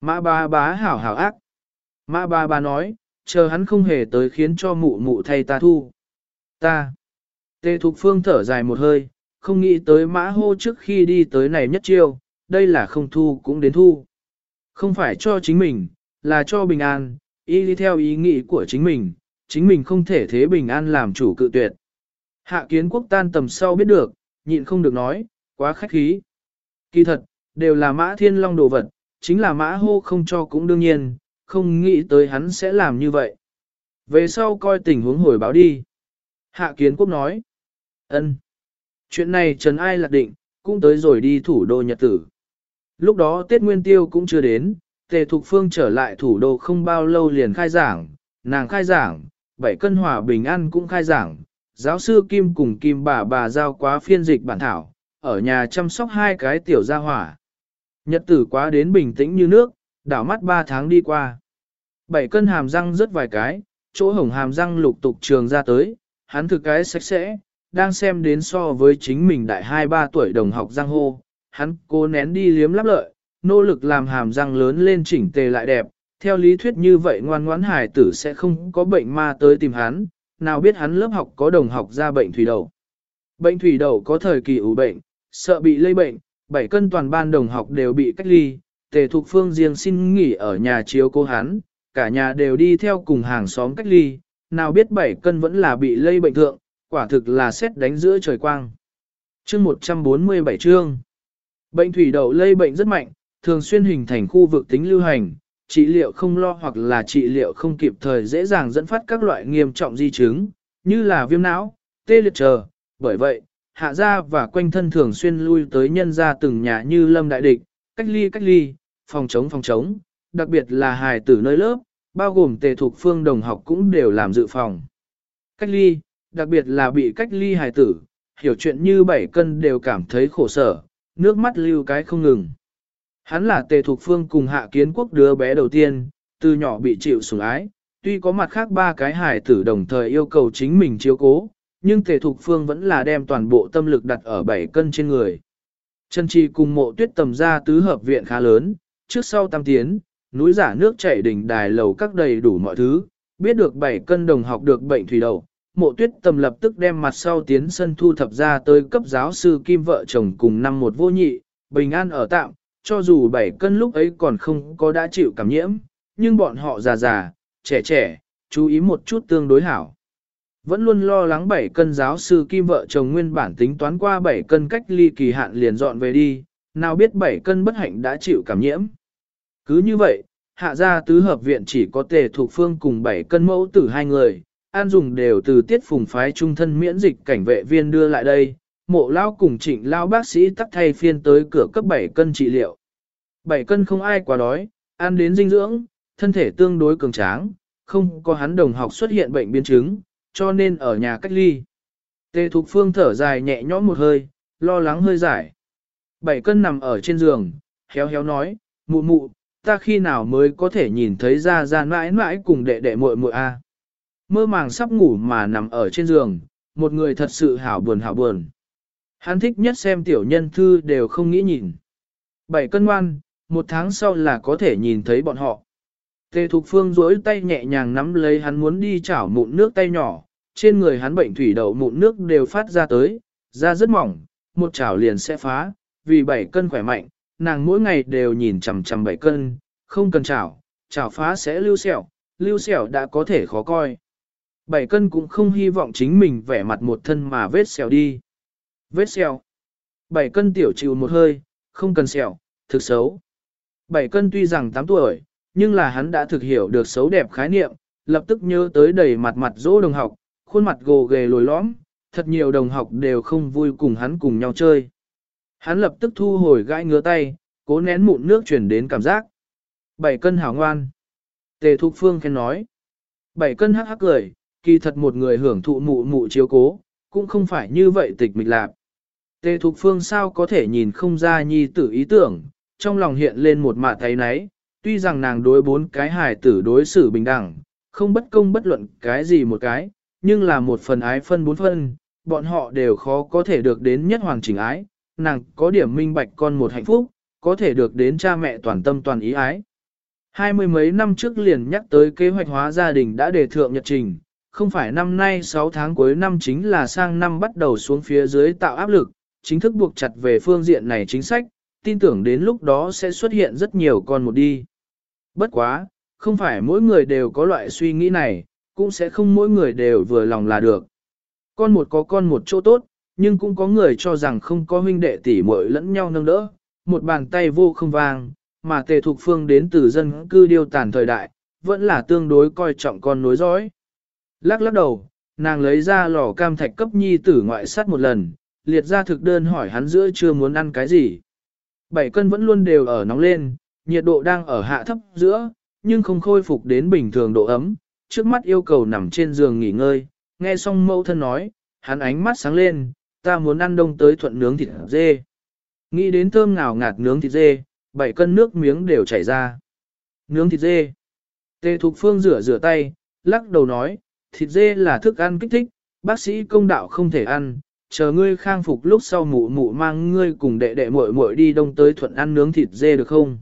Mã ba bá hảo hảo ác. Mã ba ba nói, chờ hắn không hề tới khiến cho mụ mụ thay ta thu. Ta. Tề Thục Phương thở dài một hơi, không nghĩ tới mã hô trước khi đi tới này nhất chiêu, đây là không thu cũng đến thu. Không phải cho chính mình, là cho bình an, y đi theo ý nghĩ của chính mình, chính mình không thể thế bình an làm chủ cự tuyệt. Hạ kiến quốc tan tầm sau biết được, nhịn không được nói, quá khách khí. Kỳ thật, đều là mã thiên long đồ vật, chính là mã hô không cho cũng đương nhiên, không nghĩ tới hắn sẽ làm như vậy. Về sau coi tình huống hồi báo đi. Hạ kiến quốc nói, ân, Chuyện này trần ai lạc định, cũng tới rồi đi thủ đô nhật tử. Lúc đó Tết Nguyên Tiêu cũng chưa đến, Tề Thục Phương trở lại thủ đô không bao lâu liền khai giảng, nàng khai giảng, bảy cân hòa bình an cũng khai giảng, giáo sư Kim cùng Kim bà bà giao quá phiên dịch bản thảo, ở nhà chăm sóc hai cái tiểu gia hỏa. Nhật tử quá đến bình tĩnh như nước, đảo mắt ba tháng đi qua. Bảy cân hàm răng rất vài cái, chỗ hồng hàm răng lục tục trường ra tới, hắn thực cái sạch sẽ, đang xem đến so với chính mình đại 2-3 tuổi đồng học giang hô, hắn cố nén đi liếm lắp lợi, nỗ lực làm hàm răng lớn lên chỉnh tề lại đẹp, theo lý thuyết như vậy ngoan ngoãn hải tử sẽ không có bệnh ma tới tìm hắn, nào biết hắn lớp học có đồng học ra bệnh thủy đậu. Bệnh thủy đậu có thời kỳ ủ bệnh, sợ bị lây bệnh, 7 cân toàn ban đồng học đều bị cách ly, tề thục phương riêng xin nghỉ ở nhà chiếu cô hắn, cả nhà đều đi theo cùng hàng xóm cách ly, nào biết 7 cân vẫn là bị lây bệnh thượng, quả thực là xét đánh giữa trời quang. Chương 147 chương Bệnh thủy đậu lây bệnh rất mạnh, thường xuyên hình thành khu vực tính lưu hành, trị liệu không lo hoặc là trị liệu không kịp thời dễ dàng dẫn phát các loại nghiêm trọng di chứng, như là viêm não, tê liệt chờ. Bởi vậy, hạ gia và quanh thân thường xuyên lui tới nhân gia từng nhà như lâm đại địch, cách ly cách ly, phòng chống phòng chống, đặc biệt là hài tử nơi lớp, bao gồm tề thuộc phương đồng học cũng đều làm dự phòng. Cách ly, đặc biệt là bị cách ly hài tử, hiểu chuyện như bảy cân đều cảm thấy khổ sở, nước mắt lưu cái không ngừng. Hắn là tề thuộc phương cùng hạ kiến quốc đứa bé đầu tiên, từ nhỏ bị chịu sủng ái, tuy có mặt khác ba cái hài tử đồng thời yêu cầu chính mình chiếu cố, nhưng tề thuộc phương vẫn là đem toàn bộ tâm lực đặt ở bảy cân trên người. Chân Trì cùng mộ tuyết tầm ra tứ hợp viện khá lớn, trước sau tam tiến, núi giả nước chảy đỉnh đài lầu các đầy đủ mọi thứ, biết được bảy cân đồng học được bệnh thủy đầu, mộ tuyết tầm lập tức đem mặt sau tiến sân thu thập ra tới cấp giáo sư kim vợ chồng cùng năm một vô nhị, bình an ở tạm, cho dù bảy cân lúc ấy còn không có đã chịu cảm nhiễm, nhưng bọn họ già già, trẻ trẻ, chú ý một chút tương đối hảo. Vẫn luôn lo lắng bảy cân giáo sư kim vợ chồng nguyên bản tính toán qua bảy cân cách ly kỳ hạn liền dọn về đi, nào biết bảy cân bất hạnh đã chịu cảm nhiễm. Cứ như vậy, hạ gia tứ hợp viện chỉ có tề thuộc phương cùng bảy cân mẫu tử hai người, an dùng đều từ tiết phùng phái trung thân miễn dịch cảnh vệ viên đưa lại đây, mộ lao cùng trịnh lao bác sĩ tắt thay phiên tới cửa cấp 7 cân trị liệu. 7 cân không ai quá đói, ăn đến dinh dưỡng, thân thể tương đối cường tráng, không có hắn đồng học xuất hiện bệnh biến chứng, cho nên ở nhà cách ly. Tề Thục Phương thở dài nhẹ nhõm một hơi, lo lắng hơi giải. Bảy cân nằm ở trên giường, héo héo nói, mụ mụ, ta khi nào mới có thể nhìn thấy ra ra mãi mãi cùng đệ đệ muội muội a. Mơ màng sắp ngủ mà nằm ở trên giường, một người thật sự hảo buồn hảo buồn. Hắn thích nhất xem tiểu nhân thư đều không nghĩ nhìn. Bảy cân ngoan, một tháng sau là có thể nhìn thấy bọn họ. Tề Thục Phương duỗi tay nhẹ nhàng nắm lấy hắn muốn đi chảo mụn nước tay nhỏ, trên người hắn bệnh thủy đậu mụn nước đều phát ra tới, da rất mỏng, một chảo liền sẽ phá, vì bảy cân khỏe mạnh, nàng mỗi ngày đều nhìn chằm chằm bảy cân, không cần chảo, chảo phá sẽ lưu sẹo, lưu sẹo đã có thể khó coi. Bảy cân cũng không hy vọng chính mình vẻ mặt một thân mà vết sẹo đi. Vết sẹo. Bảy cân tiểu chịu một hơi, không cần sẹo, thực xấu. Bảy cân tuy rằng 8 tuổi, nhưng là hắn đã thực hiểu được xấu đẹp khái niệm, lập tức nhớ tới đầy mặt mặt dỗ đồng học, khuôn mặt gồ ghề lồi lõm, thật nhiều đồng học đều không vui cùng hắn cùng nhau chơi. Hắn lập tức thu hồi gãi ngứa tay, cố nén mụn nước chuyển đến cảm giác. Bảy cân hảo ngoan. Tề Thục Phương khen nói. Bảy cân hắc hắc cười, kỳ thật một người hưởng thụ mụ mụ chiếu cố, cũng không phải như vậy tịch mịch lạc. Tề Thục Phương sao có thể nhìn không ra nhi tử ý tưởng, trong lòng hiện lên một mạ thấy nấy tuy rằng nàng đối bốn cái hài tử đối xử bình đẳng, không bất công bất luận cái gì một cái, nhưng là một phần ái phân bốn phân, bọn họ đều khó có thể được đến nhất hoàng chỉnh ái, nàng có điểm minh bạch con một hạnh phúc, có thể được đến cha mẹ toàn tâm toàn ý ái. Hai mươi mấy năm trước liền nhắc tới kế hoạch hóa gia đình đã đề thượng nhật trình, không phải năm nay 6 tháng cuối năm chính là sang năm bắt đầu xuống phía dưới tạo áp lực, chính thức buộc chặt về phương diện này chính sách, tin tưởng đến lúc đó sẽ xuất hiện rất nhiều con một đi. Bất quá, không phải mỗi người đều có loại suy nghĩ này, cũng sẽ không mỗi người đều vừa lòng là được. Con một có con một chỗ tốt, nhưng cũng có người cho rằng không có huynh đệ tỷ muội lẫn nhau nâng đỡ, một bàn tay vô không vang, mà tề thuộc phương đến từ dân cư điêu tàn thời đại, vẫn là tương đối coi trọng con nối dõi. Lắc lắc đầu, nàng lấy ra lò cam thạch cấp nhi tử ngoại sát một lần, liệt ra thực đơn hỏi hắn giữa chưa muốn ăn cái gì. Bảy cân vẫn luôn đều ở nóng lên, nhiệt độ đang ở hạ thấp giữa, nhưng không khôi phục đến bình thường độ ấm, trước mắt yêu cầu nằm trên giường nghỉ ngơi, nghe xong mẫu thân nói, hắn ánh mắt sáng lên, ta muốn ăn đông tới thuận nướng thịt dê. Nghĩ đến thơm ngào ngạt nướng thịt dê, bảy cân nước miếng đều chảy ra. Nướng thịt dê. Tê Thục Phương rửa rửa tay, lắc đầu nói, thịt dê là thức ăn kích thích, bác sĩ công đạo không thể ăn, chờ ngươi khang phục lúc sau mụ mụ mang ngươi cùng đệ đệ muội muội đi đông tới thuận ăn nướng thịt dê được không?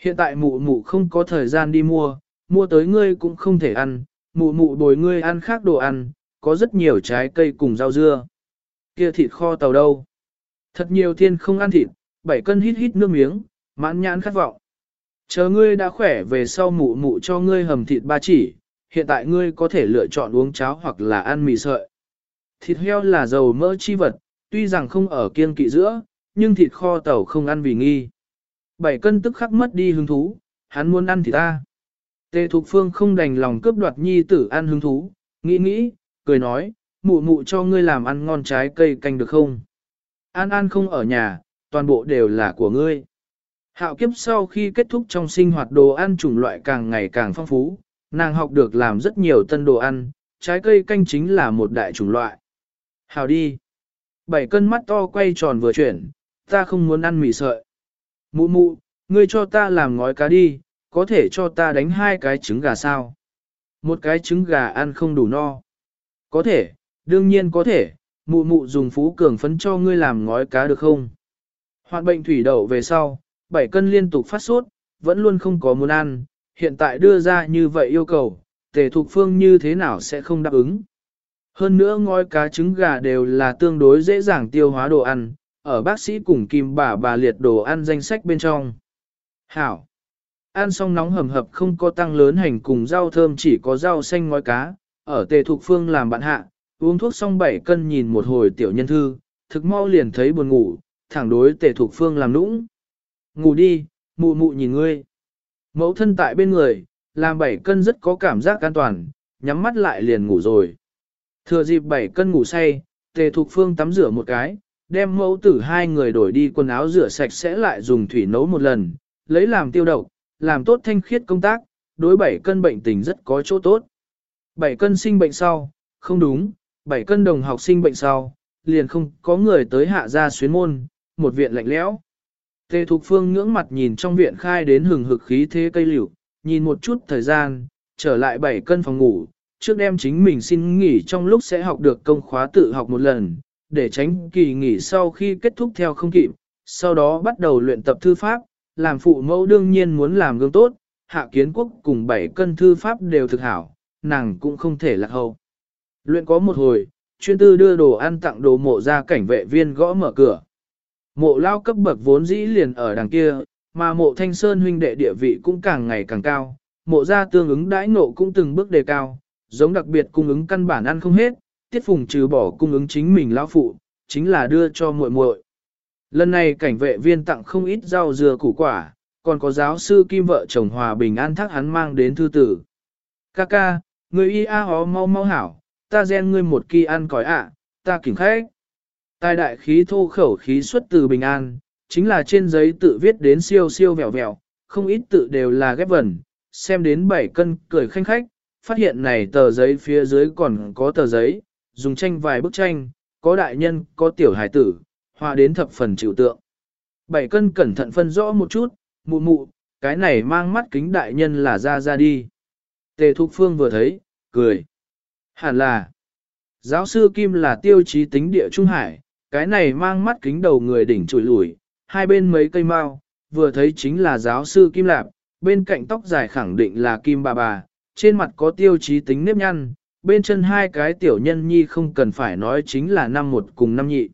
Hiện tại mụ mụ không có thời gian đi mua, mua tới ngươi cũng không thể ăn, mụ mụ bồi ngươi ăn khác đồ ăn, có rất nhiều trái cây cùng rau dưa. Kia thịt kho tàu đâu? Thật nhiều thiên không ăn thịt, bảy cân hít hít nước miếng, mãn nhãn khát vọng. Chờ ngươi đã khỏe về sau mụ mụ cho ngươi hầm thịt ba chỉ, hiện tại ngươi có thể lựa chọn uống cháo hoặc là ăn mì sợi. Thịt heo là dầu mỡ chi vật, tuy rằng không ở kiên kỵ giữa, nhưng thịt kho tàu không ăn vì nghi. Bảy cân tức khắc mất đi hứng thú, hắn muốn ăn thì ta. Tề Thục Phương không đành lòng cướp đoạt nhi tử ăn hứng thú, nghĩ nghĩ, cười nói, mụ mụ cho ngươi làm ăn ngon trái cây canh được không? An An không ở nhà, toàn bộ đều là của ngươi. Hạo kiếp sau khi kết thúc trong sinh hoạt đồ ăn chủng loại càng ngày càng phong phú, nàng học được làm rất nhiều tân đồ ăn, trái cây canh chính là một đại chủng loại. Hào đi. Bảy cân mắt to quay tròn vừa chuyển, ta không muốn ăn mì sợi. Mụ mụ, ngươi cho ta làm ngói cá đi, có thể cho ta đánh hai cái trứng gà sao? Một cái trứng gà ăn không đủ no. Có thể, đương nhiên có thể, mụ mụ dùng phú cường phấn cho ngươi làm ngói cá được không? Hoạn bệnh thủy đậu về sau, bảy cân liên tục phát sốt, vẫn luôn không có muốn ăn, hiện tại đưa ra như vậy yêu cầu, tề thục phương như thế nào sẽ không đáp ứng. Hơn nữa ngói cá trứng gà đều là tương đối dễ dàng tiêu hóa đồ ăn, ở bác sĩ cùng kim bà bà liệt đồ ăn danh sách bên trong. Hảo! Ăn xong nóng hầm hập không có tăng lớn hành cùng rau thơm chỉ có rau xanh ngói cá, ở tề thục phương làm bạn hạ, uống thuốc xong 7 cân nhìn một hồi tiểu nhân thư, thực mau liền thấy buồn ngủ, thẳng đối tề thục phương làm nũng. Ngủ đi, mụ mụ nhìn ngươi. Mẫu thân tại bên người, làm bảy cân rất có cảm giác an toàn, nhắm mắt lại liền ngủ rồi. Thừa dịp bảy cân ngủ say, tề thục phương tắm rửa một cái, đem mẫu tử hai người đổi đi quần áo rửa sạch sẽ lại dùng thủy nấu một lần, lấy làm tiêu độc, làm tốt thanh khiết công tác, đối bảy cân bệnh tình rất có chỗ tốt. Bảy cân sinh bệnh sau, không đúng, Bảy cân đồng học sinh bệnh sau, liền không có người tới hạ ra xuyến môn, một viện lạnh lẽo. Tề Thục Phương ngưỡng mặt nhìn trong viện khai đến hừng hực khí thế cây liễu, nhìn một chút thời gian, trở lại bảy cân phòng ngủ, trước đêm chính mình xin nghỉ trong lúc sẽ học được công khóa tự học một lần, để tránh kỳ nghỉ sau khi kết thúc theo không kịp, sau đó bắt đầu luyện tập thư pháp, làm phụ mẫu đương nhiên muốn làm gương tốt, hạ kiến quốc cùng bảy cân thư pháp đều thực hảo, nàng cũng không thể lạc hậu. Luyện có một hồi, chuyên tư đưa đồ ăn tặng đồ mộ ra cảnh vệ viên gõ mở cửa. Mộ lao cấp bậc vốn dĩ liền ở đằng kia, mà mộ thanh sơn huynh đệ địa vị cũng càng ngày càng cao, mộ ra tương ứng đãi nộ cũng từng bước đề cao, giống đặc biệt cung ứng căn bản ăn không hết, tiết phùng trừ bỏ cung ứng chính mình lão phụ, chính là đưa cho muội muội. Lần này cảnh vệ viên tặng không ít rau dừa củ quả, còn có giáo sư kim vợ chồng hòa bình an thác hắn mang đến thư tử. Kaka, người y a hó mau mau hảo, ta gen ngươi một kỳ ăn cõi ạ, ta kỉnh khách. Tài đại khí thô khẩu khí xuất từ bình an, chính là trên giấy tự viết đến siêu siêu vẹo vẹo, không ít tự đều là ghép vần, xem đến bảy cân cười khanh khách, phát hiện này tờ giấy phía dưới còn có tờ giấy, dùng tranh vài bức tranh, có đại nhân, có tiểu hải tử, hòa đến thập phần chịu tượng. Bảy cân cẩn thận phân rõ một chút, mụ mụ, cái này mang mắt kính đại nhân là ra ra đi. Tề Thục Phương vừa thấy, cười. Hẳn là, giáo sư Kim là tiêu chí tính địa Trung Hải, cái này mang mắt kính đầu người đỉnh trùi lùi, hai bên mấy cây mao, vừa thấy chính là giáo sư Kim Lạp, bên cạnh tóc dài khẳng định là Kim bà bà, trên mặt có tiêu chí tính nếp nhăn, bên chân hai cái tiểu nhân nhi không cần phải nói chính là năm một cùng năm nhị.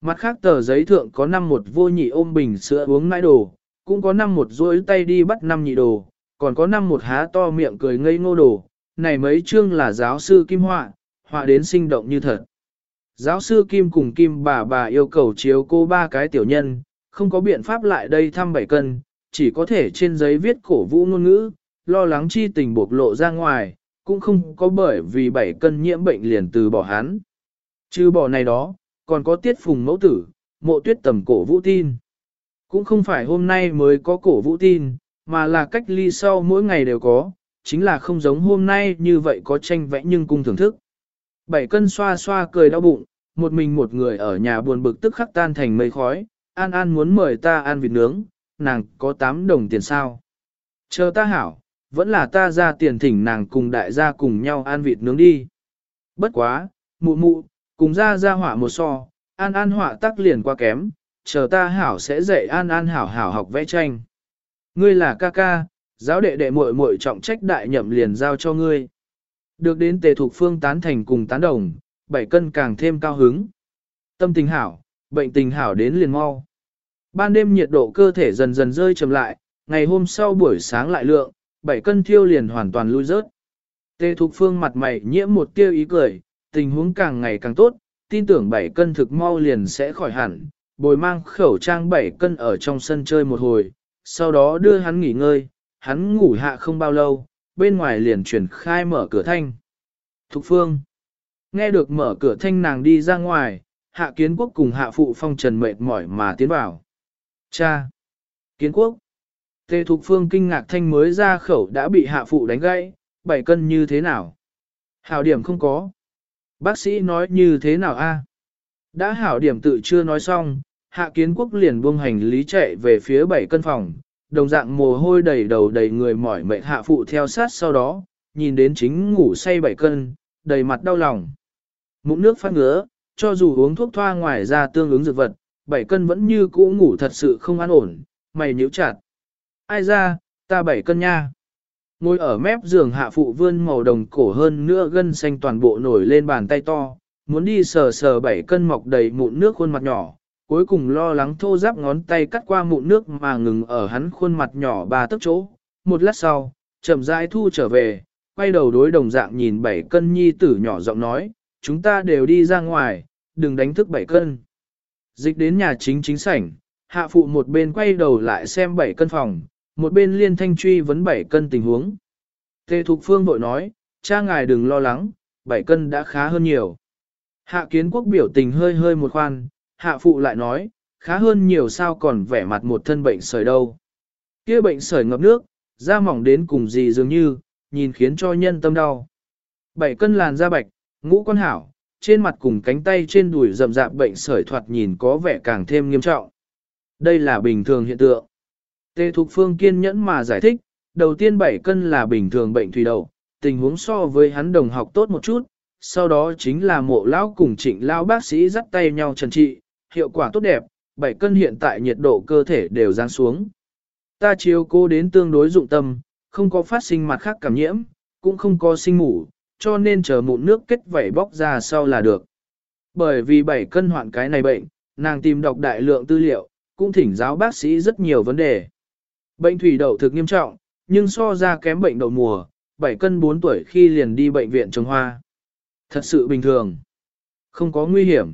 Mặt khác tờ giấy thượng có năm một vô nhị ôm bình sữa uống nãi đồ, cũng có năm một duỗi tay đi bắt năm nhị đồ, còn có năm một há to miệng cười ngây ngô đồ, này mấy chương là giáo sư Kim họa, họa đến sinh động như thật. Giáo sư Kim cùng Kim bà bà yêu cầu chiếu cô ba cái tiểu nhân, không có biện pháp lại đây thăm bảy cân, chỉ có thể trên giấy viết cổ vũ ngôn ngữ, lo lắng chi tình bộc lộ ra ngoài, cũng không có bởi vì bảy cân nhiễm bệnh liền từ bỏ hắn. Trừ bỏ này đó, còn có tiết phùng mẫu tử, mộ tuyết tầm cổ vũ tin. Cũng không phải hôm nay mới có cổ vũ tin, mà là cách ly sau mỗi ngày đều có, chính là không giống hôm nay như vậy có tranh vẽ nhưng cung thưởng thức. Bảy cân xoa xoa cười đau bụng, một mình một người ở nhà buồn bực tức khắc tan thành mây khói, An An muốn mời ta ăn vịt nướng, nàng có 8 đồng tiền sao. Chờ ta hảo, vẫn là ta ra tiền thỉnh nàng cùng đại gia cùng nhau ăn vịt nướng đi. Bất quá, mụ mụ, cùng ra ra hỏa một so, An An họa tắc liền qua kém, chờ ta hảo sẽ dạy An An hảo hảo học vẽ tranh. Ngươi là ca ca, giáo đệ đệ muội muội trọng trách đại nhậm liền giao cho ngươi. Được đến tề thuộc phương tán thành cùng tán đồng, bảy cân càng thêm cao hứng. Tâm tình hảo, bệnh tình hảo đến liền mau. Ban đêm nhiệt độ cơ thể dần dần rơi chậm lại, ngày hôm sau buổi sáng lại lượng, bảy cân thiêu liền hoàn toàn lui rớt. Tề Thục Phương mặt mày nhiễm một tiêu ý cười, tình huống càng ngày càng tốt, tin tưởng bảy cân thực mau liền sẽ khỏi hẳn, bồi mang khẩu trang bảy cân ở trong sân chơi một hồi, sau đó đưa hắn nghỉ ngơi, hắn ngủ hạ không bao lâu, bên ngoài liền chuyển khai mở cửa thanh. Thục Phương Nghe được mở cửa thanh nàng đi ra ngoài, hạ kiến quốc cùng hạ phụ phong trần mệt mỏi mà tiến vào. Cha! Kiến quốc! Tề Thục Phương kinh ngạc thanh mới ra khẩu đã bị hạ phụ đánh gãy, bảy cân như thế nào? Hảo điểm không có. Bác sĩ nói như thế nào a? Đã hảo điểm tự chưa nói xong, hạ kiến quốc liền buông hành lý chạy về phía bảy cân phòng, đồng dạng mồ hôi đầy đầu đầy người mỏi mệt hạ phụ theo sát sau đó, nhìn đến chính ngủ say bảy cân, đầy mặt đau lòng. Mụn nước phát ngứa, cho dù uống thuốc thoa ngoài ra tương ứng dược vật, bảy cân vẫn như cũ ngủ thật sự không an ổn, mày nhíu chặt. Ai ra, ta bảy cân nha. Ngồi ở mép giường hạ phụ vươn màu đồng cổ hơn nữa gân xanh toàn bộ nổi lên bàn tay to, muốn đi sờ sờ bảy cân mọc đầy mụn nước khuôn mặt nhỏ, cuối cùng lo lắng thô giáp ngón tay cắt qua mụn nước mà ngừng ở hắn khuôn mặt nhỏ ba tấc chỗ. Một lát sau, chậm rãi thu trở về, quay đầu đối đồng dạng nhìn bảy cân nhi tử nhỏ giọng nói, chúng ta đều đi ra ngoài, đừng đánh thức bảy cân. Dịch đến nhà chính chính sảnh, hạ phụ một bên quay đầu lại xem bảy cân phòng, một bên liên thanh truy vấn bảy cân tình huống. Tề Thục Phương vội nói, cha ngài đừng lo lắng, bảy cân đã khá hơn nhiều. Hạ kiến quốc biểu tình hơi hơi một khoan, hạ phụ lại nói, khá hơn nhiều sao còn vẻ mặt một thân bệnh sởi đâu. kia bệnh sởi ngập nước, da mỏng đến cùng gì dường như, nhìn khiến cho nhân tâm đau. Bảy cân làn da bạch, ngũ quan hảo, trên mặt cùng cánh tay trên đùi rậm rạp bệnh sởi thoạt nhìn có vẻ càng thêm nghiêm trọng. Đây là bình thường hiện tượng. Tề Thục Phương kiên nhẫn mà giải thích, đầu tiên 7 cân là bình thường bệnh thủy đậu, tình huống so với hắn đồng học tốt một chút, sau đó chính là mộ lão cùng trịnh lão bác sĩ dắt tay nhau trần trị, hiệu quả tốt đẹp, 7 cân hiện tại nhiệt độ cơ thể đều giáng xuống. Ta chiếu cô đến tương đối dụng tâm, không có phát sinh mặt khác cảm nhiễm, cũng không có sinh ngủ, cho nên chờ mụn nước kết vảy bóc ra sau là được. Bởi vì bảy cân hoạn cái này bệnh, nàng tìm đọc đại lượng tư liệu, cũng thỉnh giáo bác sĩ rất nhiều vấn đề. Bệnh thủy đậu thực nghiêm trọng, nhưng so ra kém bệnh đậu mùa, 7 cân 4 tuổi khi liền đi bệnh viện trồng hoa. Thật sự bình thường. Không có nguy hiểm.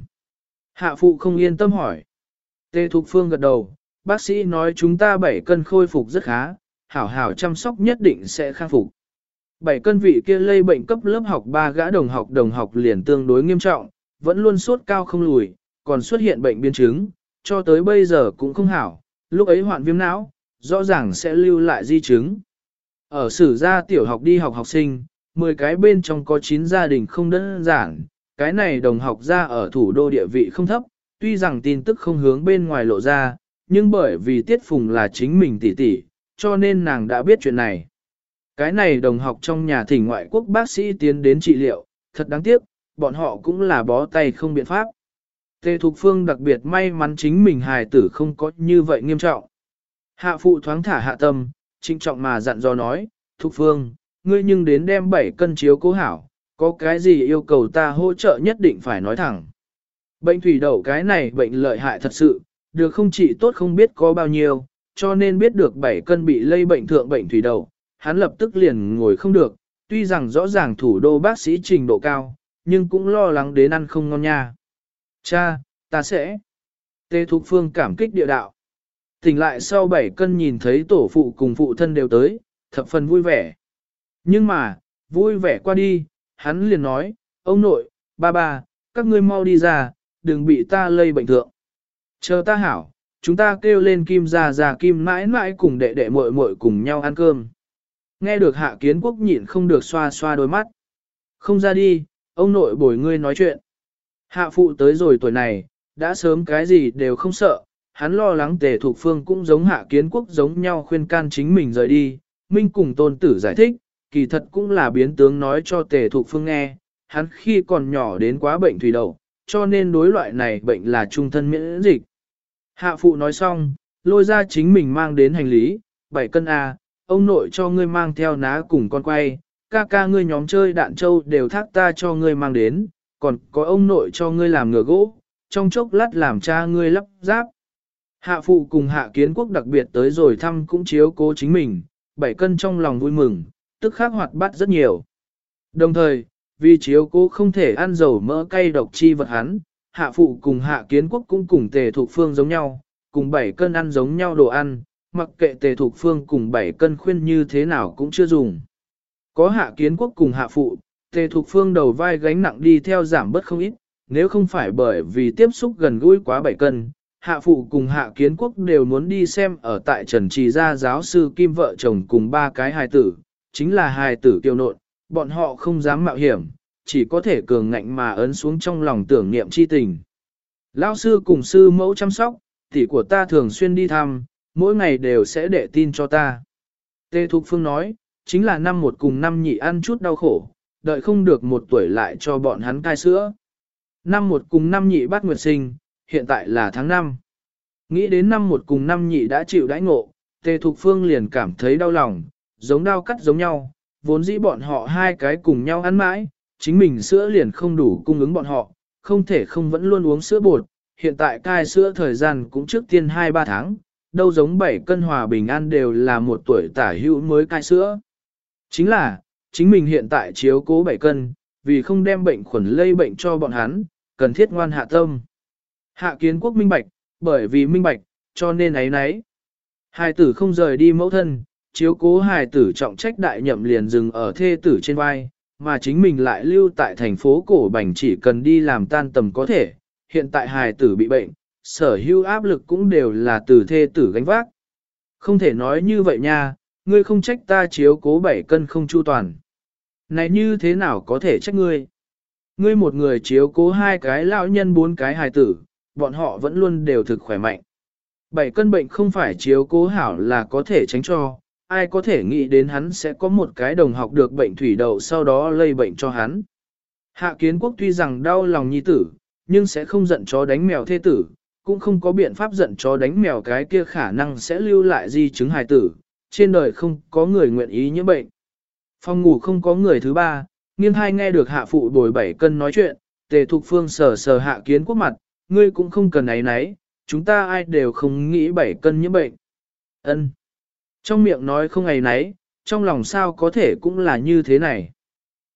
Hạ phụ không yên tâm hỏi. Tê Thục Phương gật đầu, bác sĩ nói chúng ta 7 cân khôi phục rất khá, hảo hảo chăm sóc nhất định sẽ khang phục. Bảy cân vị kia lây bệnh cấp lớp học ba gã đồng học đồng học liền tương đối nghiêm trọng, vẫn luôn sốt cao không lùi, còn xuất hiện bệnh biến chứng, cho tới bây giờ cũng không hảo, lúc ấy hoạn viêm não, rõ ràng sẽ lưu lại di chứng. Ở sử gia tiểu học đi học học sinh, 10 cái bên trong có 9 gia đình không đơn giản, cái này đồng học ra ở thủ đô địa vị không thấp, tuy rằng tin tức không hướng bên ngoài lộ ra, nhưng bởi vì Tiết Phùng là chính mình tỷ tỷ, cho nên nàng đã biết chuyện này. Cái này đồng học trong nhà thỉnh ngoại quốc bác sĩ tiến đến trị liệu, thật đáng tiếc, bọn họ cũng là bó tay không biện pháp. Tề Thục Phương đặc biệt may mắn chính mình hài tử không có như vậy nghiêm trọng. Hạ phụ thoáng thả hạ tâm, trinh trọng mà dặn dò nói, Thục Phương, ngươi nhưng đến đem 7 cân chiếu cố hảo, có cái gì yêu cầu ta hỗ trợ nhất định phải nói thẳng. Bệnh thủy đậu cái này bệnh lợi hại thật sự, được không chỉ tốt không biết có bao nhiêu, cho nên biết được 7 cân bị lây bệnh thượng bệnh thủy đậu, hắn lập tức liền ngồi không được, tuy rằng rõ ràng thủ đô bác sĩ trình độ cao, nhưng cũng lo lắng đến ăn không ngon nha. Cha, ta sẽ. Tê Thục Phương cảm kích địa đạo. Tỉnh lại sau 7 cân nhìn thấy tổ phụ cùng phụ thân đều tới, thập phần vui vẻ. Nhưng mà, vui vẻ qua đi, hắn liền nói, ông nội, ba ba, các ngươi mau đi ra, đừng bị ta lây bệnh thượng. Chờ ta hảo, chúng ta kêu lên kim ra ra kim mãi mãi cùng đệ đệ muội muội cùng nhau ăn cơm. Nghe được hạ kiến quốc nhịn không được xoa xoa đôi mắt. Không ra đi, ông nội bồi ngươi nói chuyện. Hạ phụ tới rồi tuổi này, đã sớm cái gì đều không sợ, hắn lo lắng tề thuộc phương cũng giống hạ kiến quốc giống nhau khuyên can chính mình rời đi. Minh cùng tôn tử giải thích, kỳ thật cũng là biến tướng nói cho tề thuộc phương nghe, hắn khi còn nhỏ đến quá bệnh thủy đậu, cho nên đối loại này bệnh là trung thân miễn dịch. Hạ phụ nói xong, lôi ra chính mình mang đến hành lý, 7 cân A, ông nội cho ngươi mang theo ná cùng con quay, ca ca ngươi nhóm chơi đạn châu đều thác ta cho ngươi mang đến, còn có ông nội cho ngươi làm ngựa gỗ, trong chốc lát làm cha ngươi lắp ráp. Hạ phụ cùng hạ kiến quốc đặc biệt tới rồi thăm cũng chiếu cố chính mình, bảy cân trong lòng vui mừng, tức khắc hoạt bát rất nhiều. Đồng thời, vì chiếu cố không thể ăn dầu mỡ cay độc chi vật hắn, hạ phụ cùng hạ kiến quốc cũng cùng tề thuộc phương giống nhau, cùng bảy cân ăn giống nhau đồ ăn, mặc kệ tề thuộc phương cùng bảy cân khuyên như thế nào cũng chưa dùng. Có hạ kiến quốc cùng hạ phụ, tề thuộc phương đầu vai gánh nặng đi theo giảm bớt không ít, nếu không phải bởi vì tiếp xúc gần gũi quá bảy cân, hạ phụ cùng hạ kiến quốc đều muốn đi xem ở tại Trần Trì Gia giáo sư Kim vợ chồng cùng ba cái hài tử, chính là hài tử tiêu nộn, bọn họ không dám mạo hiểm, chỉ có thể cường ngạnh mà ấn xuống trong lòng tưởng niệm chi tình. Lão sư cùng sư mẫu chăm sóc, tỷ của ta thường xuyên đi thăm, mỗi ngày đều sẽ để tin cho ta. Tê Thục Phương nói, chính là năm một cùng năm nhị ăn chút đau khổ, đợi không được một tuổi lại cho bọn hắn cai sữa. Năm một cùng năm nhị bắt nguyệt sinh, hiện tại là tháng năm. Nghĩ đến năm một cùng năm nhị đã chịu đãi ngộ, Tề Thục Phương liền cảm thấy đau lòng, giống đau cắt giống nhau, vốn dĩ bọn họ hai cái cùng nhau ăn mãi, chính mình sữa liền không đủ cung ứng bọn họ, không thể không vẫn luôn uống sữa bột, hiện tại cai sữa thời gian cũng trước tiên 2-3 tháng, đâu giống bảy cân hòa bình an đều là một tuổi tả hữu mới cai sữa. Chính là, chính mình hiện tại chiếu cố bảy cân, vì không đem bệnh khuẩn lây bệnh cho bọn hắn, cần thiết ngoan hạ tâm. Hạ kiến quốc minh bạch, bởi vì minh bạch, cho nên ấy nấy. Hài tử không rời đi mẫu thân, chiếu cố hài tử trọng trách đại nhậm liền dừng ở thê tử trên vai, mà chính mình lại lưu tại thành phố cổ bành chỉ cần đi làm tan tầm có thể, hiện tại hài tử bị bệnh, sở hữu áp lực cũng đều là từ thê tử gánh vác. Không thể nói như vậy nha, ngươi không trách ta chiếu cố bảy cân không chu toàn. Này như thế nào có thể trách ngươi? Ngươi một người chiếu cố hai cái lão nhân bốn cái hài tử, bọn họ vẫn luôn đều thực khỏe mạnh. Bảy cân bệnh không phải chiếu cố hảo là có thể tránh cho, ai có thể nghĩ đến hắn sẽ có một cái đồng học được bệnh thủy đậu sau đó lây bệnh cho hắn. Hạ kiến quốc tuy rằng đau lòng nhi tử, nhưng sẽ không giận chó đánh mèo thê tử, cũng không có biện pháp giận chó đánh mèo cái kia khả năng sẽ lưu lại di chứng hài tử, trên đời không có người nguyện ý nhiễm bệnh. Phòng ngủ không có người thứ ba, nghiêng hai nghe được hạ phụ bồi bảy cân nói chuyện, tề thục phương sờ sờ hạ kiến quốc mặt, ngươi cũng không cần ấy nấy, chúng ta ai đều không nghĩ bảy cân nhiễm bệnh. Ân. Trong miệng nói không ấy nấy, trong lòng sao có thể cũng là như thế này.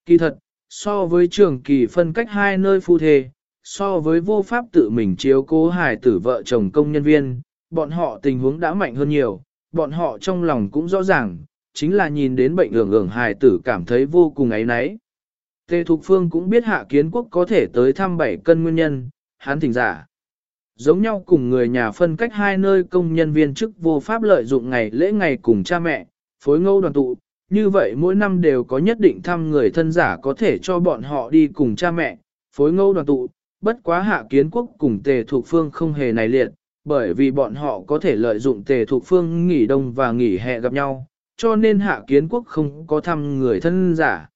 Kỳ thật, so với trường kỳ phân cách hai nơi phu thề, so với vô pháp tự mình chiếu cố hài tử vợ chồng công nhân viên, bọn họ tình huống đã mạnh hơn nhiều, bọn họ trong lòng cũng rõ ràng, chính là nhìn đến bệnh ưởng ưởng hài tử cảm thấy vô cùng ấy náy. Tề Thục Phương cũng biết hạ kiến quốc có thể tới thăm bảy cân nguyên nhân, hắn thỉnh giả. Giống nhau cùng người nhà phân cách hai nơi công nhân viên chức vô pháp lợi dụng ngày lễ ngày cùng cha mẹ, phối ngẫu đoàn tụ, như vậy mỗi năm đều có nhất định thăm người thân giả có thể cho bọn họ đi cùng cha mẹ, phối ngẫu đoàn tụ, bất quá hạ kiến quốc cùng tề thuộc phương không hề này liệt, bởi vì bọn họ có thể lợi dụng tề thuộc phương nghỉ đông và nghỉ hè gặp nhau, cho nên hạ kiến quốc không có thăm người thân giả.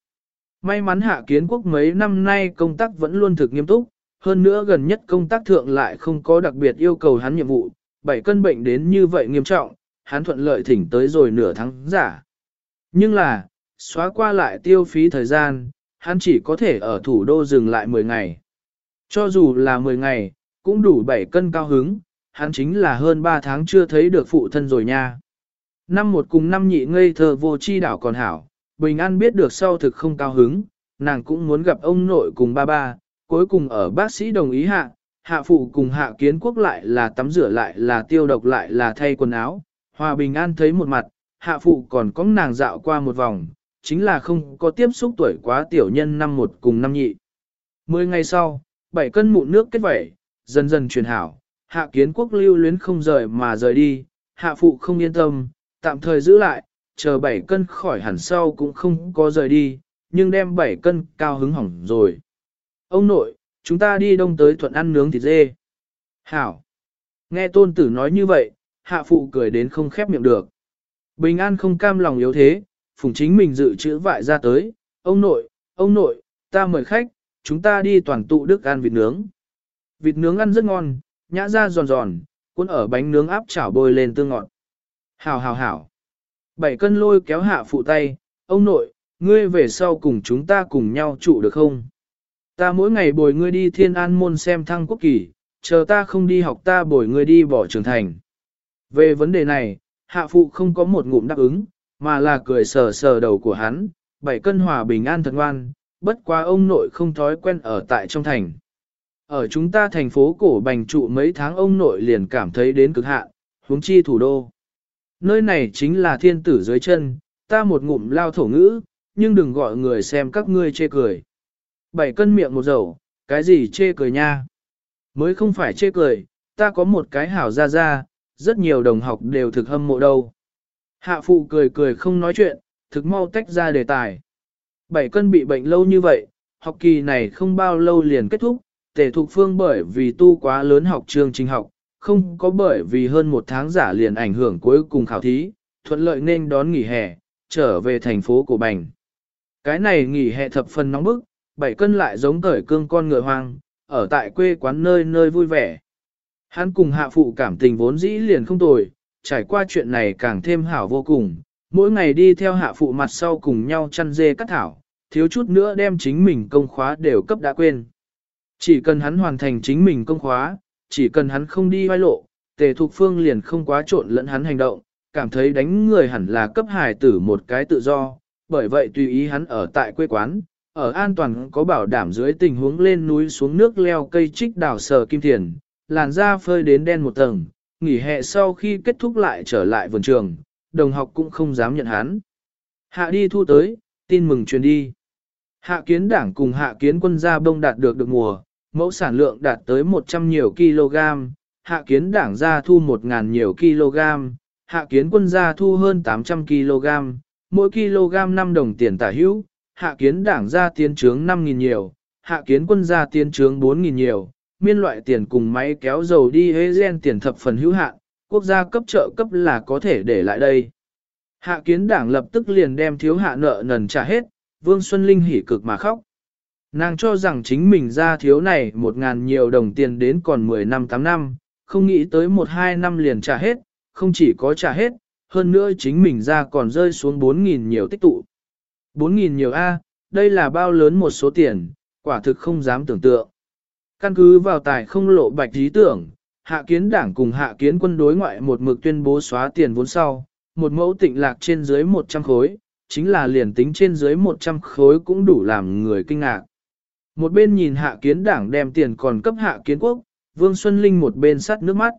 May mắn hạ kiến quốc mấy năm nay công tác vẫn luôn thực nghiêm túc, hơn nữa gần nhất công tác thượng lại không có đặc biệt yêu cầu hắn nhiệm vụ, bảy cân bệnh đến như vậy nghiêm trọng, hắn thuận lợi thỉnh tới rồi nửa tháng giả. Nhưng là, xóa qua lại tiêu phí thời gian, hắn chỉ có thể ở thủ đô dừng lại 10 ngày. Cho dù là 10 ngày, cũng đủ 7 cân cao hứng, hắn chính là hơn 3 tháng chưa thấy được phụ thân rồi nha. Năm một cùng năm nhị ngây thơ vô chi đảo còn hảo, Bình An biết được sau thực không cao hứng, nàng cũng muốn gặp ông nội cùng ba ba, cuối cùng ở bác sĩ đồng ý hạ, hạ phụ cùng hạ kiến quốc lại là tắm rửa lại là tiêu độc lại là thay quần áo. Hòa Bình An thấy một mặt, hạ phụ còn có nàng dạo qua một vòng, chính là không có tiếp xúc tuổi quá tiểu nhân năm một cùng năm nhị. Mười ngày sau, bảy cân mụn nước kết vẩy, dần dần truyền hảo, hạ kiến quốc lưu luyến không rời mà rời đi, hạ phụ không yên tâm, tạm thời giữ lại, chờ bảy cân khỏi hẳn sau cũng không có rời đi, nhưng đem bảy cân cao hứng hỏng rồi. Ông nội, chúng ta đi đông tới thuận ăn nướng thịt dê. Hảo. Nghe tôn tử nói như vậy, hạ phụ cười đến không khép miệng được. Bình an không cam lòng yếu thế, phùng chính mình dự trữ vại ra tới. Ông nội, ông nội, ta mời khách, chúng ta đi toàn tụ đức ăn vịt nướng. Vịt nướng ăn rất ngon, nhã ra giòn giòn, cuốn ở bánh nướng áp chảo bôi lên tương ngọt. Hảo hảo hảo. Bảy cân lôi kéo hạ phụ tay, ông nội, ngươi về sau cùng chúng ta cùng nhau trụ được không? Ta mỗi ngày bồi ngươi đi thiên an môn xem thăng quốc kỳ, chờ ta không đi học ta bồi ngươi đi bỏ trường thành. Về vấn đề này, hạ phụ không có một ngụm đáp ứng, mà là cười sờ sờ đầu của hắn, bảy cân hòa bình an thật ngoan, bất quá ông nội không thói quen ở tại trong thành. Ở chúng ta thành phố cổ bành trụ mấy tháng ông nội liền cảm thấy đến cực hạn, huống chi thủ đô. Nơi này chính là thiên tử dưới chân, ta một ngụm lao thổ ngữ, nhưng đừng gọi người xem các ngươi chê cười. Bảy cân miệng một dầu, cái gì chê cười nha? Mới không phải chê cười, ta có một cái hảo ra ra, rất nhiều đồng học đều thực hâm mộ đâu. Hạ phụ cười cười không nói chuyện, thực mau tách ra đề tài. Bảy cân bị bệnh lâu như vậy, học kỳ này không bao lâu liền kết thúc, tề thục phương bởi vì tu quá lớn học chương trình học, không có bởi vì hơn một tháng giả liền ảnh hưởng cuối cùng khảo thí, thuận lợi nên đón nghỉ hè, trở về thành phố của Bành. Cái này nghỉ hè thập phần nóng bức, bảy cân lại giống cởi cương con ngựa hoang, ở tại quê quán nơi nơi vui vẻ. Hắn cùng hạ phụ cảm tình vốn dĩ liền không tồi, trải qua chuyện này càng thêm hảo vô cùng, mỗi ngày đi theo hạ phụ mặt sau cùng nhau chăn dê cắt thảo, thiếu chút nữa đem chính mình công khóa đều cấp đã quên. Chỉ cần hắn hoàn thành chính mình công khóa, chỉ cần hắn không đi vai lộ, tề thục phương liền không quá trộn lẫn hắn hành động, cảm thấy đánh người hẳn là cấp hài tử một cái tự do, bởi vậy tùy ý hắn ở tại quê quán, ở an toàn có bảo đảm dưới tình huống lên núi xuống nước leo cây trích đào sờ kim thiền, làn da phơi đến đen một tầng, nghỉ hè sau khi kết thúc lại trở lại vườn trường, đồng học cũng không dám nhận hắn. Hạ đi thu tới, tin mừng truyền đi. Hạ kiến đảng cùng hạ kiến quân gia bông đạt được được mùa, mẫu sản lượng đạt tới 100 nhiều kg, hạ kiến đảng gia thu 1.000 nhiều kg, hạ kiến quân gia thu hơn 800 kg, mỗi kg 5 đồng tiền tả hữu, hạ kiến đảng gia tiến trướng 5.000 nhiều, hạ kiến quân gia tiến trướng 4.000 nhiều, miên loại tiền cùng máy kéo dầu đi hế gen tiền thập phần hữu hạn, quốc gia cấp trợ cấp là có thể để lại đây. Hạ kiến đảng lập tức liền đem thiếu hạ nợ nần trả hết, Vương Xuân Linh hỉ cực mà khóc. Nàng cho rằng chính mình ra thiếu này một ngàn nhiều đồng tiền đến còn 10 năm 8 năm, không nghĩ tới 1-2 năm liền trả hết, không chỉ có trả hết, hơn nữa chính mình ra còn rơi xuống 4.000 nhiều tích tụ. 4.000 nhiều A, đây là bao lớn một số tiền, quả thực không dám tưởng tượng. Căn cứ vào tài không lộ bạch lý tưởng, hạ kiến đảng cùng hạ kiến quân đối ngoại một mực tuyên bố xóa tiền vốn sau, một mẫu tịnh lạc trên dưới 100 khối, chính là liền tính trên dưới 100 khối cũng đủ làm người kinh ngạc. Một bên nhìn hạ kiến đảng đem tiền còn cấp hạ kiến quốc, Vương Xuân Linh một bên sắt nước mắt.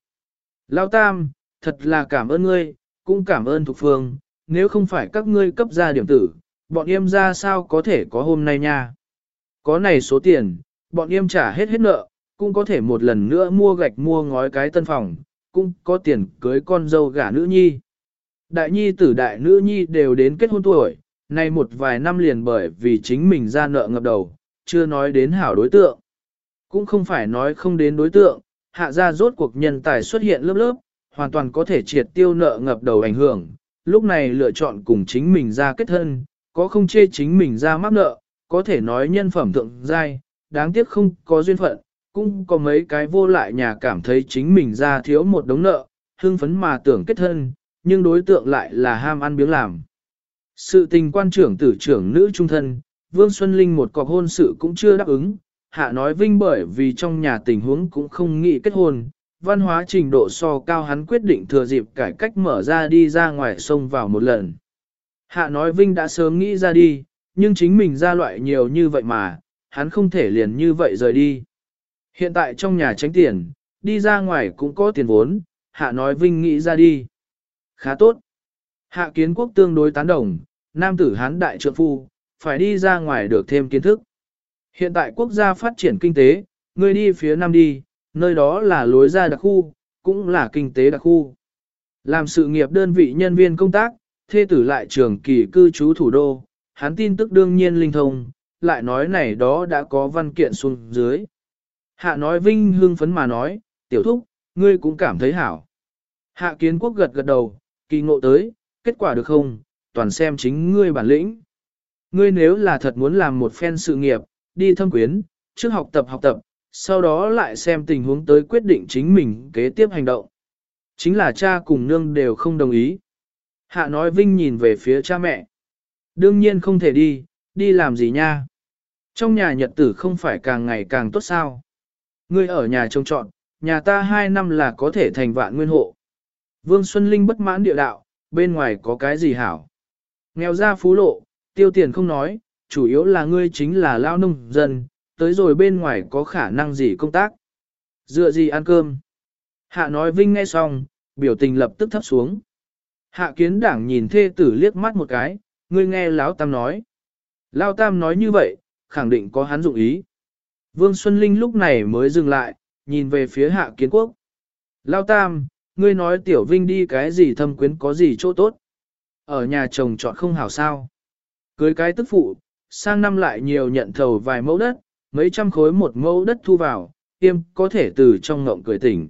Lao Tam, thật là cảm ơn ngươi, cũng cảm ơn Thục Phương, nếu không phải các ngươi cấp ra điểm tử, bọn em ra sao có thể có hôm nay nha. Có này số tiền, bọn em trả hết hết nợ, cũng có thể một lần nữa mua gạch mua ngói cái tân phòng, cũng có tiền cưới con dâu gả nữ nhi. Đại nhi tử đại nữ nhi đều đến kết hôn tuổi, nay một vài năm liền bởi vì chính mình ra nợ ngập đầu, chưa nói đến hảo đối tượng. Cũng không phải nói không đến đối tượng, hạ ra rốt cuộc nhân tài xuất hiện lớp lớp, hoàn toàn có thể triệt tiêu nợ ngập đầu ảnh hưởng, lúc này lựa chọn cùng chính mình ra kết thân, có không chê chính mình ra mắc nợ, có thể nói nhân phẩm thượng giai, đáng tiếc không có duyên phận, cũng có mấy cái vô lại nhà cảm thấy chính mình ra thiếu một đống nợ, hưng phấn mà tưởng kết thân, nhưng đối tượng lại là ham ăn biếng làm. Sự tình quan trưởng tử trưởng nữ trung thân, Vương Xuân Linh một cọc hôn sự cũng chưa đáp ứng, hạ nói vinh bởi vì trong nhà tình huống cũng không nghĩ kết hôn, văn hóa trình độ so cao hắn quyết định thừa dịp cải cách mở ra đi ra ngoài sông vào một lần. Hạ nói Vinh đã sớm nghĩ ra đi, nhưng chính mình ra loại nhiều như vậy mà, hắn không thể liền như vậy rời đi. Hiện tại trong nhà tránh tiền, đi ra ngoài cũng có tiền vốn, hạ nói Vinh nghĩ ra đi. Khá tốt. Hạ kiến quốc tương đối tán đồng, nam tử hán đại trượng phu, phải đi ra ngoài được thêm kiến thức. Hiện tại quốc gia phát triển kinh tế, người đi phía nam đi, nơi đó là lối ra đặc khu, cũng là kinh tế đặc khu. Làm sự nghiệp đơn vị nhân viên công tác, thê tử lại trường kỳ cư trú thủ đô, hắn tin tức đương nhiên linh thông, lại nói này đó đã có văn kiện xuống dưới. Hạ nói vinh hương phấn mà nói, tiểu thúc, ngươi cũng cảm thấy hảo. Hạ kiến quốc gật gật đầu, kỳ ngộ tới, kết quả được không, toàn xem chính ngươi bản lĩnh. Ngươi nếu là thật muốn làm một phen sự nghiệp, đi thâm quyến, trước học tập học tập, sau đó lại xem tình huống tới quyết định chính mình kế tiếp hành động. Chính là cha cùng nương đều không đồng ý. Hạ nói Vinh nhìn về phía cha mẹ. Đương nhiên không thể đi, đi làm gì nha. Trong nhà nhật tử không phải càng ngày càng tốt sao. Ngươi ở nhà trông trọn, nhà ta hai năm là có thể thành vạn nguyên hộ. Vương Xuân Linh bất mãn địa đạo, bên ngoài có cái gì hảo. Nghèo ra phú lộ, tiêu tiền không nói, chủ yếu là ngươi chính là lao nông dân, tới rồi bên ngoài có khả năng gì công tác. Dựa gì ăn cơm. Hạ nói Vinh nghe xong, biểu tình lập tức thấp xuống. Hạ kiến đảng nhìn thê tử liếc mắt một cái, ngươi nghe Lão Tam nói. Lão Tam nói như vậy, khẳng định có hắn dụng ý. Vương Xuân Linh lúc này mới dừng lại, nhìn về phía hạ kiến quốc. Lão Tam, ngươi nói tiểu vinh đi cái gì thâm quyến có gì chỗ tốt. Ở nhà chồng chọn không hảo sao. Cưới cái tức phụ, sang năm lại nhiều nhận thầu vài mẫu đất, mấy trăm khối một mẫu đất thu vào, tiêm có thể từ trong ngộng cười tỉnh.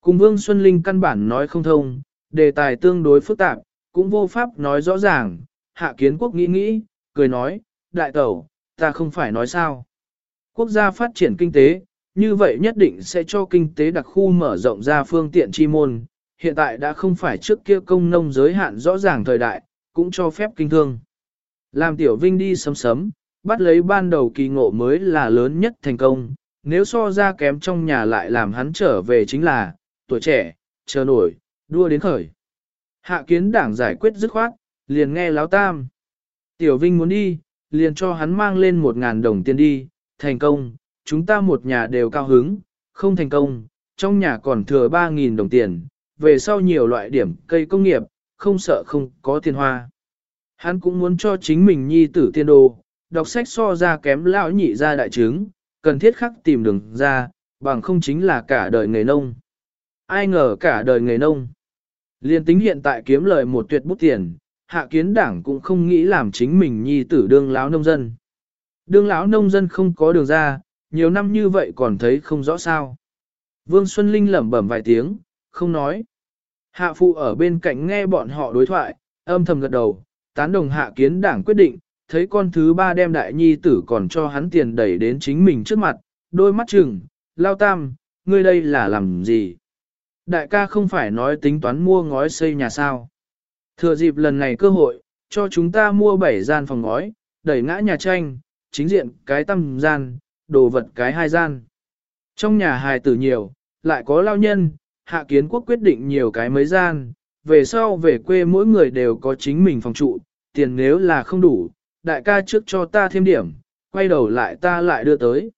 Cùng Vương Xuân Linh căn bản nói không thông, đề tài tương đối phức tạp, cũng vô pháp nói rõ ràng, hạ kiến quốc nghĩ nghĩ, cười nói, đại tẩu, ta không phải nói sao. Quốc gia phát triển kinh tế, như vậy nhất định sẽ cho kinh tế đặc khu mở rộng ra phương tiện chi môn, hiện tại đã không phải trước kia công nông giới hạn rõ ràng thời đại, cũng cho phép kinh thương. Làm tiểu vinh đi sấm sấm, bắt lấy ban đầu kỳ ngộ mới là lớn nhất thành công, nếu so ra kém trong nhà lại làm hắn trở về chính là, tuổi trẻ, chờ nổi, đua đến khởi. Hạ kiến đảng giải quyết dứt khoát, liền nghe láo tam. Tiểu Vinh muốn đi, liền cho hắn mang lên một ngàn đồng tiền đi, thành công, chúng ta một nhà đều cao hứng, không thành công, trong nhà còn thừa ba nghìn đồng tiền, về sau nhiều loại điểm cây công nghiệp, không sợ không có tiền hoa. Hắn cũng muốn cho chính mình nhi tử tiên đồ, đọc sách so ra kém lão nhị ra đại chứng, cần thiết khắc tìm đường ra, bằng không chính là cả đời nghề nông. Ai ngờ cả đời nghề nông. Liên tính hiện tại kiếm lời một tuyệt bút tiền, hạ kiến đảng cũng không nghĩ làm chính mình nhi tử đương lão nông dân. Đương lão nông dân không có đường ra, nhiều năm như vậy còn thấy không rõ sao. Vương Xuân Linh lẩm bẩm vài tiếng, không nói. Hạ phụ ở bên cạnh nghe bọn họ đối thoại, âm thầm gật đầu, tán đồng hạ kiến đảng quyết định, thấy con thứ ba đem đại nhi tử còn cho hắn tiền đẩy đến chính mình trước mặt, đôi mắt chừng, lao tam, ngươi đây là làm gì? Đại ca không phải nói tính toán mua ngói xây nhà sao. Thừa dịp lần này cơ hội, cho chúng ta mua 7 gian phòng ngói, đẩy ngã nhà tranh, chính diện cái tăm gian, đồ vật cái hai gian. Trong nhà hài tử nhiều, lại có lao nhân, hạ kiến quốc quyết định nhiều cái mấy gian, về sau về quê mỗi người đều có chính mình phòng trụ, tiền nếu là không đủ, đại ca trước cho ta thêm điểm, quay đầu lại ta lại đưa tới.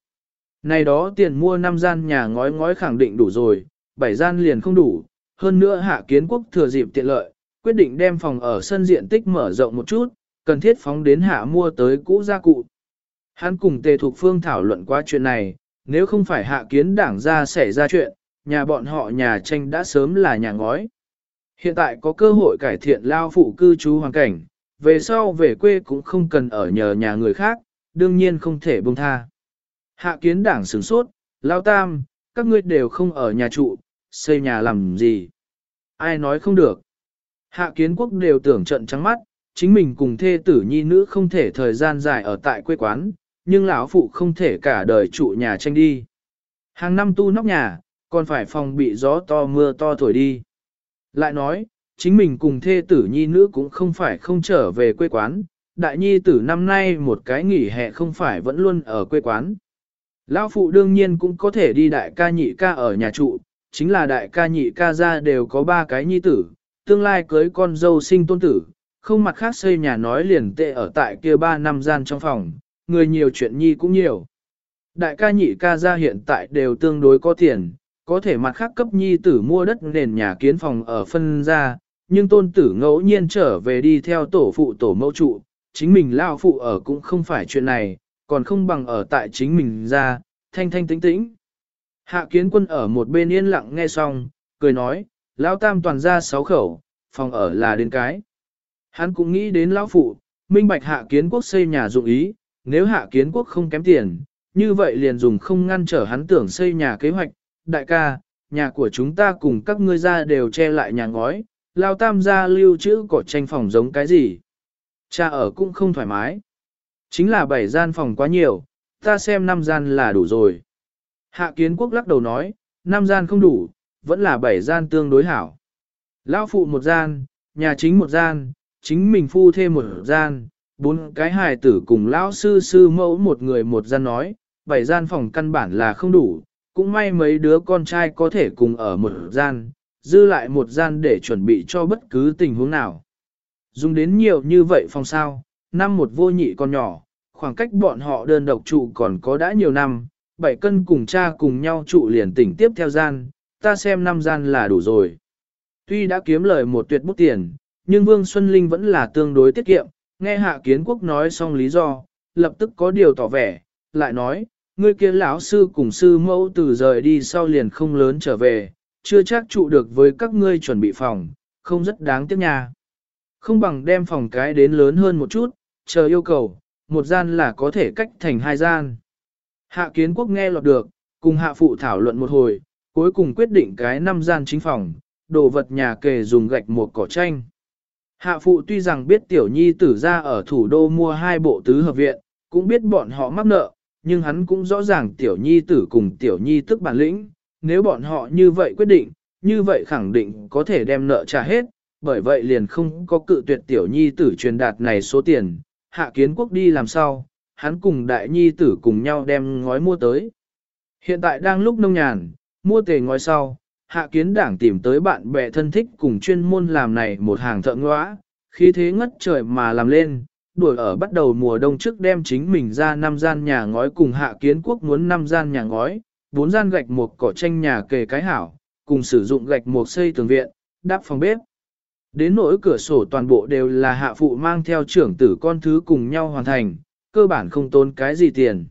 Này đó tiền mua 5 gian nhà ngói ngói khẳng định đủ rồi, bảy gian liền không đủ, hơn nữa hạ kiến quốc thừa dịp tiện lợi, quyết định đem phòng ở sân diện tích mở rộng một chút, cần thiết phóng đến hạ mua tới cũ gia cụ. Hắn cùng tề thuộc phương thảo luận qua chuyện này, nếu không phải hạ kiến đảng ra xảy ra chuyện, nhà bọn họ nhà tranh đã sớm là nhà ngói. Hiện tại có cơ hội cải thiện lao phụ cư trú hoàn cảnh, về sau về quê cũng không cần ở nhờ nhà người khác, đương nhiên không thể buông tha. Hạ kiến đảng sửng sốt, lao tam, các ngươi đều không ở nhà trụ, xây nhà làm gì? Ai nói không được? Hạ kiến quốc đều tưởng trận trắng mắt, chính mình cùng thê tử nhi nữ không thể thời gian dài ở tại quê quán, nhưng lão phụ không thể cả đời trụ nhà tranh đi. Hàng năm tu nóc nhà, còn phải phòng bị gió to mưa to thổi đi. Lại nói, chính mình cùng thê tử nhi nữ cũng không phải không trở về quê quán, đại nhi tử năm nay một cái nghỉ hè không phải vẫn luôn ở quê quán. Lão phụ đương nhiên cũng có thể đi đại ca nhị ca ở nhà trụ, chính là đại ca nhị ca ra đều có ba cái nhi tử, tương lai cưới con dâu sinh tôn tử, không mặt khác xây nhà nói liền tệ ở tại kia ba năm gian trong phòng, người nhiều chuyện nhi cũng nhiều. Đại ca nhị ca gia hiện tại đều tương đối có tiền, có thể mặt khác cấp nhi tử mua đất nền nhà kiến phòng ở phân gia nhưng tôn tử ngẫu nhiên trở về đi theo tổ phụ tổ mẫu trụ, chính mình lao phụ ở cũng không phải chuyện này, còn không bằng ở tại chính mình ra, thanh thanh tĩnh tĩnh. Hạ kiến quân ở một bên yên lặng nghe xong, cười nói, lao tam toàn ra sáu khẩu, phòng ở là đến cái. Hắn cũng nghĩ đến lão phụ, minh bạch hạ kiến quốc xây nhà dụng ý, nếu hạ kiến quốc không kém tiền, như vậy liền dùng không ngăn trở hắn tưởng xây nhà kế hoạch. Đại ca, nhà của chúng ta cùng các ngươi ra đều che lại nhà ngói, lao tam gia lưu trữ cỏ tranh phòng giống cái gì. Cha ở cũng không thoải mái. Chính là bảy gian phòng quá nhiều, ta xem năm gian là đủ rồi. Hạ kiến quốc lắc đầu nói, năm gian không đủ, vẫn là bảy gian tương đối hảo. Lão phụ một gian, nhà chính một gian, chính mình phu thêm một gian, bốn cái hài tử cùng lão sư sư mẫu một người một gian nói, bảy gian phòng căn bản là không đủ, cũng may mấy đứa con trai có thể cùng ở một gian, dư lại một gian để chuẩn bị cho bất cứ tình huống nào. Dùng đến nhiều như vậy phòng sao, năm một vô nhị con nhỏ, khoảng cách bọn họ đơn độc trụ còn có đã nhiều năm, bảy cân cùng cha cùng nhau trụ liền tỉnh tiếp theo gian, ta xem năm gian là đủ rồi. Tuy đã kiếm lời một tuyệt bút tiền, nhưng Vương Xuân Linh vẫn là tương đối tiết kiệm, nghe Hạ Kiến Quốc nói xong lý do, lập tức có điều tỏ vẻ, lại nói, ngươi kia lão sư cùng sư mẫu từ rời đi sau liền không lớn trở về, chưa chắc trụ được với các ngươi chuẩn bị phòng, không rất đáng tiếc nha. Không bằng đem phòng cái đến lớn hơn một chút, chờ yêu cầu, một gian là có thể cách thành hai gian. Hạ kiến quốc nghe lọt được, cùng hạ phụ thảo luận một hồi, cuối cùng quyết định cái năm gian chính phòng, đồ vật nhà kề dùng gạch một cỏ tranh. Hạ phụ tuy rằng biết tiểu nhi tử ra ở thủ đô mua hai bộ tứ hợp viện, cũng biết bọn họ mắc nợ, nhưng hắn cũng rõ ràng tiểu nhi tử cùng tiểu nhi tức bản lĩnh, nếu bọn họ như vậy quyết định, như vậy khẳng định có thể đem nợ trả hết, bởi vậy liền không có cự tuyệt tiểu nhi tử truyền đạt này số tiền, hạ kiến quốc đi làm sao, hắn cùng đại nhi tử cùng nhau đem ngói mua tới. Hiện tại đang lúc nông nhàn, mua tề ngói sau, hạ kiến đảng tìm tới bạn bè thân thích cùng chuyên môn làm này một hàng thợ ngõa, khí thế ngất trời mà làm lên, đuổi ở bắt đầu mùa đông trước đem chính mình ra năm gian nhà ngói cùng hạ kiến quốc muốn năm gian nhà ngói, bốn gian gạch một cỏ tranh nhà kề cái hảo, cùng sử dụng gạch một xây tường viện, đắp phòng bếp. Đến nỗi cửa sổ toàn bộ đều là hạ phụ mang theo trưởng tử con thứ cùng nhau hoàn thành, cơ bản không tốn cái gì tiền.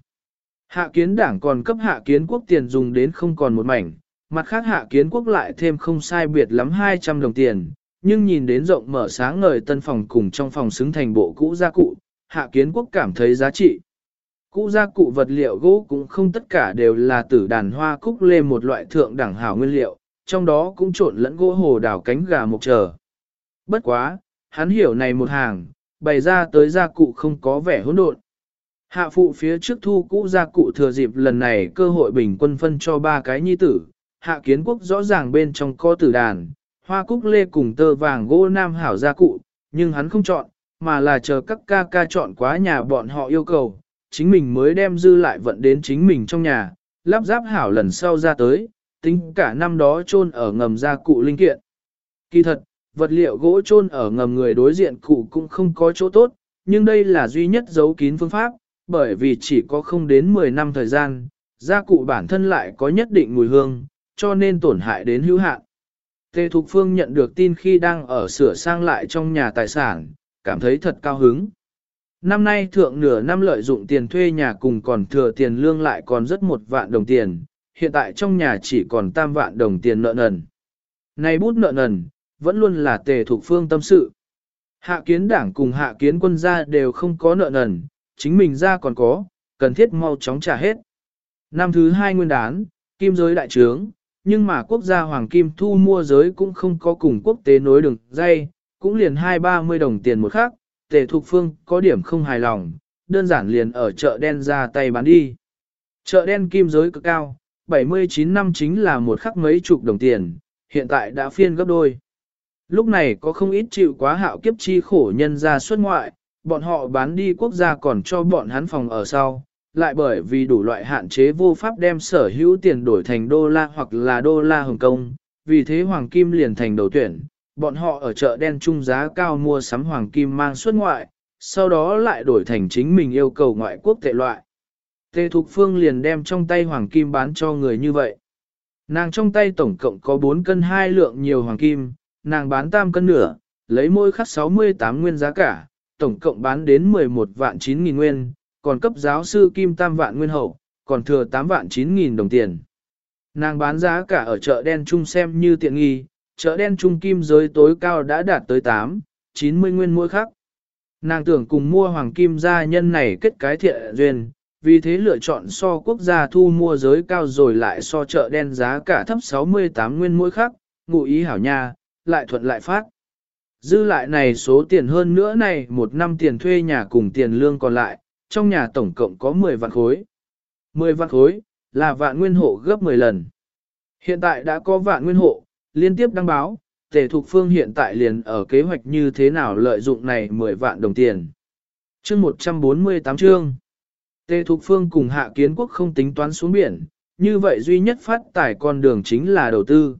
Hạ kiến đảng còn cấp hạ kiến quốc tiền dùng đến không còn một mảnh, mặt khác hạ kiến quốc lại thêm không sai biệt lắm 200 đồng tiền, nhưng nhìn đến rộng mở sáng ngời tân phòng cùng trong phòng xứng thành bộ cũ gia cụ, hạ kiến quốc cảm thấy giá trị. Cũ gia cụ vật liệu gỗ cũng không tất cả đều là tử đàn hoa cúc lê một loại thượng đẳng hảo nguyên liệu, trong đó cũng trộn lẫn gỗ hồ đào cánh gà mộc trở. Bất quá, hắn hiểu này một hàng, bày ra tới gia cụ không có vẻ hỗn độn. Hạ phụ phía trước thu cũ gia cụ thừa dịp lần này cơ hội bình quân phân cho ba cái nhi tử, hạ kiến quốc rõ ràng bên trong có tử đàn, hoa cúc lê cùng tơ vàng gỗ nam hảo gia cụ, nhưng hắn không chọn, mà là chờ các ca ca chọn quá nhà bọn họ yêu cầu, chính mình mới đem dư lại vận đến chính mình trong nhà, lắp ráp hảo lần sau ra tới, tính cả năm đó chôn ở ngầm gia cụ linh kiện. Kỳ thật, vật liệu gỗ chôn ở ngầm người đối diện cụ cũng không có chỗ tốt, nhưng đây là duy nhất giấu kín phương pháp, bởi vì chỉ có không đến 10 năm thời gian, gia cụ bản thân lại có nhất định mùi hương, cho nên tổn hại đến hữu hạn. Tề Thục Phương nhận được tin khi đang ở sửa sang lại trong nhà tài sản, cảm thấy thật cao hứng. Năm nay thượng nửa năm lợi dụng tiền thuê nhà cùng còn thừa tiền lương lại còn rất một vạn đồng tiền, hiện tại trong nhà chỉ còn tam vạn đồng tiền nợ nần. Này bút nợ nần, vẫn luôn là tề thuộc phương tâm sự. Hạ kiến đảng cùng hạ kiến quân gia đều không có nợ nần, chính mình ra còn có, cần thiết mau chóng trả hết. Năm thứ hai nguyên đán, kim giới đại trướng, nhưng mà quốc gia hoàng kim thu mua giới cũng không có cùng quốc tế nối đường dây, cũng liền hai ba mươi đồng tiền một khắc, tề thục phương có điểm không hài lòng, đơn giản liền ở chợ đen ra tay bán đi. Chợ đen kim giới cực cao, 79 năm chính là một khắc mấy chục đồng tiền, hiện tại đã phiên gấp đôi. Lúc này có không ít chịu quá hạo kiếp chi khổ nhân ra xuất ngoại, bọn họ bán đi quốc gia còn cho bọn hắn phòng ở sau, lại bởi vì đủ loại hạn chế vô pháp đem sở hữu tiền đổi thành đô la hoặc là đô la Hồng Kông, vì thế Hoàng Kim liền thành đầu tuyển, bọn họ ở chợ đen trung giá cao mua sắm hoàng kim mang xuất ngoại, sau đó lại đổi thành chính mình yêu cầu ngoại quốc tệ loại. Tề Thục Phương liền đem trong tay hoàng kim bán cho người như vậy. Nàng trong tay tổng cộng có 4 cân 2 lượng nhiều hoàng kim, nàng bán tam cân nửa, lấy mỗi khắc 68 nguyên giá cả, tổng cộng bán đến 11 vạn 9 nghìn nguyên, còn cấp giáo sư kim tam vạn nguyên hậu, còn thừa 8 vạn 9 nghìn đồng tiền. Nàng bán giá cả ở chợ đen trung xem như tiện nghi, chợ đen trung kim giới tối cao đã đạt tới 8, 90 nguyên mỗi khắc. Nàng tưởng cùng mua hoàng kim gia nhân này kết cái thiện duyên, vì thế lựa chọn so quốc gia thu mua giới cao rồi lại so chợ đen giá cả thấp 68 nguyên mỗi khắc, ngụ ý hảo nha, lại thuận lại phát. Dư lại này số tiền hơn nữa này một năm tiền thuê nhà cùng tiền lương còn lại, trong nhà tổng cộng có 10 vạn khối. 10 vạn khối, là vạn nguyên hộ gấp 10 lần. Hiện tại đã có vạn nguyên hộ, liên tiếp đăng báo, Tề Thục Phương hiện tại liền ở kế hoạch như thế nào lợi dụng này 10 vạn đồng tiền. Chương 148 chương. Tề Thục Phương cùng Hạ Kiến Quốc không tính toán xuống biển, như vậy duy nhất phát tải con đường chính là đầu tư.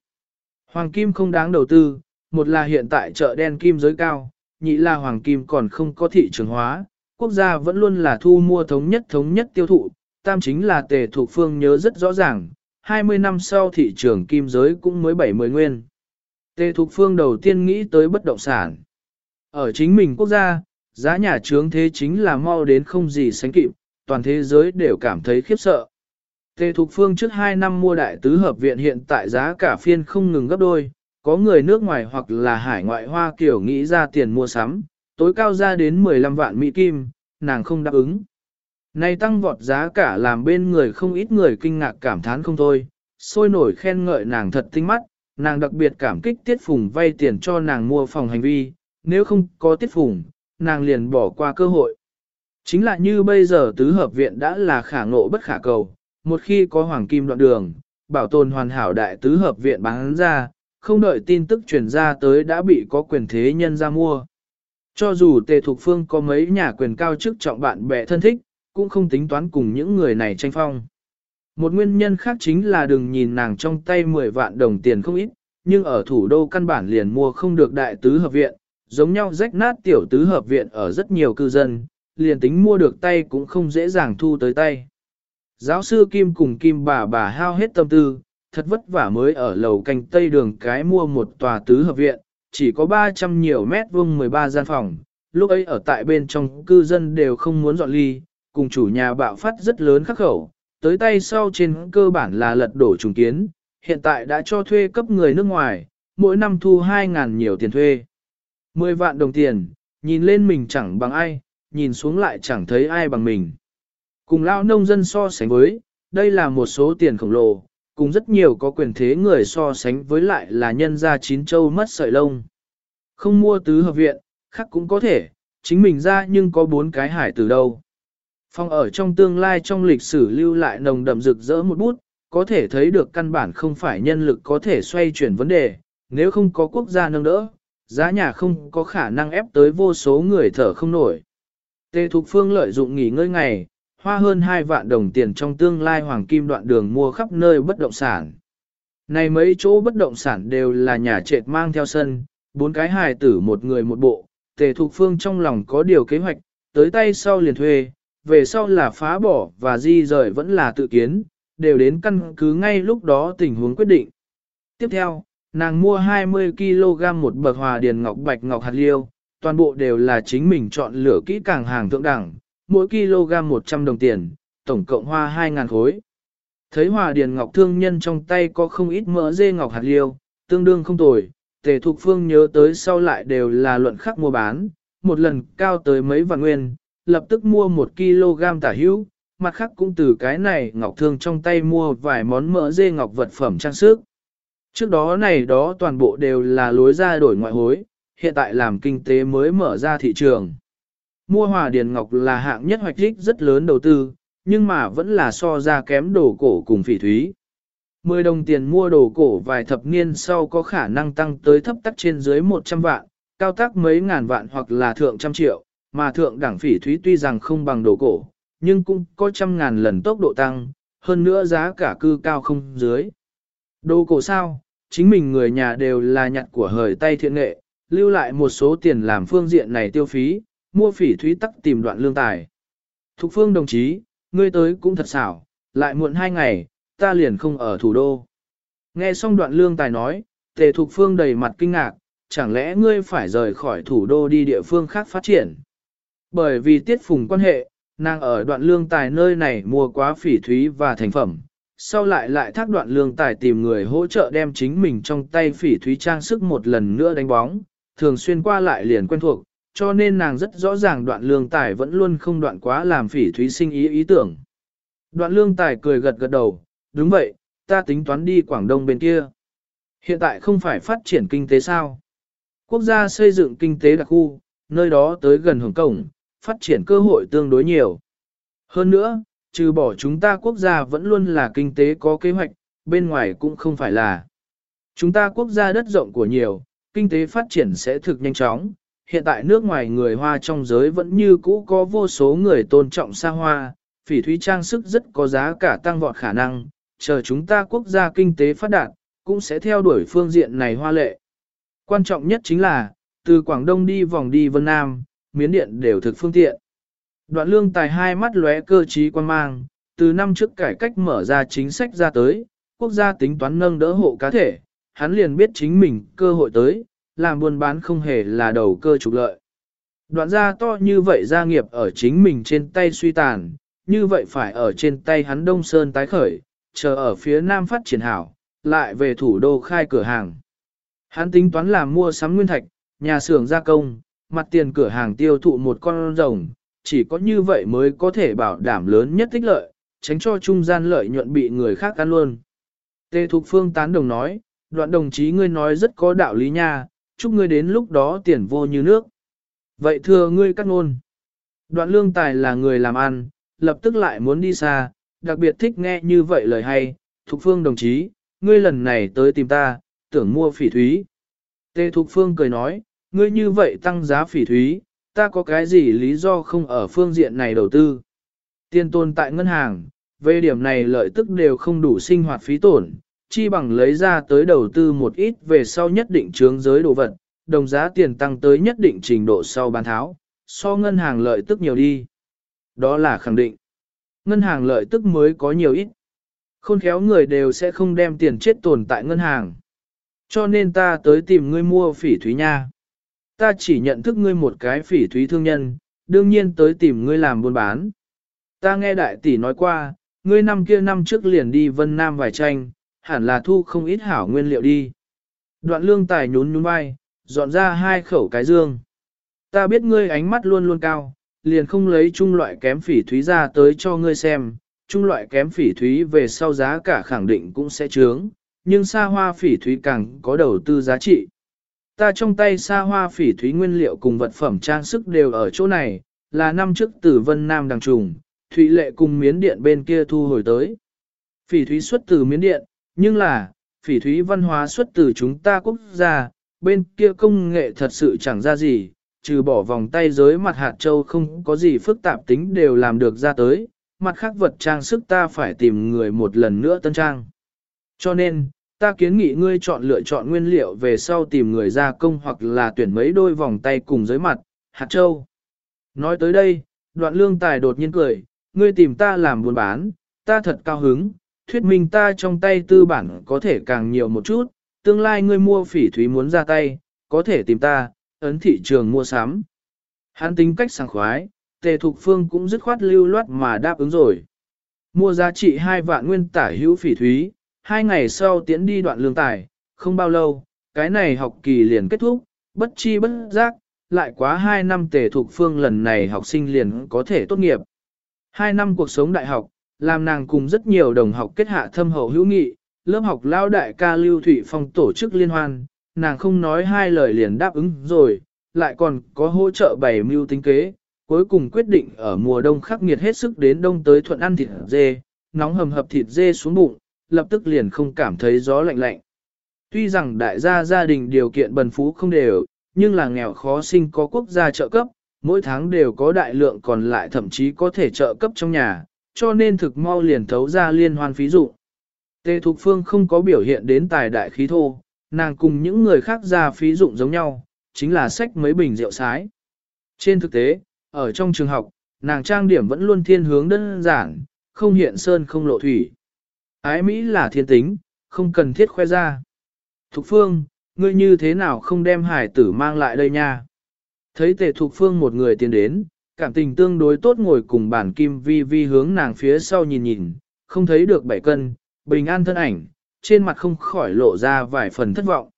Hoàng kim không đáng đầu tư, một là hiện tại chợ đen kim giới cao, nhị là hoàng kim còn không có thị trường hóa, quốc gia vẫn luôn là thu mua thống nhất thống nhất tiêu thụ, tam chính là Tề thuộc Phương nhớ rất rõ ràng, 20 năm sau thị trường kim giới cũng mới 70 nguyên. Tề thuộc Phương đầu tiên nghĩ tới bất động sản. Ở chính mình quốc gia, giá nhà trướng thế chính là mau đến không gì sánh kịp, toàn thế giới đều cảm thấy khiếp sợ. Tề Thục Phương trước 2 năm mua đại tứ hợp viện hiện tại giá cả phiên không ngừng gấp đôi, có người nước ngoài hoặc là hải ngoại hoa kiểu nghĩ ra tiền mua sắm, tối cao ra đến 15 vạn Mỹ Kim, nàng không đáp ứng. Này tăng vọt giá cả làm bên người không ít người kinh ngạc cảm thán không thôi, sôi nổi khen ngợi nàng thật tinh mắt, nàng đặc biệt cảm kích Tiết Phùng vay tiền cho nàng mua phòng hành vi, nếu không có Tiết Phùng, nàng liền bỏ qua cơ hội. Chính là như bây giờ tứ hợp viện đã là khả ngộ bất khả cầu, một khi có hoàng kim đoạn đường, bảo tồn hoàn hảo đại tứ hợp viện bán ra, không đợi tin tức truyền ra tới đã bị có quyền thế nhân ra mua. Cho dù Tề Thục Phương có mấy nhà quyền cao chức trọng bạn bè thân thích, cũng không tính toán cùng những người này tranh phong. Một nguyên nhân khác chính là đừng nhìn nàng trong tay 10 vạn đồng tiền không ít, nhưng ở thủ đô căn bản liền mua không được đại tứ hợp viện, giống nhau rách nát tiểu tứ hợp viện ở rất nhiều cư dân, liền tính mua được tay cũng không dễ dàng thu tới tay. Giáo sư Kim cùng Kim bà bà hao hết tâm tư, thật vất vả mới ở lầu canh tây đường cái mua một tòa tứ hợp viện, chỉ có 300 nhiều mét vuông 13 gian phòng, lúc ấy ở tại bên trong cư dân đều không muốn dọn ly, cùng chủ nhà bạo phát rất lớn khắc khẩu, tới tay sau trên cơ bản là lật đổ trùng kiến, hiện tại đã cho thuê cấp người nước ngoài, mỗi năm thu 2.000 nhiều tiền thuê. 10 vạn đồng tiền, nhìn lên mình chẳng bằng ai, nhìn xuống lại chẳng thấy ai bằng mình. Cùng lao nông dân so sánh với, đây là một số tiền khổng lồ, cùng rất nhiều có quyền thế người so sánh với lại là nhân gia chín châu mất sợi lông. Không mua tứ hợp viện, khác cũng có thể, chính mình ra nhưng có bốn cái hải từ đâu. Phong ở trong tương lai trong lịch sử lưu lại nồng đậm rực rỡ một bút, có thể thấy được căn bản không phải nhân lực có thể xoay chuyển vấn đề, nếu không có quốc gia nâng đỡ, giá nhà không có khả năng ép tới vô số người thở không nổi. Tề Thục Phương lợi dụng nghỉ ngơi ngày, hoa hơn 2 vạn đồng tiền trong tương lai hoàng kim đoạn đường mua khắp nơi bất động sản. Này mấy chỗ bất động sản đều là nhà trệt mang theo sân, bốn cái hài tử một người một bộ, Tề Thục Phương trong lòng có điều kế hoạch, tới tay sau liền thuê, về sau là phá bỏ và di rời vẫn là tự kiến, đều đến căn cứ ngay lúc đó tình huống quyết định. Tiếp theo, nàng mua 20kg một bậc hòa điền ngọc bạch ngọc hạt liêu, toàn bộ đều là chính mình chọn lựa kỹ càng hàng thượng đẳng, mỗi kg 100 đồng tiền, tổng cộng hoa 2.000 khối. Thấy hòa điền ngọc thương nhân trong tay có không ít mỡ dê ngọc hạt liêu, tương đương không tồi, tề thục phương nhớ tới sau lại đều là luận khắc mua bán, một lần cao tới mấy vạn nguyên, lập tức mua một kg tả hữu, mặt khác cũng từ cái này ngọc thương trong tay mua vài món mỡ dê ngọc vật phẩm trang sức. Trước đó này đó toàn bộ đều là lối ra đổi ngoại hối, hiện tại làm kinh tế mới mở ra thị trường. Mua hòa điền ngọc là hạng nhất hoạch đích rất lớn đầu tư, nhưng mà vẫn là so ra kém đồ cổ cùng phỉ thúy. Mười đồng tiền mua đồ cổ vài thập niên sau có khả năng tăng tới thấp tắc trên dưới 100 vạn, cao tắc mấy ngàn vạn hoặc là thượng trăm triệu, mà thượng đẳng phỉ thúy tuy rằng không bằng đồ cổ, nhưng cũng có trăm ngàn lần tốc độ tăng, hơn nữa giá cả cư cao không dưới. Đồ cổ sao, chính mình người nhà đều là nhặt của hời tay thiện nghệ, lưu lại một số tiền làm phương diện này tiêu phí, mua phỉ thúy tắc tìm đoạn lương tài. Thục phương đồng chí, ngươi tới cũng thật xảo, lại muộn hai ngày, ta liền không ở thủ đô. Nghe xong đoạn lương tài nói, tề thục phương đầy mặt kinh ngạc, chẳng lẽ ngươi phải rời khỏi thủ đô đi địa phương khác phát triển. Bởi vì tiết phùng quan hệ, nàng ở đoạn lương tài nơi này mua quá phỉ thúy và thành phẩm, sau lại lại thác đoạn lương tài tìm người hỗ trợ đem chính mình trong tay phỉ thúy trang sức một lần nữa đánh bóng, thường xuyên qua lại liền quen thuộc, cho nên nàng rất rõ ràng đoạn lương tài vẫn luôn không đoạn quá làm phỉ thúy sinh ý ý tưởng. Đoạn lương tài cười gật gật đầu, đúng vậy, ta tính toán đi Quảng Đông bên kia. Hiện tại không phải phát triển kinh tế sao? Quốc gia xây dựng kinh tế đặc khu, nơi đó tới gần Hồng Cổng, phát triển cơ hội tương đối nhiều. Hơn nữa, trừ bỏ chúng ta quốc gia vẫn luôn là kinh tế có kế hoạch, bên ngoài cũng không phải là. Chúng ta quốc gia đất rộng của nhiều, kinh tế phát triển sẽ thực nhanh chóng. Hiện tại nước ngoài người Hoa trong giới vẫn như cũ có vô số người tôn trọng xa hoa, phỉ thúy trang sức rất có giá cả tăng vọt khả năng, chờ chúng ta quốc gia kinh tế phát đạt, cũng sẽ theo đuổi phương diện này hoa lệ. Quan trọng nhất chính là, từ Quảng Đông đi vòng đi Vân Nam, miến điện đều thực phương tiện. Đoạn lương tài hai mắt lóe cơ trí quan mang, từ năm trước cải cách mở ra chính sách ra tới, quốc gia tính toán nâng đỡ hộ cá thể, hắn liền biết chính mình cơ hội tới, làm buôn bán không hề là đầu cơ trục lợi. Đoạn gia to như vậy gia nghiệp ở chính mình trên tay suy tàn, như vậy phải ở trên tay hắn Đông Sơn tái khởi, chờ ở phía Nam phát triển hảo, lại về thủ đô khai cửa hàng. Hắn tính toán làm mua sắm nguyên thạch, nhà xưởng gia công, mặt tiền cửa hàng tiêu thụ một con rồng, chỉ có như vậy mới có thể bảo đảm lớn nhất tích lợi, tránh cho trung gian lợi nhuận bị người khác ăn luôn. Tề Thục Phương tán đồng nói, đoạn đồng chí ngươi nói rất có đạo lý nha, chúc ngươi đến lúc đó tiền vô như nước. Vậy thưa ngươi cắt ngôn. Đoạn lương tài là người làm ăn, lập tức lại muốn đi xa, đặc biệt thích nghe như vậy lời hay, Thục Phương đồng chí, ngươi lần này tới tìm ta, tưởng mua phỉ thúy. Tề Thục Phương cười nói, ngươi như vậy tăng giá phỉ thúy, ta có cái gì lý do không ở phương diện này đầu tư. Tiền tồn tại ngân hàng, về điểm này lợi tức đều không đủ sinh hoạt phí tổn, chi bằng lấy ra tới đầu tư một ít về sau nhất định trướng giới đồ vật, đồng giá tiền tăng tới nhất định trình độ sau bán tháo, so ngân hàng lợi tức nhiều đi. Đó là khẳng định. Ngân hàng lợi tức mới có nhiều ít. Khôn khéo người đều sẽ không đem tiền chết tồn tại ngân hàng. Cho nên ta tới tìm ngươi mua phỉ thúy nha. Ta chỉ nhận thức ngươi một cái phỉ thúy thương nhân, đương nhiên tới tìm ngươi làm buôn bán. Ta nghe đại tỷ nói qua, ngươi năm kia năm trước liền đi Vân Nam vài tranh, hẳn là thu không ít hảo nguyên liệu đi. Đoạn lương tài nhún nhún vai, dọn ra hai khẩu cái dương. Ta biết ngươi ánh mắt luôn luôn cao, liền không lấy trung loại kém phỉ thúy ra tới cho ngươi xem, trung loại kém phỉ thúy về sau giá cả khẳng định cũng sẽ trướng, nhưng xa hoa phỉ thúy càng có đầu tư giá trị. Ta trong tay xa hoa phỉ thúy nguyên liệu cùng vật phẩm trang sức đều ở chỗ này, là năm trước từ Vân Nam đằng trùng, Thụy Lệ cùng miến điện bên kia thu hồi tới. Phỉ thúy xuất từ miến điện, nhưng là, phỉ thúy văn hóa xuất từ chúng ta quốc gia, bên kia công nghệ thật sự chẳng ra gì, trừ bỏ vòng tay giới mặt hạt châu không có gì phức tạp tính đều làm được ra tới, mặt khác vật trang sức ta phải tìm người một lần nữa tân trang. Cho nên, ta kiến nghị ngươi chọn lựa chọn nguyên liệu về sau tìm người gia công hoặc là tuyển mấy đôi vòng tay cùng giới mặt, hạt châu. Nói tới đây, đoạn lương tài đột nhiên cười, ngươi tìm ta làm buôn bán, ta thật cao hứng, thuyết minh ta trong tay tư bản có thể càng nhiều một chút, tương lai ngươi mua phỉ thúy muốn ra tay, có thể tìm ta, ấn thị trường mua sắm. Hắn tính cách sảng khoái, tề thục phương cũng dứt khoát lưu loát mà đáp ứng rồi. Mua giá trị hai vạn nguyên tả hữu phỉ thúy, hai ngày sau tiến đi đoạn lương tài, không bao lâu, cái này học kỳ liền kết thúc, bất chi bất giác, lại quá hai năm tề thục phương lần này học sinh liền có thể tốt nghiệp. Hai năm cuộc sống đại học, làm nàng cùng rất nhiều đồng học kết hạ thâm hậu hữu nghị, lớp học lao đại ca Lưu Thụy Phong tổ chức liên hoan, nàng không nói hai lời liền đáp ứng rồi, lại còn có hỗ trợ bày mưu tính kế, cuối cùng quyết định ở mùa đông khắc nghiệt hết sức đến đông tới thuận ăn thịt dê, nóng hầm hập thịt dê xuống bụng, lập tức liền không cảm thấy gió lạnh lạnh. Tuy rằng đại gia gia đình điều kiện bần phú không đều, nhưng là nghèo khó sinh có quốc gia trợ cấp, mỗi tháng đều có đại lượng còn lại thậm chí có thể trợ cấp trong nhà, cho nên thực mau liền thấu ra liên hoan phí dụ. Tề Thục Phương không có biểu hiện đến tài đại khí thô, nàng cùng những người khác ra phí dụng giống nhau, chính là sách mấy bình rượu sái. Trên thực tế, ở trong trường học, nàng trang điểm vẫn luôn thiên hướng đơn giản, không hiện sơn không lộ thủy. Ái Mỹ là thiên tính, không cần thiết khoe ra. Thục Phương, ngươi như thế nào không đem hải tử mang lại đây nha? Thấy tề Thục Phương một người tiến đến, cảm tình tương đối tốt ngồi cùng bản kim vi vi hướng nàng phía sau nhìn nhìn, không thấy được bảy cân, bình an thân ảnh, trên mặt không khỏi lộ ra vài phần thất vọng.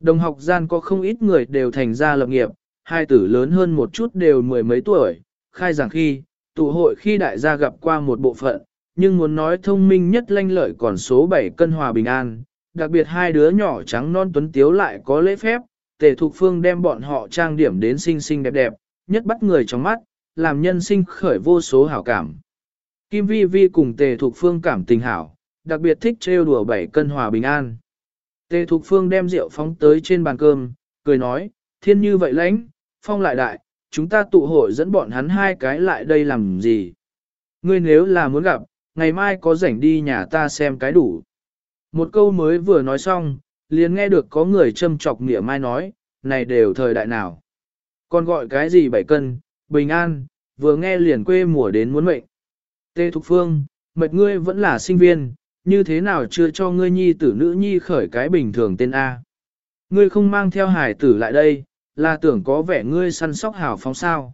Đồng học gian có không ít người đều thành ra lập nghiệp, hai tử lớn hơn một chút đều mười mấy tuổi, khai giảng khi, tụ hội khi đại gia gặp qua một bộ phận, nhưng muốn nói thông minh nhất lanh lợi còn số 7 cân hòa bình an, đặc biệt hai đứa nhỏ trắng non tuấn tiếu lại có lễ phép, tề thục phương đem bọn họ trang điểm đến xinh xinh đẹp đẹp, nhất bắt người trong mắt, làm nhân sinh khởi vô số hảo cảm. Kim Vi Vi cùng tề thục phương cảm tình hảo, đặc biệt thích trêu đùa bảy cân hòa bình an. Tề thục phương đem rượu phóng tới trên bàn cơm, cười nói, thiên như vậy lãnh, phong lại đại, chúng ta tụ hội dẫn bọn hắn hai cái lại đây làm gì. Ngươi nếu là muốn gặp, ngày mai có rảnh đi nhà ta xem cái đủ. Một câu mới vừa nói xong, liền nghe được có người châm chọc nghĩa mai nói, này đều thời đại nào. Còn gọi cái gì bảy cân, bình an, vừa nghe liền quê mùa đến muốn mệnh. Tê Thục Phương, mệt ngươi vẫn là sinh viên, như thế nào chưa cho ngươi nhi tử nữ nhi khởi cái bình thường tên A. Ngươi không mang theo hải tử lại đây, là tưởng có vẻ ngươi săn sóc hào phóng sao.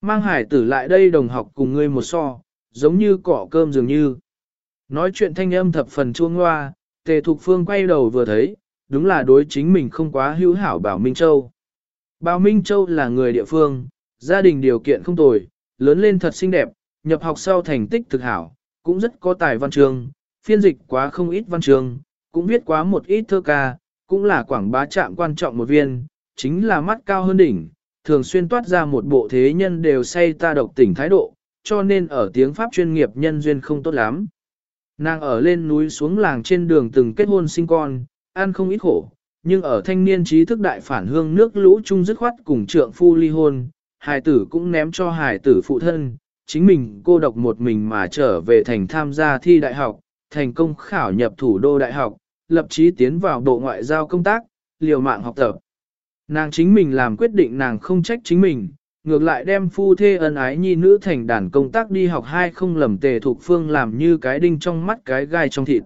Mang hải tử lại đây đồng học cùng ngươi một so, giống như cỏ cơm dường như. Nói chuyện thanh âm thập phần chuông hoa, tề thục phương quay đầu vừa thấy, đúng là đối chính mình không quá hữu hảo Bảo Minh Châu. Bao Minh Châu là người địa phương, gia đình điều kiện không tồi, lớn lên thật xinh đẹp, nhập học sau thành tích thực hảo, cũng rất có tài văn chương, phiên dịch quá không ít văn chương, cũng viết quá một ít thơ ca, cũng là quảng bá trạm quan trọng một viên, chính là mắt cao hơn đỉnh, thường xuyên toát ra một bộ thế nhân đều say ta độc tỉnh thái độ, cho nên ở tiếng Pháp chuyên nghiệp nhân duyên không tốt lắm. Nàng ở lên núi xuống làng trên đường từng kết hôn sinh con, ăn không ít khổ, nhưng ở thanh niên trí thức đại phản hương nước lũ chung dứt khoát cùng trượng phu ly hôn, hài tử cũng ném cho hài tử phụ thân, chính mình cô độc một mình mà trở về thành tham gia thi đại học, thành công khảo nhập thủ đô đại học, lập chí tiến vào bộ ngoại giao công tác, liều mạng học tập. Nàng chính mình làm quyết định nàng không trách chính mình, ngược lại đem phu thê ân ái nhi nữ thành đàn công tác đi học hai không lầm tề thuộc phương làm như cái đinh trong mắt cái gai trong thịt.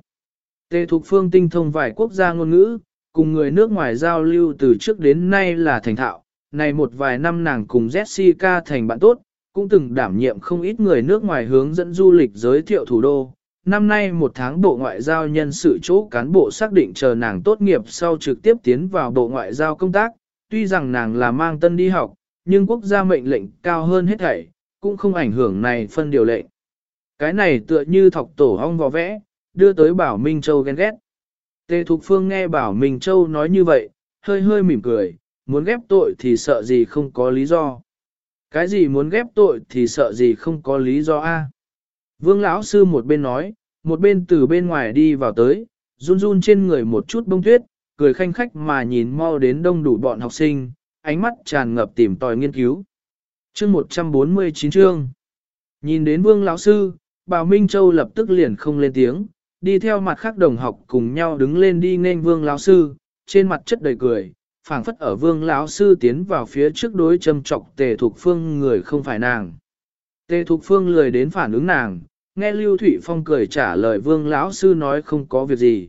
Tề thuộc phương tinh thông vài quốc gia ngôn ngữ, cùng người nước ngoài giao lưu từ trước đến nay là thành thạo. Này một vài năm nàng cùng Jessica thành bạn tốt, cũng từng đảm nhiệm không ít người nước ngoài hướng dẫn du lịch giới thiệu thủ đô. Năm nay một tháng Bộ Ngoại giao nhân sự chỗ cán bộ xác định chờ nàng tốt nghiệp sau trực tiếp tiến vào Bộ Ngoại giao công tác, tuy rằng nàng là mang tân đi học, nhưng quốc gia mệnh lệnh cao hơn hết thảy, cũng không ảnh hưởng này phân điều lệnh. Cái này tựa như thọc tổ hong vò vẽ, đưa tới Bảo Minh Châu ghen ghét. Tề Thục Phương nghe Bảo Minh Châu nói như vậy, hơi hơi mỉm cười, muốn ghép tội thì sợ gì không có lý do. Cái gì muốn ghép tội thì sợ gì không có lý do a? Vương lão sư một bên nói, một bên từ bên ngoài đi vào tới, run run trên người một chút bông tuyết, cười khanh khách mà nhìn mau đến đông đủ bọn học sinh, ánh mắt tràn ngập tìm tòi nghiên cứu. Chương 149 chương. Nhìn đến Vương lão sư, Bảo Minh Châu lập tức liền không lên tiếng, đi theo mặt khác đồng học cùng nhau đứng lên đi nên Vương lão sư, trên mặt chất đầy cười, phảng phất ở Vương lão sư tiến vào phía trước đối châm trọc Tề Thục Phương người không phải nàng. Tề Thục Phương lười đến phản ứng nàng, nghe Lưu Thụy Phong cười trả lời Vương lão sư nói không có việc gì.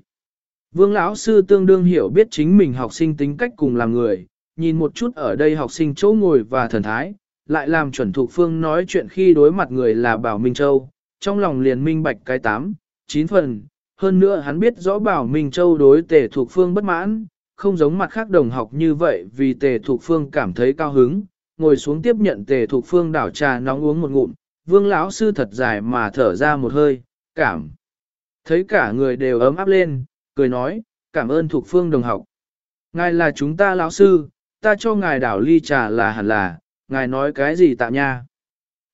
Vương lão sư tương đương hiểu biết chính mình học sinh tính cách cùng làm người, nhìn một chút ở đây học sinh chỗ ngồi và thần thái, lại làm chuẩn thục phương nói chuyện khi đối mặt người là Bảo Minh Châu, trong lòng liền minh bạch cái tám, chín phần, hơn nữa hắn biết rõ Bảo Minh Châu đối tề thuộc phương bất mãn, không giống mặt khác đồng học như vậy vì tề thuộc phương cảm thấy cao hứng, ngồi xuống tiếp nhận tề thuộc phương đảo trà nóng uống một ngụm, vương lão sư thật dài mà thở ra một hơi, cảm. Thấy cả người đều ấm áp lên, cười nói, cảm ơn thuộc phương đồng học. Ngài là chúng ta lão sư, ta cho ngài đảo ly trà là hẳn là, ngài nói cái gì tạm nha.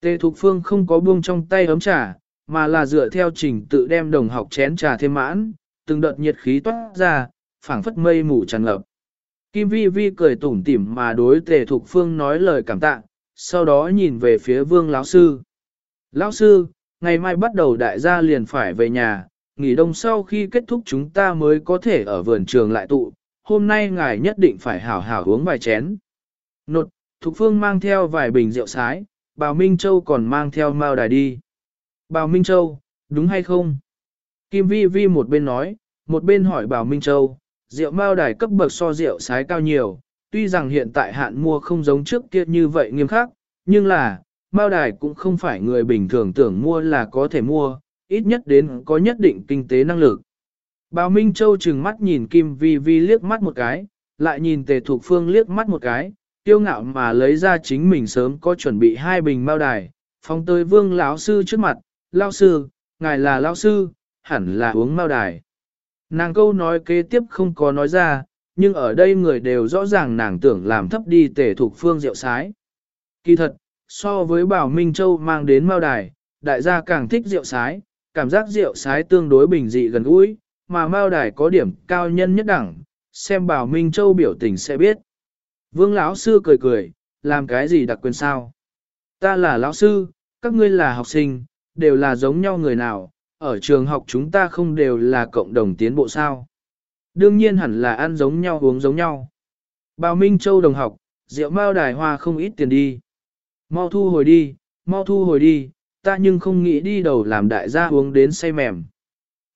Tề Thục Phương không có buông trong tay ấm trà, mà là dựa theo trình tự đem đồng học chén trà thêm mãn, từng đợt nhiệt khí toát ra, phảng phất mây mù tràn ngập. Kim Vi Vi cười tủm tỉm mà đối Tề Thục Phương nói lời cảm tạ, sau đó nhìn về phía Vương lão sư. Lão sư, ngày mai bắt đầu đại gia liền phải về nhà, nghỉ đông sau khi kết thúc chúng ta mới có thể ở vườn trường lại tụ, hôm nay ngài nhất định phải hảo hảo uống vài chén. Nột, Thục Phương mang theo vài bình rượu sái, Bào Minh Châu còn mang theo mao đài đi. Bào Minh Châu, đúng hay không? Kim Vi Vi một bên nói, một bên hỏi Bào Minh Châu, rượu mao đài cấp bậc so rượu sái cao nhiều, tuy rằng hiện tại hạn mua không giống trước kia như vậy nghiêm khắc, nhưng là, mao đài cũng không phải người bình thường tưởng mua là có thể mua, ít nhất đến có nhất định kinh tế năng lực. Bào Minh Châu trừng mắt nhìn Kim Vi Vi liếc mắt một cái, lại nhìn Tề Thục Phương liếc mắt một cái, tiêu ngạo mà lấy ra chính mình sớm có chuẩn bị hai bình mao đài, phong tới vương lão sư trước mặt, lão sư, ngài là lão sư, hẳn là uống mao đài. Nàng câu nói kế tiếp không có nói ra, nhưng ở đây người đều rõ ràng nàng tưởng làm thấp đi Tề thuộc Phương rượu sái. Kỳ thật, so với Bảo Minh Châu mang đến mao đài, đại gia càng thích rượu sái, cảm giác rượu sái tương đối bình dị gần gũi, mà mao đài có điểm cao nhân nhất đẳng, xem Bảo Minh Châu biểu tình sẽ biết. Vương lão sư cười cười, làm cái gì đặc quyền sao? Ta là lão sư, các ngươi là học sinh, đều là giống nhau người nào, ở trường học chúng ta không đều là cộng đồng tiến bộ sao? Đương nhiên hẳn là ăn giống nhau uống giống nhau. Bào Minh Châu đồng học, rượu mao đài hoa không ít tiền đi. Mau thu hồi đi, mau thu hồi đi, ta nhưng không nghĩ đi đầu làm đại gia uống đến say mềm.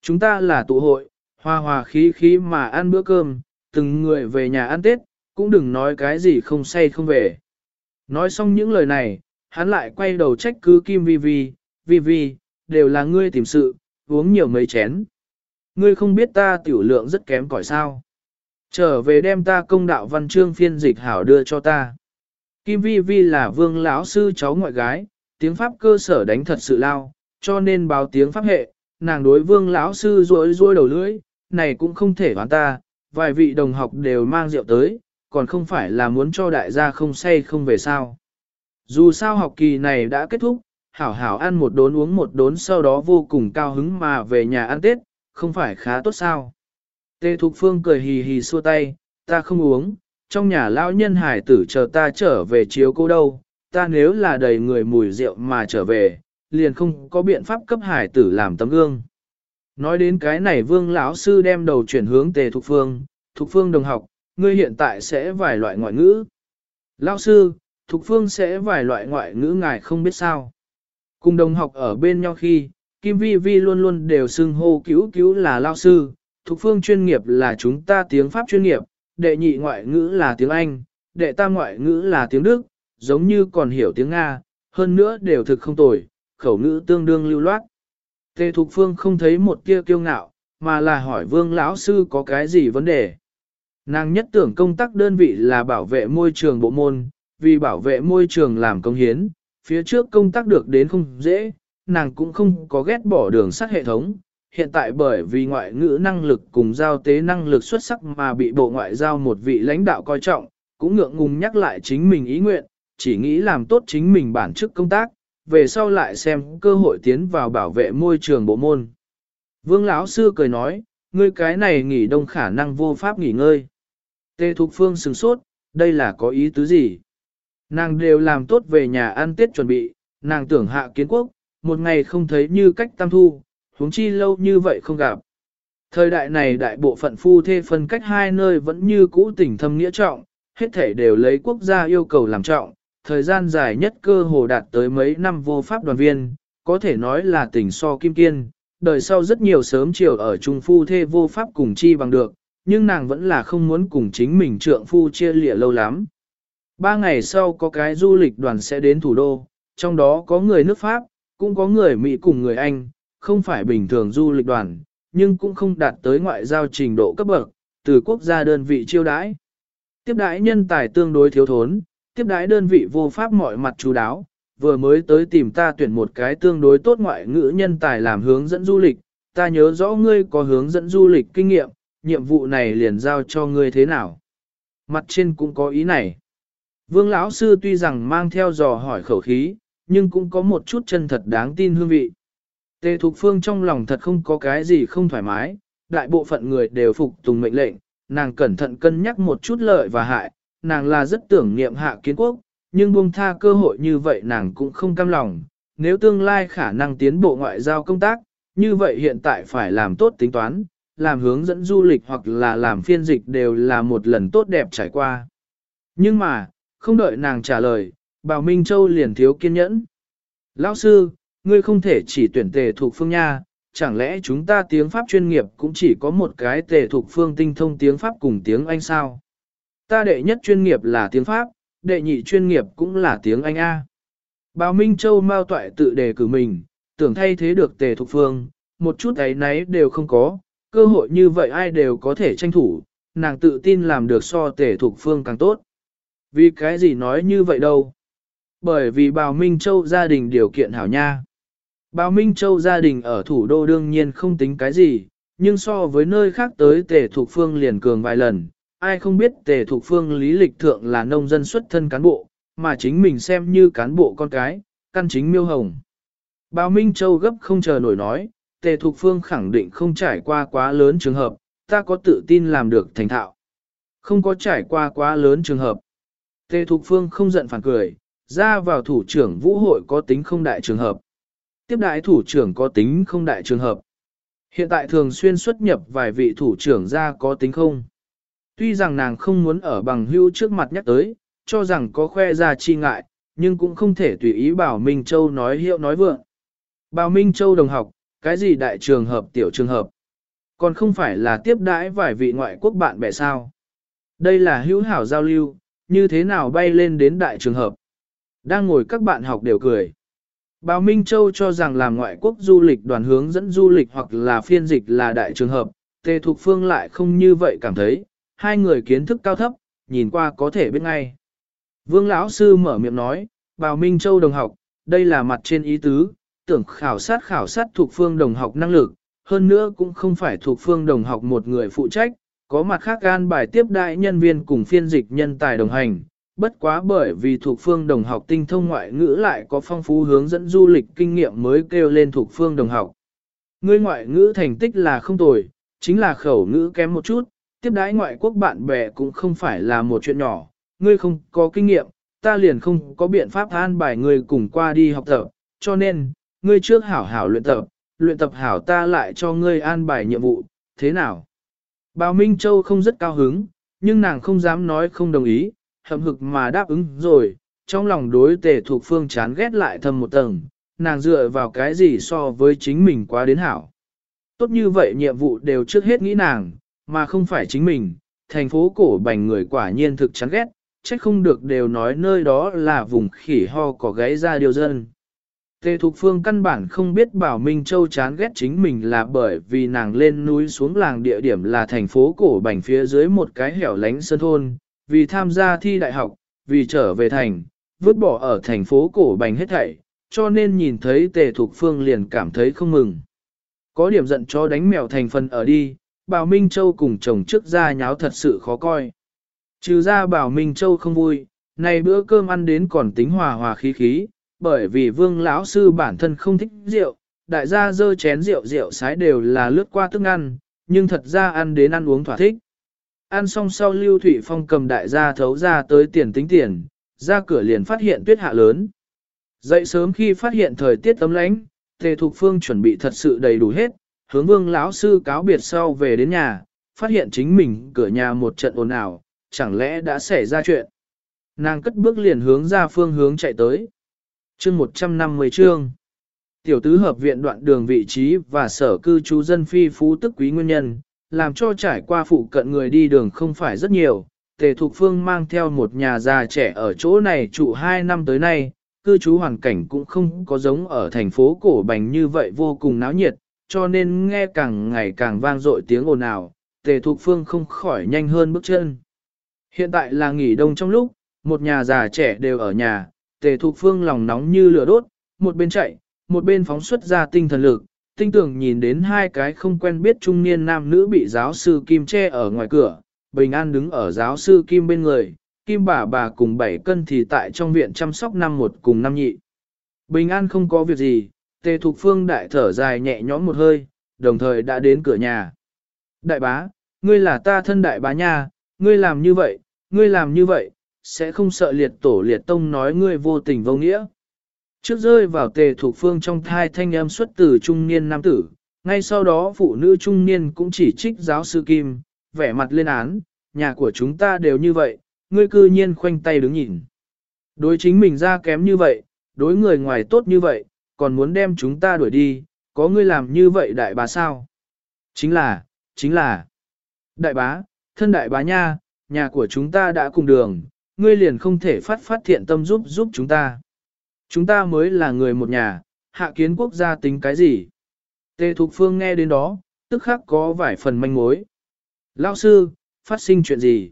Chúng ta là tụ hội, hoa hòa khí khí mà ăn bữa cơm, từng người về nhà ăn Tết, cũng đừng nói cái gì không say không về. Nói xong những lời này, hắn lại quay đầu trách cứ Kim Vi Vi, Vi Vi, đều là ngươi tìm sự, uống nhiều mấy chén. Ngươi không biết ta tiểu lượng rất kém cỏi sao. Trở về đem ta công đạo văn chương phiên dịch hảo đưa cho ta. Kim Vi Vi là vương lão sư cháu ngoại gái, tiếng Pháp cơ sở đánh thật sự lao, cho nên báo tiếng Pháp hệ, nàng đối vương lão sư rối rối đầu lưỡi, này cũng không thể đoán ta, vài vị đồng học đều mang rượu tới, còn không phải là muốn cho đại gia không say không về sao. Dù sao học kỳ này đã kết thúc, hảo hảo ăn một đốn uống một đốn sau đó vô cùng cao hứng mà về nhà ăn Tết, không phải khá tốt sao. Tê Thục Phương cười hì hì xua tay, ta không uống, trong nhà lão nhân hải tử chờ ta trở về chiếu cô đâu, ta nếu là đầy người mùi rượu mà trở về, liền không có biện pháp cấp hải tử làm tấm gương. Nói đến cái này vương lão sư đem đầu chuyển hướng tề thục phương, thục phương đồng học, ngươi hiện tại sẽ vài loại ngoại ngữ. Lão sư, thục phương sẽ vài loại ngoại ngữ ngài không biết sao. Cùng đồng học ở bên nhau khi, Kim Vi Vi luôn luôn đều xưng hô cứu cứu là lao sư, thuộc phương chuyên nghiệp là chúng ta tiếng Pháp chuyên nghiệp, đệ nhị ngoại ngữ là tiếng Anh, đệ tam ngoại ngữ là tiếng Đức, giống như còn hiểu tiếng Nga, hơn nữa đều thực không tồi, khẩu ngữ tương đương lưu loát. Tề Thục Phương không thấy một tia kiêu ngạo, mà là hỏi Vương lão sư có cái gì vấn đề. Nàng nhất tưởng công tác đơn vị là bảo vệ môi trường bộ môn, vì bảo vệ môi trường làm công hiến, phía trước công tác được đến không dễ, nàng cũng không có ghét bỏ đường sắt hệ thống. Hiện tại bởi vì ngoại ngữ năng lực cùng giao tế năng lực xuất sắc mà bị bộ ngoại giao một vị lãnh đạo coi trọng, cũng ngượng ngùng nhắc lại chính mình ý nguyện, chỉ nghĩ làm tốt chính mình bản chức công tác, về sau lại xem cơ hội tiến vào bảo vệ môi trường bộ môn. Vương lão sư cười nói, ngươi cái này nghỉ đông khả năng vô pháp nghỉ ngơi. Tê Thục Phương sừng sốt, đây là có ý tứ gì? Nàng đều làm tốt về nhà ăn tết chuẩn bị, nàng tưởng hạ kiến quốc, một ngày không thấy như cách tam thu, huống chi lâu như vậy không gặp. Thời đại này đại bộ phận phu thê phân cách hai nơi vẫn như cũ tình thâm nghĩa trọng, hết thể đều lấy quốc gia yêu cầu làm trọng, thời gian dài nhất cơ hồ đạt tới mấy năm vô pháp đoàn viên, có thể nói là tình so kim kiên, đời sau rất nhiều sớm chiều ở trung phu thê vô pháp cùng chi bằng được, nhưng nàng vẫn là không muốn cùng chính mình trượng phu chia lịa lâu lắm. Ba ngày sau có cái du lịch đoàn sẽ đến thủ đô, trong đó có người nước Pháp, cũng có người Mỹ cùng người Anh, không phải bình thường du lịch đoàn, nhưng cũng không đạt tới ngoại giao trình độ cấp bậc, từ quốc gia đơn vị chiêu đãi. Tiếp đãi nhân tài tương đối thiếu thốn, tiếp đãi đơn vị vô pháp mọi mặt chú đáo, vừa mới tới tìm ta tuyển một cái tương đối tốt ngoại ngữ nhân tài làm hướng dẫn du lịch, ta nhớ rõ ngươi có hướng dẫn du lịch kinh nghiệm, nhiệm vụ này liền giao cho ngươi thế nào. Mặt trên cũng có ý này. Vương lão sư tuy rằng mang theo dò hỏi khẩu khí, nhưng cũng có một chút chân thật đáng tin hương vị. Tề Thục Phương trong lòng thật không có cái gì không thoải mái, đại bộ phận người đều phục tùng mệnh lệnh, nàng cẩn thận cân nhắc một chút lợi và hại, nàng là rất tưởng niệm hạ kiến quốc, nhưng buông tha cơ hội như vậy nàng cũng không cam lòng, nếu tương lai khả năng tiến bộ ngoại giao công tác, như vậy hiện tại phải làm tốt tính toán, làm hướng dẫn du lịch hoặc là làm phiên dịch đều là một lần tốt đẹp trải qua. Nhưng mà, không đợi nàng trả lời, Bảo Minh Châu liền thiếu kiên nhẫn. Lão sư, ngươi không thể chỉ tuyển tề thuộc phương nha, chẳng lẽ chúng ta tiếng Pháp chuyên nghiệp cũng chỉ có một cái tề thuộc phương tinh thông tiếng Pháp cùng tiếng Anh sao? Ta đệ nhất chuyên nghiệp là tiếng Pháp, đệ nhị chuyên nghiệp cũng là tiếng Anh A. Bảo Minh Châu mau toại tự đề cử mình, tưởng thay thế được tề thuộc phương, một chút ấy nấy đều không có, cơ hội như vậy ai đều có thể tranh thủ, nàng tự tin làm được so tề thuộc phương càng tốt. Vì cái gì nói như vậy đâu? Bởi vì Bào Minh Châu gia đình điều kiện hảo nha. Bào Minh Châu gia đình ở thủ đô đương nhiên không tính cái gì, nhưng so với nơi khác tới tề thuộc phương liền cường vài lần, ai không biết tề thuộc phương lý lịch thượng là nông dân xuất thân cán bộ, mà chính mình xem như cán bộ con cái, căn chính miêu hồng. Bào Minh Châu gấp không chờ nổi nói, tề thuộc phương khẳng định không trải qua quá lớn trường hợp, ta có tự tin làm được thành thạo. Không có trải qua quá lớn trường hợp. Tề Thục Phương không giận phản cười, ra vào thủ trưởng vũ hội có tính không đại trường hợp. Tiếp đại thủ trưởng có tính không đại trường hợp. Hiện tại thường xuyên xuất nhập vài vị thủ trưởng ra có tính không. Tuy rằng nàng không muốn ở bằng hưu trước mặt nhắc tới, cho rằng có khoe ra chi ngại, nhưng cũng không thể tùy ý bảo Minh Châu nói hiệu nói vượng. Bảo Minh Châu đồng học, cái gì đại trường hợp tiểu trường hợp, còn không phải là tiếp đãi vài vị ngoại quốc bạn bè sao. Đây là hữu hảo giao lưu, như thế nào bay lên đến đại trường hợp. Đang ngồi các bạn học đều cười. Bào Minh Châu cho rằng làm ngoại quốc du lịch đoàn hướng dẫn du lịch hoặc là phiên dịch là đại trường hợp, Tề Thục Phương lại không như vậy cảm thấy, hai người kiến thức cao thấp, nhìn qua có thể biết ngay. Vương lão sư mở miệng nói, Bào Minh Châu đồng học, đây là mặt trên ý tứ, tưởng khảo sát khảo sát thuộc phương đồng học năng lực, hơn nữa cũng không phải thuộc phương đồng học một người phụ trách, có mặt khác gan bài tiếp đại nhân viên cùng phiên dịch nhân tài đồng hành, bất quá bởi vì thuộc phương đồng học tinh thông ngoại ngữ lại có phong phú hướng dẫn du lịch kinh nghiệm mới kêu lên thuộc phương đồng học. Ngươi ngoại ngữ thành tích là không tồi, chính là khẩu ngữ kém một chút, tiếp đãi ngoại quốc bạn bè cũng không phải là một chuyện nhỏ, ngươi không có kinh nghiệm, ta liền không có biện pháp an bài ngươi cùng qua đi học tập, cho nên, ngươi trước hảo hảo luyện tập, luyện tập hảo ta lại cho ngươi an bài nhiệm vụ, thế nào? Bào Minh Châu không rất cao hứng, nhưng nàng không dám nói không đồng ý, hậm hực mà đáp ứng rồi, trong lòng đối tề thuộc phương chán ghét lại thầm một tầng, nàng dựa vào cái gì so với chính mình quá đến hảo. Tốt như vậy nhiệm vụ đều trước hết nghĩ nàng, mà không phải chính mình, thành phố cổ bành người quả nhiên thực chán ghét, trách không được đều nói nơi đó là vùng khỉ ho có gáy ra điều dân. Tề Thục Phương căn bản không biết Bảo Minh Châu chán ghét chính mình là bởi vì nàng lên núi xuống làng địa điểm là thành phố cổ bành phía dưới một cái hẻo lánh sơn thôn, vì tham gia thi đại học, vì trở về thành, vứt bỏ ở thành phố cổ bành hết thảy, cho nên nhìn thấy Tề Thục Phương liền cảm thấy không mừng. Có điểm giận cho đánh mèo thành phần ở đi, Bảo Minh Châu cùng chồng trước ra nháo thật sự khó coi. Trừ ra Bảo Minh Châu không vui, này bữa cơm ăn đến còn tính hòa hòa khí khí, bởi vì vương lão sư bản thân không thích rượu, đại gia dơ chén rượu rượu sái đều là lướt qua thức ăn, nhưng thật ra ăn đến ăn uống thỏa thích. Ăn xong sau Lưu Thụy Phong cầm đại gia thấu ra tới tiền tính tiền, ra cửa liền phát hiện tuyết hạ lớn. Dậy sớm khi phát hiện thời tiết tấm lánh, Tề Thục Phương chuẩn bị thật sự đầy đủ hết, hướng vương lão sư cáo biệt sau về đến nhà, phát hiện chính mình cửa nhà một trận ồn ào, chẳng lẽ đã xảy ra chuyện. Nàng cất bước liền hướng ra phương hướng chạy tới. Chương 150 chương. Tiểu tứ hợp viện đoạn đường vị trí và sở cư trú dân phi phú tức quý nguyên nhân, làm cho trải qua phụ cận người đi đường không phải rất nhiều. Tề Thục Phương mang theo một nhà già trẻ ở chỗ này trụ 2 năm tới nay, cư trú hoàn cảnh cũng không có giống ở thành phố cổ bành như vậy vô cùng náo nhiệt, cho nên nghe càng ngày càng vang dội tiếng ồn ào, Tề Thục Phương không khỏi nhanh hơn bước chân. Hiện tại là nghỉ đông trong lúc, một nhà già trẻ đều ở nhà, tề thục phương lòng nóng như lửa đốt, một bên chạy, một bên phóng xuất ra tinh thần lực, tinh tưởng nhìn đến hai cái không quen biết trung niên nam nữ bị giáo sư Kim che ở ngoài cửa, Bình An đứng ở giáo sư Kim bên người, Kim bà bà cùng bảy cân thì tại trong viện chăm sóc năm một cùng năm nhị. Bình An không có việc gì, tề thục phương đại thở dài nhẹ nhõm một hơi, đồng thời đã đến cửa nhà. Đại bá, ngươi là ta thân đại bá nha, ngươi làm như vậy, ngươi làm như vậy, sẽ không sợ liệt tổ liệt tông nói ngươi vô tình vô nghĩa. Trước rơi vào tề thuộc phương trong thai thanh âm xuất từ trung niên nam tử, Ngay sau đó phụ nữ trung niên cũng chỉ trích giáo sư Kim, vẻ mặt lên án, nhà của chúng ta đều như vậy, ngươi cư nhiên khoanh tay đứng nhìn. Đối chính mình ra kém như vậy, đối người ngoài tốt như vậy, còn muốn đem chúng ta đuổi đi, có ngươi làm như vậy đại bá sao? Chính là, chính là, đại bá, thân đại bá nha, nhà của chúng ta đã cùng đường, ngươi liền không thể phát phát thiện tâm giúp giúp chúng ta. Chúng ta mới là người một nhà, hạ kiến quốc gia tính cái gì? Tề Thục Phương nghe đến đó, tức khắc có vài phần manh mối. Lão sư, phát sinh chuyện gì?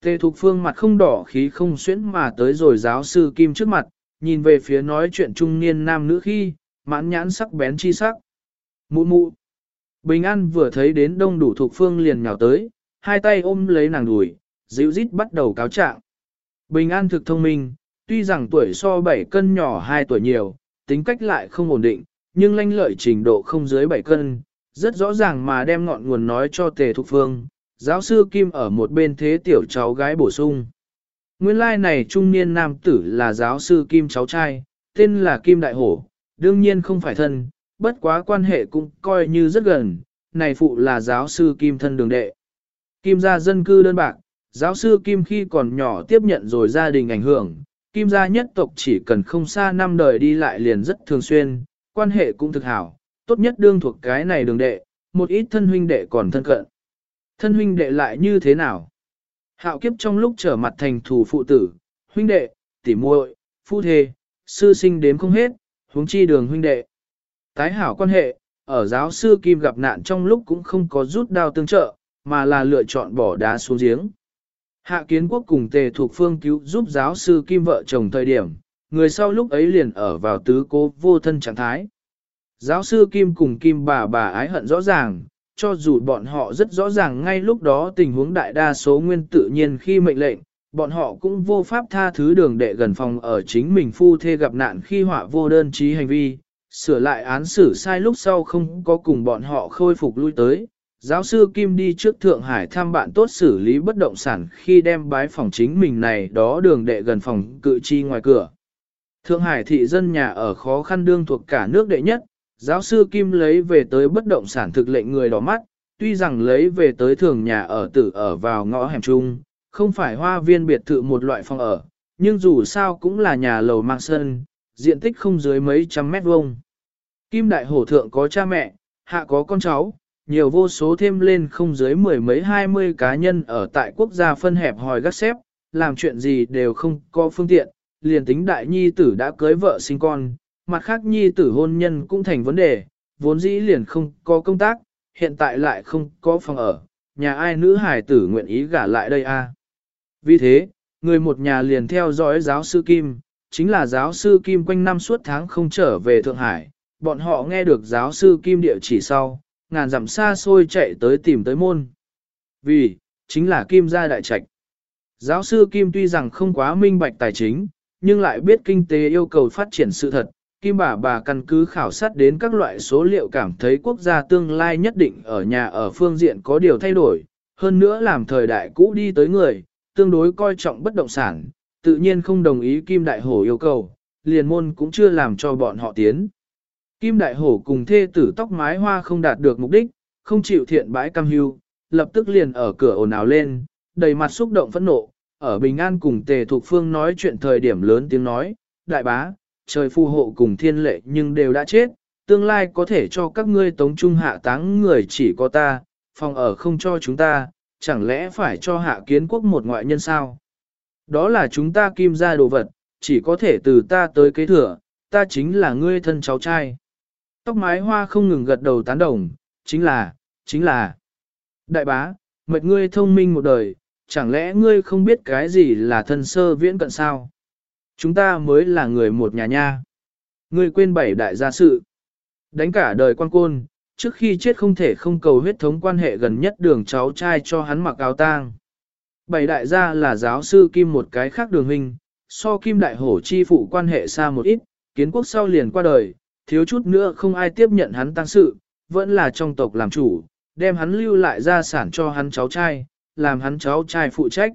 Tề Thục Phương mặt không đỏ khí không xuyễn mà tới rồi giáo sư Kim trước mặt, nhìn về phía nói chuyện trung niên nam nữ khi, mãn nhãn sắc bén chi sắc. Mụ mụ. Bình An vừa thấy đến đông đủ Thục Phương liền nhào tới, hai tay ôm lấy nàng đùi, dịu rít bắt đầu cáo trạng. Bình An thực thông minh, tuy rằng tuổi so 7 cân nhỏ 2 tuổi nhiều, tính cách lại không ổn định, nhưng lanh lợi trình độ không dưới 7 cân, rất rõ ràng mà đem ngọn nguồn nói cho Tề Thục Phương, giáo sư Kim ở một bên thế tiểu cháu gái bổ sung. Nguyên lai like này trung niên nam tử là giáo sư Kim cháu trai, tên là Kim Đại Hổ, đương nhiên không phải thân, bất quá quan hệ cũng coi như rất gần, này phụ là giáo sư Kim thân đường đệ. Kim gia dân cư đơn bạc, giáo sư Kim khi còn nhỏ tiếp nhận rồi gia đình ảnh hưởng, Kim gia nhất tộc chỉ cần không xa năm đời đi lại liền rất thường xuyên, quan hệ cũng thực hảo, tốt nhất đương thuộc cái này đường đệ, một ít thân huynh đệ còn thân cận. Thân huynh đệ lại như thế nào? Hạo kiếp trong lúc trở mặt thành thủ phụ tử, huynh đệ, tỉ muội, phu thê, sư sinh đếm không hết, huống chi đường huynh đệ. Tái hảo quan hệ, ở giáo sư Kim gặp nạn trong lúc cũng không có rút đao tương trợ, mà là lựa chọn bỏ đá xuống giếng. Hạ kiến quốc cùng tề thuộc phương cứu giúp giáo sư Kim vợ chồng thời điểm, người sau lúc ấy liền ở vào tứ cố vô thân trạng thái. Giáo sư Kim cùng Kim bà bà ái hận rõ ràng, cho dù bọn họ rất rõ ràng ngay lúc đó tình huống đại đa số nguyên tự nhiên khi mệnh lệnh, bọn họ cũng vô pháp tha thứ đường đệ gần phòng ở chính mình phu thê gặp nạn khi họa vô đơn trí hành vi, sửa lại án xử sai lúc sau không có cùng bọn họ khôi phục lui tới. Giáo sư Kim đi trước Thượng Hải thăm bạn tốt xử lý bất động sản khi đem bái phòng chính mình này đó đường đệ gần phòng cự chi ngoài cửa. Thượng Hải thị dân nhà ở khó khăn đương thuộc cả nước đệ nhất, giáo sư Kim lấy về tới bất động sản thực lệnh người đỏ mắt, tuy rằng lấy về tới thường nhà ở tử ở vào ngõ hẻm trung, không phải hoa viên biệt thự một loại phòng ở, nhưng dù sao cũng là nhà lầu mang sân, diện tích không dưới mấy trăm mét vuông. Kim đại hổ thượng có cha mẹ, hạ có con cháu, nhiều vô số thêm lên không dưới mười mấy hai mươi cá nhân ở tại quốc gia phân hẹp hòi gắt xếp, làm chuyện gì đều không có phương tiện, liền tính đại nhi tử đã cưới vợ sinh con, mặt khác nhi tử hôn nhân cũng thành vấn đề, vốn dĩ liền không có công tác, hiện tại lại không có phòng ở, nhà ai nữ hải tử nguyện ý gả lại đây a? Vì thế, người một nhà liền theo dõi giáo sư Kim, chính là giáo sư Kim quanh năm suốt tháng không trở về Thượng Hải, bọn họ nghe được giáo sư Kim địa chỉ sau, ngàn dặm xa xôi chạy tới tìm tới môn. Vì, chính là Kim gia đại trạch. Giáo sư Kim tuy rằng không quá minh bạch tài chính, nhưng lại biết kinh tế yêu cầu phát triển sự thật. Kim bà bà căn cứ khảo sát đến các loại số liệu cảm thấy quốc gia tương lai nhất định ở nhà ở phương diện có điều thay đổi, hơn nữa làm thời đại cũ đi tới người, tương đối coi trọng bất động sản, tự nhiên không đồng ý Kim Đại Hổ yêu cầu, liền môn cũng chưa làm cho bọn họ tiến. Kim Đại Hổ cùng thê tử tóc mái hoa không đạt được mục đích, không chịu thiện bãi cam hưu, lập tức liền ở cửa ồn ào lên, đầy mặt xúc động phẫn nộ, ở Bình An cùng Tề Thục Phương nói chuyện thời điểm lớn tiếng nói, đại bá, trời phù hộ cùng thiên lệ nhưng đều đã chết, tương lai có thể cho các ngươi tống trung hạ táng người chỉ có ta, phòng ở không cho chúng ta, chẳng lẽ phải cho hạ kiến quốc một ngoại nhân sao? Đó là chúng ta kim ra đồ vật, chỉ có thể từ ta tới kế thừa, ta chính là ngươi thân cháu trai. Tóc mái hoa không ngừng gật đầu tán đồng, chính là, chính là. Đại bá, mệt ngươi thông minh một đời, chẳng lẽ ngươi không biết cái gì là thân sơ viễn cận sao? Chúng ta mới là người một nhà nha. Ngươi quên bảy đại gia sự. Đánh cả đời quan côn, trước khi chết không thể không cầu huyết thống quan hệ gần nhất đường cháu trai cho hắn mặc áo tang. Bảy đại gia là giáo sư Kim một cái khác đường hình so Kim đại hổ chi phụ quan hệ xa một ít, kiến quốc sau liền qua đời, thiếu chút nữa không ai tiếp nhận hắn tăng sự, vẫn là trong tộc làm chủ, đem hắn lưu lại gia sản cho hắn cháu trai, làm hắn cháu trai phụ trách.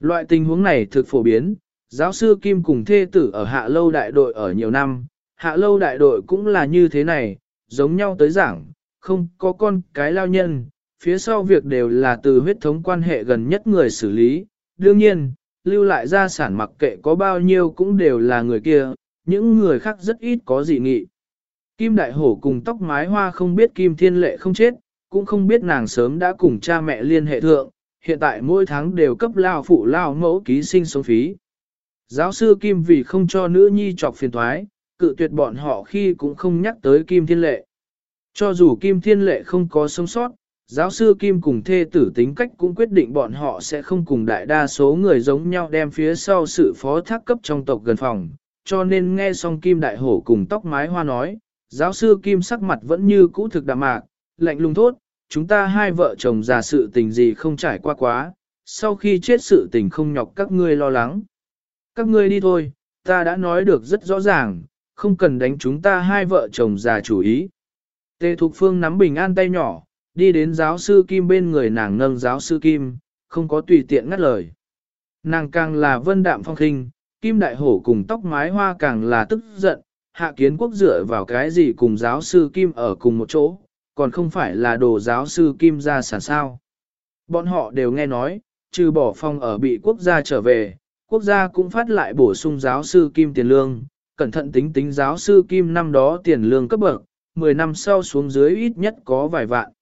Loại tình huống này thực phổ biến, giáo sư Kim cùng thê tử ở hạ lâu đại đội ở nhiều năm, hạ lâu đại đội cũng là như thế này, giống nhau tới giảng, không có con cái lao nhân, phía sau việc đều là từ huyết thống quan hệ gần nhất người xử lý. Đương nhiên, lưu lại gia sản mặc kệ có bao nhiêu cũng đều là người kia, những người khác rất ít có dị nghị. Kim Đại Hổ cùng tóc mái hoa không biết Kim Thiên Lệ không chết, cũng không biết nàng sớm đã cùng cha mẹ liên hệ thượng, hiện tại mỗi tháng đều cấp lao phụ lao mẫu ký sinh sống phí. Giáo sư Kim vì không cho nữ nhi chọc phiền thoái, cự tuyệt bọn họ khi cũng không nhắc tới Kim Thiên Lệ. Cho dù Kim Thiên Lệ không có sống sót, giáo sư Kim cùng thê tử tính cách cũng quyết định bọn họ sẽ không cùng đại đa số người giống nhau đem phía sau sự phó thác cấp trong tộc gần phòng. Cho nên nghe xong Kim Đại Hổ cùng tóc mái hoa nói, giáo sư Kim sắc mặt vẫn như cũ thực đạm mạc, lạnh lùng thốt, chúng ta hai vợ chồng già sự tình gì không trải qua quá, sau khi chết sự tình không nhọc các ngươi lo lắng. Các ngươi đi thôi, ta đã nói được rất rõ ràng, không cần đánh chúng ta hai vợ chồng già chủ ý. Tề Thục Phương nắm bình an tay nhỏ, đi đến giáo sư Kim bên người nàng nâng giáo sư Kim, không có tùy tiện ngắt lời. Nàng càng là vân đạm phong khinh, Kim Đại Hổ cùng tóc mái hoa càng là tức giận, hạ kiến quốc dựa vào cái gì cùng giáo sư Kim ở cùng một chỗ, còn không phải là đồ giáo sư Kim ra sản sao. Bọn họ đều nghe nói, trừ bỏ phong ở bị quốc gia trở về, quốc gia cũng phát lại bổ sung giáo sư Kim tiền lương, cẩn thận tính tính giáo sư Kim năm đó tiền lương cấp bậc, 10 năm sau xuống dưới ít nhất có vài vạn.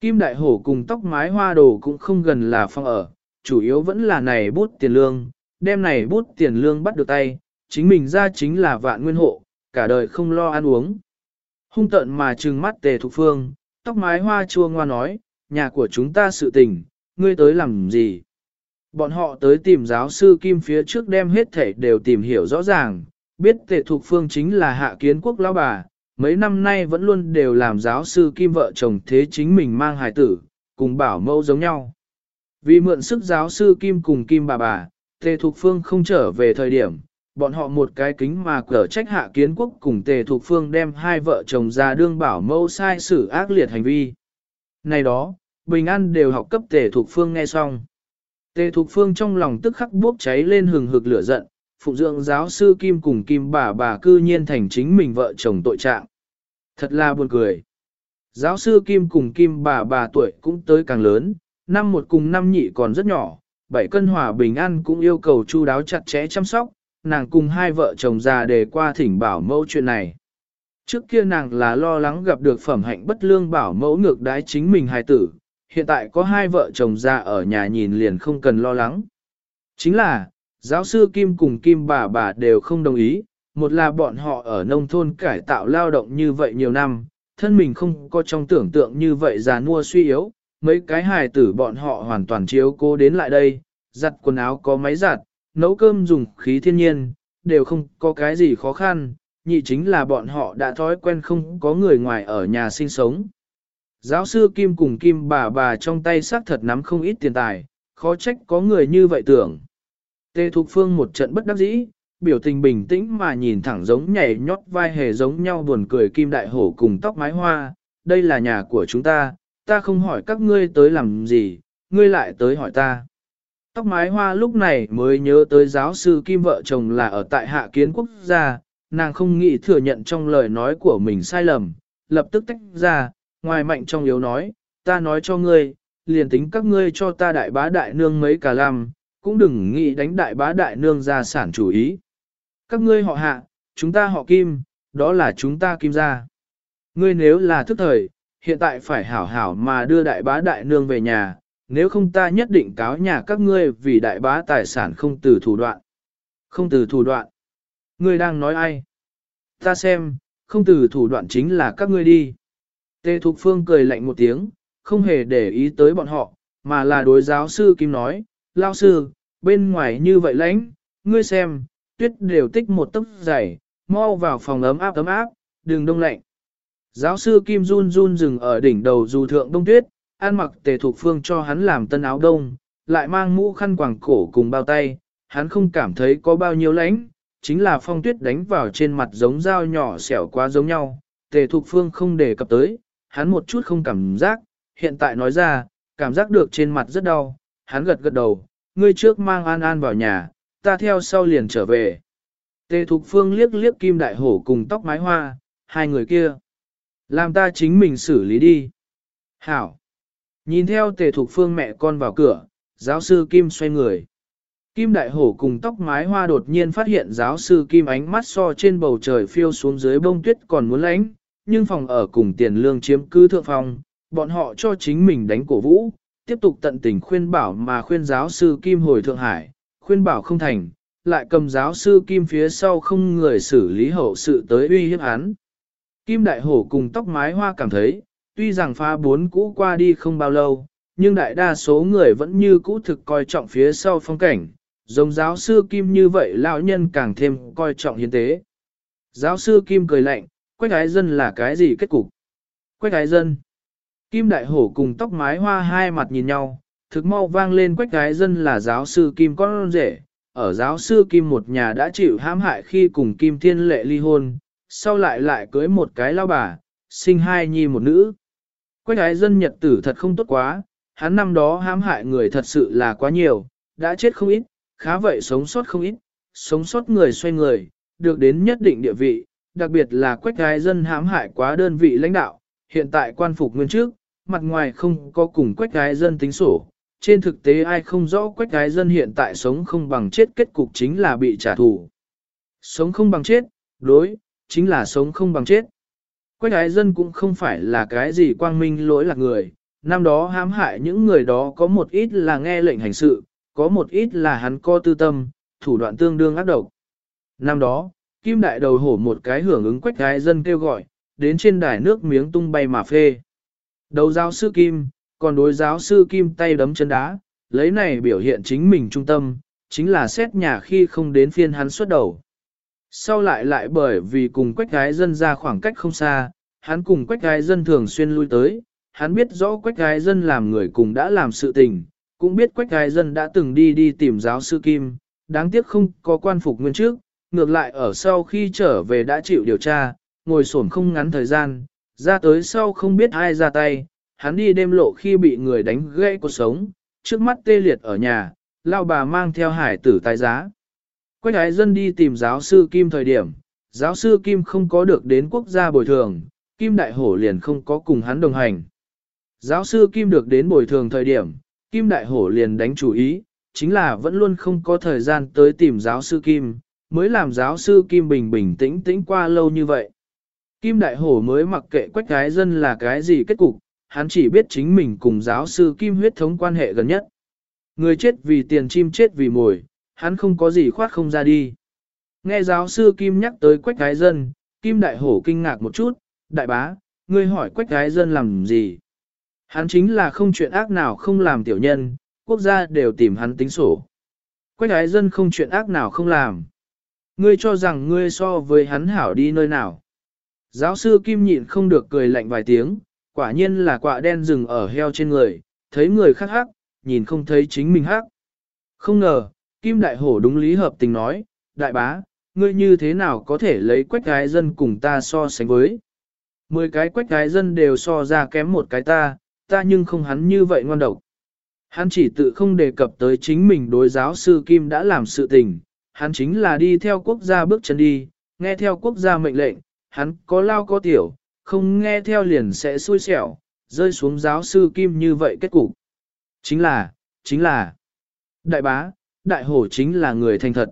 Kim đại hổ cùng tóc mái hoa đồ cũng không gần là phong ở, chủ yếu vẫn là này bút tiền lương, đem này bút tiền lương bắt được tay, chính mình ra chính là vạn nguyên hộ, cả đời không lo ăn uống. Hung tận mà trừng mắt tề thục phương, tóc mái hoa chua ngoa nói, nhà của chúng ta sự tình, ngươi tới làm gì? Bọn họ tới tìm giáo sư Kim phía trước đem hết thể đều tìm hiểu rõ ràng, biết tề thục phương chính là hạ kiến quốc lão bà, mấy năm nay vẫn luôn đều làm giáo sư Kim vợ chồng thế chính mình mang hài tử, cùng bảo mẫu giống nhau. Vì mượn sức giáo sư Kim cùng Kim bà bà, tề thục phương không trở về thời điểm, bọn họ một cái kính mà cở trách hạ kiến quốc cùng tề thục phương đem hai vợ chồng ra đương bảo mẫu sai xử ác liệt hành vi. Này đó, bình an đều học cấp tề thục phương nghe xong. Tề thục phương trong lòng tức khắc bốc cháy lên hừng hực lửa giận, phụng dưỡng giáo sư Kim cùng Kim bà bà cư nhiên thành chính mình vợ chồng tội trạng. Thật là buồn cười. Giáo sư Kim cùng Kim bà bà tuổi cũng tới càng lớn, năm một cùng năm nhị còn rất nhỏ, bảy cân hòa bình an cũng yêu cầu chu đáo chặt chẽ chăm sóc, nàng cùng hai vợ chồng già để qua thỉnh bảo mẫu chuyện này. Trước kia nàng là lo lắng gặp được phẩm hạnh bất lương bảo mẫu ngược đái chính mình hài tử, hiện tại có hai vợ chồng già ở nhà nhìn liền không cần lo lắng. Chính là, giáo sư Kim cùng Kim bà bà đều không đồng ý, một là bọn họ ở nông thôn cải tạo lao động như vậy nhiều năm, thân mình không có trong tưởng tượng như vậy già nua suy yếu, mấy cái hài tử bọn họ hoàn toàn chiếu cố đến lại đây, giặt quần áo có máy giặt, nấu cơm dùng khí thiên nhiên, đều không có cái gì khó khăn, nhị chính là bọn họ đã thói quen không có người ngoài ở nhà sinh sống. Giáo sư Kim cùng Kim bà bà trong tay xác thật nắm không ít tiền tài, khó trách có người như vậy tưởng. Tê Thục Phương một trận bất đắc dĩ, biểu tình bình tĩnh mà nhìn thẳng giống nhảy nhót vai hề giống nhau buồn cười Kim Đại Hổ cùng tóc mái hoa, đây là nhà của chúng ta, ta không hỏi các ngươi tới làm gì, ngươi lại tới hỏi ta. Tóc mái hoa lúc này mới nhớ tới giáo sư Kim vợ chồng là ở tại hạ kiến quốc gia, nàng không nghĩ thừa nhận trong lời nói của mình sai lầm, lập tức tách ra, ngoài mạnh trong yếu nói, ta nói cho ngươi, liền tính các ngươi cho ta đại bá đại nương mấy cả làm, cũng đừng nghĩ đánh đại bá đại nương ra sản chủ ý. Các ngươi họ hạ, chúng ta họ kim, đó là chúng ta kim gia. Ngươi nếu là thức thời, hiện tại phải hảo hảo mà đưa đại bá đại nương về nhà, nếu không ta nhất định cáo nhà các ngươi vì đại bá tài sản không từ thủ đoạn. Không từ thủ đoạn. Ngươi đang nói ai? Ta xem, không từ thủ đoạn chính là các ngươi đi. Tê Thục Phương cười lạnh một tiếng, không hề để ý tới bọn họ, mà là đối giáo sư Kim nói, lao sư, bên ngoài như vậy lãnh, ngươi xem, tuyết đều tích một tấc dày, mau vào phòng ấm áp ấm áp, đừng đông lạnh. Giáo sư Kim Jun Jun dừng ở đỉnh đầu dù thượng đông tuyết, an mặc tề thuộc phương cho hắn làm tân áo đông, lại mang mũ khăn quàng cổ cùng bao tay, hắn không cảm thấy có bao nhiêu lãnh, chính là phong tuyết đánh vào trên mặt giống dao nhỏ xẻo quá giống nhau, tề thuộc phương không để cập tới, hắn một chút không cảm giác, hiện tại nói ra, cảm giác được trên mặt rất đau, hắn gật gật đầu, ngươi trước mang An An vào nhà, ta theo sau liền trở về. Tề Thục Phương liếc liếc Kim Đại Hổ cùng tóc mái hoa, hai người kia. Làm ta chính mình xử lý đi. Hảo. Nhìn theo tề thục phương mẹ con vào cửa, giáo sư Kim xoay người. Kim đại hổ cùng tóc mái hoa đột nhiên phát hiện giáo sư Kim ánh mắt so trên bầu trời phiêu xuống dưới bông tuyết còn muốn lánh, nhưng phòng ở cùng tiền lương chiếm cứ thượng phòng, bọn họ cho chính mình đánh cổ vũ, tiếp tục tận tình khuyên bảo mà khuyên giáo sư Kim hồi Thượng Hải, khuyên bảo không thành, lại cầm giáo sư Kim phía sau không người xử lý hậu sự tới uy hiếp án. Kim đại hổ cùng tóc mái hoa cảm thấy, tuy rằng pha bốn cũ qua đi không bao lâu, nhưng đại đa số người vẫn như cũ thực coi trọng phía sau phong cảnh, giống giáo sư Kim như vậy lão nhân càng thêm coi trọng hiến tế. Giáo sư Kim cười lạnh, quách ái dân là cái gì kết cục? Quách ái dân. Kim đại hổ cùng tóc mái hoa hai mặt nhìn nhau, thực mau vang lên quách ái dân là giáo sư Kim con rể. Ở giáo sư Kim một nhà đã chịu hãm hại khi cùng Kim Thiên Lệ ly hôn, sau lại lại cưới một cái lao bà, sinh hai nhi một nữ. Quách ái dân nhật tử thật không tốt quá, hắn năm đó hãm hại người thật sự là quá nhiều, đã chết không ít, khá vậy sống sót không ít, sống sót người xoay người, được đến nhất định địa vị, đặc biệt là quách ái dân hãm hại quá đơn vị lãnh đạo, hiện tại quan phục nguyên trước, mặt ngoài không có cùng quách ái dân tính sổ. Trên thực tế ai không rõ quách ái dân hiện tại sống không bằng chết kết cục chính là bị trả thù. Sống không bằng chết, đối, chính là sống không bằng chết. Quách ái dân cũng không phải là cái gì quang minh lỗi lạc người, năm đó hãm hại những người đó có một ít là nghe lệnh hành sự, có một ít là hắn co tư tâm, thủ đoạn tương đương ác độc. Năm đó, Kim Đại đầu hổ một cái hưởng ứng quách ái dân kêu gọi, đến trên đài nước miếng tung bay mà phê. Đầu giáo sư Kim, còn đối giáo sư Kim tay đấm chân đá, lấy này biểu hiện chính mình trung tâm, chính là xét nhà khi không đến phiên hắn xuất đầu. Sau lại lại bởi vì cùng quách gái dân ra khoảng cách không xa, hắn cùng quách gái dân thường xuyên lui tới, hắn biết rõ quách gái dân làm người cùng đã làm sự tình, cũng biết quách gái dân đã từng đi đi tìm giáo sư Kim, đáng tiếc không có quan phục nguyên trước, ngược lại ở sau khi trở về đã chịu điều tra, ngồi sổn không ngắn thời gian, ra tới sau không biết ai ra tay, hắn đi đêm lộ khi bị người đánh gãy cuộc sống, trước mắt tê liệt ở nhà, lao bà mang theo hải tử tài giá. Quách ái dân đi tìm giáo sư Kim thời điểm, giáo sư Kim không có được đến quốc gia bồi thường, Kim Đại Hổ liền không có cùng hắn đồng hành. Giáo sư Kim được đến bồi thường thời điểm, Kim Đại Hổ liền đánh chủ ý, chính là vẫn luôn không có thời gian tới tìm giáo sư Kim, mới làm giáo sư Kim bình bình tĩnh tĩnh qua lâu như vậy. Kim Đại Hổ mới mặc kệ quách gái dân là cái gì kết cục, hắn chỉ biết chính mình cùng giáo sư Kim huyết thống quan hệ gần nhất. Người chết vì tiền chim chết vì mồi, hắn không có gì khoát không ra đi. Nghe giáo sư Kim nhắc tới quách gái dân, Kim Đại Hổ kinh ngạc một chút, đại bá, ngươi hỏi quách gái dân làm gì? Hắn chính là không chuyện ác nào không làm tiểu nhân, quốc gia đều tìm hắn tính sổ. Quách gái dân không chuyện ác nào không làm. Ngươi cho rằng ngươi so với hắn hảo đi nơi nào. Giáo sư Kim nhịn không được cười lạnh vài tiếng, quả nhiên là quạ đen rừng ở heo trên người, thấy người khác hắc, nhìn không thấy chính mình hắc. Không ngờ, Kim Đại Hổ đúng lý hợp tình nói, đại bá, ngươi như thế nào có thể lấy quách gái dân cùng ta so sánh với. Mười cái quách gái dân đều so ra kém một cái ta, ta nhưng không hắn như vậy ngoan độc. Hắn chỉ tự không đề cập tới chính mình đối giáo sư Kim đã làm sự tình, hắn chính là đi theo quốc gia bước chân đi, nghe theo quốc gia mệnh lệnh, hắn có lao có tiểu, không nghe theo liền sẽ xui xẻo, rơi xuống giáo sư Kim như vậy kết cục. Chính là, chính là, đại bá, đại hổ chính là người thành thật.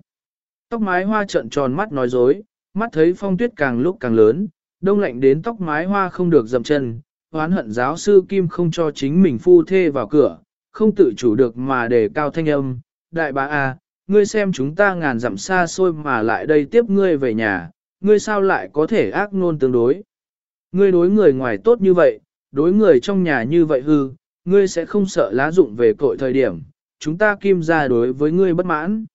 Tóc mái hoa trợn tròn mắt nói dối, mắt thấy phong tuyết càng lúc càng lớn, đông lạnh đến tóc mái hoa không được dậm chân, hoán hận giáo sư Kim không cho chính mình phu thê vào cửa, không tự chủ được mà đề cao thanh âm. Đại bá A, ngươi xem chúng ta ngàn dặm xa xôi mà lại đây tiếp ngươi về nhà, ngươi sao lại có thể ác nôn tương đối. Ngươi đối người ngoài tốt như vậy, đối người trong nhà như vậy hư, ngươi sẽ không sợ lá dụng về cội thời điểm, chúng ta kim ra đối với ngươi bất mãn.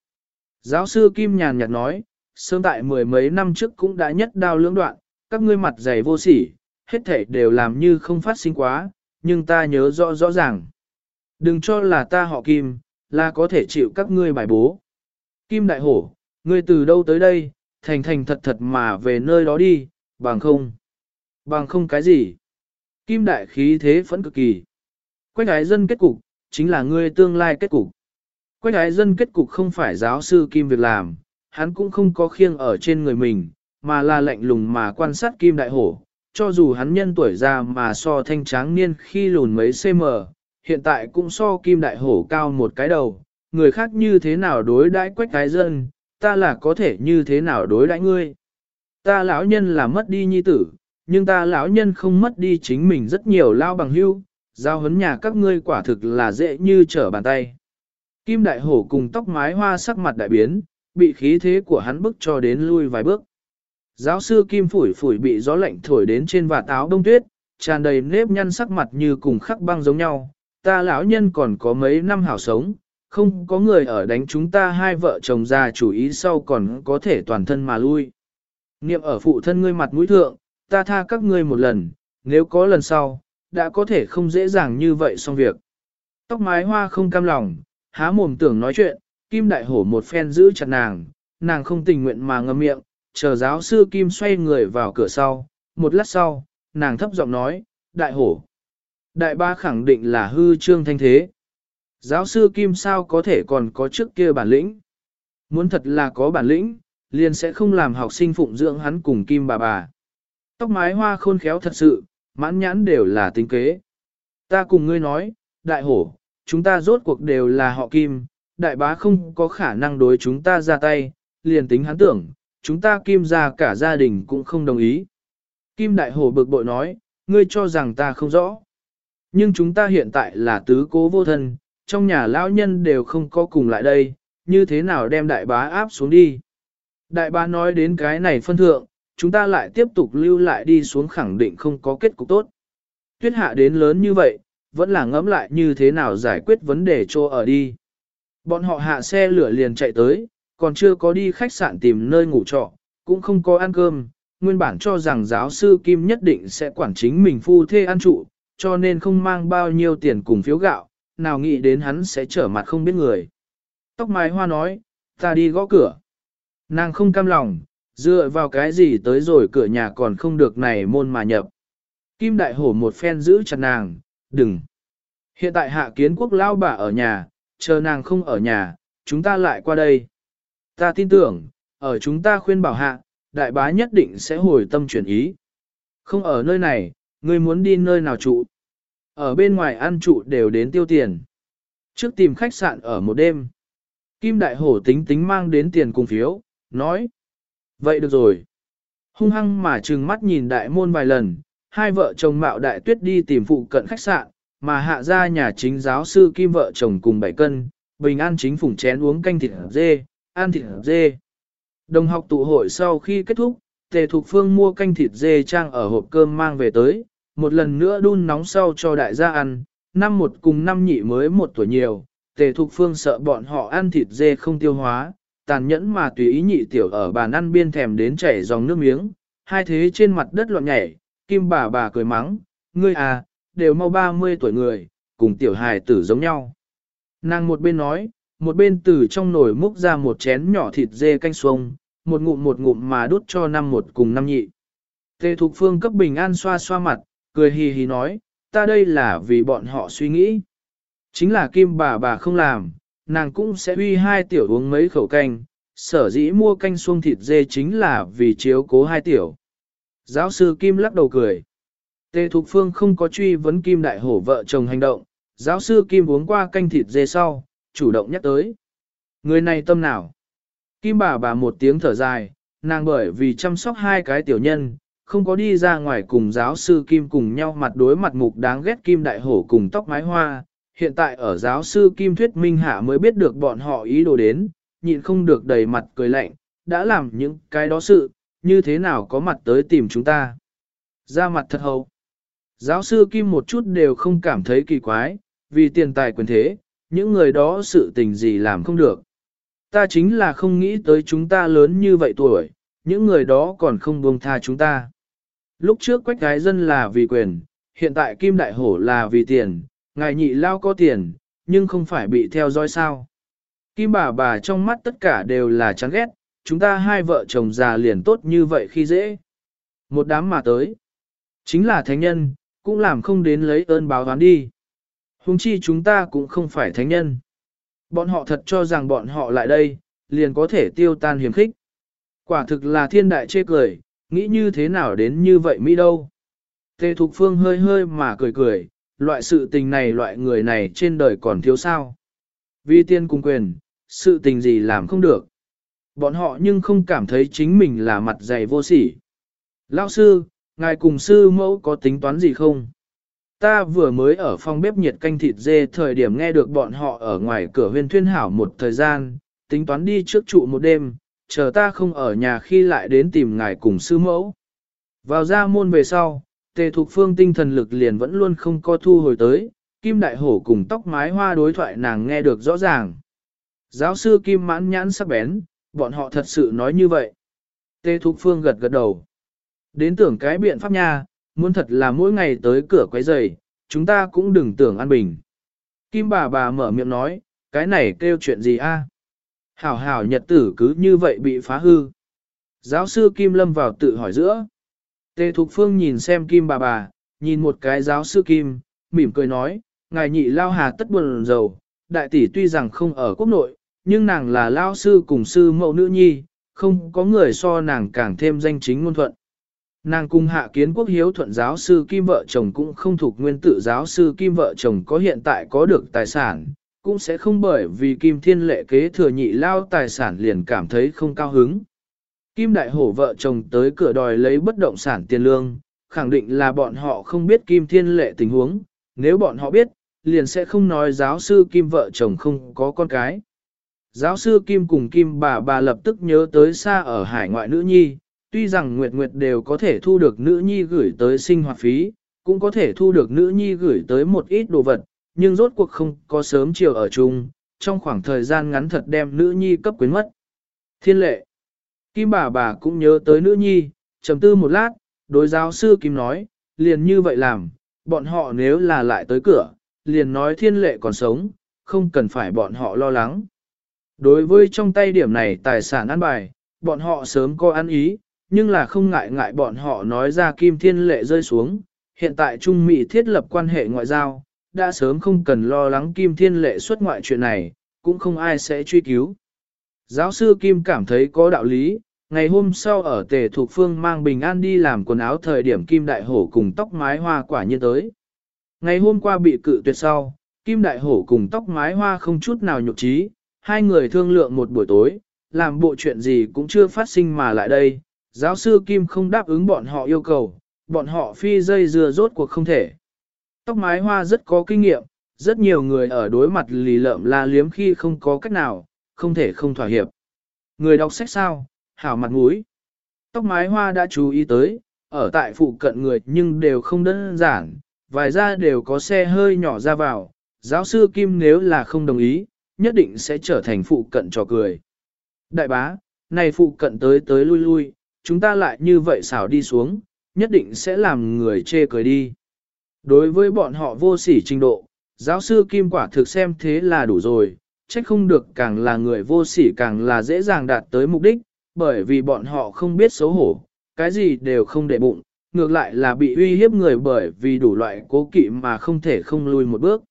Giáo sư Kim nhàn nhạt nói, sớm tại mười mấy năm trước cũng đã nhất đao lưỡng đoạn, các ngươi mặt dày vô sỉ, hết thể đều làm như không phát sinh quá, nhưng ta nhớ rõ rõ ràng. Đừng cho là ta họ Kim, là có thể chịu các ngươi bài bố. Kim đại hổ, ngươi từ đâu tới đây, thành thành thật thật mà về nơi đó đi, bằng không. Bằng không cái gì. Kim đại khí thế phẫn cực kỳ. Quách ái dân kết cục, chính là ngươi tương lai kết cục. Quách ái dân kết cục không phải giáo sư Kim việc làm, hắn cũng không có khiêng ở trên người mình, mà là lạnh lùng mà quan sát Kim đại hổ. cho dù hắn nhân tuổi già mà so thanh tráng niên khi lùn mấy cm, hiện tại cũng so kim đại hổ cao một cái đầu, người khác như thế nào đối đãi quách ái dân, ta là có thể như thế nào đối đãi ngươi. Ta lão nhân là mất đi nhi tử, nhưng ta lão nhân không mất đi chính mình rất nhiều lao bằng hưu, giao hấn nhà các ngươi quả thực là dễ như trở bàn tay. Kim đại hổ cùng tóc mái hoa sắc mặt đại biến, bị khí thế của hắn bức cho đến lui vài bước. Giáo sư Kim phủi phủi bị gió lạnh thổi đến trên vạt áo đông tuyết, tràn đầy nếp nhăn sắc mặt như cùng khắc băng giống nhau. Ta lão nhân còn có mấy năm hảo sống, không có người ở đánh chúng ta hai vợ chồng già chủ ý sau còn có thể toàn thân mà lui. Niệm ở phụ thân ngươi mặt mũi thượng, ta tha các ngươi một lần, nếu có lần sau, đã có thể không dễ dàng như vậy xong việc. Tóc mái hoa không cam lòng, há mồm tưởng nói chuyện, Kim Đại Hổ một phen giữ chặt nàng, nàng không tình nguyện mà ngậm miệng, chờ giáo sư Kim xoay người vào cửa sau, một lát sau, nàng thấp giọng nói, Đại Hổ. Đại ba khẳng định là hư trương thanh thế. Giáo sư Kim sao có thể còn có trước kia bản lĩnh? Muốn thật là có bản lĩnh, liền sẽ không làm học sinh phụng dưỡng hắn cùng Kim bà bà. Tóc mái hoa khôn khéo thật sự, mãn nhãn đều là tính kế. Ta cùng ngươi nói, đại hổ, chúng ta rốt cuộc đều là họ Kim, đại bá không có khả năng đối chúng ta ra tay, liền tính hắn tưởng, chúng ta Kim ra cả gia đình cũng không đồng ý. Kim đại hổ bực bội nói, ngươi cho rằng ta không rõ. Nhưng chúng ta hiện tại là tứ cố vô thân, trong nhà lão nhân đều không có cùng lại đây, như thế nào đem đại bá áp xuống đi. Đại bá nói đến cái này phân thượng, chúng ta lại tiếp tục lưu lại đi xuống khẳng định không có kết cục tốt. Tuyết hạ đến lớn như vậy, vẫn là ngẫm lại như thế nào giải quyết vấn đề cho ở đi. Bọn họ hạ xe lửa liền chạy tới, còn chưa có đi khách sạn tìm nơi ngủ trọ, cũng không có ăn cơm, nguyên bản cho rằng giáo sư Kim nhất định sẽ quản chính mình phu thê ăn trụ, cho nên không mang bao nhiêu tiền cùng phiếu gạo, nào nghĩ đến hắn sẽ trở mặt không biết người. Tóc mái hoa nói, ta đi gõ cửa. Nàng không cam lòng, dựa vào cái gì tới rồi cửa nhà còn không được này môn mà nhập. Kim đại hổ một phen giữ chặt nàng, đừng. Hiện tại hạ kiến quốc lao bà ở nhà, chờ nàng không ở nhà, chúng ta lại qua đây. Ta tin tưởng, ở chúng ta khuyên bảo hạ, đại bá nhất định sẽ hồi tâm chuyển ý. Không ở nơi này, ngươi muốn đi nơi nào trụ. Ở bên ngoài ăn trụ đều đến tiêu tiền. Trước tìm khách sạn ở một đêm. Kim đại hổ tính tính mang đến tiền cùng phiếu, nói. Vậy được rồi. Hung hăng mà trừng mắt nhìn đại môn vài lần, hai vợ chồng mạo đại tuyết đi tìm phụ cận khách sạn, mà hạ ra nhà chính giáo sư kim vợ chồng cùng bảy cân, bình an chính phủng chén uống canh thịt dê, ăn thịt dê. Đồng học tụ hội sau khi kết thúc, tề thục phương mua canh thịt dê trang ở hộp cơm mang về tới, một lần nữa đun nóng sau cho đại gia ăn, năm một cùng năm nhị mới một tuổi nhiều, tề thục phương sợ bọn họ ăn thịt dê không tiêu hóa, tàn nhẫn mà tùy ý nhị tiểu ở bàn ăn biên thèm đến chảy dòng nước miếng, hai thế trên mặt đất loạn nhảy, kim bà bà cười mắng, ngươi à, đều mau 30 tuổi người, cùng tiểu hài tử giống nhau. Nàng một bên nói, một bên từ trong nồi múc ra một chén nhỏ thịt dê canh xuông, một ngụm một ngụm mà đút cho năm một cùng năm nhị. Tề Thục Phương cấp bình an xoa xoa mặt, cười hì hì nói, ta đây là vì bọn họ suy nghĩ. Chính là kim bà bà không làm, nàng cũng sẽ uy hai tiểu uống mấy khẩu canh, sở dĩ mua canh xuông thịt dê chính là vì chiếu cố hai tiểu. Giáo sư Kim lắc đầu cười. Tề Thục Phương không có truy vấn Kim Đại Hổ vợ chồng hành động, giáo sư Kim uống qua canh thịt dê sau, chủ động nhắc tới. Người này tâm nào? Kim bà bà một tiếng thở dài, nàng bởi vì chăm sóc hai cái tiểu nhân, không có đi ra ngoài cùng giáo sư Kim cùng nhau mặt đối mặt mục đáng ghét Kim Đại Hổ cùng tóc mái hoa. Hiện tại ở giáo sư Kim Thuyết Minh Hạ mới biết được bọn họ ý đồ đến, nhịn không được đầy mặt cười lạnh, đã làm những cái đó sự, như thế nào có mặt tới tìm chúng ta. Ra mặt thật hầu. Giáo sư Kim một chút đều không cảm thấy kỳ quái, vì tiền tài quyền thế, những người đó sự tình gì làm không được. Ta chính là không nghĩ tới chúng ta lớn như vậy tuổi, những người đó còn không buông tha chúng ta. Lúc trước quách gái dân là vì quyền, hiện tại Kim Đại Hổ là vì tiền, ngài nhị lao có tiền, nhưng không phải bị theo dõi sao. Kim bà bà trong mắt tất cả đều là chán ghét, chúng ta hai vợ chồng già liền tốt như vậy khi dễ. Một đám mà tới. Chính là thánh nhân, cũng làm không đến lấy ơn báo oán đi. Hùng chi chúng ta cũng không phải thánh nhân. Bọn họ thật cho rằng bọn họ lại đây, liền có thể tiêu tan hiểm khích. Quả thực là thiên đại chê cười, nghĩ như thế nào đến như vậy Mỹ đâu. Tề Thục Phương hơi hơi mà cười cười, loại sự tình này loại người này trên đời còn thiếu sao. Vì tiên cùng quyền, sự tình gì làm không được. Bọn họ nhưng không cảm thấy chính mình là mặt dày vô sỉ. Lão sư, ngài cùng sư mẫu có tính toán gì không? Ta vừa mới ở phòng bếp nhiệt canh thịt dê thời điểm nghe được bọn họ ở ngoài cửa huyên thuyên hảo một thời gian, tính toán đi trước trụ một đêm, chờ ta không ở nhà khi lại đến tìm ngài cùng sư mẫu. Vào ra môn về sau, tề thục phương tinh thần lực liền vẫn luôn không có thu hồi tới, kim đại hổ cùng tóc mái hoa đối thoại nàng nghe được rõ ràng. Giáo sư kim mãn nhãn sắc bén, bọn họ thật sự nói như vậy. Tề thục phương gật gật đầu. Đến tưởng cái biện pháp nha, muốn thật là mỗi ngày tới cửa quấy giày, chúng ta cũng đừng tưởng an bình. Kim bà bà mở miệng nói, cái này kêu chuyện gì a? Hảo hảo nhật tử cứ như vậy bị phá hư. Giáo sư Kim lâm vào tự hỏi giữa. Tề Thục Phương nhìn xem Kim bà bà, nhìn một cái giáo sư Kim, mỉm cười nói, ngài nhị lao hà tất buồn rầu. đại tỷ tuy rằng không ở quốc nội, nhưng nàng là lao sư cùng sư mẫu nữ nhi, không có người so nàng càng thêm danh chính ngôn thuận. Nàng cùng hạ kiến quốc hiếu thuận giáo sư Kim vợ chồng cũng không thuộc nguyên tử giáo sư Kim vợ chồng có hiện tại có được tài sản, cũng sẽ không bởi vì Kim Thiên Lệ kế thừa nhị lao tài sản liền cảm thấy không cao hứng. Kim Đại Hổ vợ chồng tới cửa đòi lấy bất động sản tiền lương, khẳng định là bọn họ không biết Kim Thiên Lệ tình huống, nếu bọn họ biết, liền sẽ không nói giáo sư Kim vợ chồng không có con cái. Giáo sư Kim cùng Kim bà bà lập tức nhớ tới xa ở hải ngoại nữ nhi, tuy rằng Nguyệt Nguyệt đều có thể thu được nữ nhi gửi tới sinh hoạt phí, cũng có thể thu được nữ nhi gửi tới một ít đồ vật, nhưng rốt cuộc không có sớm chiều ở chung, trong khoảng thời gian ngắn thật đem nữ nhi cấp quyến mất. Thiên lệ. Kim bà bà cũng nhớ tới nữ nhi, trầm tư một lát, đối giáo sư Kim nói, liền như vậy làm, bọn họ nếu là lại tới cửa, liền nói thiên lệ còn sống, không cần phải bọn họ lo lắng. Đối với trong tay điểm này tài sản ăn bài, bọn họ sớm có ăn ý, nhưng là không ngại ngại bọn họ nói ra kim thiên lệ rơi xuống. Hiện tại Trung Mỹ thiết lập quan hệ ngoại giao, đã sớm không cần lo lắng kim thiên lệ xuất ngoại chuyện này, cũng không ai sẽ truy cứu. Giáo sư Kim cảm thấy có đạo lý, ngày hôm sau ở tề thuộc phương mang bình an đi làm quần áo thời điểm Kim Đại Hổ cùng tóc mái hoa quả nhiên tới. Ngày hôm qua bị cự tuyệt sau, Kim Đại Hổ cùng tóc mái hoa không chút nào nhục trí, hai người thương lượng một buổi tối, làm bộ chuyện gì cũng chưa phát sinh mà lại đây, giáo sư Kim không đáp ứng bọn họ yêu cầu, bọn họ phi dây dưa rốt cuộc không thể. Tóc mái hoa rất có kinh nghiệm, rất nhiều người ở đối mặt lì lợm la liếm khi không có cách nào, không thể không thỏa hiệp. Người đọc sách sao, hảo mặt mũi. Tóc mái hoa đã chú ý tới, ở tại phụ cận người nhưng đều không đơn giản, vài ra đều có xe hơi nhỏ ra vào, giáo sư Kim nếu là không đồng ý, nhất định sẽ trở thành phụ cận trò cười. Đại bá, này phụ cận tới tới lui lui, chúng ta lại như vậy xảo đi xuống, nhất định sẽ làm người chê cười đi. Đối với bọn họ vô sỉ trình độ, giáo sư Kim quả thực xem thế là đủ rồi, trách không được càng là người vô sỉ càng là dễ dàng đạt tới mục đích, bởi vì bọn họ không biết xấu hổ, cái gì đều không để bụng, ngược lại là bị uy hiếp người bởi vì đủ loại cố kỵ mà không thể không lùi một bước.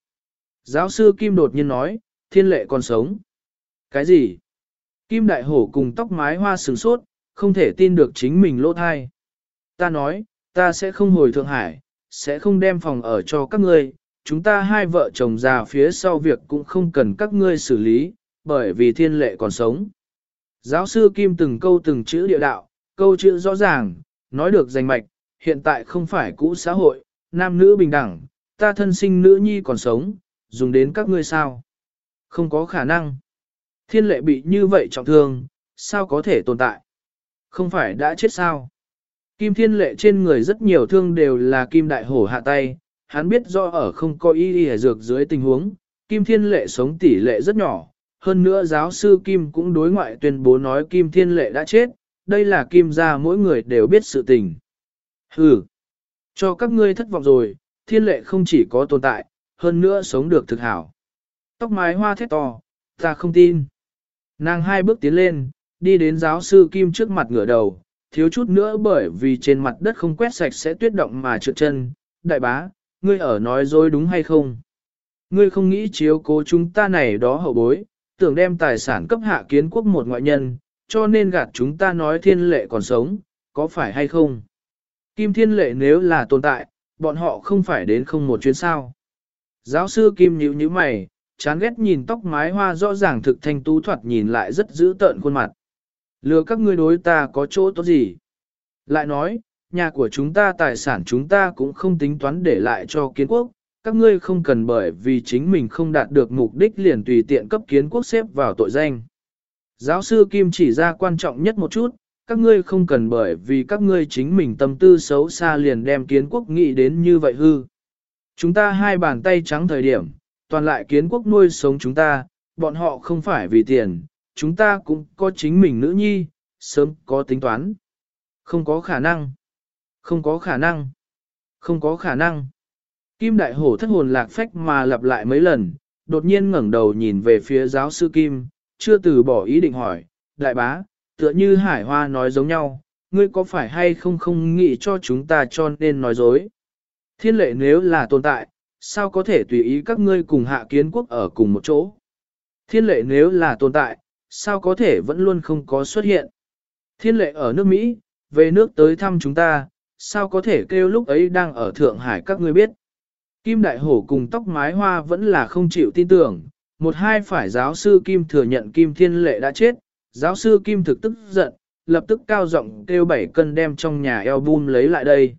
Giáo sư Kim đột nhiên nói, thiên lệ còn sống. Cái gì? Kim đại hổ cùng tóc mái hoa sừng sốt, không thể tin được chính mình lỗ thai. Ta nói, ta sẽ không hồi Thượng Hải, sẽ không đem phòng ở cho các ngươi, chúng ta hai vợ chồng già phía sau việc cũng không cần các ngươi xử lý, bởi vì thiên lệ còn sống. Giáo sư Kim từng câu từng chữ địa đạo, câu chữ rõ ràng, nói được danh mạch, hiện tại không phải cũ xã hội, nam nữ bình đẳng, ta thân sinh nữ nhi còn sống, dùng đến các ngươi sao? Không có khả năng. Thiên lệ bị như vậy trọng thương, sao có thể tồn tại? Không phải đã chết sao? Kim thiên lệ trên người rất nhiều thương đều là kim đại hổ hạ tay, hắn biết do ở không có y y dược dưới tình huống, kim thiên lệ sống tỷ lệ rất nhỏ. Hơn nữa giáo sư Kim cũng đối ngoại tuyên bố nói Kim Thiên Lệ đã chết, đây là Kim gia mỗi người đều biết sự tình. Hừ, cho các ngươi thất vọng rồi, Thiên Lệ không chỉ có tồn tại, hơn nữa sống được thực hảo. Tóc mái hoa thét to, ta không tin. Nàng hai bước tiến lên, đi đến giáo sư Kim trước mặt ngửa đầu, thiếu chút nữa bởi vì trên mặt đất không quét sạch sẽ tuyết động mà trượt chân. Đại bá, ngươi ở nói dối đúng hay không? Ngươi không nghĩ chiếu cố chúng ta này đó hậu bối, tưởng đem tài sản cấp hạ kiến quốc một ngoại nhân, cho nên gạt chúng ta nói thiên lệ còn sống, có phải hay không? Kim thiên lệ nếu là tồn tại, bọn họ không phải đến không một chuyến sao. Giáo sư Kim nhíu nhíu mày, chán ghét nhìn tóc mái hoa rõ ràng thực thanh tú thoạt nhìn lại rất dữ tợn khuôn mặt. Lừa các ngươi đối ta có chỗ tốt gì? Lại nói, nhà của chúng ta tài sản chúng ta cũng không tính toán để lại cho kiến quốc, các ngươi không cần bởi vì chính mình không đạt được mục đích liền tùy tiện cấp kiến quốc xếp vào tội danh. Giáo sư Kim chỉ ra quan trọng nhất một chút, các ngươi không cần bởi vì các ngươi chính mình tâm tư xấu xa liền đem kiến quốc nghĩ đến như vậy hư. Chúng ta hai bàn tay trắng thời điểm, toàn lại kiến quốc nuôi sống chúng ta, bọn họ không phải vì tiền, chúng ta cũng có chính mình nữ nhi, sớm có tính toán. Không có khả năng. Không có khả năng. Không có khả năng. Kim đại hổ thất hồn lạc phách mà lặp lại mấy lần, đột nhiên ngẩng đầu nhìn về phía giáo sư Kim, chưa từ bỏ ý định hỏi, đại bá, tựa như hải hoa nói giống nhau, ngươi có phải hay không không nghĩ cho chúng ta cho nên nói dối. Thiên lệ nếu là tồn tại, sao có thể tùy ý các ngươi cùng hạ kiến quốc ở cùng một chỗ. Thiên lệ nếu là tồn tại, sao có thể vẫn luôn không có xuất hiện. Thiên lệ ở nước Mỹ, về nước tới thăm chúng ta, sao có thể kêu lúc ấy đang ở Thượng Hải các ngươi biết. Kim Đại Hổ cùng tóc mái hoa vẫn là không chịu tin tưởng, một hai phải giáo sư Kim thừa nhận Kim Thiên Lệ đã chết, giáo sư Kim thực tức giận, lập tức cao giọng kêu bảy cân đem trong nhà album lấy lại đây.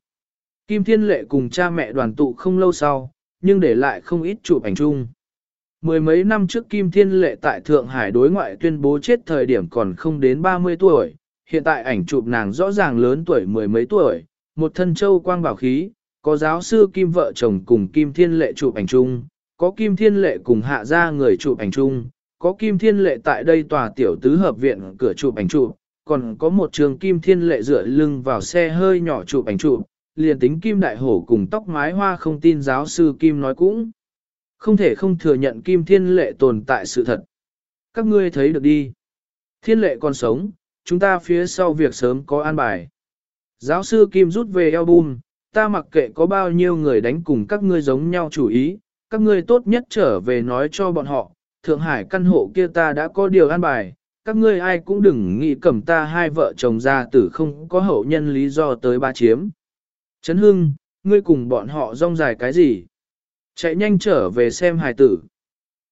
Kim Thiên Lệ cùng cha mẹ đoàn tụ không lâu sau, nhưng để lại không ít chụp ảnh chung. Mười mấy năm trước Kim Thiên Lệ tại Thượng Hải đối ngoại tuyên bố chết thời điểm còn không đến 30 tuổi, hiện tại ảnh chụp nàng rõ ràng lớn tuổi mười mấy tuổi, một thân châu quang bảo khí, có giáo sư Kim vợ chồng cùng Kim Thiên Lệ chụp ảnh chung, có Kim Thiên Lệ cùng hạ gia người chụp ảnh chung, có Kim Thiên Lệ tại đây tòa tiểu tứ hợp viện cửa chụp ảnh chụp, còn có một trường Kim Thiên Lệ dựa lưng vào xe hơi nhỏ chụp ảnh chụp, liền tính Kim Đại Hổ cùng tóc mái hoa không tin giáo sư Kim nói cũng. Không thể không thừa nhận Kim Thiên Lệ tồn tại sự thật. Các ngươi thấy được đi. Thiên Lệ còn sống, chúng ta phía sau việc sớm có an bài. Giáo sư Kim rút về album, ta mặc kệ có bao nhiêu người đánh cùng các ngươi giống nhau chủ ý, các ngươi tốt nhất trở về nói cho bọn họ, Thượng Hải căn hộ kia ta đã có điều an bài, các ngươi ai cũng đừng nghĩ cầm ta hai vợ chồng ra tử không có hậu nhân lý do tới ba chiếm. Trấn Hưng, ngươi cùng bọn họ rong dài cái gì? Chạy nhanh trở về xem hài tử.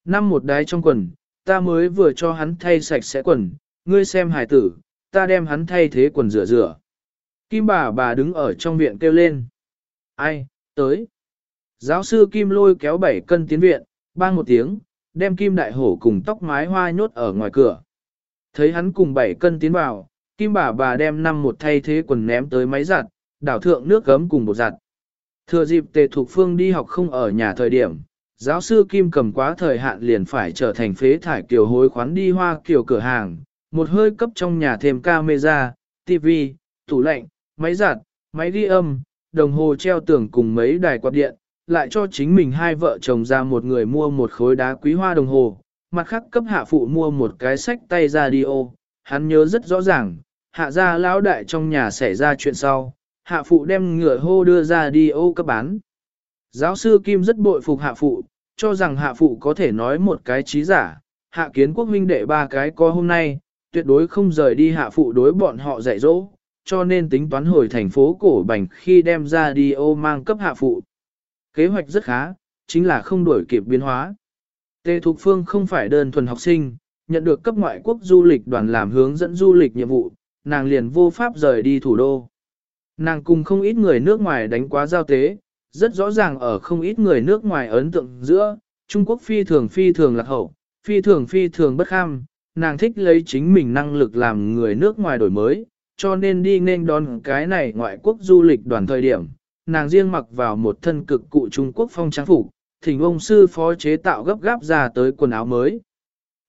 Năm một đái trong quần, ta mới vừa cho hắn thay sạch sẽ quần, ngươi xem hài tử, ta đem hắn thay thế quần rửa rửa. Kim bà bà đứng ở trong viện kêu lên. Ai, tới. Giáo sư Kim lôi kéo bảy cân tiến viện, bang một tiếng, đem Kim đại hổ cùng tóc mái hoa nhốt ở ngoài cửa. Thấy hắn cùng bảy cân tiến vào, Kim bà bà đem năm một thay thế quần ném tới máy giặt, đảo thượng nước gấm cùng bột giặt. Thừa dịp tề thuộc phương đi học không ở nhà thời điểm, giáo sư Kim cầm quá thời hạn liền phải trở thành phế thải kiểu hối khoán đi hoa kiểu cửa hàng, một hơi cấp trong nhà thêm camera, TV, tủ lạnh, máy giặt, máy ghi âm, đồng hồ treo tường cùng mấy đài quạt điện, lại cho chính mình hai vợ chồng ra một người mua một khối đá quý hoa đồng hồ, mặt khác cấp hạ phụ mua một cái sách tay radio, hắn nhớ rất rõ ràng, hạ gia lão đại trong nhà xảy ra chuyện sau, hạ phụ đem ngựa hô đưa ra đi ô cấp bán. Giáo sư Kim rất bội phục hạ phụ, cho rằng hạ phụ có thể nói một cái trí giả, hạ kiến quốc huynh đệ ba cái có hôm nay, tuyệt đối không rời đi hạ phụ đối bọn họ dạy dỗ, cho nên tính toán hồi thành phố cổ bành khi đem ra đi ô mang cấp hạ phụ. Kế hoạch rất khá, chính là không đổi kịp biến hóa. Tề Thục Phương không phải đơn thuần học sinh, nhận được cấp ngoại quốc du lịch đoàn làm hướng dẫn du lịch nhiệm vụ, nàng liền vô pháp rời đi thủ đô. Nàng cùng không ít người nước ngoài đánh quá giao tế, rất rõ ràng ở không ít người nước ngoài ấn tượng giữa, Trung Quốc phi thường phi thường lạc hậu, phi thường phi thường bất kham, nàng thích lấy chính mình năng lực làm người nước ngoài đổi mới, cho nên đi nên đón cái này ngoại quốc du lịch đoàn thời điểm, nàng riêng mặc vào một thân cực cụ Trung Quốc phong trang phục, thỉnh ông sư phó chế tạo gấp gáp ra tới quần áo mới.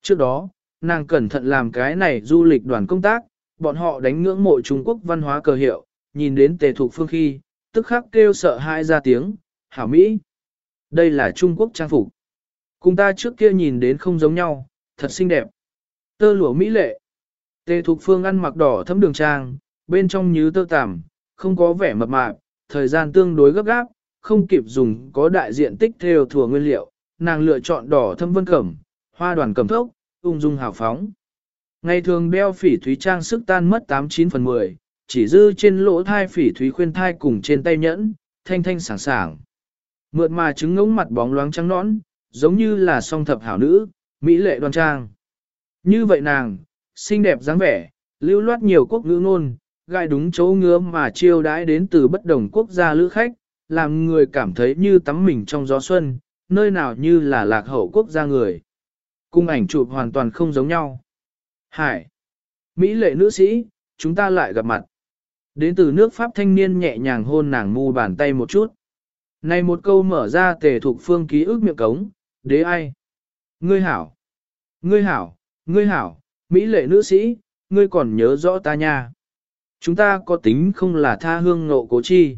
Trước đó, nàng cẩn thận làm cái này du lịch đoàn công tác, bọn họ đánh ngưỡng mộ Trung Quốc văn hóa cờ hiệu, nhìn đến tề thuộc phương khi, tức khắc kêu sợ hãi ra tiếng, hảo Mỹ. Đây là Trung Quốc trang phục. Cùng ta trước kia nhìn đến không giống nhau, thật xinh đẹp. Tơ lụa Mỹ lệ. Tề thục phương ăn mặc đỏ thấm đường trang, bên trong như tơ tằm, không có vẻ mập mạp, thời gian tương đối gấp gáp, không kịp dùng có đại diện tích theo thừa nguyên liệu, nàng lựa chọn đỏ thâm vân cẩm, hoa đoàn cẩm thốc, ung dung hào phóng. Ngày thường đeo phỉ thúy trang sức tan mất 89 phần 10, chỉ dư trên lỗ thai phỉ thúy khuyên thai cùng trên tay nhẫn, thanh thanh sảng sảng. Mượt mà trứng ngỗng mặt bóng loáng trắng nõn, giống như là song thập hảo nữ, mỹ lệ đoan trang. Như vậy nàng, xinh đẹp dáng vẻ, lưu loát nhiều quốc ngữ ngôn, gai đúng chỗ ngứa mà chiêu đãi đến từ bất đồng quốc gia lữ khách, làm người cảm thấy như tắm mình trong gió xuân, nơi nào như là lạc hậu quốc gia người. Cung ảnh chụp hoàn toàn không giống nhau. Hải! Mỹ lệ nữ sĩ, chúng ta lại gặp mặt. Đến từ nước Pháp thanh niên nhẹ nhàng hôn nàng mu bàn tay một chút. Này một câu mở ra tề thuộc phương ký ức miệng cống, đế ai? Ngươi hảo! Ngươi hảo! Ngươi hảo! Mỹ lệ nữ sĩ, ngươi còn nhớ rõ ta nha. Chúng ta có tính không là tha hương nộ cố chi.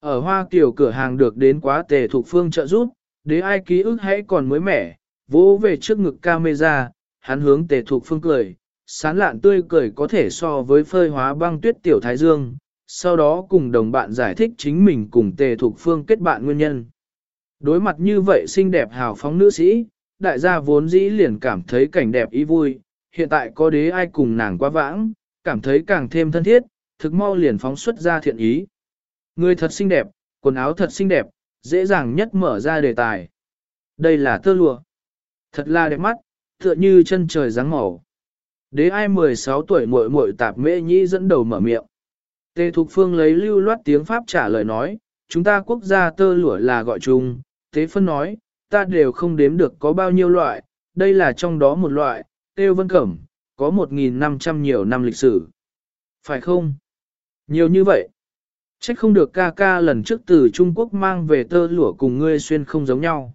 Ở Hoa Kiều cửa hàng được đến quá tề thuộc phương trợ giúp, đế ai ký ức hãy còn mới mẻ, vỗ về trước ngực camera, hắn hướng tề thuộc phương cười, sán lạn tươi cười có thể so với phơi hóa băng tuyết tiểu thái dương, sau đó cùng đồng bạn giải thích chính mình cùng tề thuộc phương kết bạn nguyên nhân. Đối mặt như vậy xinh đẹp hào phóng nữ sĩ, đại gia vốn dĩ liền cảm thấy cảnh đẹp ý vui, hiện tại có đế ai cùng nàng quá vãng, cảm thấy càng thêm thân thiết, thực mau liền phóng xuất ra thiện ý. Người thật xinh đẹp, quần áo thật xinh đẹp, dễ dàng nhất mở ra đề tài. Đây là tơ lụa. Thật là đẹp mắt, tựa như chân trời dáng màu. Đế ai 16 tuổi muội muội tạp mễ nhĩ dẫn đầu mở miệng. Tê Thục Phương lấy lưu loát tiếng Pháp trả lời nói, chúng ta quốc gia tơ lụa là gọi chung, Tế Phân nói, ta đều không đếm được có bao nhiêu loại, đây là trong đó một loại, Têu Vân Cẩm, có 1.500 nhiều năm lịch sử. Phải không? Nhiều như vậy. Trách không được ca ca lần trước từ Trung Quốc mang về tơ lụa cùng ngươi xuyên không giống nhau.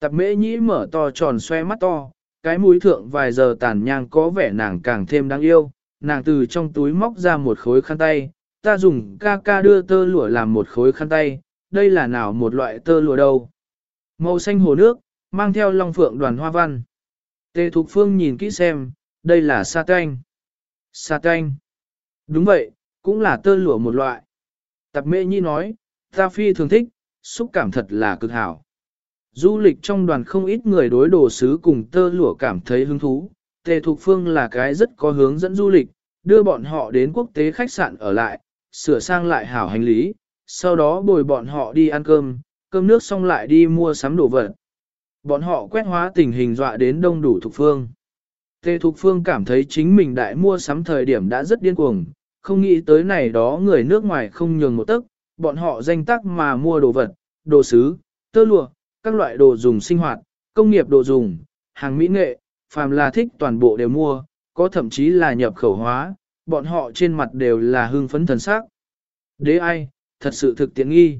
Tạp mễ nhĩ mở to tròn xoe mắt to, cái mũi thượng vài giờ tàn nhang có vẻ nàng càng thêm đáng yêu, nàng từ trong túi móc ra một khối khăn tay, ta dùng ca ca đưa tơ lụa làm một khối khăn tay, đây là nào một loại tơ lụa đâu. Màu xanh hồ nước, mang theo long phượng đoàn hoa văn. Tề Thục Phương nhìn kỹ xem, đây là sa tanh. Sa tanh. Đúng vậy, cũng là tơ lụa một loại. Tạp mê nhi nói, ta phi thường thích, xúc cảm thật là cực hảo. Du lịch trong đoàn không ít người đối đồ sứ cùng tơ lụa cảm thấy hứng thú. Tề Thục Phương là cái rất có hướng dẫn du lịch, đưa bọn họ đến quốc tế khách sạn ở lại, sửa sang lại hảo hành lý, sau đó bồi bọn họ đi ăn cơm, cơm nước xong lại đi mua sắm đồ vật. Bọn họ quét hóa tình hình dọa đến đông đủ Thục Phương. Tề Thục Phương cảm thấy chính mình đại mua sắm thời điểm đã rất điên cuồng, không nghĩ tới này đó người nước ngoài không nhường một tấc, bọn họ danh tác mà mua đồ vật, đồ sứ, tơ lụa, các loại đồ dùng sinh hoạt, công nghiệp đồ dùng, hàng mỹ nghệ, phàm là thích toàn bộ đều mua, có thậm chí là nhập khẩu hóa, bọn họ trên mặt đều là hưng phấn thần sắc. Đế ai, thật sự thực tiện nghi.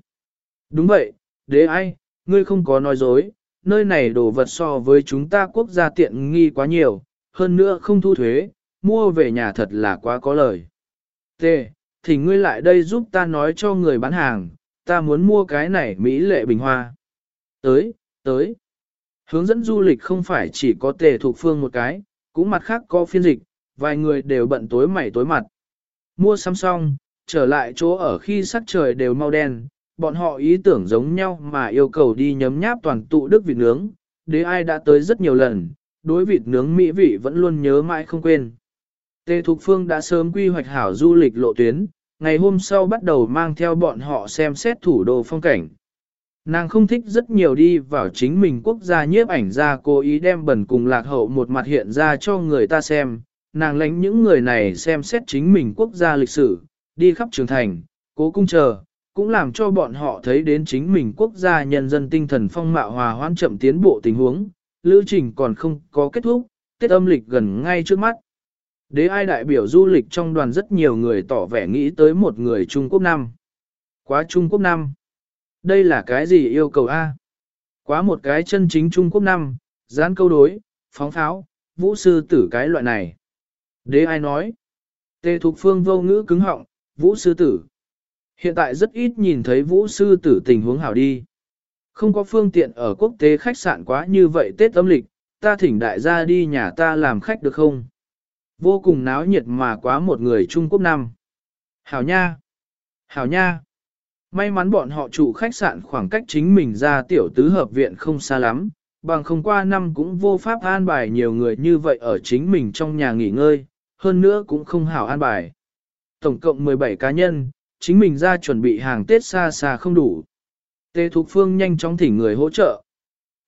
Đúng vậy, đế ai, ngươi không có nói dối, nơi này đồ vật so với chúng ta quốc gia tiện nghi quá nhiều, hơn nữa không thu thuế, mua về nhà thật là quá có lời. T, thì ngươi lại đây giúp ta nói cho người bán hàng, ta muốn mua cái này Mỹ lệ bình hoa. Tới, tới. Hướng dẫn du lịch không phải chỉ có tề thuộc phương một cái, cũng mặt khác có phiên dịch, vài người đều bận tối mày tối mặt. Mua xăm xong, trở lại chỗ ở khi sắc trời đều mau đen, bọn họ ý tưởng giống nhau mà yêu cầu đi nhấm nháp toàn tụ đức vịt nướng, đế ai đã tới rất nhiều lần, đối vịt nướng mỹ vị vẫn luôn nhớ mãi không quên. Tề Thục Phương đã sớm quy hoạch hảo du lịch lộ tuyến, ngày hôm sau bắt đầu mang theo bọn họ xem xét thủ đô phong cảnh. Nàng không thích rất nhiều đi vào chính mình quốc gia nhiếp ảnh ra cố ý đem bẩn cùng lạc hậu một mặt hiện ra cho người ta xem, nàng lãnh những người này xem xét chính mình quốc gia lịch sử, đi khắp trường thành, cố cung chờ, cũng làm cho bọn họ thấy đến chính mình quốc gia nhân dân tinh thần phong mạo hòa hoãn chậm tiến bộ tình huống, lữ trình còn không có kết thúc, Tết âm lịch gần ngay trước mắt. Đế ai đại biểu du lịch trong đoàn rất nhiều người tỏ vẻ nghĩ tới một người Trung Quốc năm. Quá Trung Quốc năm. Đây là cái gì yêu cầu A? Quá một cái chân chính Trung Quốc năm, gián câu đối, phóng pháo, vũ sư tử cái loại này. Đế ai nói? Tề Thục Phương vô ngữ cứng họng, vũ sư tử. Hiện tại rất ít nhìn thấy vũ sư tử tình huống hảo đi. Không có phương tiện ở quốc tế khách sạn quá như vậy Tết âm lịch, ta thỉnh đại gia đi nhà ta làm khách được không? Vô cùng náo nhiệt mà quá một người Trung Quốc năm. Hảo nha! Hảo nha! May mắn bọn họ chủ khách sạn khoảng cách chính mình ra tiểu tứ hợp viện không xa lắm, bằng không qua năm cũng vô pháp an bài nhiều người như vậy ở chính mình trong nhà nghỉ ngơi, hơn nữa cũng không hảo an bài. Tổng cộng 17 cá nhân, chính mình ra chuẩn bị hàng Tết xa xa không đủ. Tề Thục Phương nhanh chóng thỉnh người hỗ trợ.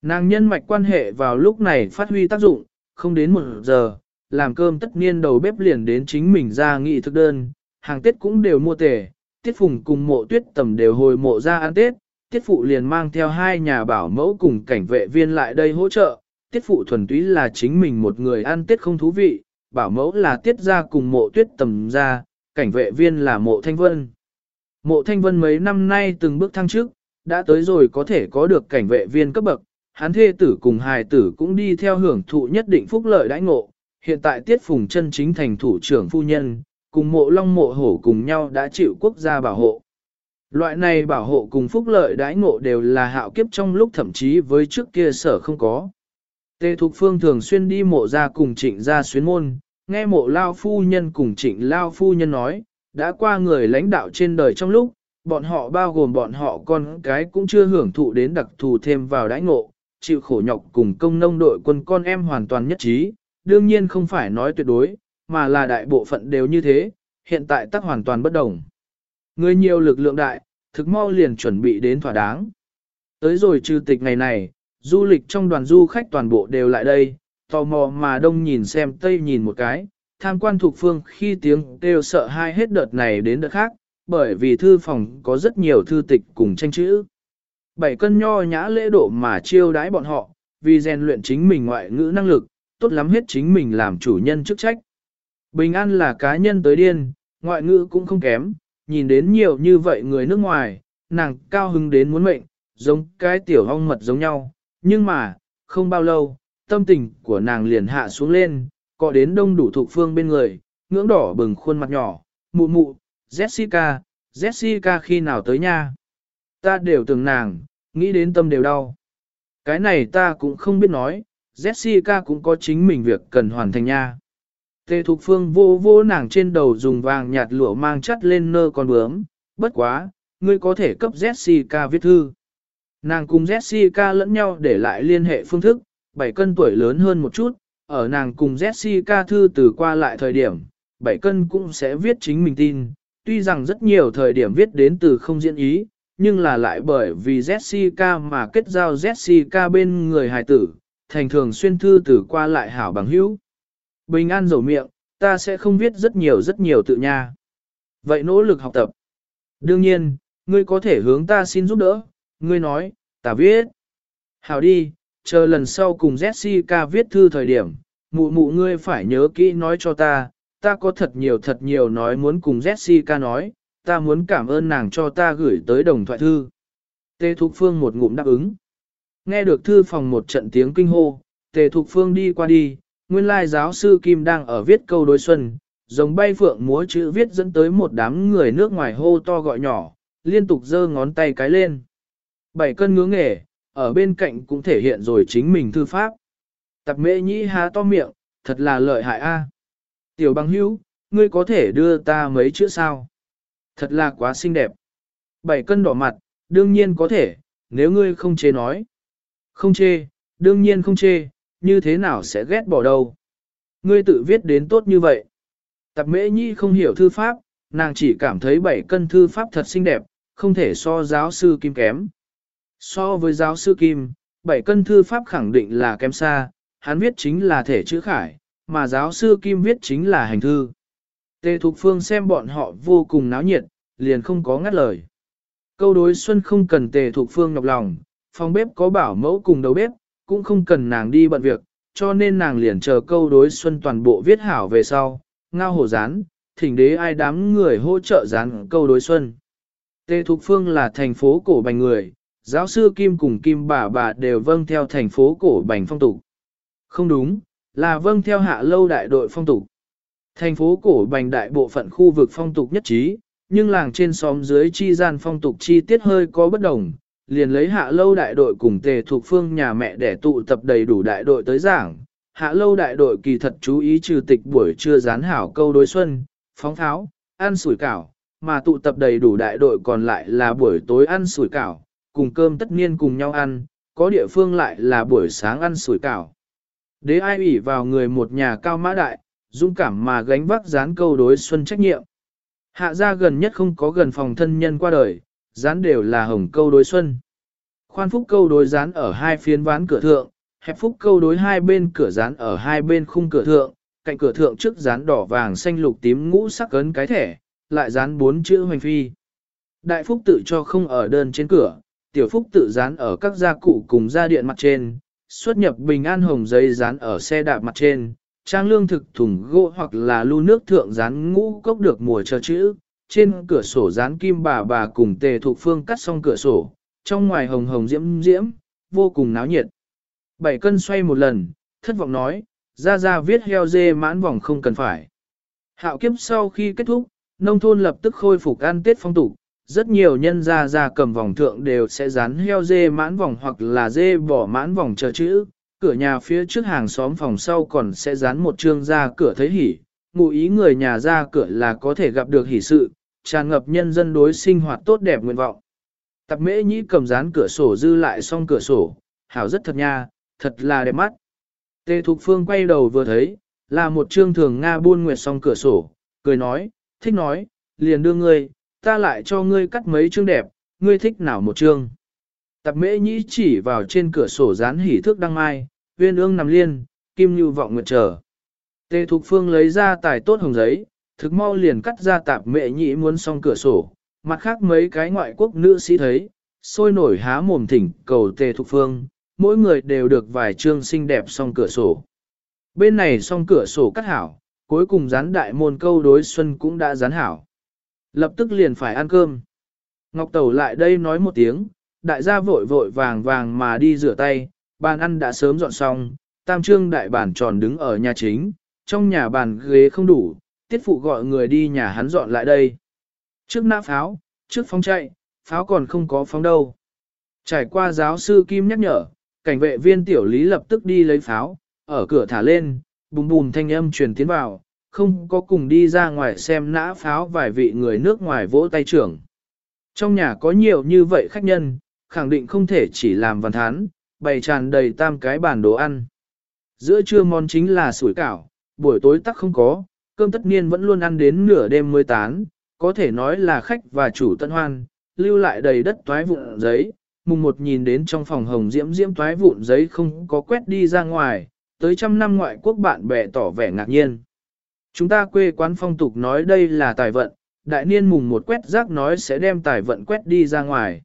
Nàng nhân mạch quan hệ vào lúc này phát huy tác dụng, không đến một giờ, làm cơm tất niên đầu bếp liền đến chính mình ra nghị thực đơn, hàng Tết cũng đều mua tề, Tiết Phùng cùng mộ tuyết tầm đều hồi mộ ra ăn Tết, Tiết Phụ liền mang theo hai nhà bảo mẫu cùng cảnh vệ viên lại đây hỗ trợ, Tiết Phụ thuần túy là chính mình một người ăn Tết không thú vị, bảo mẫu là Tiết ra cùng mộ tuyết tầm ra, cảnh vệ viên là mộ thanh vân. Mộ thanh vân mấy năm nay từng bước thăng trước, đã tới rồi có thể có được cảnh vệ viên cấp bậc, hắn thê tử cùng hài tử cũng đi theo hưởng thụ nhất định phúc lợi đãi ngộ. Hiện tại Tiết Phùng chân chính thành thủ trưởng phu nhân, cùng mộ long mộ hổ cùng nhau đã chịu quốc gia bảo hộ. Loại này bảo hộ cùng phúc lợi đãi ngộ đều là hạo kiếp trong lúc thậm chí với trước kia sở không có. Tề Thục Phương thường xuyên đi mộ ra cùng trịnh ra xuyến môn, nghe mộ lao phu nhân cùng trịnh lao phu nhân nói, đã qua người lãnh đạo trên đời trong lúc, bọn họ bao gồm bọn họ con cái cũng chưa hưởng thụ đến đặc thù thêm vào đãi ngộ, chịu khổ nhọc cùng công nông đội quân con em hoàn toàn nhất trí, đương nhiên không phải nói tuyệt đối, mà là đại bộ phận đều như thế, hiện tại tắc hoàn toàn bất đồng. Người nhiều lực lượng đại, thực mau liền chuẩn bị đến thỏa đáng. Tới rồi trừ tịch ngày này, du lịch trong đoàn du khách toàn bộ đều lại đây, tò mò mà đông nhìn xem tây nhìn một cái, tham quan thuộc phương khi tiếng đều sợ hai hết đợt này đến đợt khác, bởi vì thư phòng có rất nhiều thư tịch cùng tranh chữ. Bảy cân nho nhã lễ độ mà chiêu đãi bọn họ, vì rèn luyện chính mình ngoại ngữ năng lực, tốt lắm hết chính mình làm chủ nhân chức trách. Bình an là cá nhân tới điên, ngoại ngữ cũng không kém, nhìn đến nhiều như vậy người nước ngoài, nàng cao hứng đến muốn mệnh, giống cái tiểu hong mật giống nhau, nhưng mà, không bao lâu, tâm tình của nàng liền hạ xuống lên, cọ đến đông đủ thuộc phương bên người, ngưỡng đỏ bừng khuôn mặt nhỏ, mụ mụ, Jessica, Jessica khi nào tới nha? Ta đều tưởng nàng, nghĩ đến tâm đều đau. Cái này ta cũng không biết nói, Jessica cũng có chính mình việc cần hoàn thành nha. Tề Thục Phương vô vô nàng trên đầu dùng vàng nhạt lụa mang chắt lên nơ con bướm, bất quá, ngươi có thể cấp Jessica viết thư. Nàng cùng Jessica lẫn nhau để lại liên hệ phương thức, 7 cân tuổi lớn hơn một chút, ở nàng cùng Jessica thư từ qua lại thời điểm, bảy cân cũng sẽ viết chính mình tin, tuy rằng rất nhiều thời điểm viết đến từ không diễn ý, nhưng là lại bởi vì Jessica mà kết giao Jessica bên người hài tử, thành thường xuyên thư từ qua lại hảo bằng hữu. Bình an dầu miệng, ta sẽ không viết rất nhiều rất nhiều tự nha. Vậy nỗ lực học tập. Đương nhiên, ngươi có thể hướng ta xin giúp đỡ, ngươi nói, ta viết. Hảo đi, chờ lần sau cùng Jessica viết thư thời điểm, mụ mụ ngươi phải nhớ kỹ nói cho ta, ta có thật nhiều thật nhiều nói muốn cùng Jessica nói, ta muốn cảm ơn nàng cho ta gửi tới đồng thoại thư. Tề Thục Phương một ngụm đáp ứng. Nghe được thư phòng một trận tiếng kinh hô, Tề Thục Phương đi qua đi, nguyên lai giáo sư Kim đang ở viết câu đối xuân, giống bay phượng múa chữ viết dẫn tới một đám người nước ngoài hô to gọi nhỏ, liên tục giơ ngón tay cái lên. Bảy cân ngưỡng nghề, ở bên cạnh cũng thể hiện rồi chính mình thư pháp. Tạp mễ nhĩ há to miệng, thật là lợi hại a. Tiểu bằng hữu, ngươi có thể đưa ta mấy chữ sao? Thật là quá xinh đẹp. Bảy cân đỏ mặt, đương nhiên có thể, nếu ngươi không chê nói. Không chê, đương nhiên không chê, như thế nào sẽ ghét bỏ đâu. Ngươi tự viết đến tốt như vậy. Tạp mễ nhi không hiểu thư pháp, nàng chỉ cảm thấy bảy cân thư pháp thật xinh đẹp, không thể so giáo sư Kim kém. So với giáo sư Kim, bảy cân thư pháp khẳng định là kém xa, hắn viết chính là thể chữ khải, mà giáo sư Kim viết chính là hành thư. Tề Thục Phương xem bọn họ vô cùng náo nhiệt, liền không có ngắt lời. Câu đối xuân không cần Tề Thục Phương nhọc lòng, phòng bếp có bảo mẫu cùng đầu bếp, cũng không cần nàng đi bận việc, cho nên nàng liền chờ câu đối xuân toàn bộ viết hảo về sau, ngao hổ rán, thỉnh đế ai đám người hỗ trợ rán câu đối xuân. Tề Thục Phương là thành phố cổ bành người, giáo sư Kim cùng Kim bà bà đều vâng theo thành phố cổ bành phong tục. Không đúng, là vâng theo hạ lâu đại đội phong tục. Thành phố cổ bành đại bộ phận khu vực phong tục nhất trí, nhưng làng trên xóm dưới chi gian phong tục chi tiết hơi có bất đồng, liền lấy hạ lâu đại đội cùng tề thuộc phương nhà mẹ để tụ tập đầy đủ đại đội tới giảng. Hạ lâu đại đội kỳ thật chú ý trừ tịch buổi trưa gián hảo câu đối xuân, phóng tháo, ăn sủi cảo, mà tụ tập đầy đủ đại đội còn lại là buổi tối ăn sủi cảo, cùng cơm tất niên cùng nhau ăn, có địa phương lại là buổi sáng ăn sủi cảo. Đế ai ủy vào người một nhà cao mã đại, dũng cảm mà gánh vác dán câu đối xuân trách nhiệm. Hạ gia gần nhất không có gần phòng thân nhân qua đời, dán đều là hồng câu đối xuân. Khoan phúc câu đối dán ở hai phiến ván cửa thượng, hẹp phúc câu đối hai bên cửa dán ở hai bên khung cửa thượng, cạnh cửa thượng trước dán đỏ vàng xanh lục tím ngũ sắc ấn cái thẻ, lại dán bốn chữ hoành phi. Đại phúc tự cho không ở đơn trên cửa, tiểu phúc tự dán ở các gia cụ cùng gia điện mặt trên, xuất nhập bình an hồng giấy dán ở xe đạp mặt trên, trang lương thực thùng gỗ hoặc là lưu nước thượng dán ngũ cốc được mùa chờ chữ, trên cửa sổ dán kim bà bà cùng tề thuộc phương cắt xong cửa sổ, trong ngoài hồng hồng diễm diễm, vô cùng náo nhiệt. Bảy cân xoay một lần, thất vọng nói, ra ra viết heo dê mãn vòng không cần phải. Hạo kiếp sau khi kết thúc, nông thôn lập tức khôi phục ăn tết phong tục, rất nhiều nhân gia ra cầm vòng thượng đều sẽ dán heo dê mãn vòng hoặc là dê bỏ mãn vòng chờ chữ, cửa nhà phía trước hàng xóm phòng sau còn sẽ dán một chương ra cửa thấy hỉ, ngụ ý người nhà ra cửa là có thể gặp được hỉ sự, tràn ngập nhân dân đối sinh hoạt tốt đẹp nguyện vọng. Tập mễ nhĩ cầm dán cửa sổ dư lại xong cửa sổ, hảo rất thật nha, thật là đẹp mắt. Tề Thục Phương quay đầu vừa thấy, là một trương thường Nga buôn nguyệt xong cửa sổ, cười nói, thích nói, liền đưa ngươi, ta lại cho ngươi cắt mấy chương đẹp, ngươi thích nào một chương. Tập mễ nhĩ chỉ vào trên cửa sổ dán hỉ thước đăng mai, viên ương nằm liên, kim như vọng nguyệt trở. Tề Thục Phương lấy ra tài tốt hồng giấy, thực mau liền cắt ra tạp mễ nhĩ muốn xong cửa sổ, mặt khác mấy cái ngoại quốc nữ sĩ thấy, sôi nổi há mồm thỉnh cầu Tề Thục Phương, mỗi người đều được vài chương xinh đẹp xong cửa sổ. Bên này xong cửa sổ cắt hảo, cuối cùng dán đại môn câu đối xuân cũng đã dán hảo. Lập tức liền phải ăn cơm. Ngọc Tẩu lại đây nói một tiếng, đại gia vội vội vàng vàng mà đi rửa tay, bàn ăn đã sớm dọn xong, tam trương đại bản tròn đứng ở nhà chính, trong nhà bàn ghế không đủ, tiết phụ gọi người đi nhà hắn dọn lại đây. Trước nã pháo, trước phóng chạy, pháo còn không có phóng đâu. Trải qua giáo sư Kim nhắc nhở, cảnh vệ viên tiểu lý lập tức đi lấy pháo, ở cửa thả lên, bùm bùm thanh âm truyền tiến vào, không có cùng đi ra ngoài xem nã pháo vài vị người nước ngoài vỗ tay trưởng. Trong nhà có nhiều như vậy khách nhân, khẳng định không thể chỉ làm văn thán, bày tràn đầy tam cái bàn đồ ăn. Giữa trưa món chính là sủi cảo, buổi tối tắc không có, cơm tất niên vẫn luôn ăn đến nửa đêm mới tán, có thể nói là khách và chủ tân hoan, lưu lại đầy đất toái vụn giấy, mùng một nhìn đến trong phòng hồng diễm diễm toái vụn giấy không có quét đi ra ngoài, tới trăm năm ngoại quốc bạn bè tỏ vẻ ngạc nhiên. Chúng ta quê quán phong tục nói đây là tài vận, đại niên mùng một quét rác nói sẽ đem tài vận quét đi ra ngoài.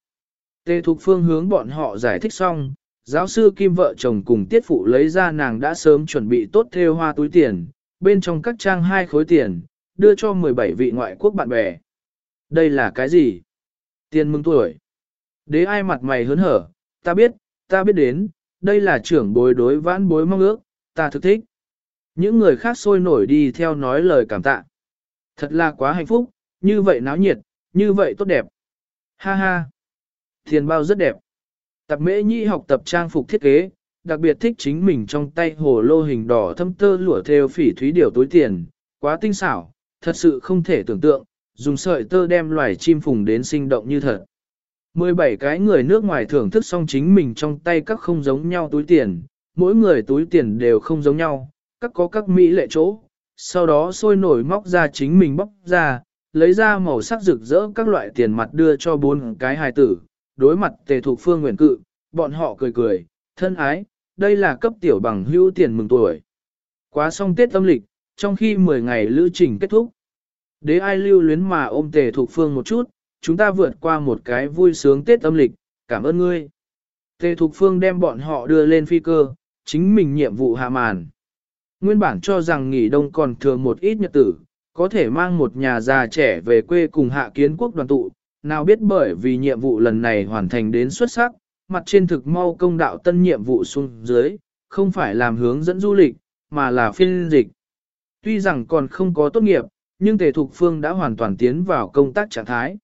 Tê Thục Phương hướng bọn họ giải thích xong, giáo sư Kim vợ chồng cùng tiết phụ lấy ra nàng đã sớm chuẩn bị tốt theo hoa túi tiền, bên trong các trang hai khối tiền, đưa cho 17 vị ngoại quốc bạn bè. Đây là cái gì? Tiền mừng tuổi. Đế ai mặt mày hớn hở, ta biết, ta biết đến, đây là trưởng bối đối vãn bối mong ước, ta thực thích. Những người khác sôi nổi đi theo nói lời cảm tạ. Thật là quá hạnh phúc, như vậy náo nhiệt, như vậy tốt đẹp. Ha ha. Thiền bao rất đẹp. Tập mễ nhi học tập trang phục thiết kế, đặc biệt thích chính mình trong tay hồ lô hình đỏ thâm tơ lụa theo phỉ thúy điều túi tiền, quá tinh xảo, thật sự không thể tưởng tượng, dùng sợi tơ đem loài chim phùng đến sinh động như thật. 17 cái người nước ngoài thưởng thức xong chính mình trong tay các không giống nhau túi tiền, mỗi người túi tiền đều không giống nhau, các có các mỹ lệ chỗ, sau đó sôi nổi móc ra chính mình bóc ra, lấy ra màu sắc rực rỡ các loại tiền mặt đưa cho bốn cái hài tử, đối mặt tề thuộc phương nguyện cự, bọn họ cười cười, thân ái, đây là cấp tiểu bằng hữu tiền mừng tuổi. Quá xong Tết âm lịch, trong khi 10 ngày lữ trình kết thúc. Đế ai lưu luyến mà ôm tề thuộc phương một chút, chúng ta vượt qua một cái vui sướng Tết âm lịch, cảm ơn ngươi. Tề Thục Phương đem bọn họ đưa lên phi cơ, chính mình nhiệm vụ hạ màn. Nguyên bản cho rằng nghỉ đông còn thừa một ít nhật tử, có thể mang một nhà già trẻ về quê cùng hạ kiến quốc đoàn tụ, nào biết bởi vì nhiệm vụ lần này hoàn thành đến xuất sắc, mặt trên thực mau công đạo tân nhiệm vụ xuống dưới, không phải làm hướng dẫn du lịch, mà là phiên dịch. Tuy rằng còn không có tốt nghiệp, nhưng Tề Thục Phương đã hoàn toàn tiến vào công tác trạng thái.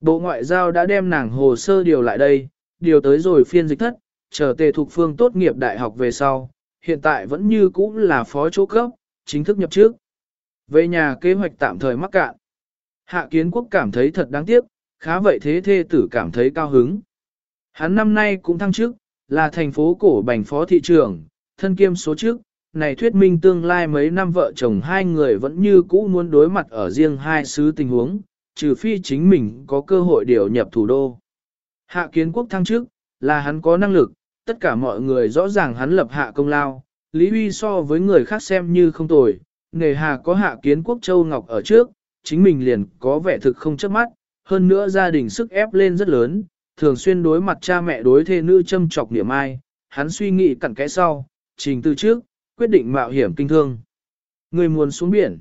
Bộ Ngoại giao đã đem nàng hồ sơ điều lại đây, điều tới rồi phiên dịch thất, chờ Tề Thục Phương tốt nghiệp đại học về sau, hiện tại vẫn như cũ là phó chỗ cấp, chính thức nhập trước. Về nhà kế hoạch tạm thời mắc cạn. Hạ kiến quốc cảm thấy thật đáng tiếc, khá vậy thế thê tử cảm thấy cao hứng. Hắn năm nay cũng thăng chức, là thành phố cổ bành phó thị trưởng, thân kiêm số trước, này thuyết minh tương lai mấy năm vợ chồng hai người vẫn như cũ muốn đối mặt ở riêng hai xứ tình huống, trừ phi chính mình có cơ hội điều nhập thủ đô. Hạ kiến quốc thăng chức là hắn có năng lực, tất cả mọi người rõ ràng hắn lập hạ công lao, Lý Huy so với người khác xem như không tồi, nghề hà có hạ kiến quốc châu Ngọc ở trước, chính mình liền có vẻ thực không chấp mắt, hơn nữa gia đình sức ép lên rất lớn, thường xuyên đối mặt cha mẹ đối thê nữ châm chọc niệm ai, hắn suy nghĩ cặn kẽ sau, trình từ trước, quyết định mạo hiểm kinh thương. Người muốn xuống biển.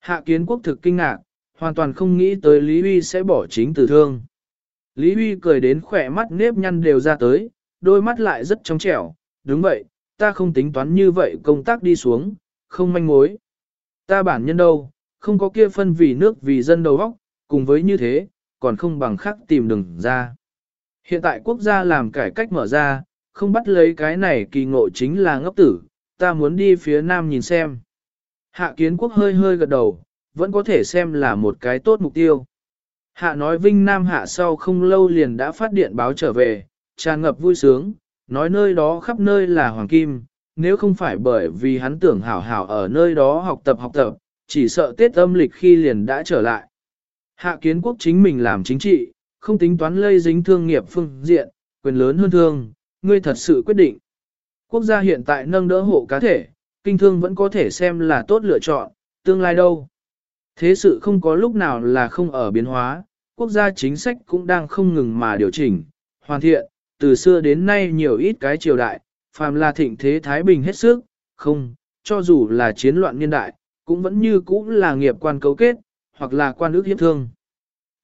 Hạ kiến quốc thực kinh ngạc, hoàn toàn không nghĩ tới Lý Huy sẽ bỏ chính từ thương. Lý Huy cười đến khỏe mắt nếp nhăn đều ra tới, đôi mắt lại rất trong trẻo, đúng vậy, ta không tính toán như vậy công tác đi xuống, không manh mối. Ta bản nhân đâu, không có kia phân vì nước vì dân đầu óc, cùng với như thế, còn không bằng khắc tìm đường ra. Hiện tại quốc gia làm cải cách mở ra, không bắt lấy cái này kỳ ngộ chính là ngốc tử, ta muốn đi phía nam nhìn xem. Hạ kiến quốc hơi hơi gật đầu, vẫn có thể xem là một cái tốt mục tiêu. Hạ nói Vinh Nam hạ sau không lâu liền đã phát điện báo trở về, tràn ngập vui sướng, nói nơi đó khắp nơi là hoàng kim, nếu không phải bởi vì hắn tưởng hảo hảo ở nơi đó học tập học tập, chỉ sợ Tết âm lịch khi liền đã trở lại. Hạ kiến quốc chính mình làm chính trị, không tính toán lây dính thương nghiệp phương diện, quyền lớn hơn thương, ngươi thật sự quyết định. Quốc gia hiện tại nâng đỡ hộ cá thể, kinh thương vẫn có thể xem là tốt lựa chọn, tương lai đâu. Thế sự không có lúc nào là không ở biến hóa, quốc gia chính sách cũng đang không ngừng mà điều chỉnh, hoàn thiện, từ xưa đến nay nhiều ít cái triều đại, phàm là thịnh thế Thái Bình hết sức, không, cho dù là chiến loạn niên đại, cũng vẫn như cũ là nghiệp quan cấu kết, hoặc là quan ước hiếp thương.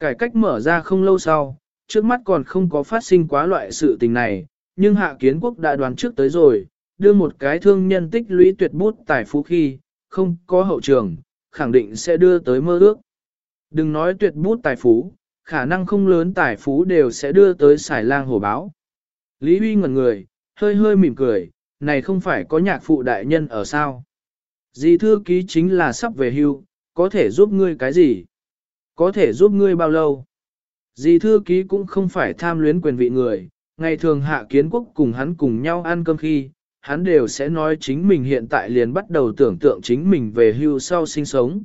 Cải cách mở ra không lâu sau, trước mắt còn không có phát sinh quá loại sự tình này, nhưng hạ kiến quốc đã đoán trước tới rồi, đưa một cái thương nhân tích lũy tuyệt bút tài phú khi, không có hậu trường, khẳng định sẽ đưa tới mơ ước. Đừng nói tuyệt bút tài phú, khả năng không lớn tài phú đều sẽ đưa tới xài lang hổ báo. Lý Huy ngẩn người, hơi hơi mỉm cười, này không phải có nhạc phụ đại nhân ở sao. Dì thư ký chính là sắp về hưu, có thể giúp ngươi cái gì? Có thể giúp ngươi bao lâu? Dì thư ký cũng không phải tham luyến quyền vị người, ngày thường hạ kiến quốc cùng hắn cùng nhau ăn cơm khi, hắn đều sẽ nói chính mình hiện tại liền bắt đầu tưởng tượng chính mình về hưu sau sinh sống.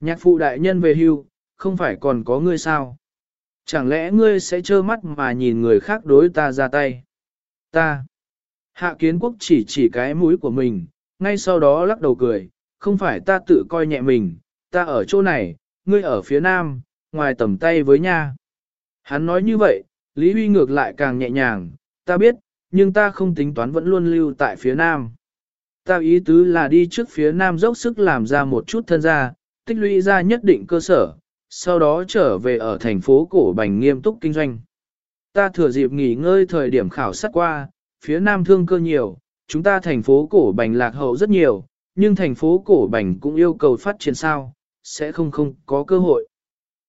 Nhạc phụ đại nhân về hưu, không phải còn có ngươi sao? Chẳng lẽ ngươi sẽ trơ mắt mà nhìn người khác đối ta ra tay? Ta. Hạ kiến quốc chỉ chỉ cái mũi của mình, ngay sau đó lắc đầu cười, không phải ta tự coi nhẹ mình, ta ở chỗ này, ngươi ở phía nam, ngoài tầm tay với nha. Hắn nói như vậy, Lý Huy ngược lại càng nhẹ nhàng, ta biết, nhưng ta không tính toán vẫn luôn lưu tại phía nam. Ta ý tứ là đi trước phía nam dốc sức làm ra một chút thân gia, tích lũy ra nhất định cơ sở, sau đó trở về ở thành phố cổ bành nghiêm túc kinh doanh. Ta thừa dịp nghỉ ngơi thời điểm khảo sát qua, phía nam thương cơ nhiều, chúng ta thành phố cổ bành lạc hậu rất nhiều, nhưng thành phố cổ bành cũng yêu cầu phát triển sao, sẽ không không có cơ hội.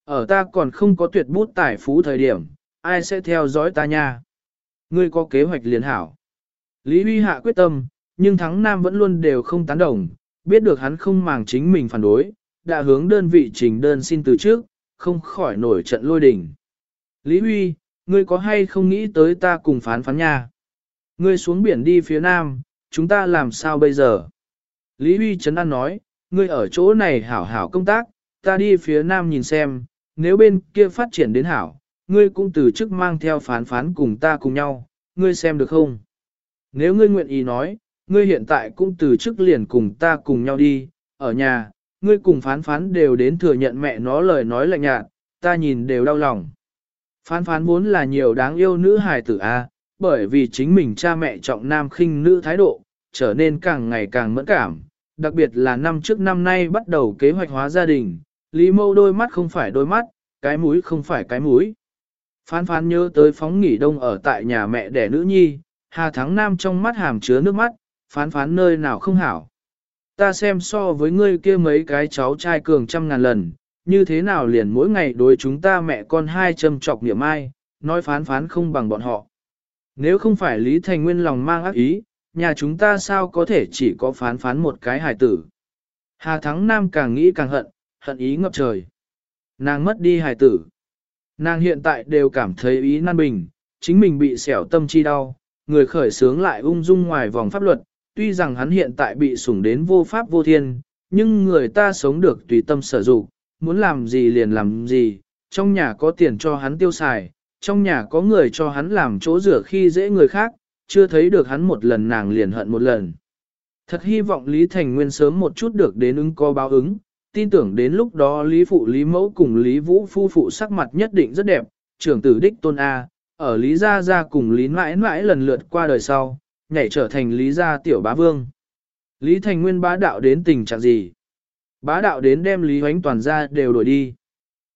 Ở ta còn không có tuyệt bút tài phú thời điểm, ai sẽ theo dõi ta nha? Ngươi có kế hoạch liền hảo. Lý Huy Hạ quyết tâm, nhưng thắng Nam vẫn luôn đều không tán đồng, biết được hắn không màng chính mình phản đối, đã hướng đơn vị trình đơn xin từ trước, không khỏi nổi trận lôi đình. Lý Huy, ngươi có hay không nghĩ tới ta cùng phán phán nha? Ngươi xuống biển đi phía Nam, chúng ta làm sao bây giờ? Lý Huy Trấn An nói, ngươi ở chỗ này hảo hảo công tác, ta đi phía Nam nhìn xem, nếu bên kia phát triển đến hảo, ngươi cũng từ chức mang theo phán phán cùng ta cùng nhau, ngươi xem được không? Nếu ngươi nguyện ý nói, ngươi hiện tại cũng từ chức liền cùng ta cùng nhau đi, ở nhà, ngươi cùng phán phán đều đến thừa nhận mẹ nó lời nói lạnh nhạt, ta nhìn đều đau lòng. Phán phán vốn là nhiều đáng yêu nữ hài tử A, bởi vì chính mình cha mẹ trọng nam khinh nữ thái độ, trở nên càng ngày càng mẫn cảm, đặc biệt là năm trước năm nay bắt đầu kế hoạch hóa gia đình, Lý Mâu đôi mắt không phải đôi mắt, cái mũi không phải cái mũi. Phán phán nhớ tới phóng nghỉ đông ở tại nhà mẹ đẻ nữ nhi, Hà Thắng Nam trong mắt hàm chứa nước mắt, phán phán nơi nào không hảo. Ta xem so với ngươi kia mấy cái cháu trai cường trăm ngàn lần, như thế nào liền mỗi ngày đối chúng ta mẹ con hai châm trọc niệm ai, nói phán phán không bằng bọn họ. Nếu không phải Lý Thành Nguyên lòng mang ác ý, nhà chúng ta sao có thể chỉ có phán phán một cái hài tử. Hà Thắng Nam càng nghĩ càng hận, hận ý ngập trời. Nàng mất đi hài tử. Nàng hiện tại đều cảm thấy ý nan bình, chính mình bị xẻo tâm chi đau, người khởi sướng lại ung dung ngoài vòng pháp luật, tuy rằng hắn hiện tại bị sủng đến vô pháp vô thiên, nhưng người ta sống được tùy tâm sở dụng, muốn làm gì liền làm gì, trong nhà có tiền cho hắn tiêu xài, trong nhà có người cho hắn làm chỗ rửa khi dễ người khác, chưa thấy được hắn một lần nàng liền hận một lần. Thật hy vọng Lý Thành Nguyên sớm một chút được đến ứng có báo ứng, tin tưởng đến lúc đó Lý Phụ Lý Mẫu cùng Lý Vũ Phu Phụ sắc mặt nhất định rất đẹp, trưởng tử đích tôn A, ở Lý Gia Gia cùng Lý mãi mãi lần lượt qua đời sau, nhảy trở thành Lý Gia tiểu bá vương. Lý Thành Nguyên bá đạo đến tình trạng gì? Bá đạo đến đem Lý Hoánh toàn ra đều đuổi đi.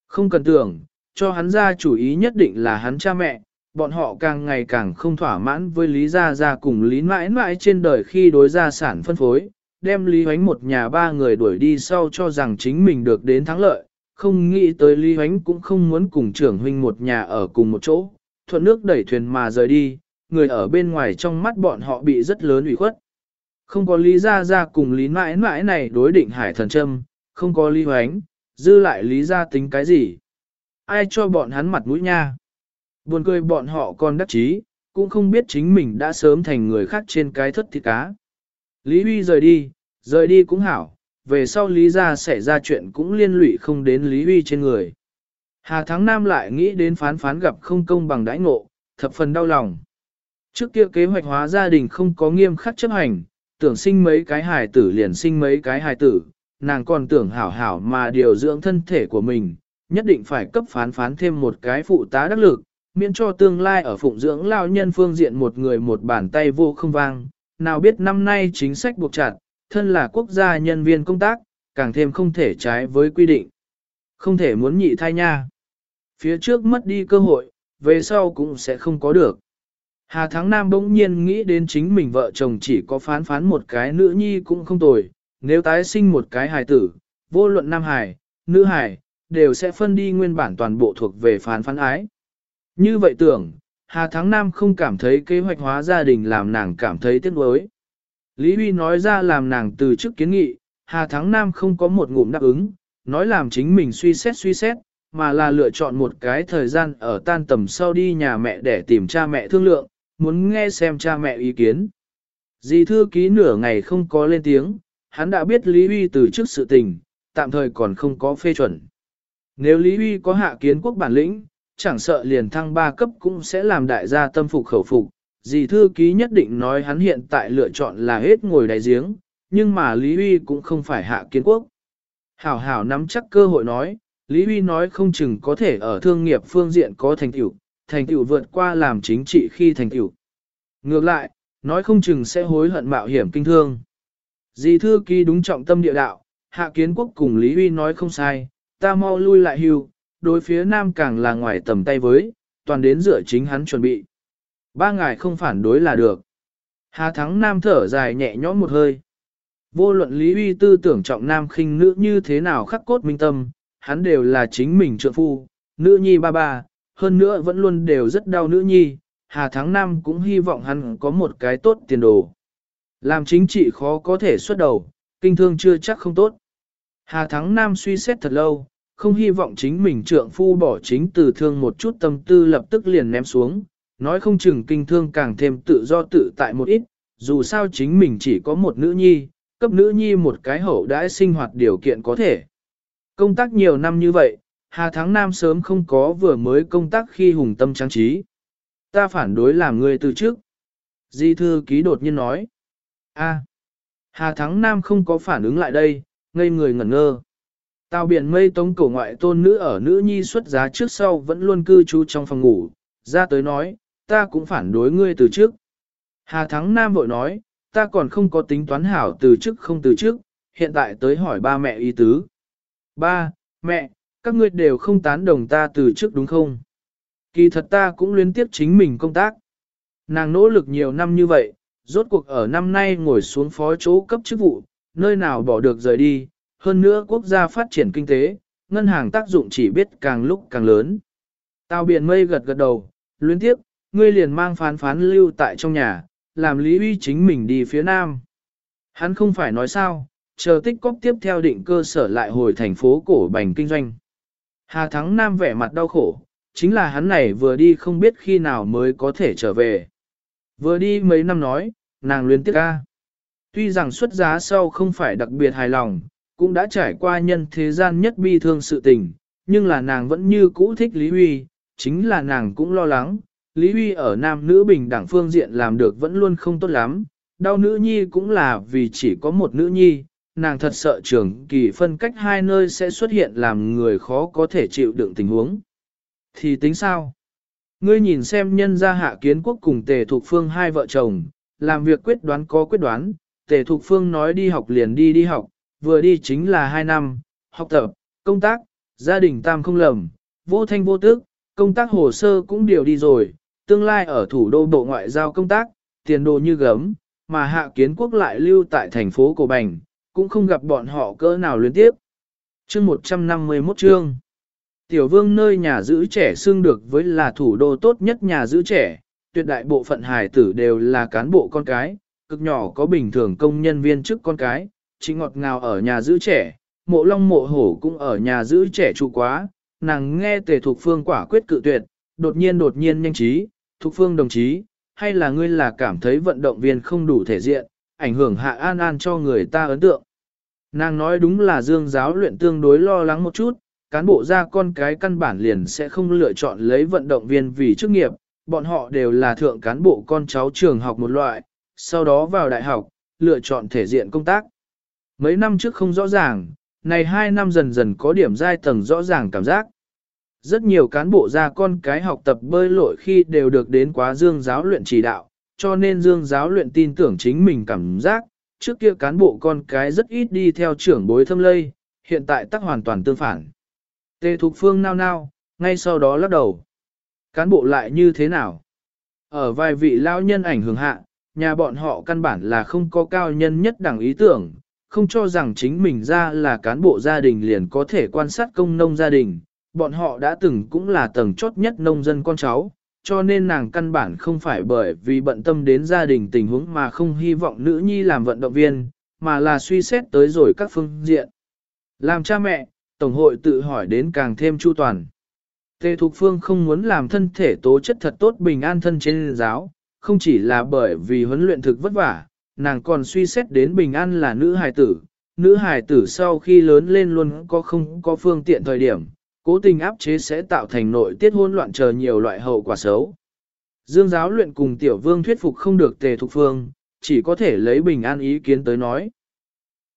Không cần tưởng, cho hắn ra chủ ý nhất định là hắn cha mẹ, bọn họ càng ngày càng không thỏa mãn với Lý Gia Gia cùng Lý mãi mãi trên đời khi đối gia sản phân phối, đem Lý Hoánh một nhà ba người đuổi đi sau cho rằng chính mình được đến thắng lợi, không nghĩ tới Lý Hoánh cũng không muốn cùng trưởng huynh một nhà ở cùng một chỗ, thuận nước đẩy thuyền mà rời đi, người ở bên ngoài trong mắt bọn họ bị rất lớn ủy khuất. Không có Lý Gia Gia cùng Lý mãi mãi này đối định hải thần châm, không có Lý Hoánh, dư lại Lý Gia tính cái gì? Ai cho bọn hắn mặt mũi nha? Buồn cười bọn họ còn đắc chí, cũng không biết chính mình đã sớm thành người khác trên cái thất thịt cá. Lý Huy rời đi, rời đi cũng hảo, về sau Lý Gia xảy ra chuyện cũng liên lụy không đến Lý Huy trên người. Hà Thắng Nam lại nghĩ đến phán phán gặp không công bằng đãi ngộ, thập phần đau lòng. Trước kia kế hoạch hóa gia đình không có nghiêm khắc chấp hành, tưởng sinh mấy cái hài tử liền sinh mấy cái hài tử, nàng còn tưởng hảo hảo mà điều dưỡng thân thể của mình, nhất định phải cấp phán phán thêm một cái phụ tá đắc lực, miễn cho tương lai ở phụng dưỡng lao nhân phương diện một người một bàn tay vô không vang. Nào biết năm nay chính sách buộc chặt, thân là quốc gia nhân viên công tác, càng thêm không thể trái với quy định. Không thể muốn nhị thai nha. Phía trước mất đi cơ hội, về sau cũng sẽ không có được. Hà Thắng Nam bỗng nhiên nghĩ đến chính mình vợ chồng chỉ có phán phán một cái nữ nhi cũng không tồi, nếu tái sinh một cái hài tử, vô luận nam hài, nữ hài, đều sẽ phân đi nguyên bản toàn bộ thuộc về phán phán ái. Như vậy tưởng, Hà Thắng Nam không cảm thấy kế hoạch hóa gia đình làm nàng cảm thấy tiếc nuối. Lý Huy nói ra làm nàng từ chức kiến nghị, Hà Thắng Nam không có một ngụm đáp ứng, nói làm chính mình suy xét suy xét, mà là lựa chọn một cái thời gian ở tan tầm sau đi nhà mẹ để tìm cha mẹ thương lượng, muốn nghe xem cha mẹ ý kiến. Dì thư ký nửa ngày không có lên tiếng, hắn đã biết Lý Huy từ trước sự tình, tạm thời còn không có phê chuẩn. Nếu Lý Huy có hạ kiến quốc bản lĩnh, chẳng sợ liền thăng ba cấp cũng sẽ làm đại gia tâm phục khẩu phục. Dì thư ký nhất định nói hắn hiện tại lựa chọn là hết ngồi đáy giếng, nhưng mà Lý Huy cũng không phải hạ kiến quốc. Hảo hảo nắm chắc cơ hội nói, Lý Huy nói không chừng có thể ở thương nghiệp phương diện có thành tựu, thành tựu vượt qua làm chính trị khi thành tựu. Ngược lại, nói không chừng sẽ hối hận mạo hiểm kinh thương. Dì thư ký đúng trọng tâm địa đạo, hạ kiến quốc cùng Lý Huy nói không sai, ta mau lui lại hưu, đối phía nam càng là ngoài tầm tay với, toàn đến dựa chính hắn chuẩn bị. Ba ngài không phản đối là được. Hà thắng nam thở dài nhẹ nhõm một hơi. Vô luận Lý Huy tư tưởng trọng nam khinh nữ như thế nào khắc cốt minh tâm, hắn đều là chính mình trượng phu, nữ nhi ba ba, hơn nữa vẫn luôn đều rất đau nữ nhi, Hà Thắng Nam cũng hy vọng hắn có một cái tốt tiền đồ. Làm chính trị khó có thể xuất đầu, kinh thương chưa chắc không tốt. Hà Thắng Nam suy xét thật lâu, không hy vọng chính mình trượng phu bỏ chính từ thương một chút tâm tư lập tức liền ném xuống, nói không chừng kinh thương càng thêm tự do tự tại một ít, dù sao chính mình chỉ có một nữ nhi, cấp nữ nhi một cái hậu đãi sinh hoạt điều kiện có thể. Công tác nhiều năm như vậy, Hà Thắng Nam sớm không có vừa mới công tác khi hùng tâm trang trí. Ta phản đối làm người từ trước. Di thư ký đột nhiên nói. a Hà Thắng Nam không có phản ứng lại đây, ngây người ngẩn ngơ. Tào biển mây tống cổ ngoại tôn nữ ở nữ nhi xuất giá trước sau vẫn luôn cư trú trong phòng ngủ, ra tới nói, ta cũng phản đối ngươi từ trước. Hà Thắng Nam vội nói, ta còn không có tính toán hảo từ trước không từ trước, hiện tại tới hỏi ba mẹ ý tứ. Ba, mẹ, các ngươi đều không tán đồng ta từ trước đúng không? Kỳ thật ta cũng liên tiếp chính mình công tác. Nàng nỗ lực nhiều năm như vậy, rốt cuộc ở năm nay ngồi xuống phó chỗ cấp chức vụ, nơi nào bỏ được rời đi, hơn nữa quốc gia phát triển kinh tế, ngân hàng tác dụng chỉ biết càng lúc càng lớn. Tào biển mây gật gật đầu, luyến tiếp, ngươi liền mang phán phán lưu tại trong nhà, làm lý uy chính mình đi phía nam. Hắn không phải nói sao, chờ tích cóp tiếp theo định cơ sở lại hồi thành phố cổ bành kinh doanh. Hà Thắng Nam vẻ mặt đau khổ, chính là hắn này vừa đi không biết khi nào mới có thể trở về. Vừa đi mấy năm nói, nàng luyến tiếc ca. Tuy rằng xuất giá sau không phải đặc biệt hài lòng, cũng đã trải qua nhân thế gian nhất bi thương sự tình, nhưng là nàng vẫn như cũ thích Lý Huy, chính là nàng cũng lo lắng, Lý Huy ở nam nữ bình đẳng phương diện làm được vẫn luôn không tốt lắm, đau nữ nhi cũng là vì chỉ có một nữ nhi, nàng thật sợ trường kỳ phân cách hai nơi sẽ xuất hiện làm người khó có thể chịu đựng tình huống. Thì tính sao? Ngươi nhìn xem nhân gia hạ kiến quốc cùng tề thuộc phương hai vợ chồng, làm việc quyết đoán có quyết đoán, tề thuộc phương nói đi học liền đi đi học, vừa đi chính là hai năm, học tập, công tác, gia đình tam không lầm, vô thanh vô tức, công tác hồ sơ cũng đều đi rồi, tương lai ở thủ đô bộ ngoại giao công tác, tiền đồ như gấm, mà hạ kiến quốc lại lưu tại thành phố Cổ Bành, cũng không gặp bọn họ cỡ nào liên tiếp. Chương 151 chương. Tiểu vương nơi nhà giữ trẻ xưng được với là thủ đô tốt nhất nhà giữ trẻ, tuyệt đại bộ phận hài tử đều là cán bộ con cái, cực nhỏ có bình thường công nhân viên chức con cái, chỉ ngọt ngào ở nhà giữ trẻ, mộ long mộ hổ cũng ở nhà giữ trẻ trụ quá, nàng nghe tề thuộc phương quả quyết cự tuyệt, đột nhiên đột nhiên nhanh trí, thuộc phương đồng chí, hay là ngươi là cảm thấy vận động viên không đủ thể diện, ảnh hưởng hạ an an cho người ta ấn tượng. Nàng nói đúng là dương giáo luyện tương đối lo lắng một chút, cán bộ ra con cái căn bản liền sẽ không lựa chọn lấy vận động viên vì chức nghiệp, bọn họ đều là thượng cán bộ con cháu trường học một loại, sau đó vào đại học, lựa chọn thể diện công tác. Mấy năm trước không rõ ràng, này hai năm dần dần có điểm giai tầng rõ ràng cảm giác. Rất nhiều cán bộ ra con cái học tập bơi lội khi đều được đến quá dương giáo luyện chỉ đạo, cho nên dương giáo luyện tin tưởng chính mình cảm giác, trước kia cán bộ con cái rất ít đi theo trưởng bối thâm lây, hiện tại tắc hoàn toàn tương phản. Tề Thục Phương nao nao, ngay sau đó lắc đầu. Cán bộ lại như thế nào? Ở vài vị lao nhân ảnh hưởng hạ, nhà bọn họ căn bản là không có cao nhân nhất đẳng ý tưởng, không cho rằng chính mình ra là cán bộ gia đình liền có thể quan sát công nông gia đình, bọn họ đã từng cũng là tầng chốt nhất nông dân con cháu, cho nên nàng căn bản không phải bởi vì bận tâm đến gia đình tình huống mà không hy vọng nữ nhi làm vận động viên, mà là suy xét tới rồi các phương diện. Làm cha mẹ, Tổng hội tự hỏi đến càng thêm chu toàn. Tề Thục Phương không muốn làm thân thể tố chất thật tốt bình an thân trên giáo, không chỉ là bởi vì huấn luyện thực vất vả, nàng còn suy xét đến bình an là nữ hài tử. Nữ hài tử sau khi lớn lên luôn có không có phương tiện thời điểm, cố tình áp chế sẽ tạo thành nội tiết hỗn loạn chờ nhiều loại hậu quả xấu. Dương giáo luyện cùng tiểu vương thuyết phục không được tề thục phương, chỉ có thể lấy bình an ý kiến tới nói.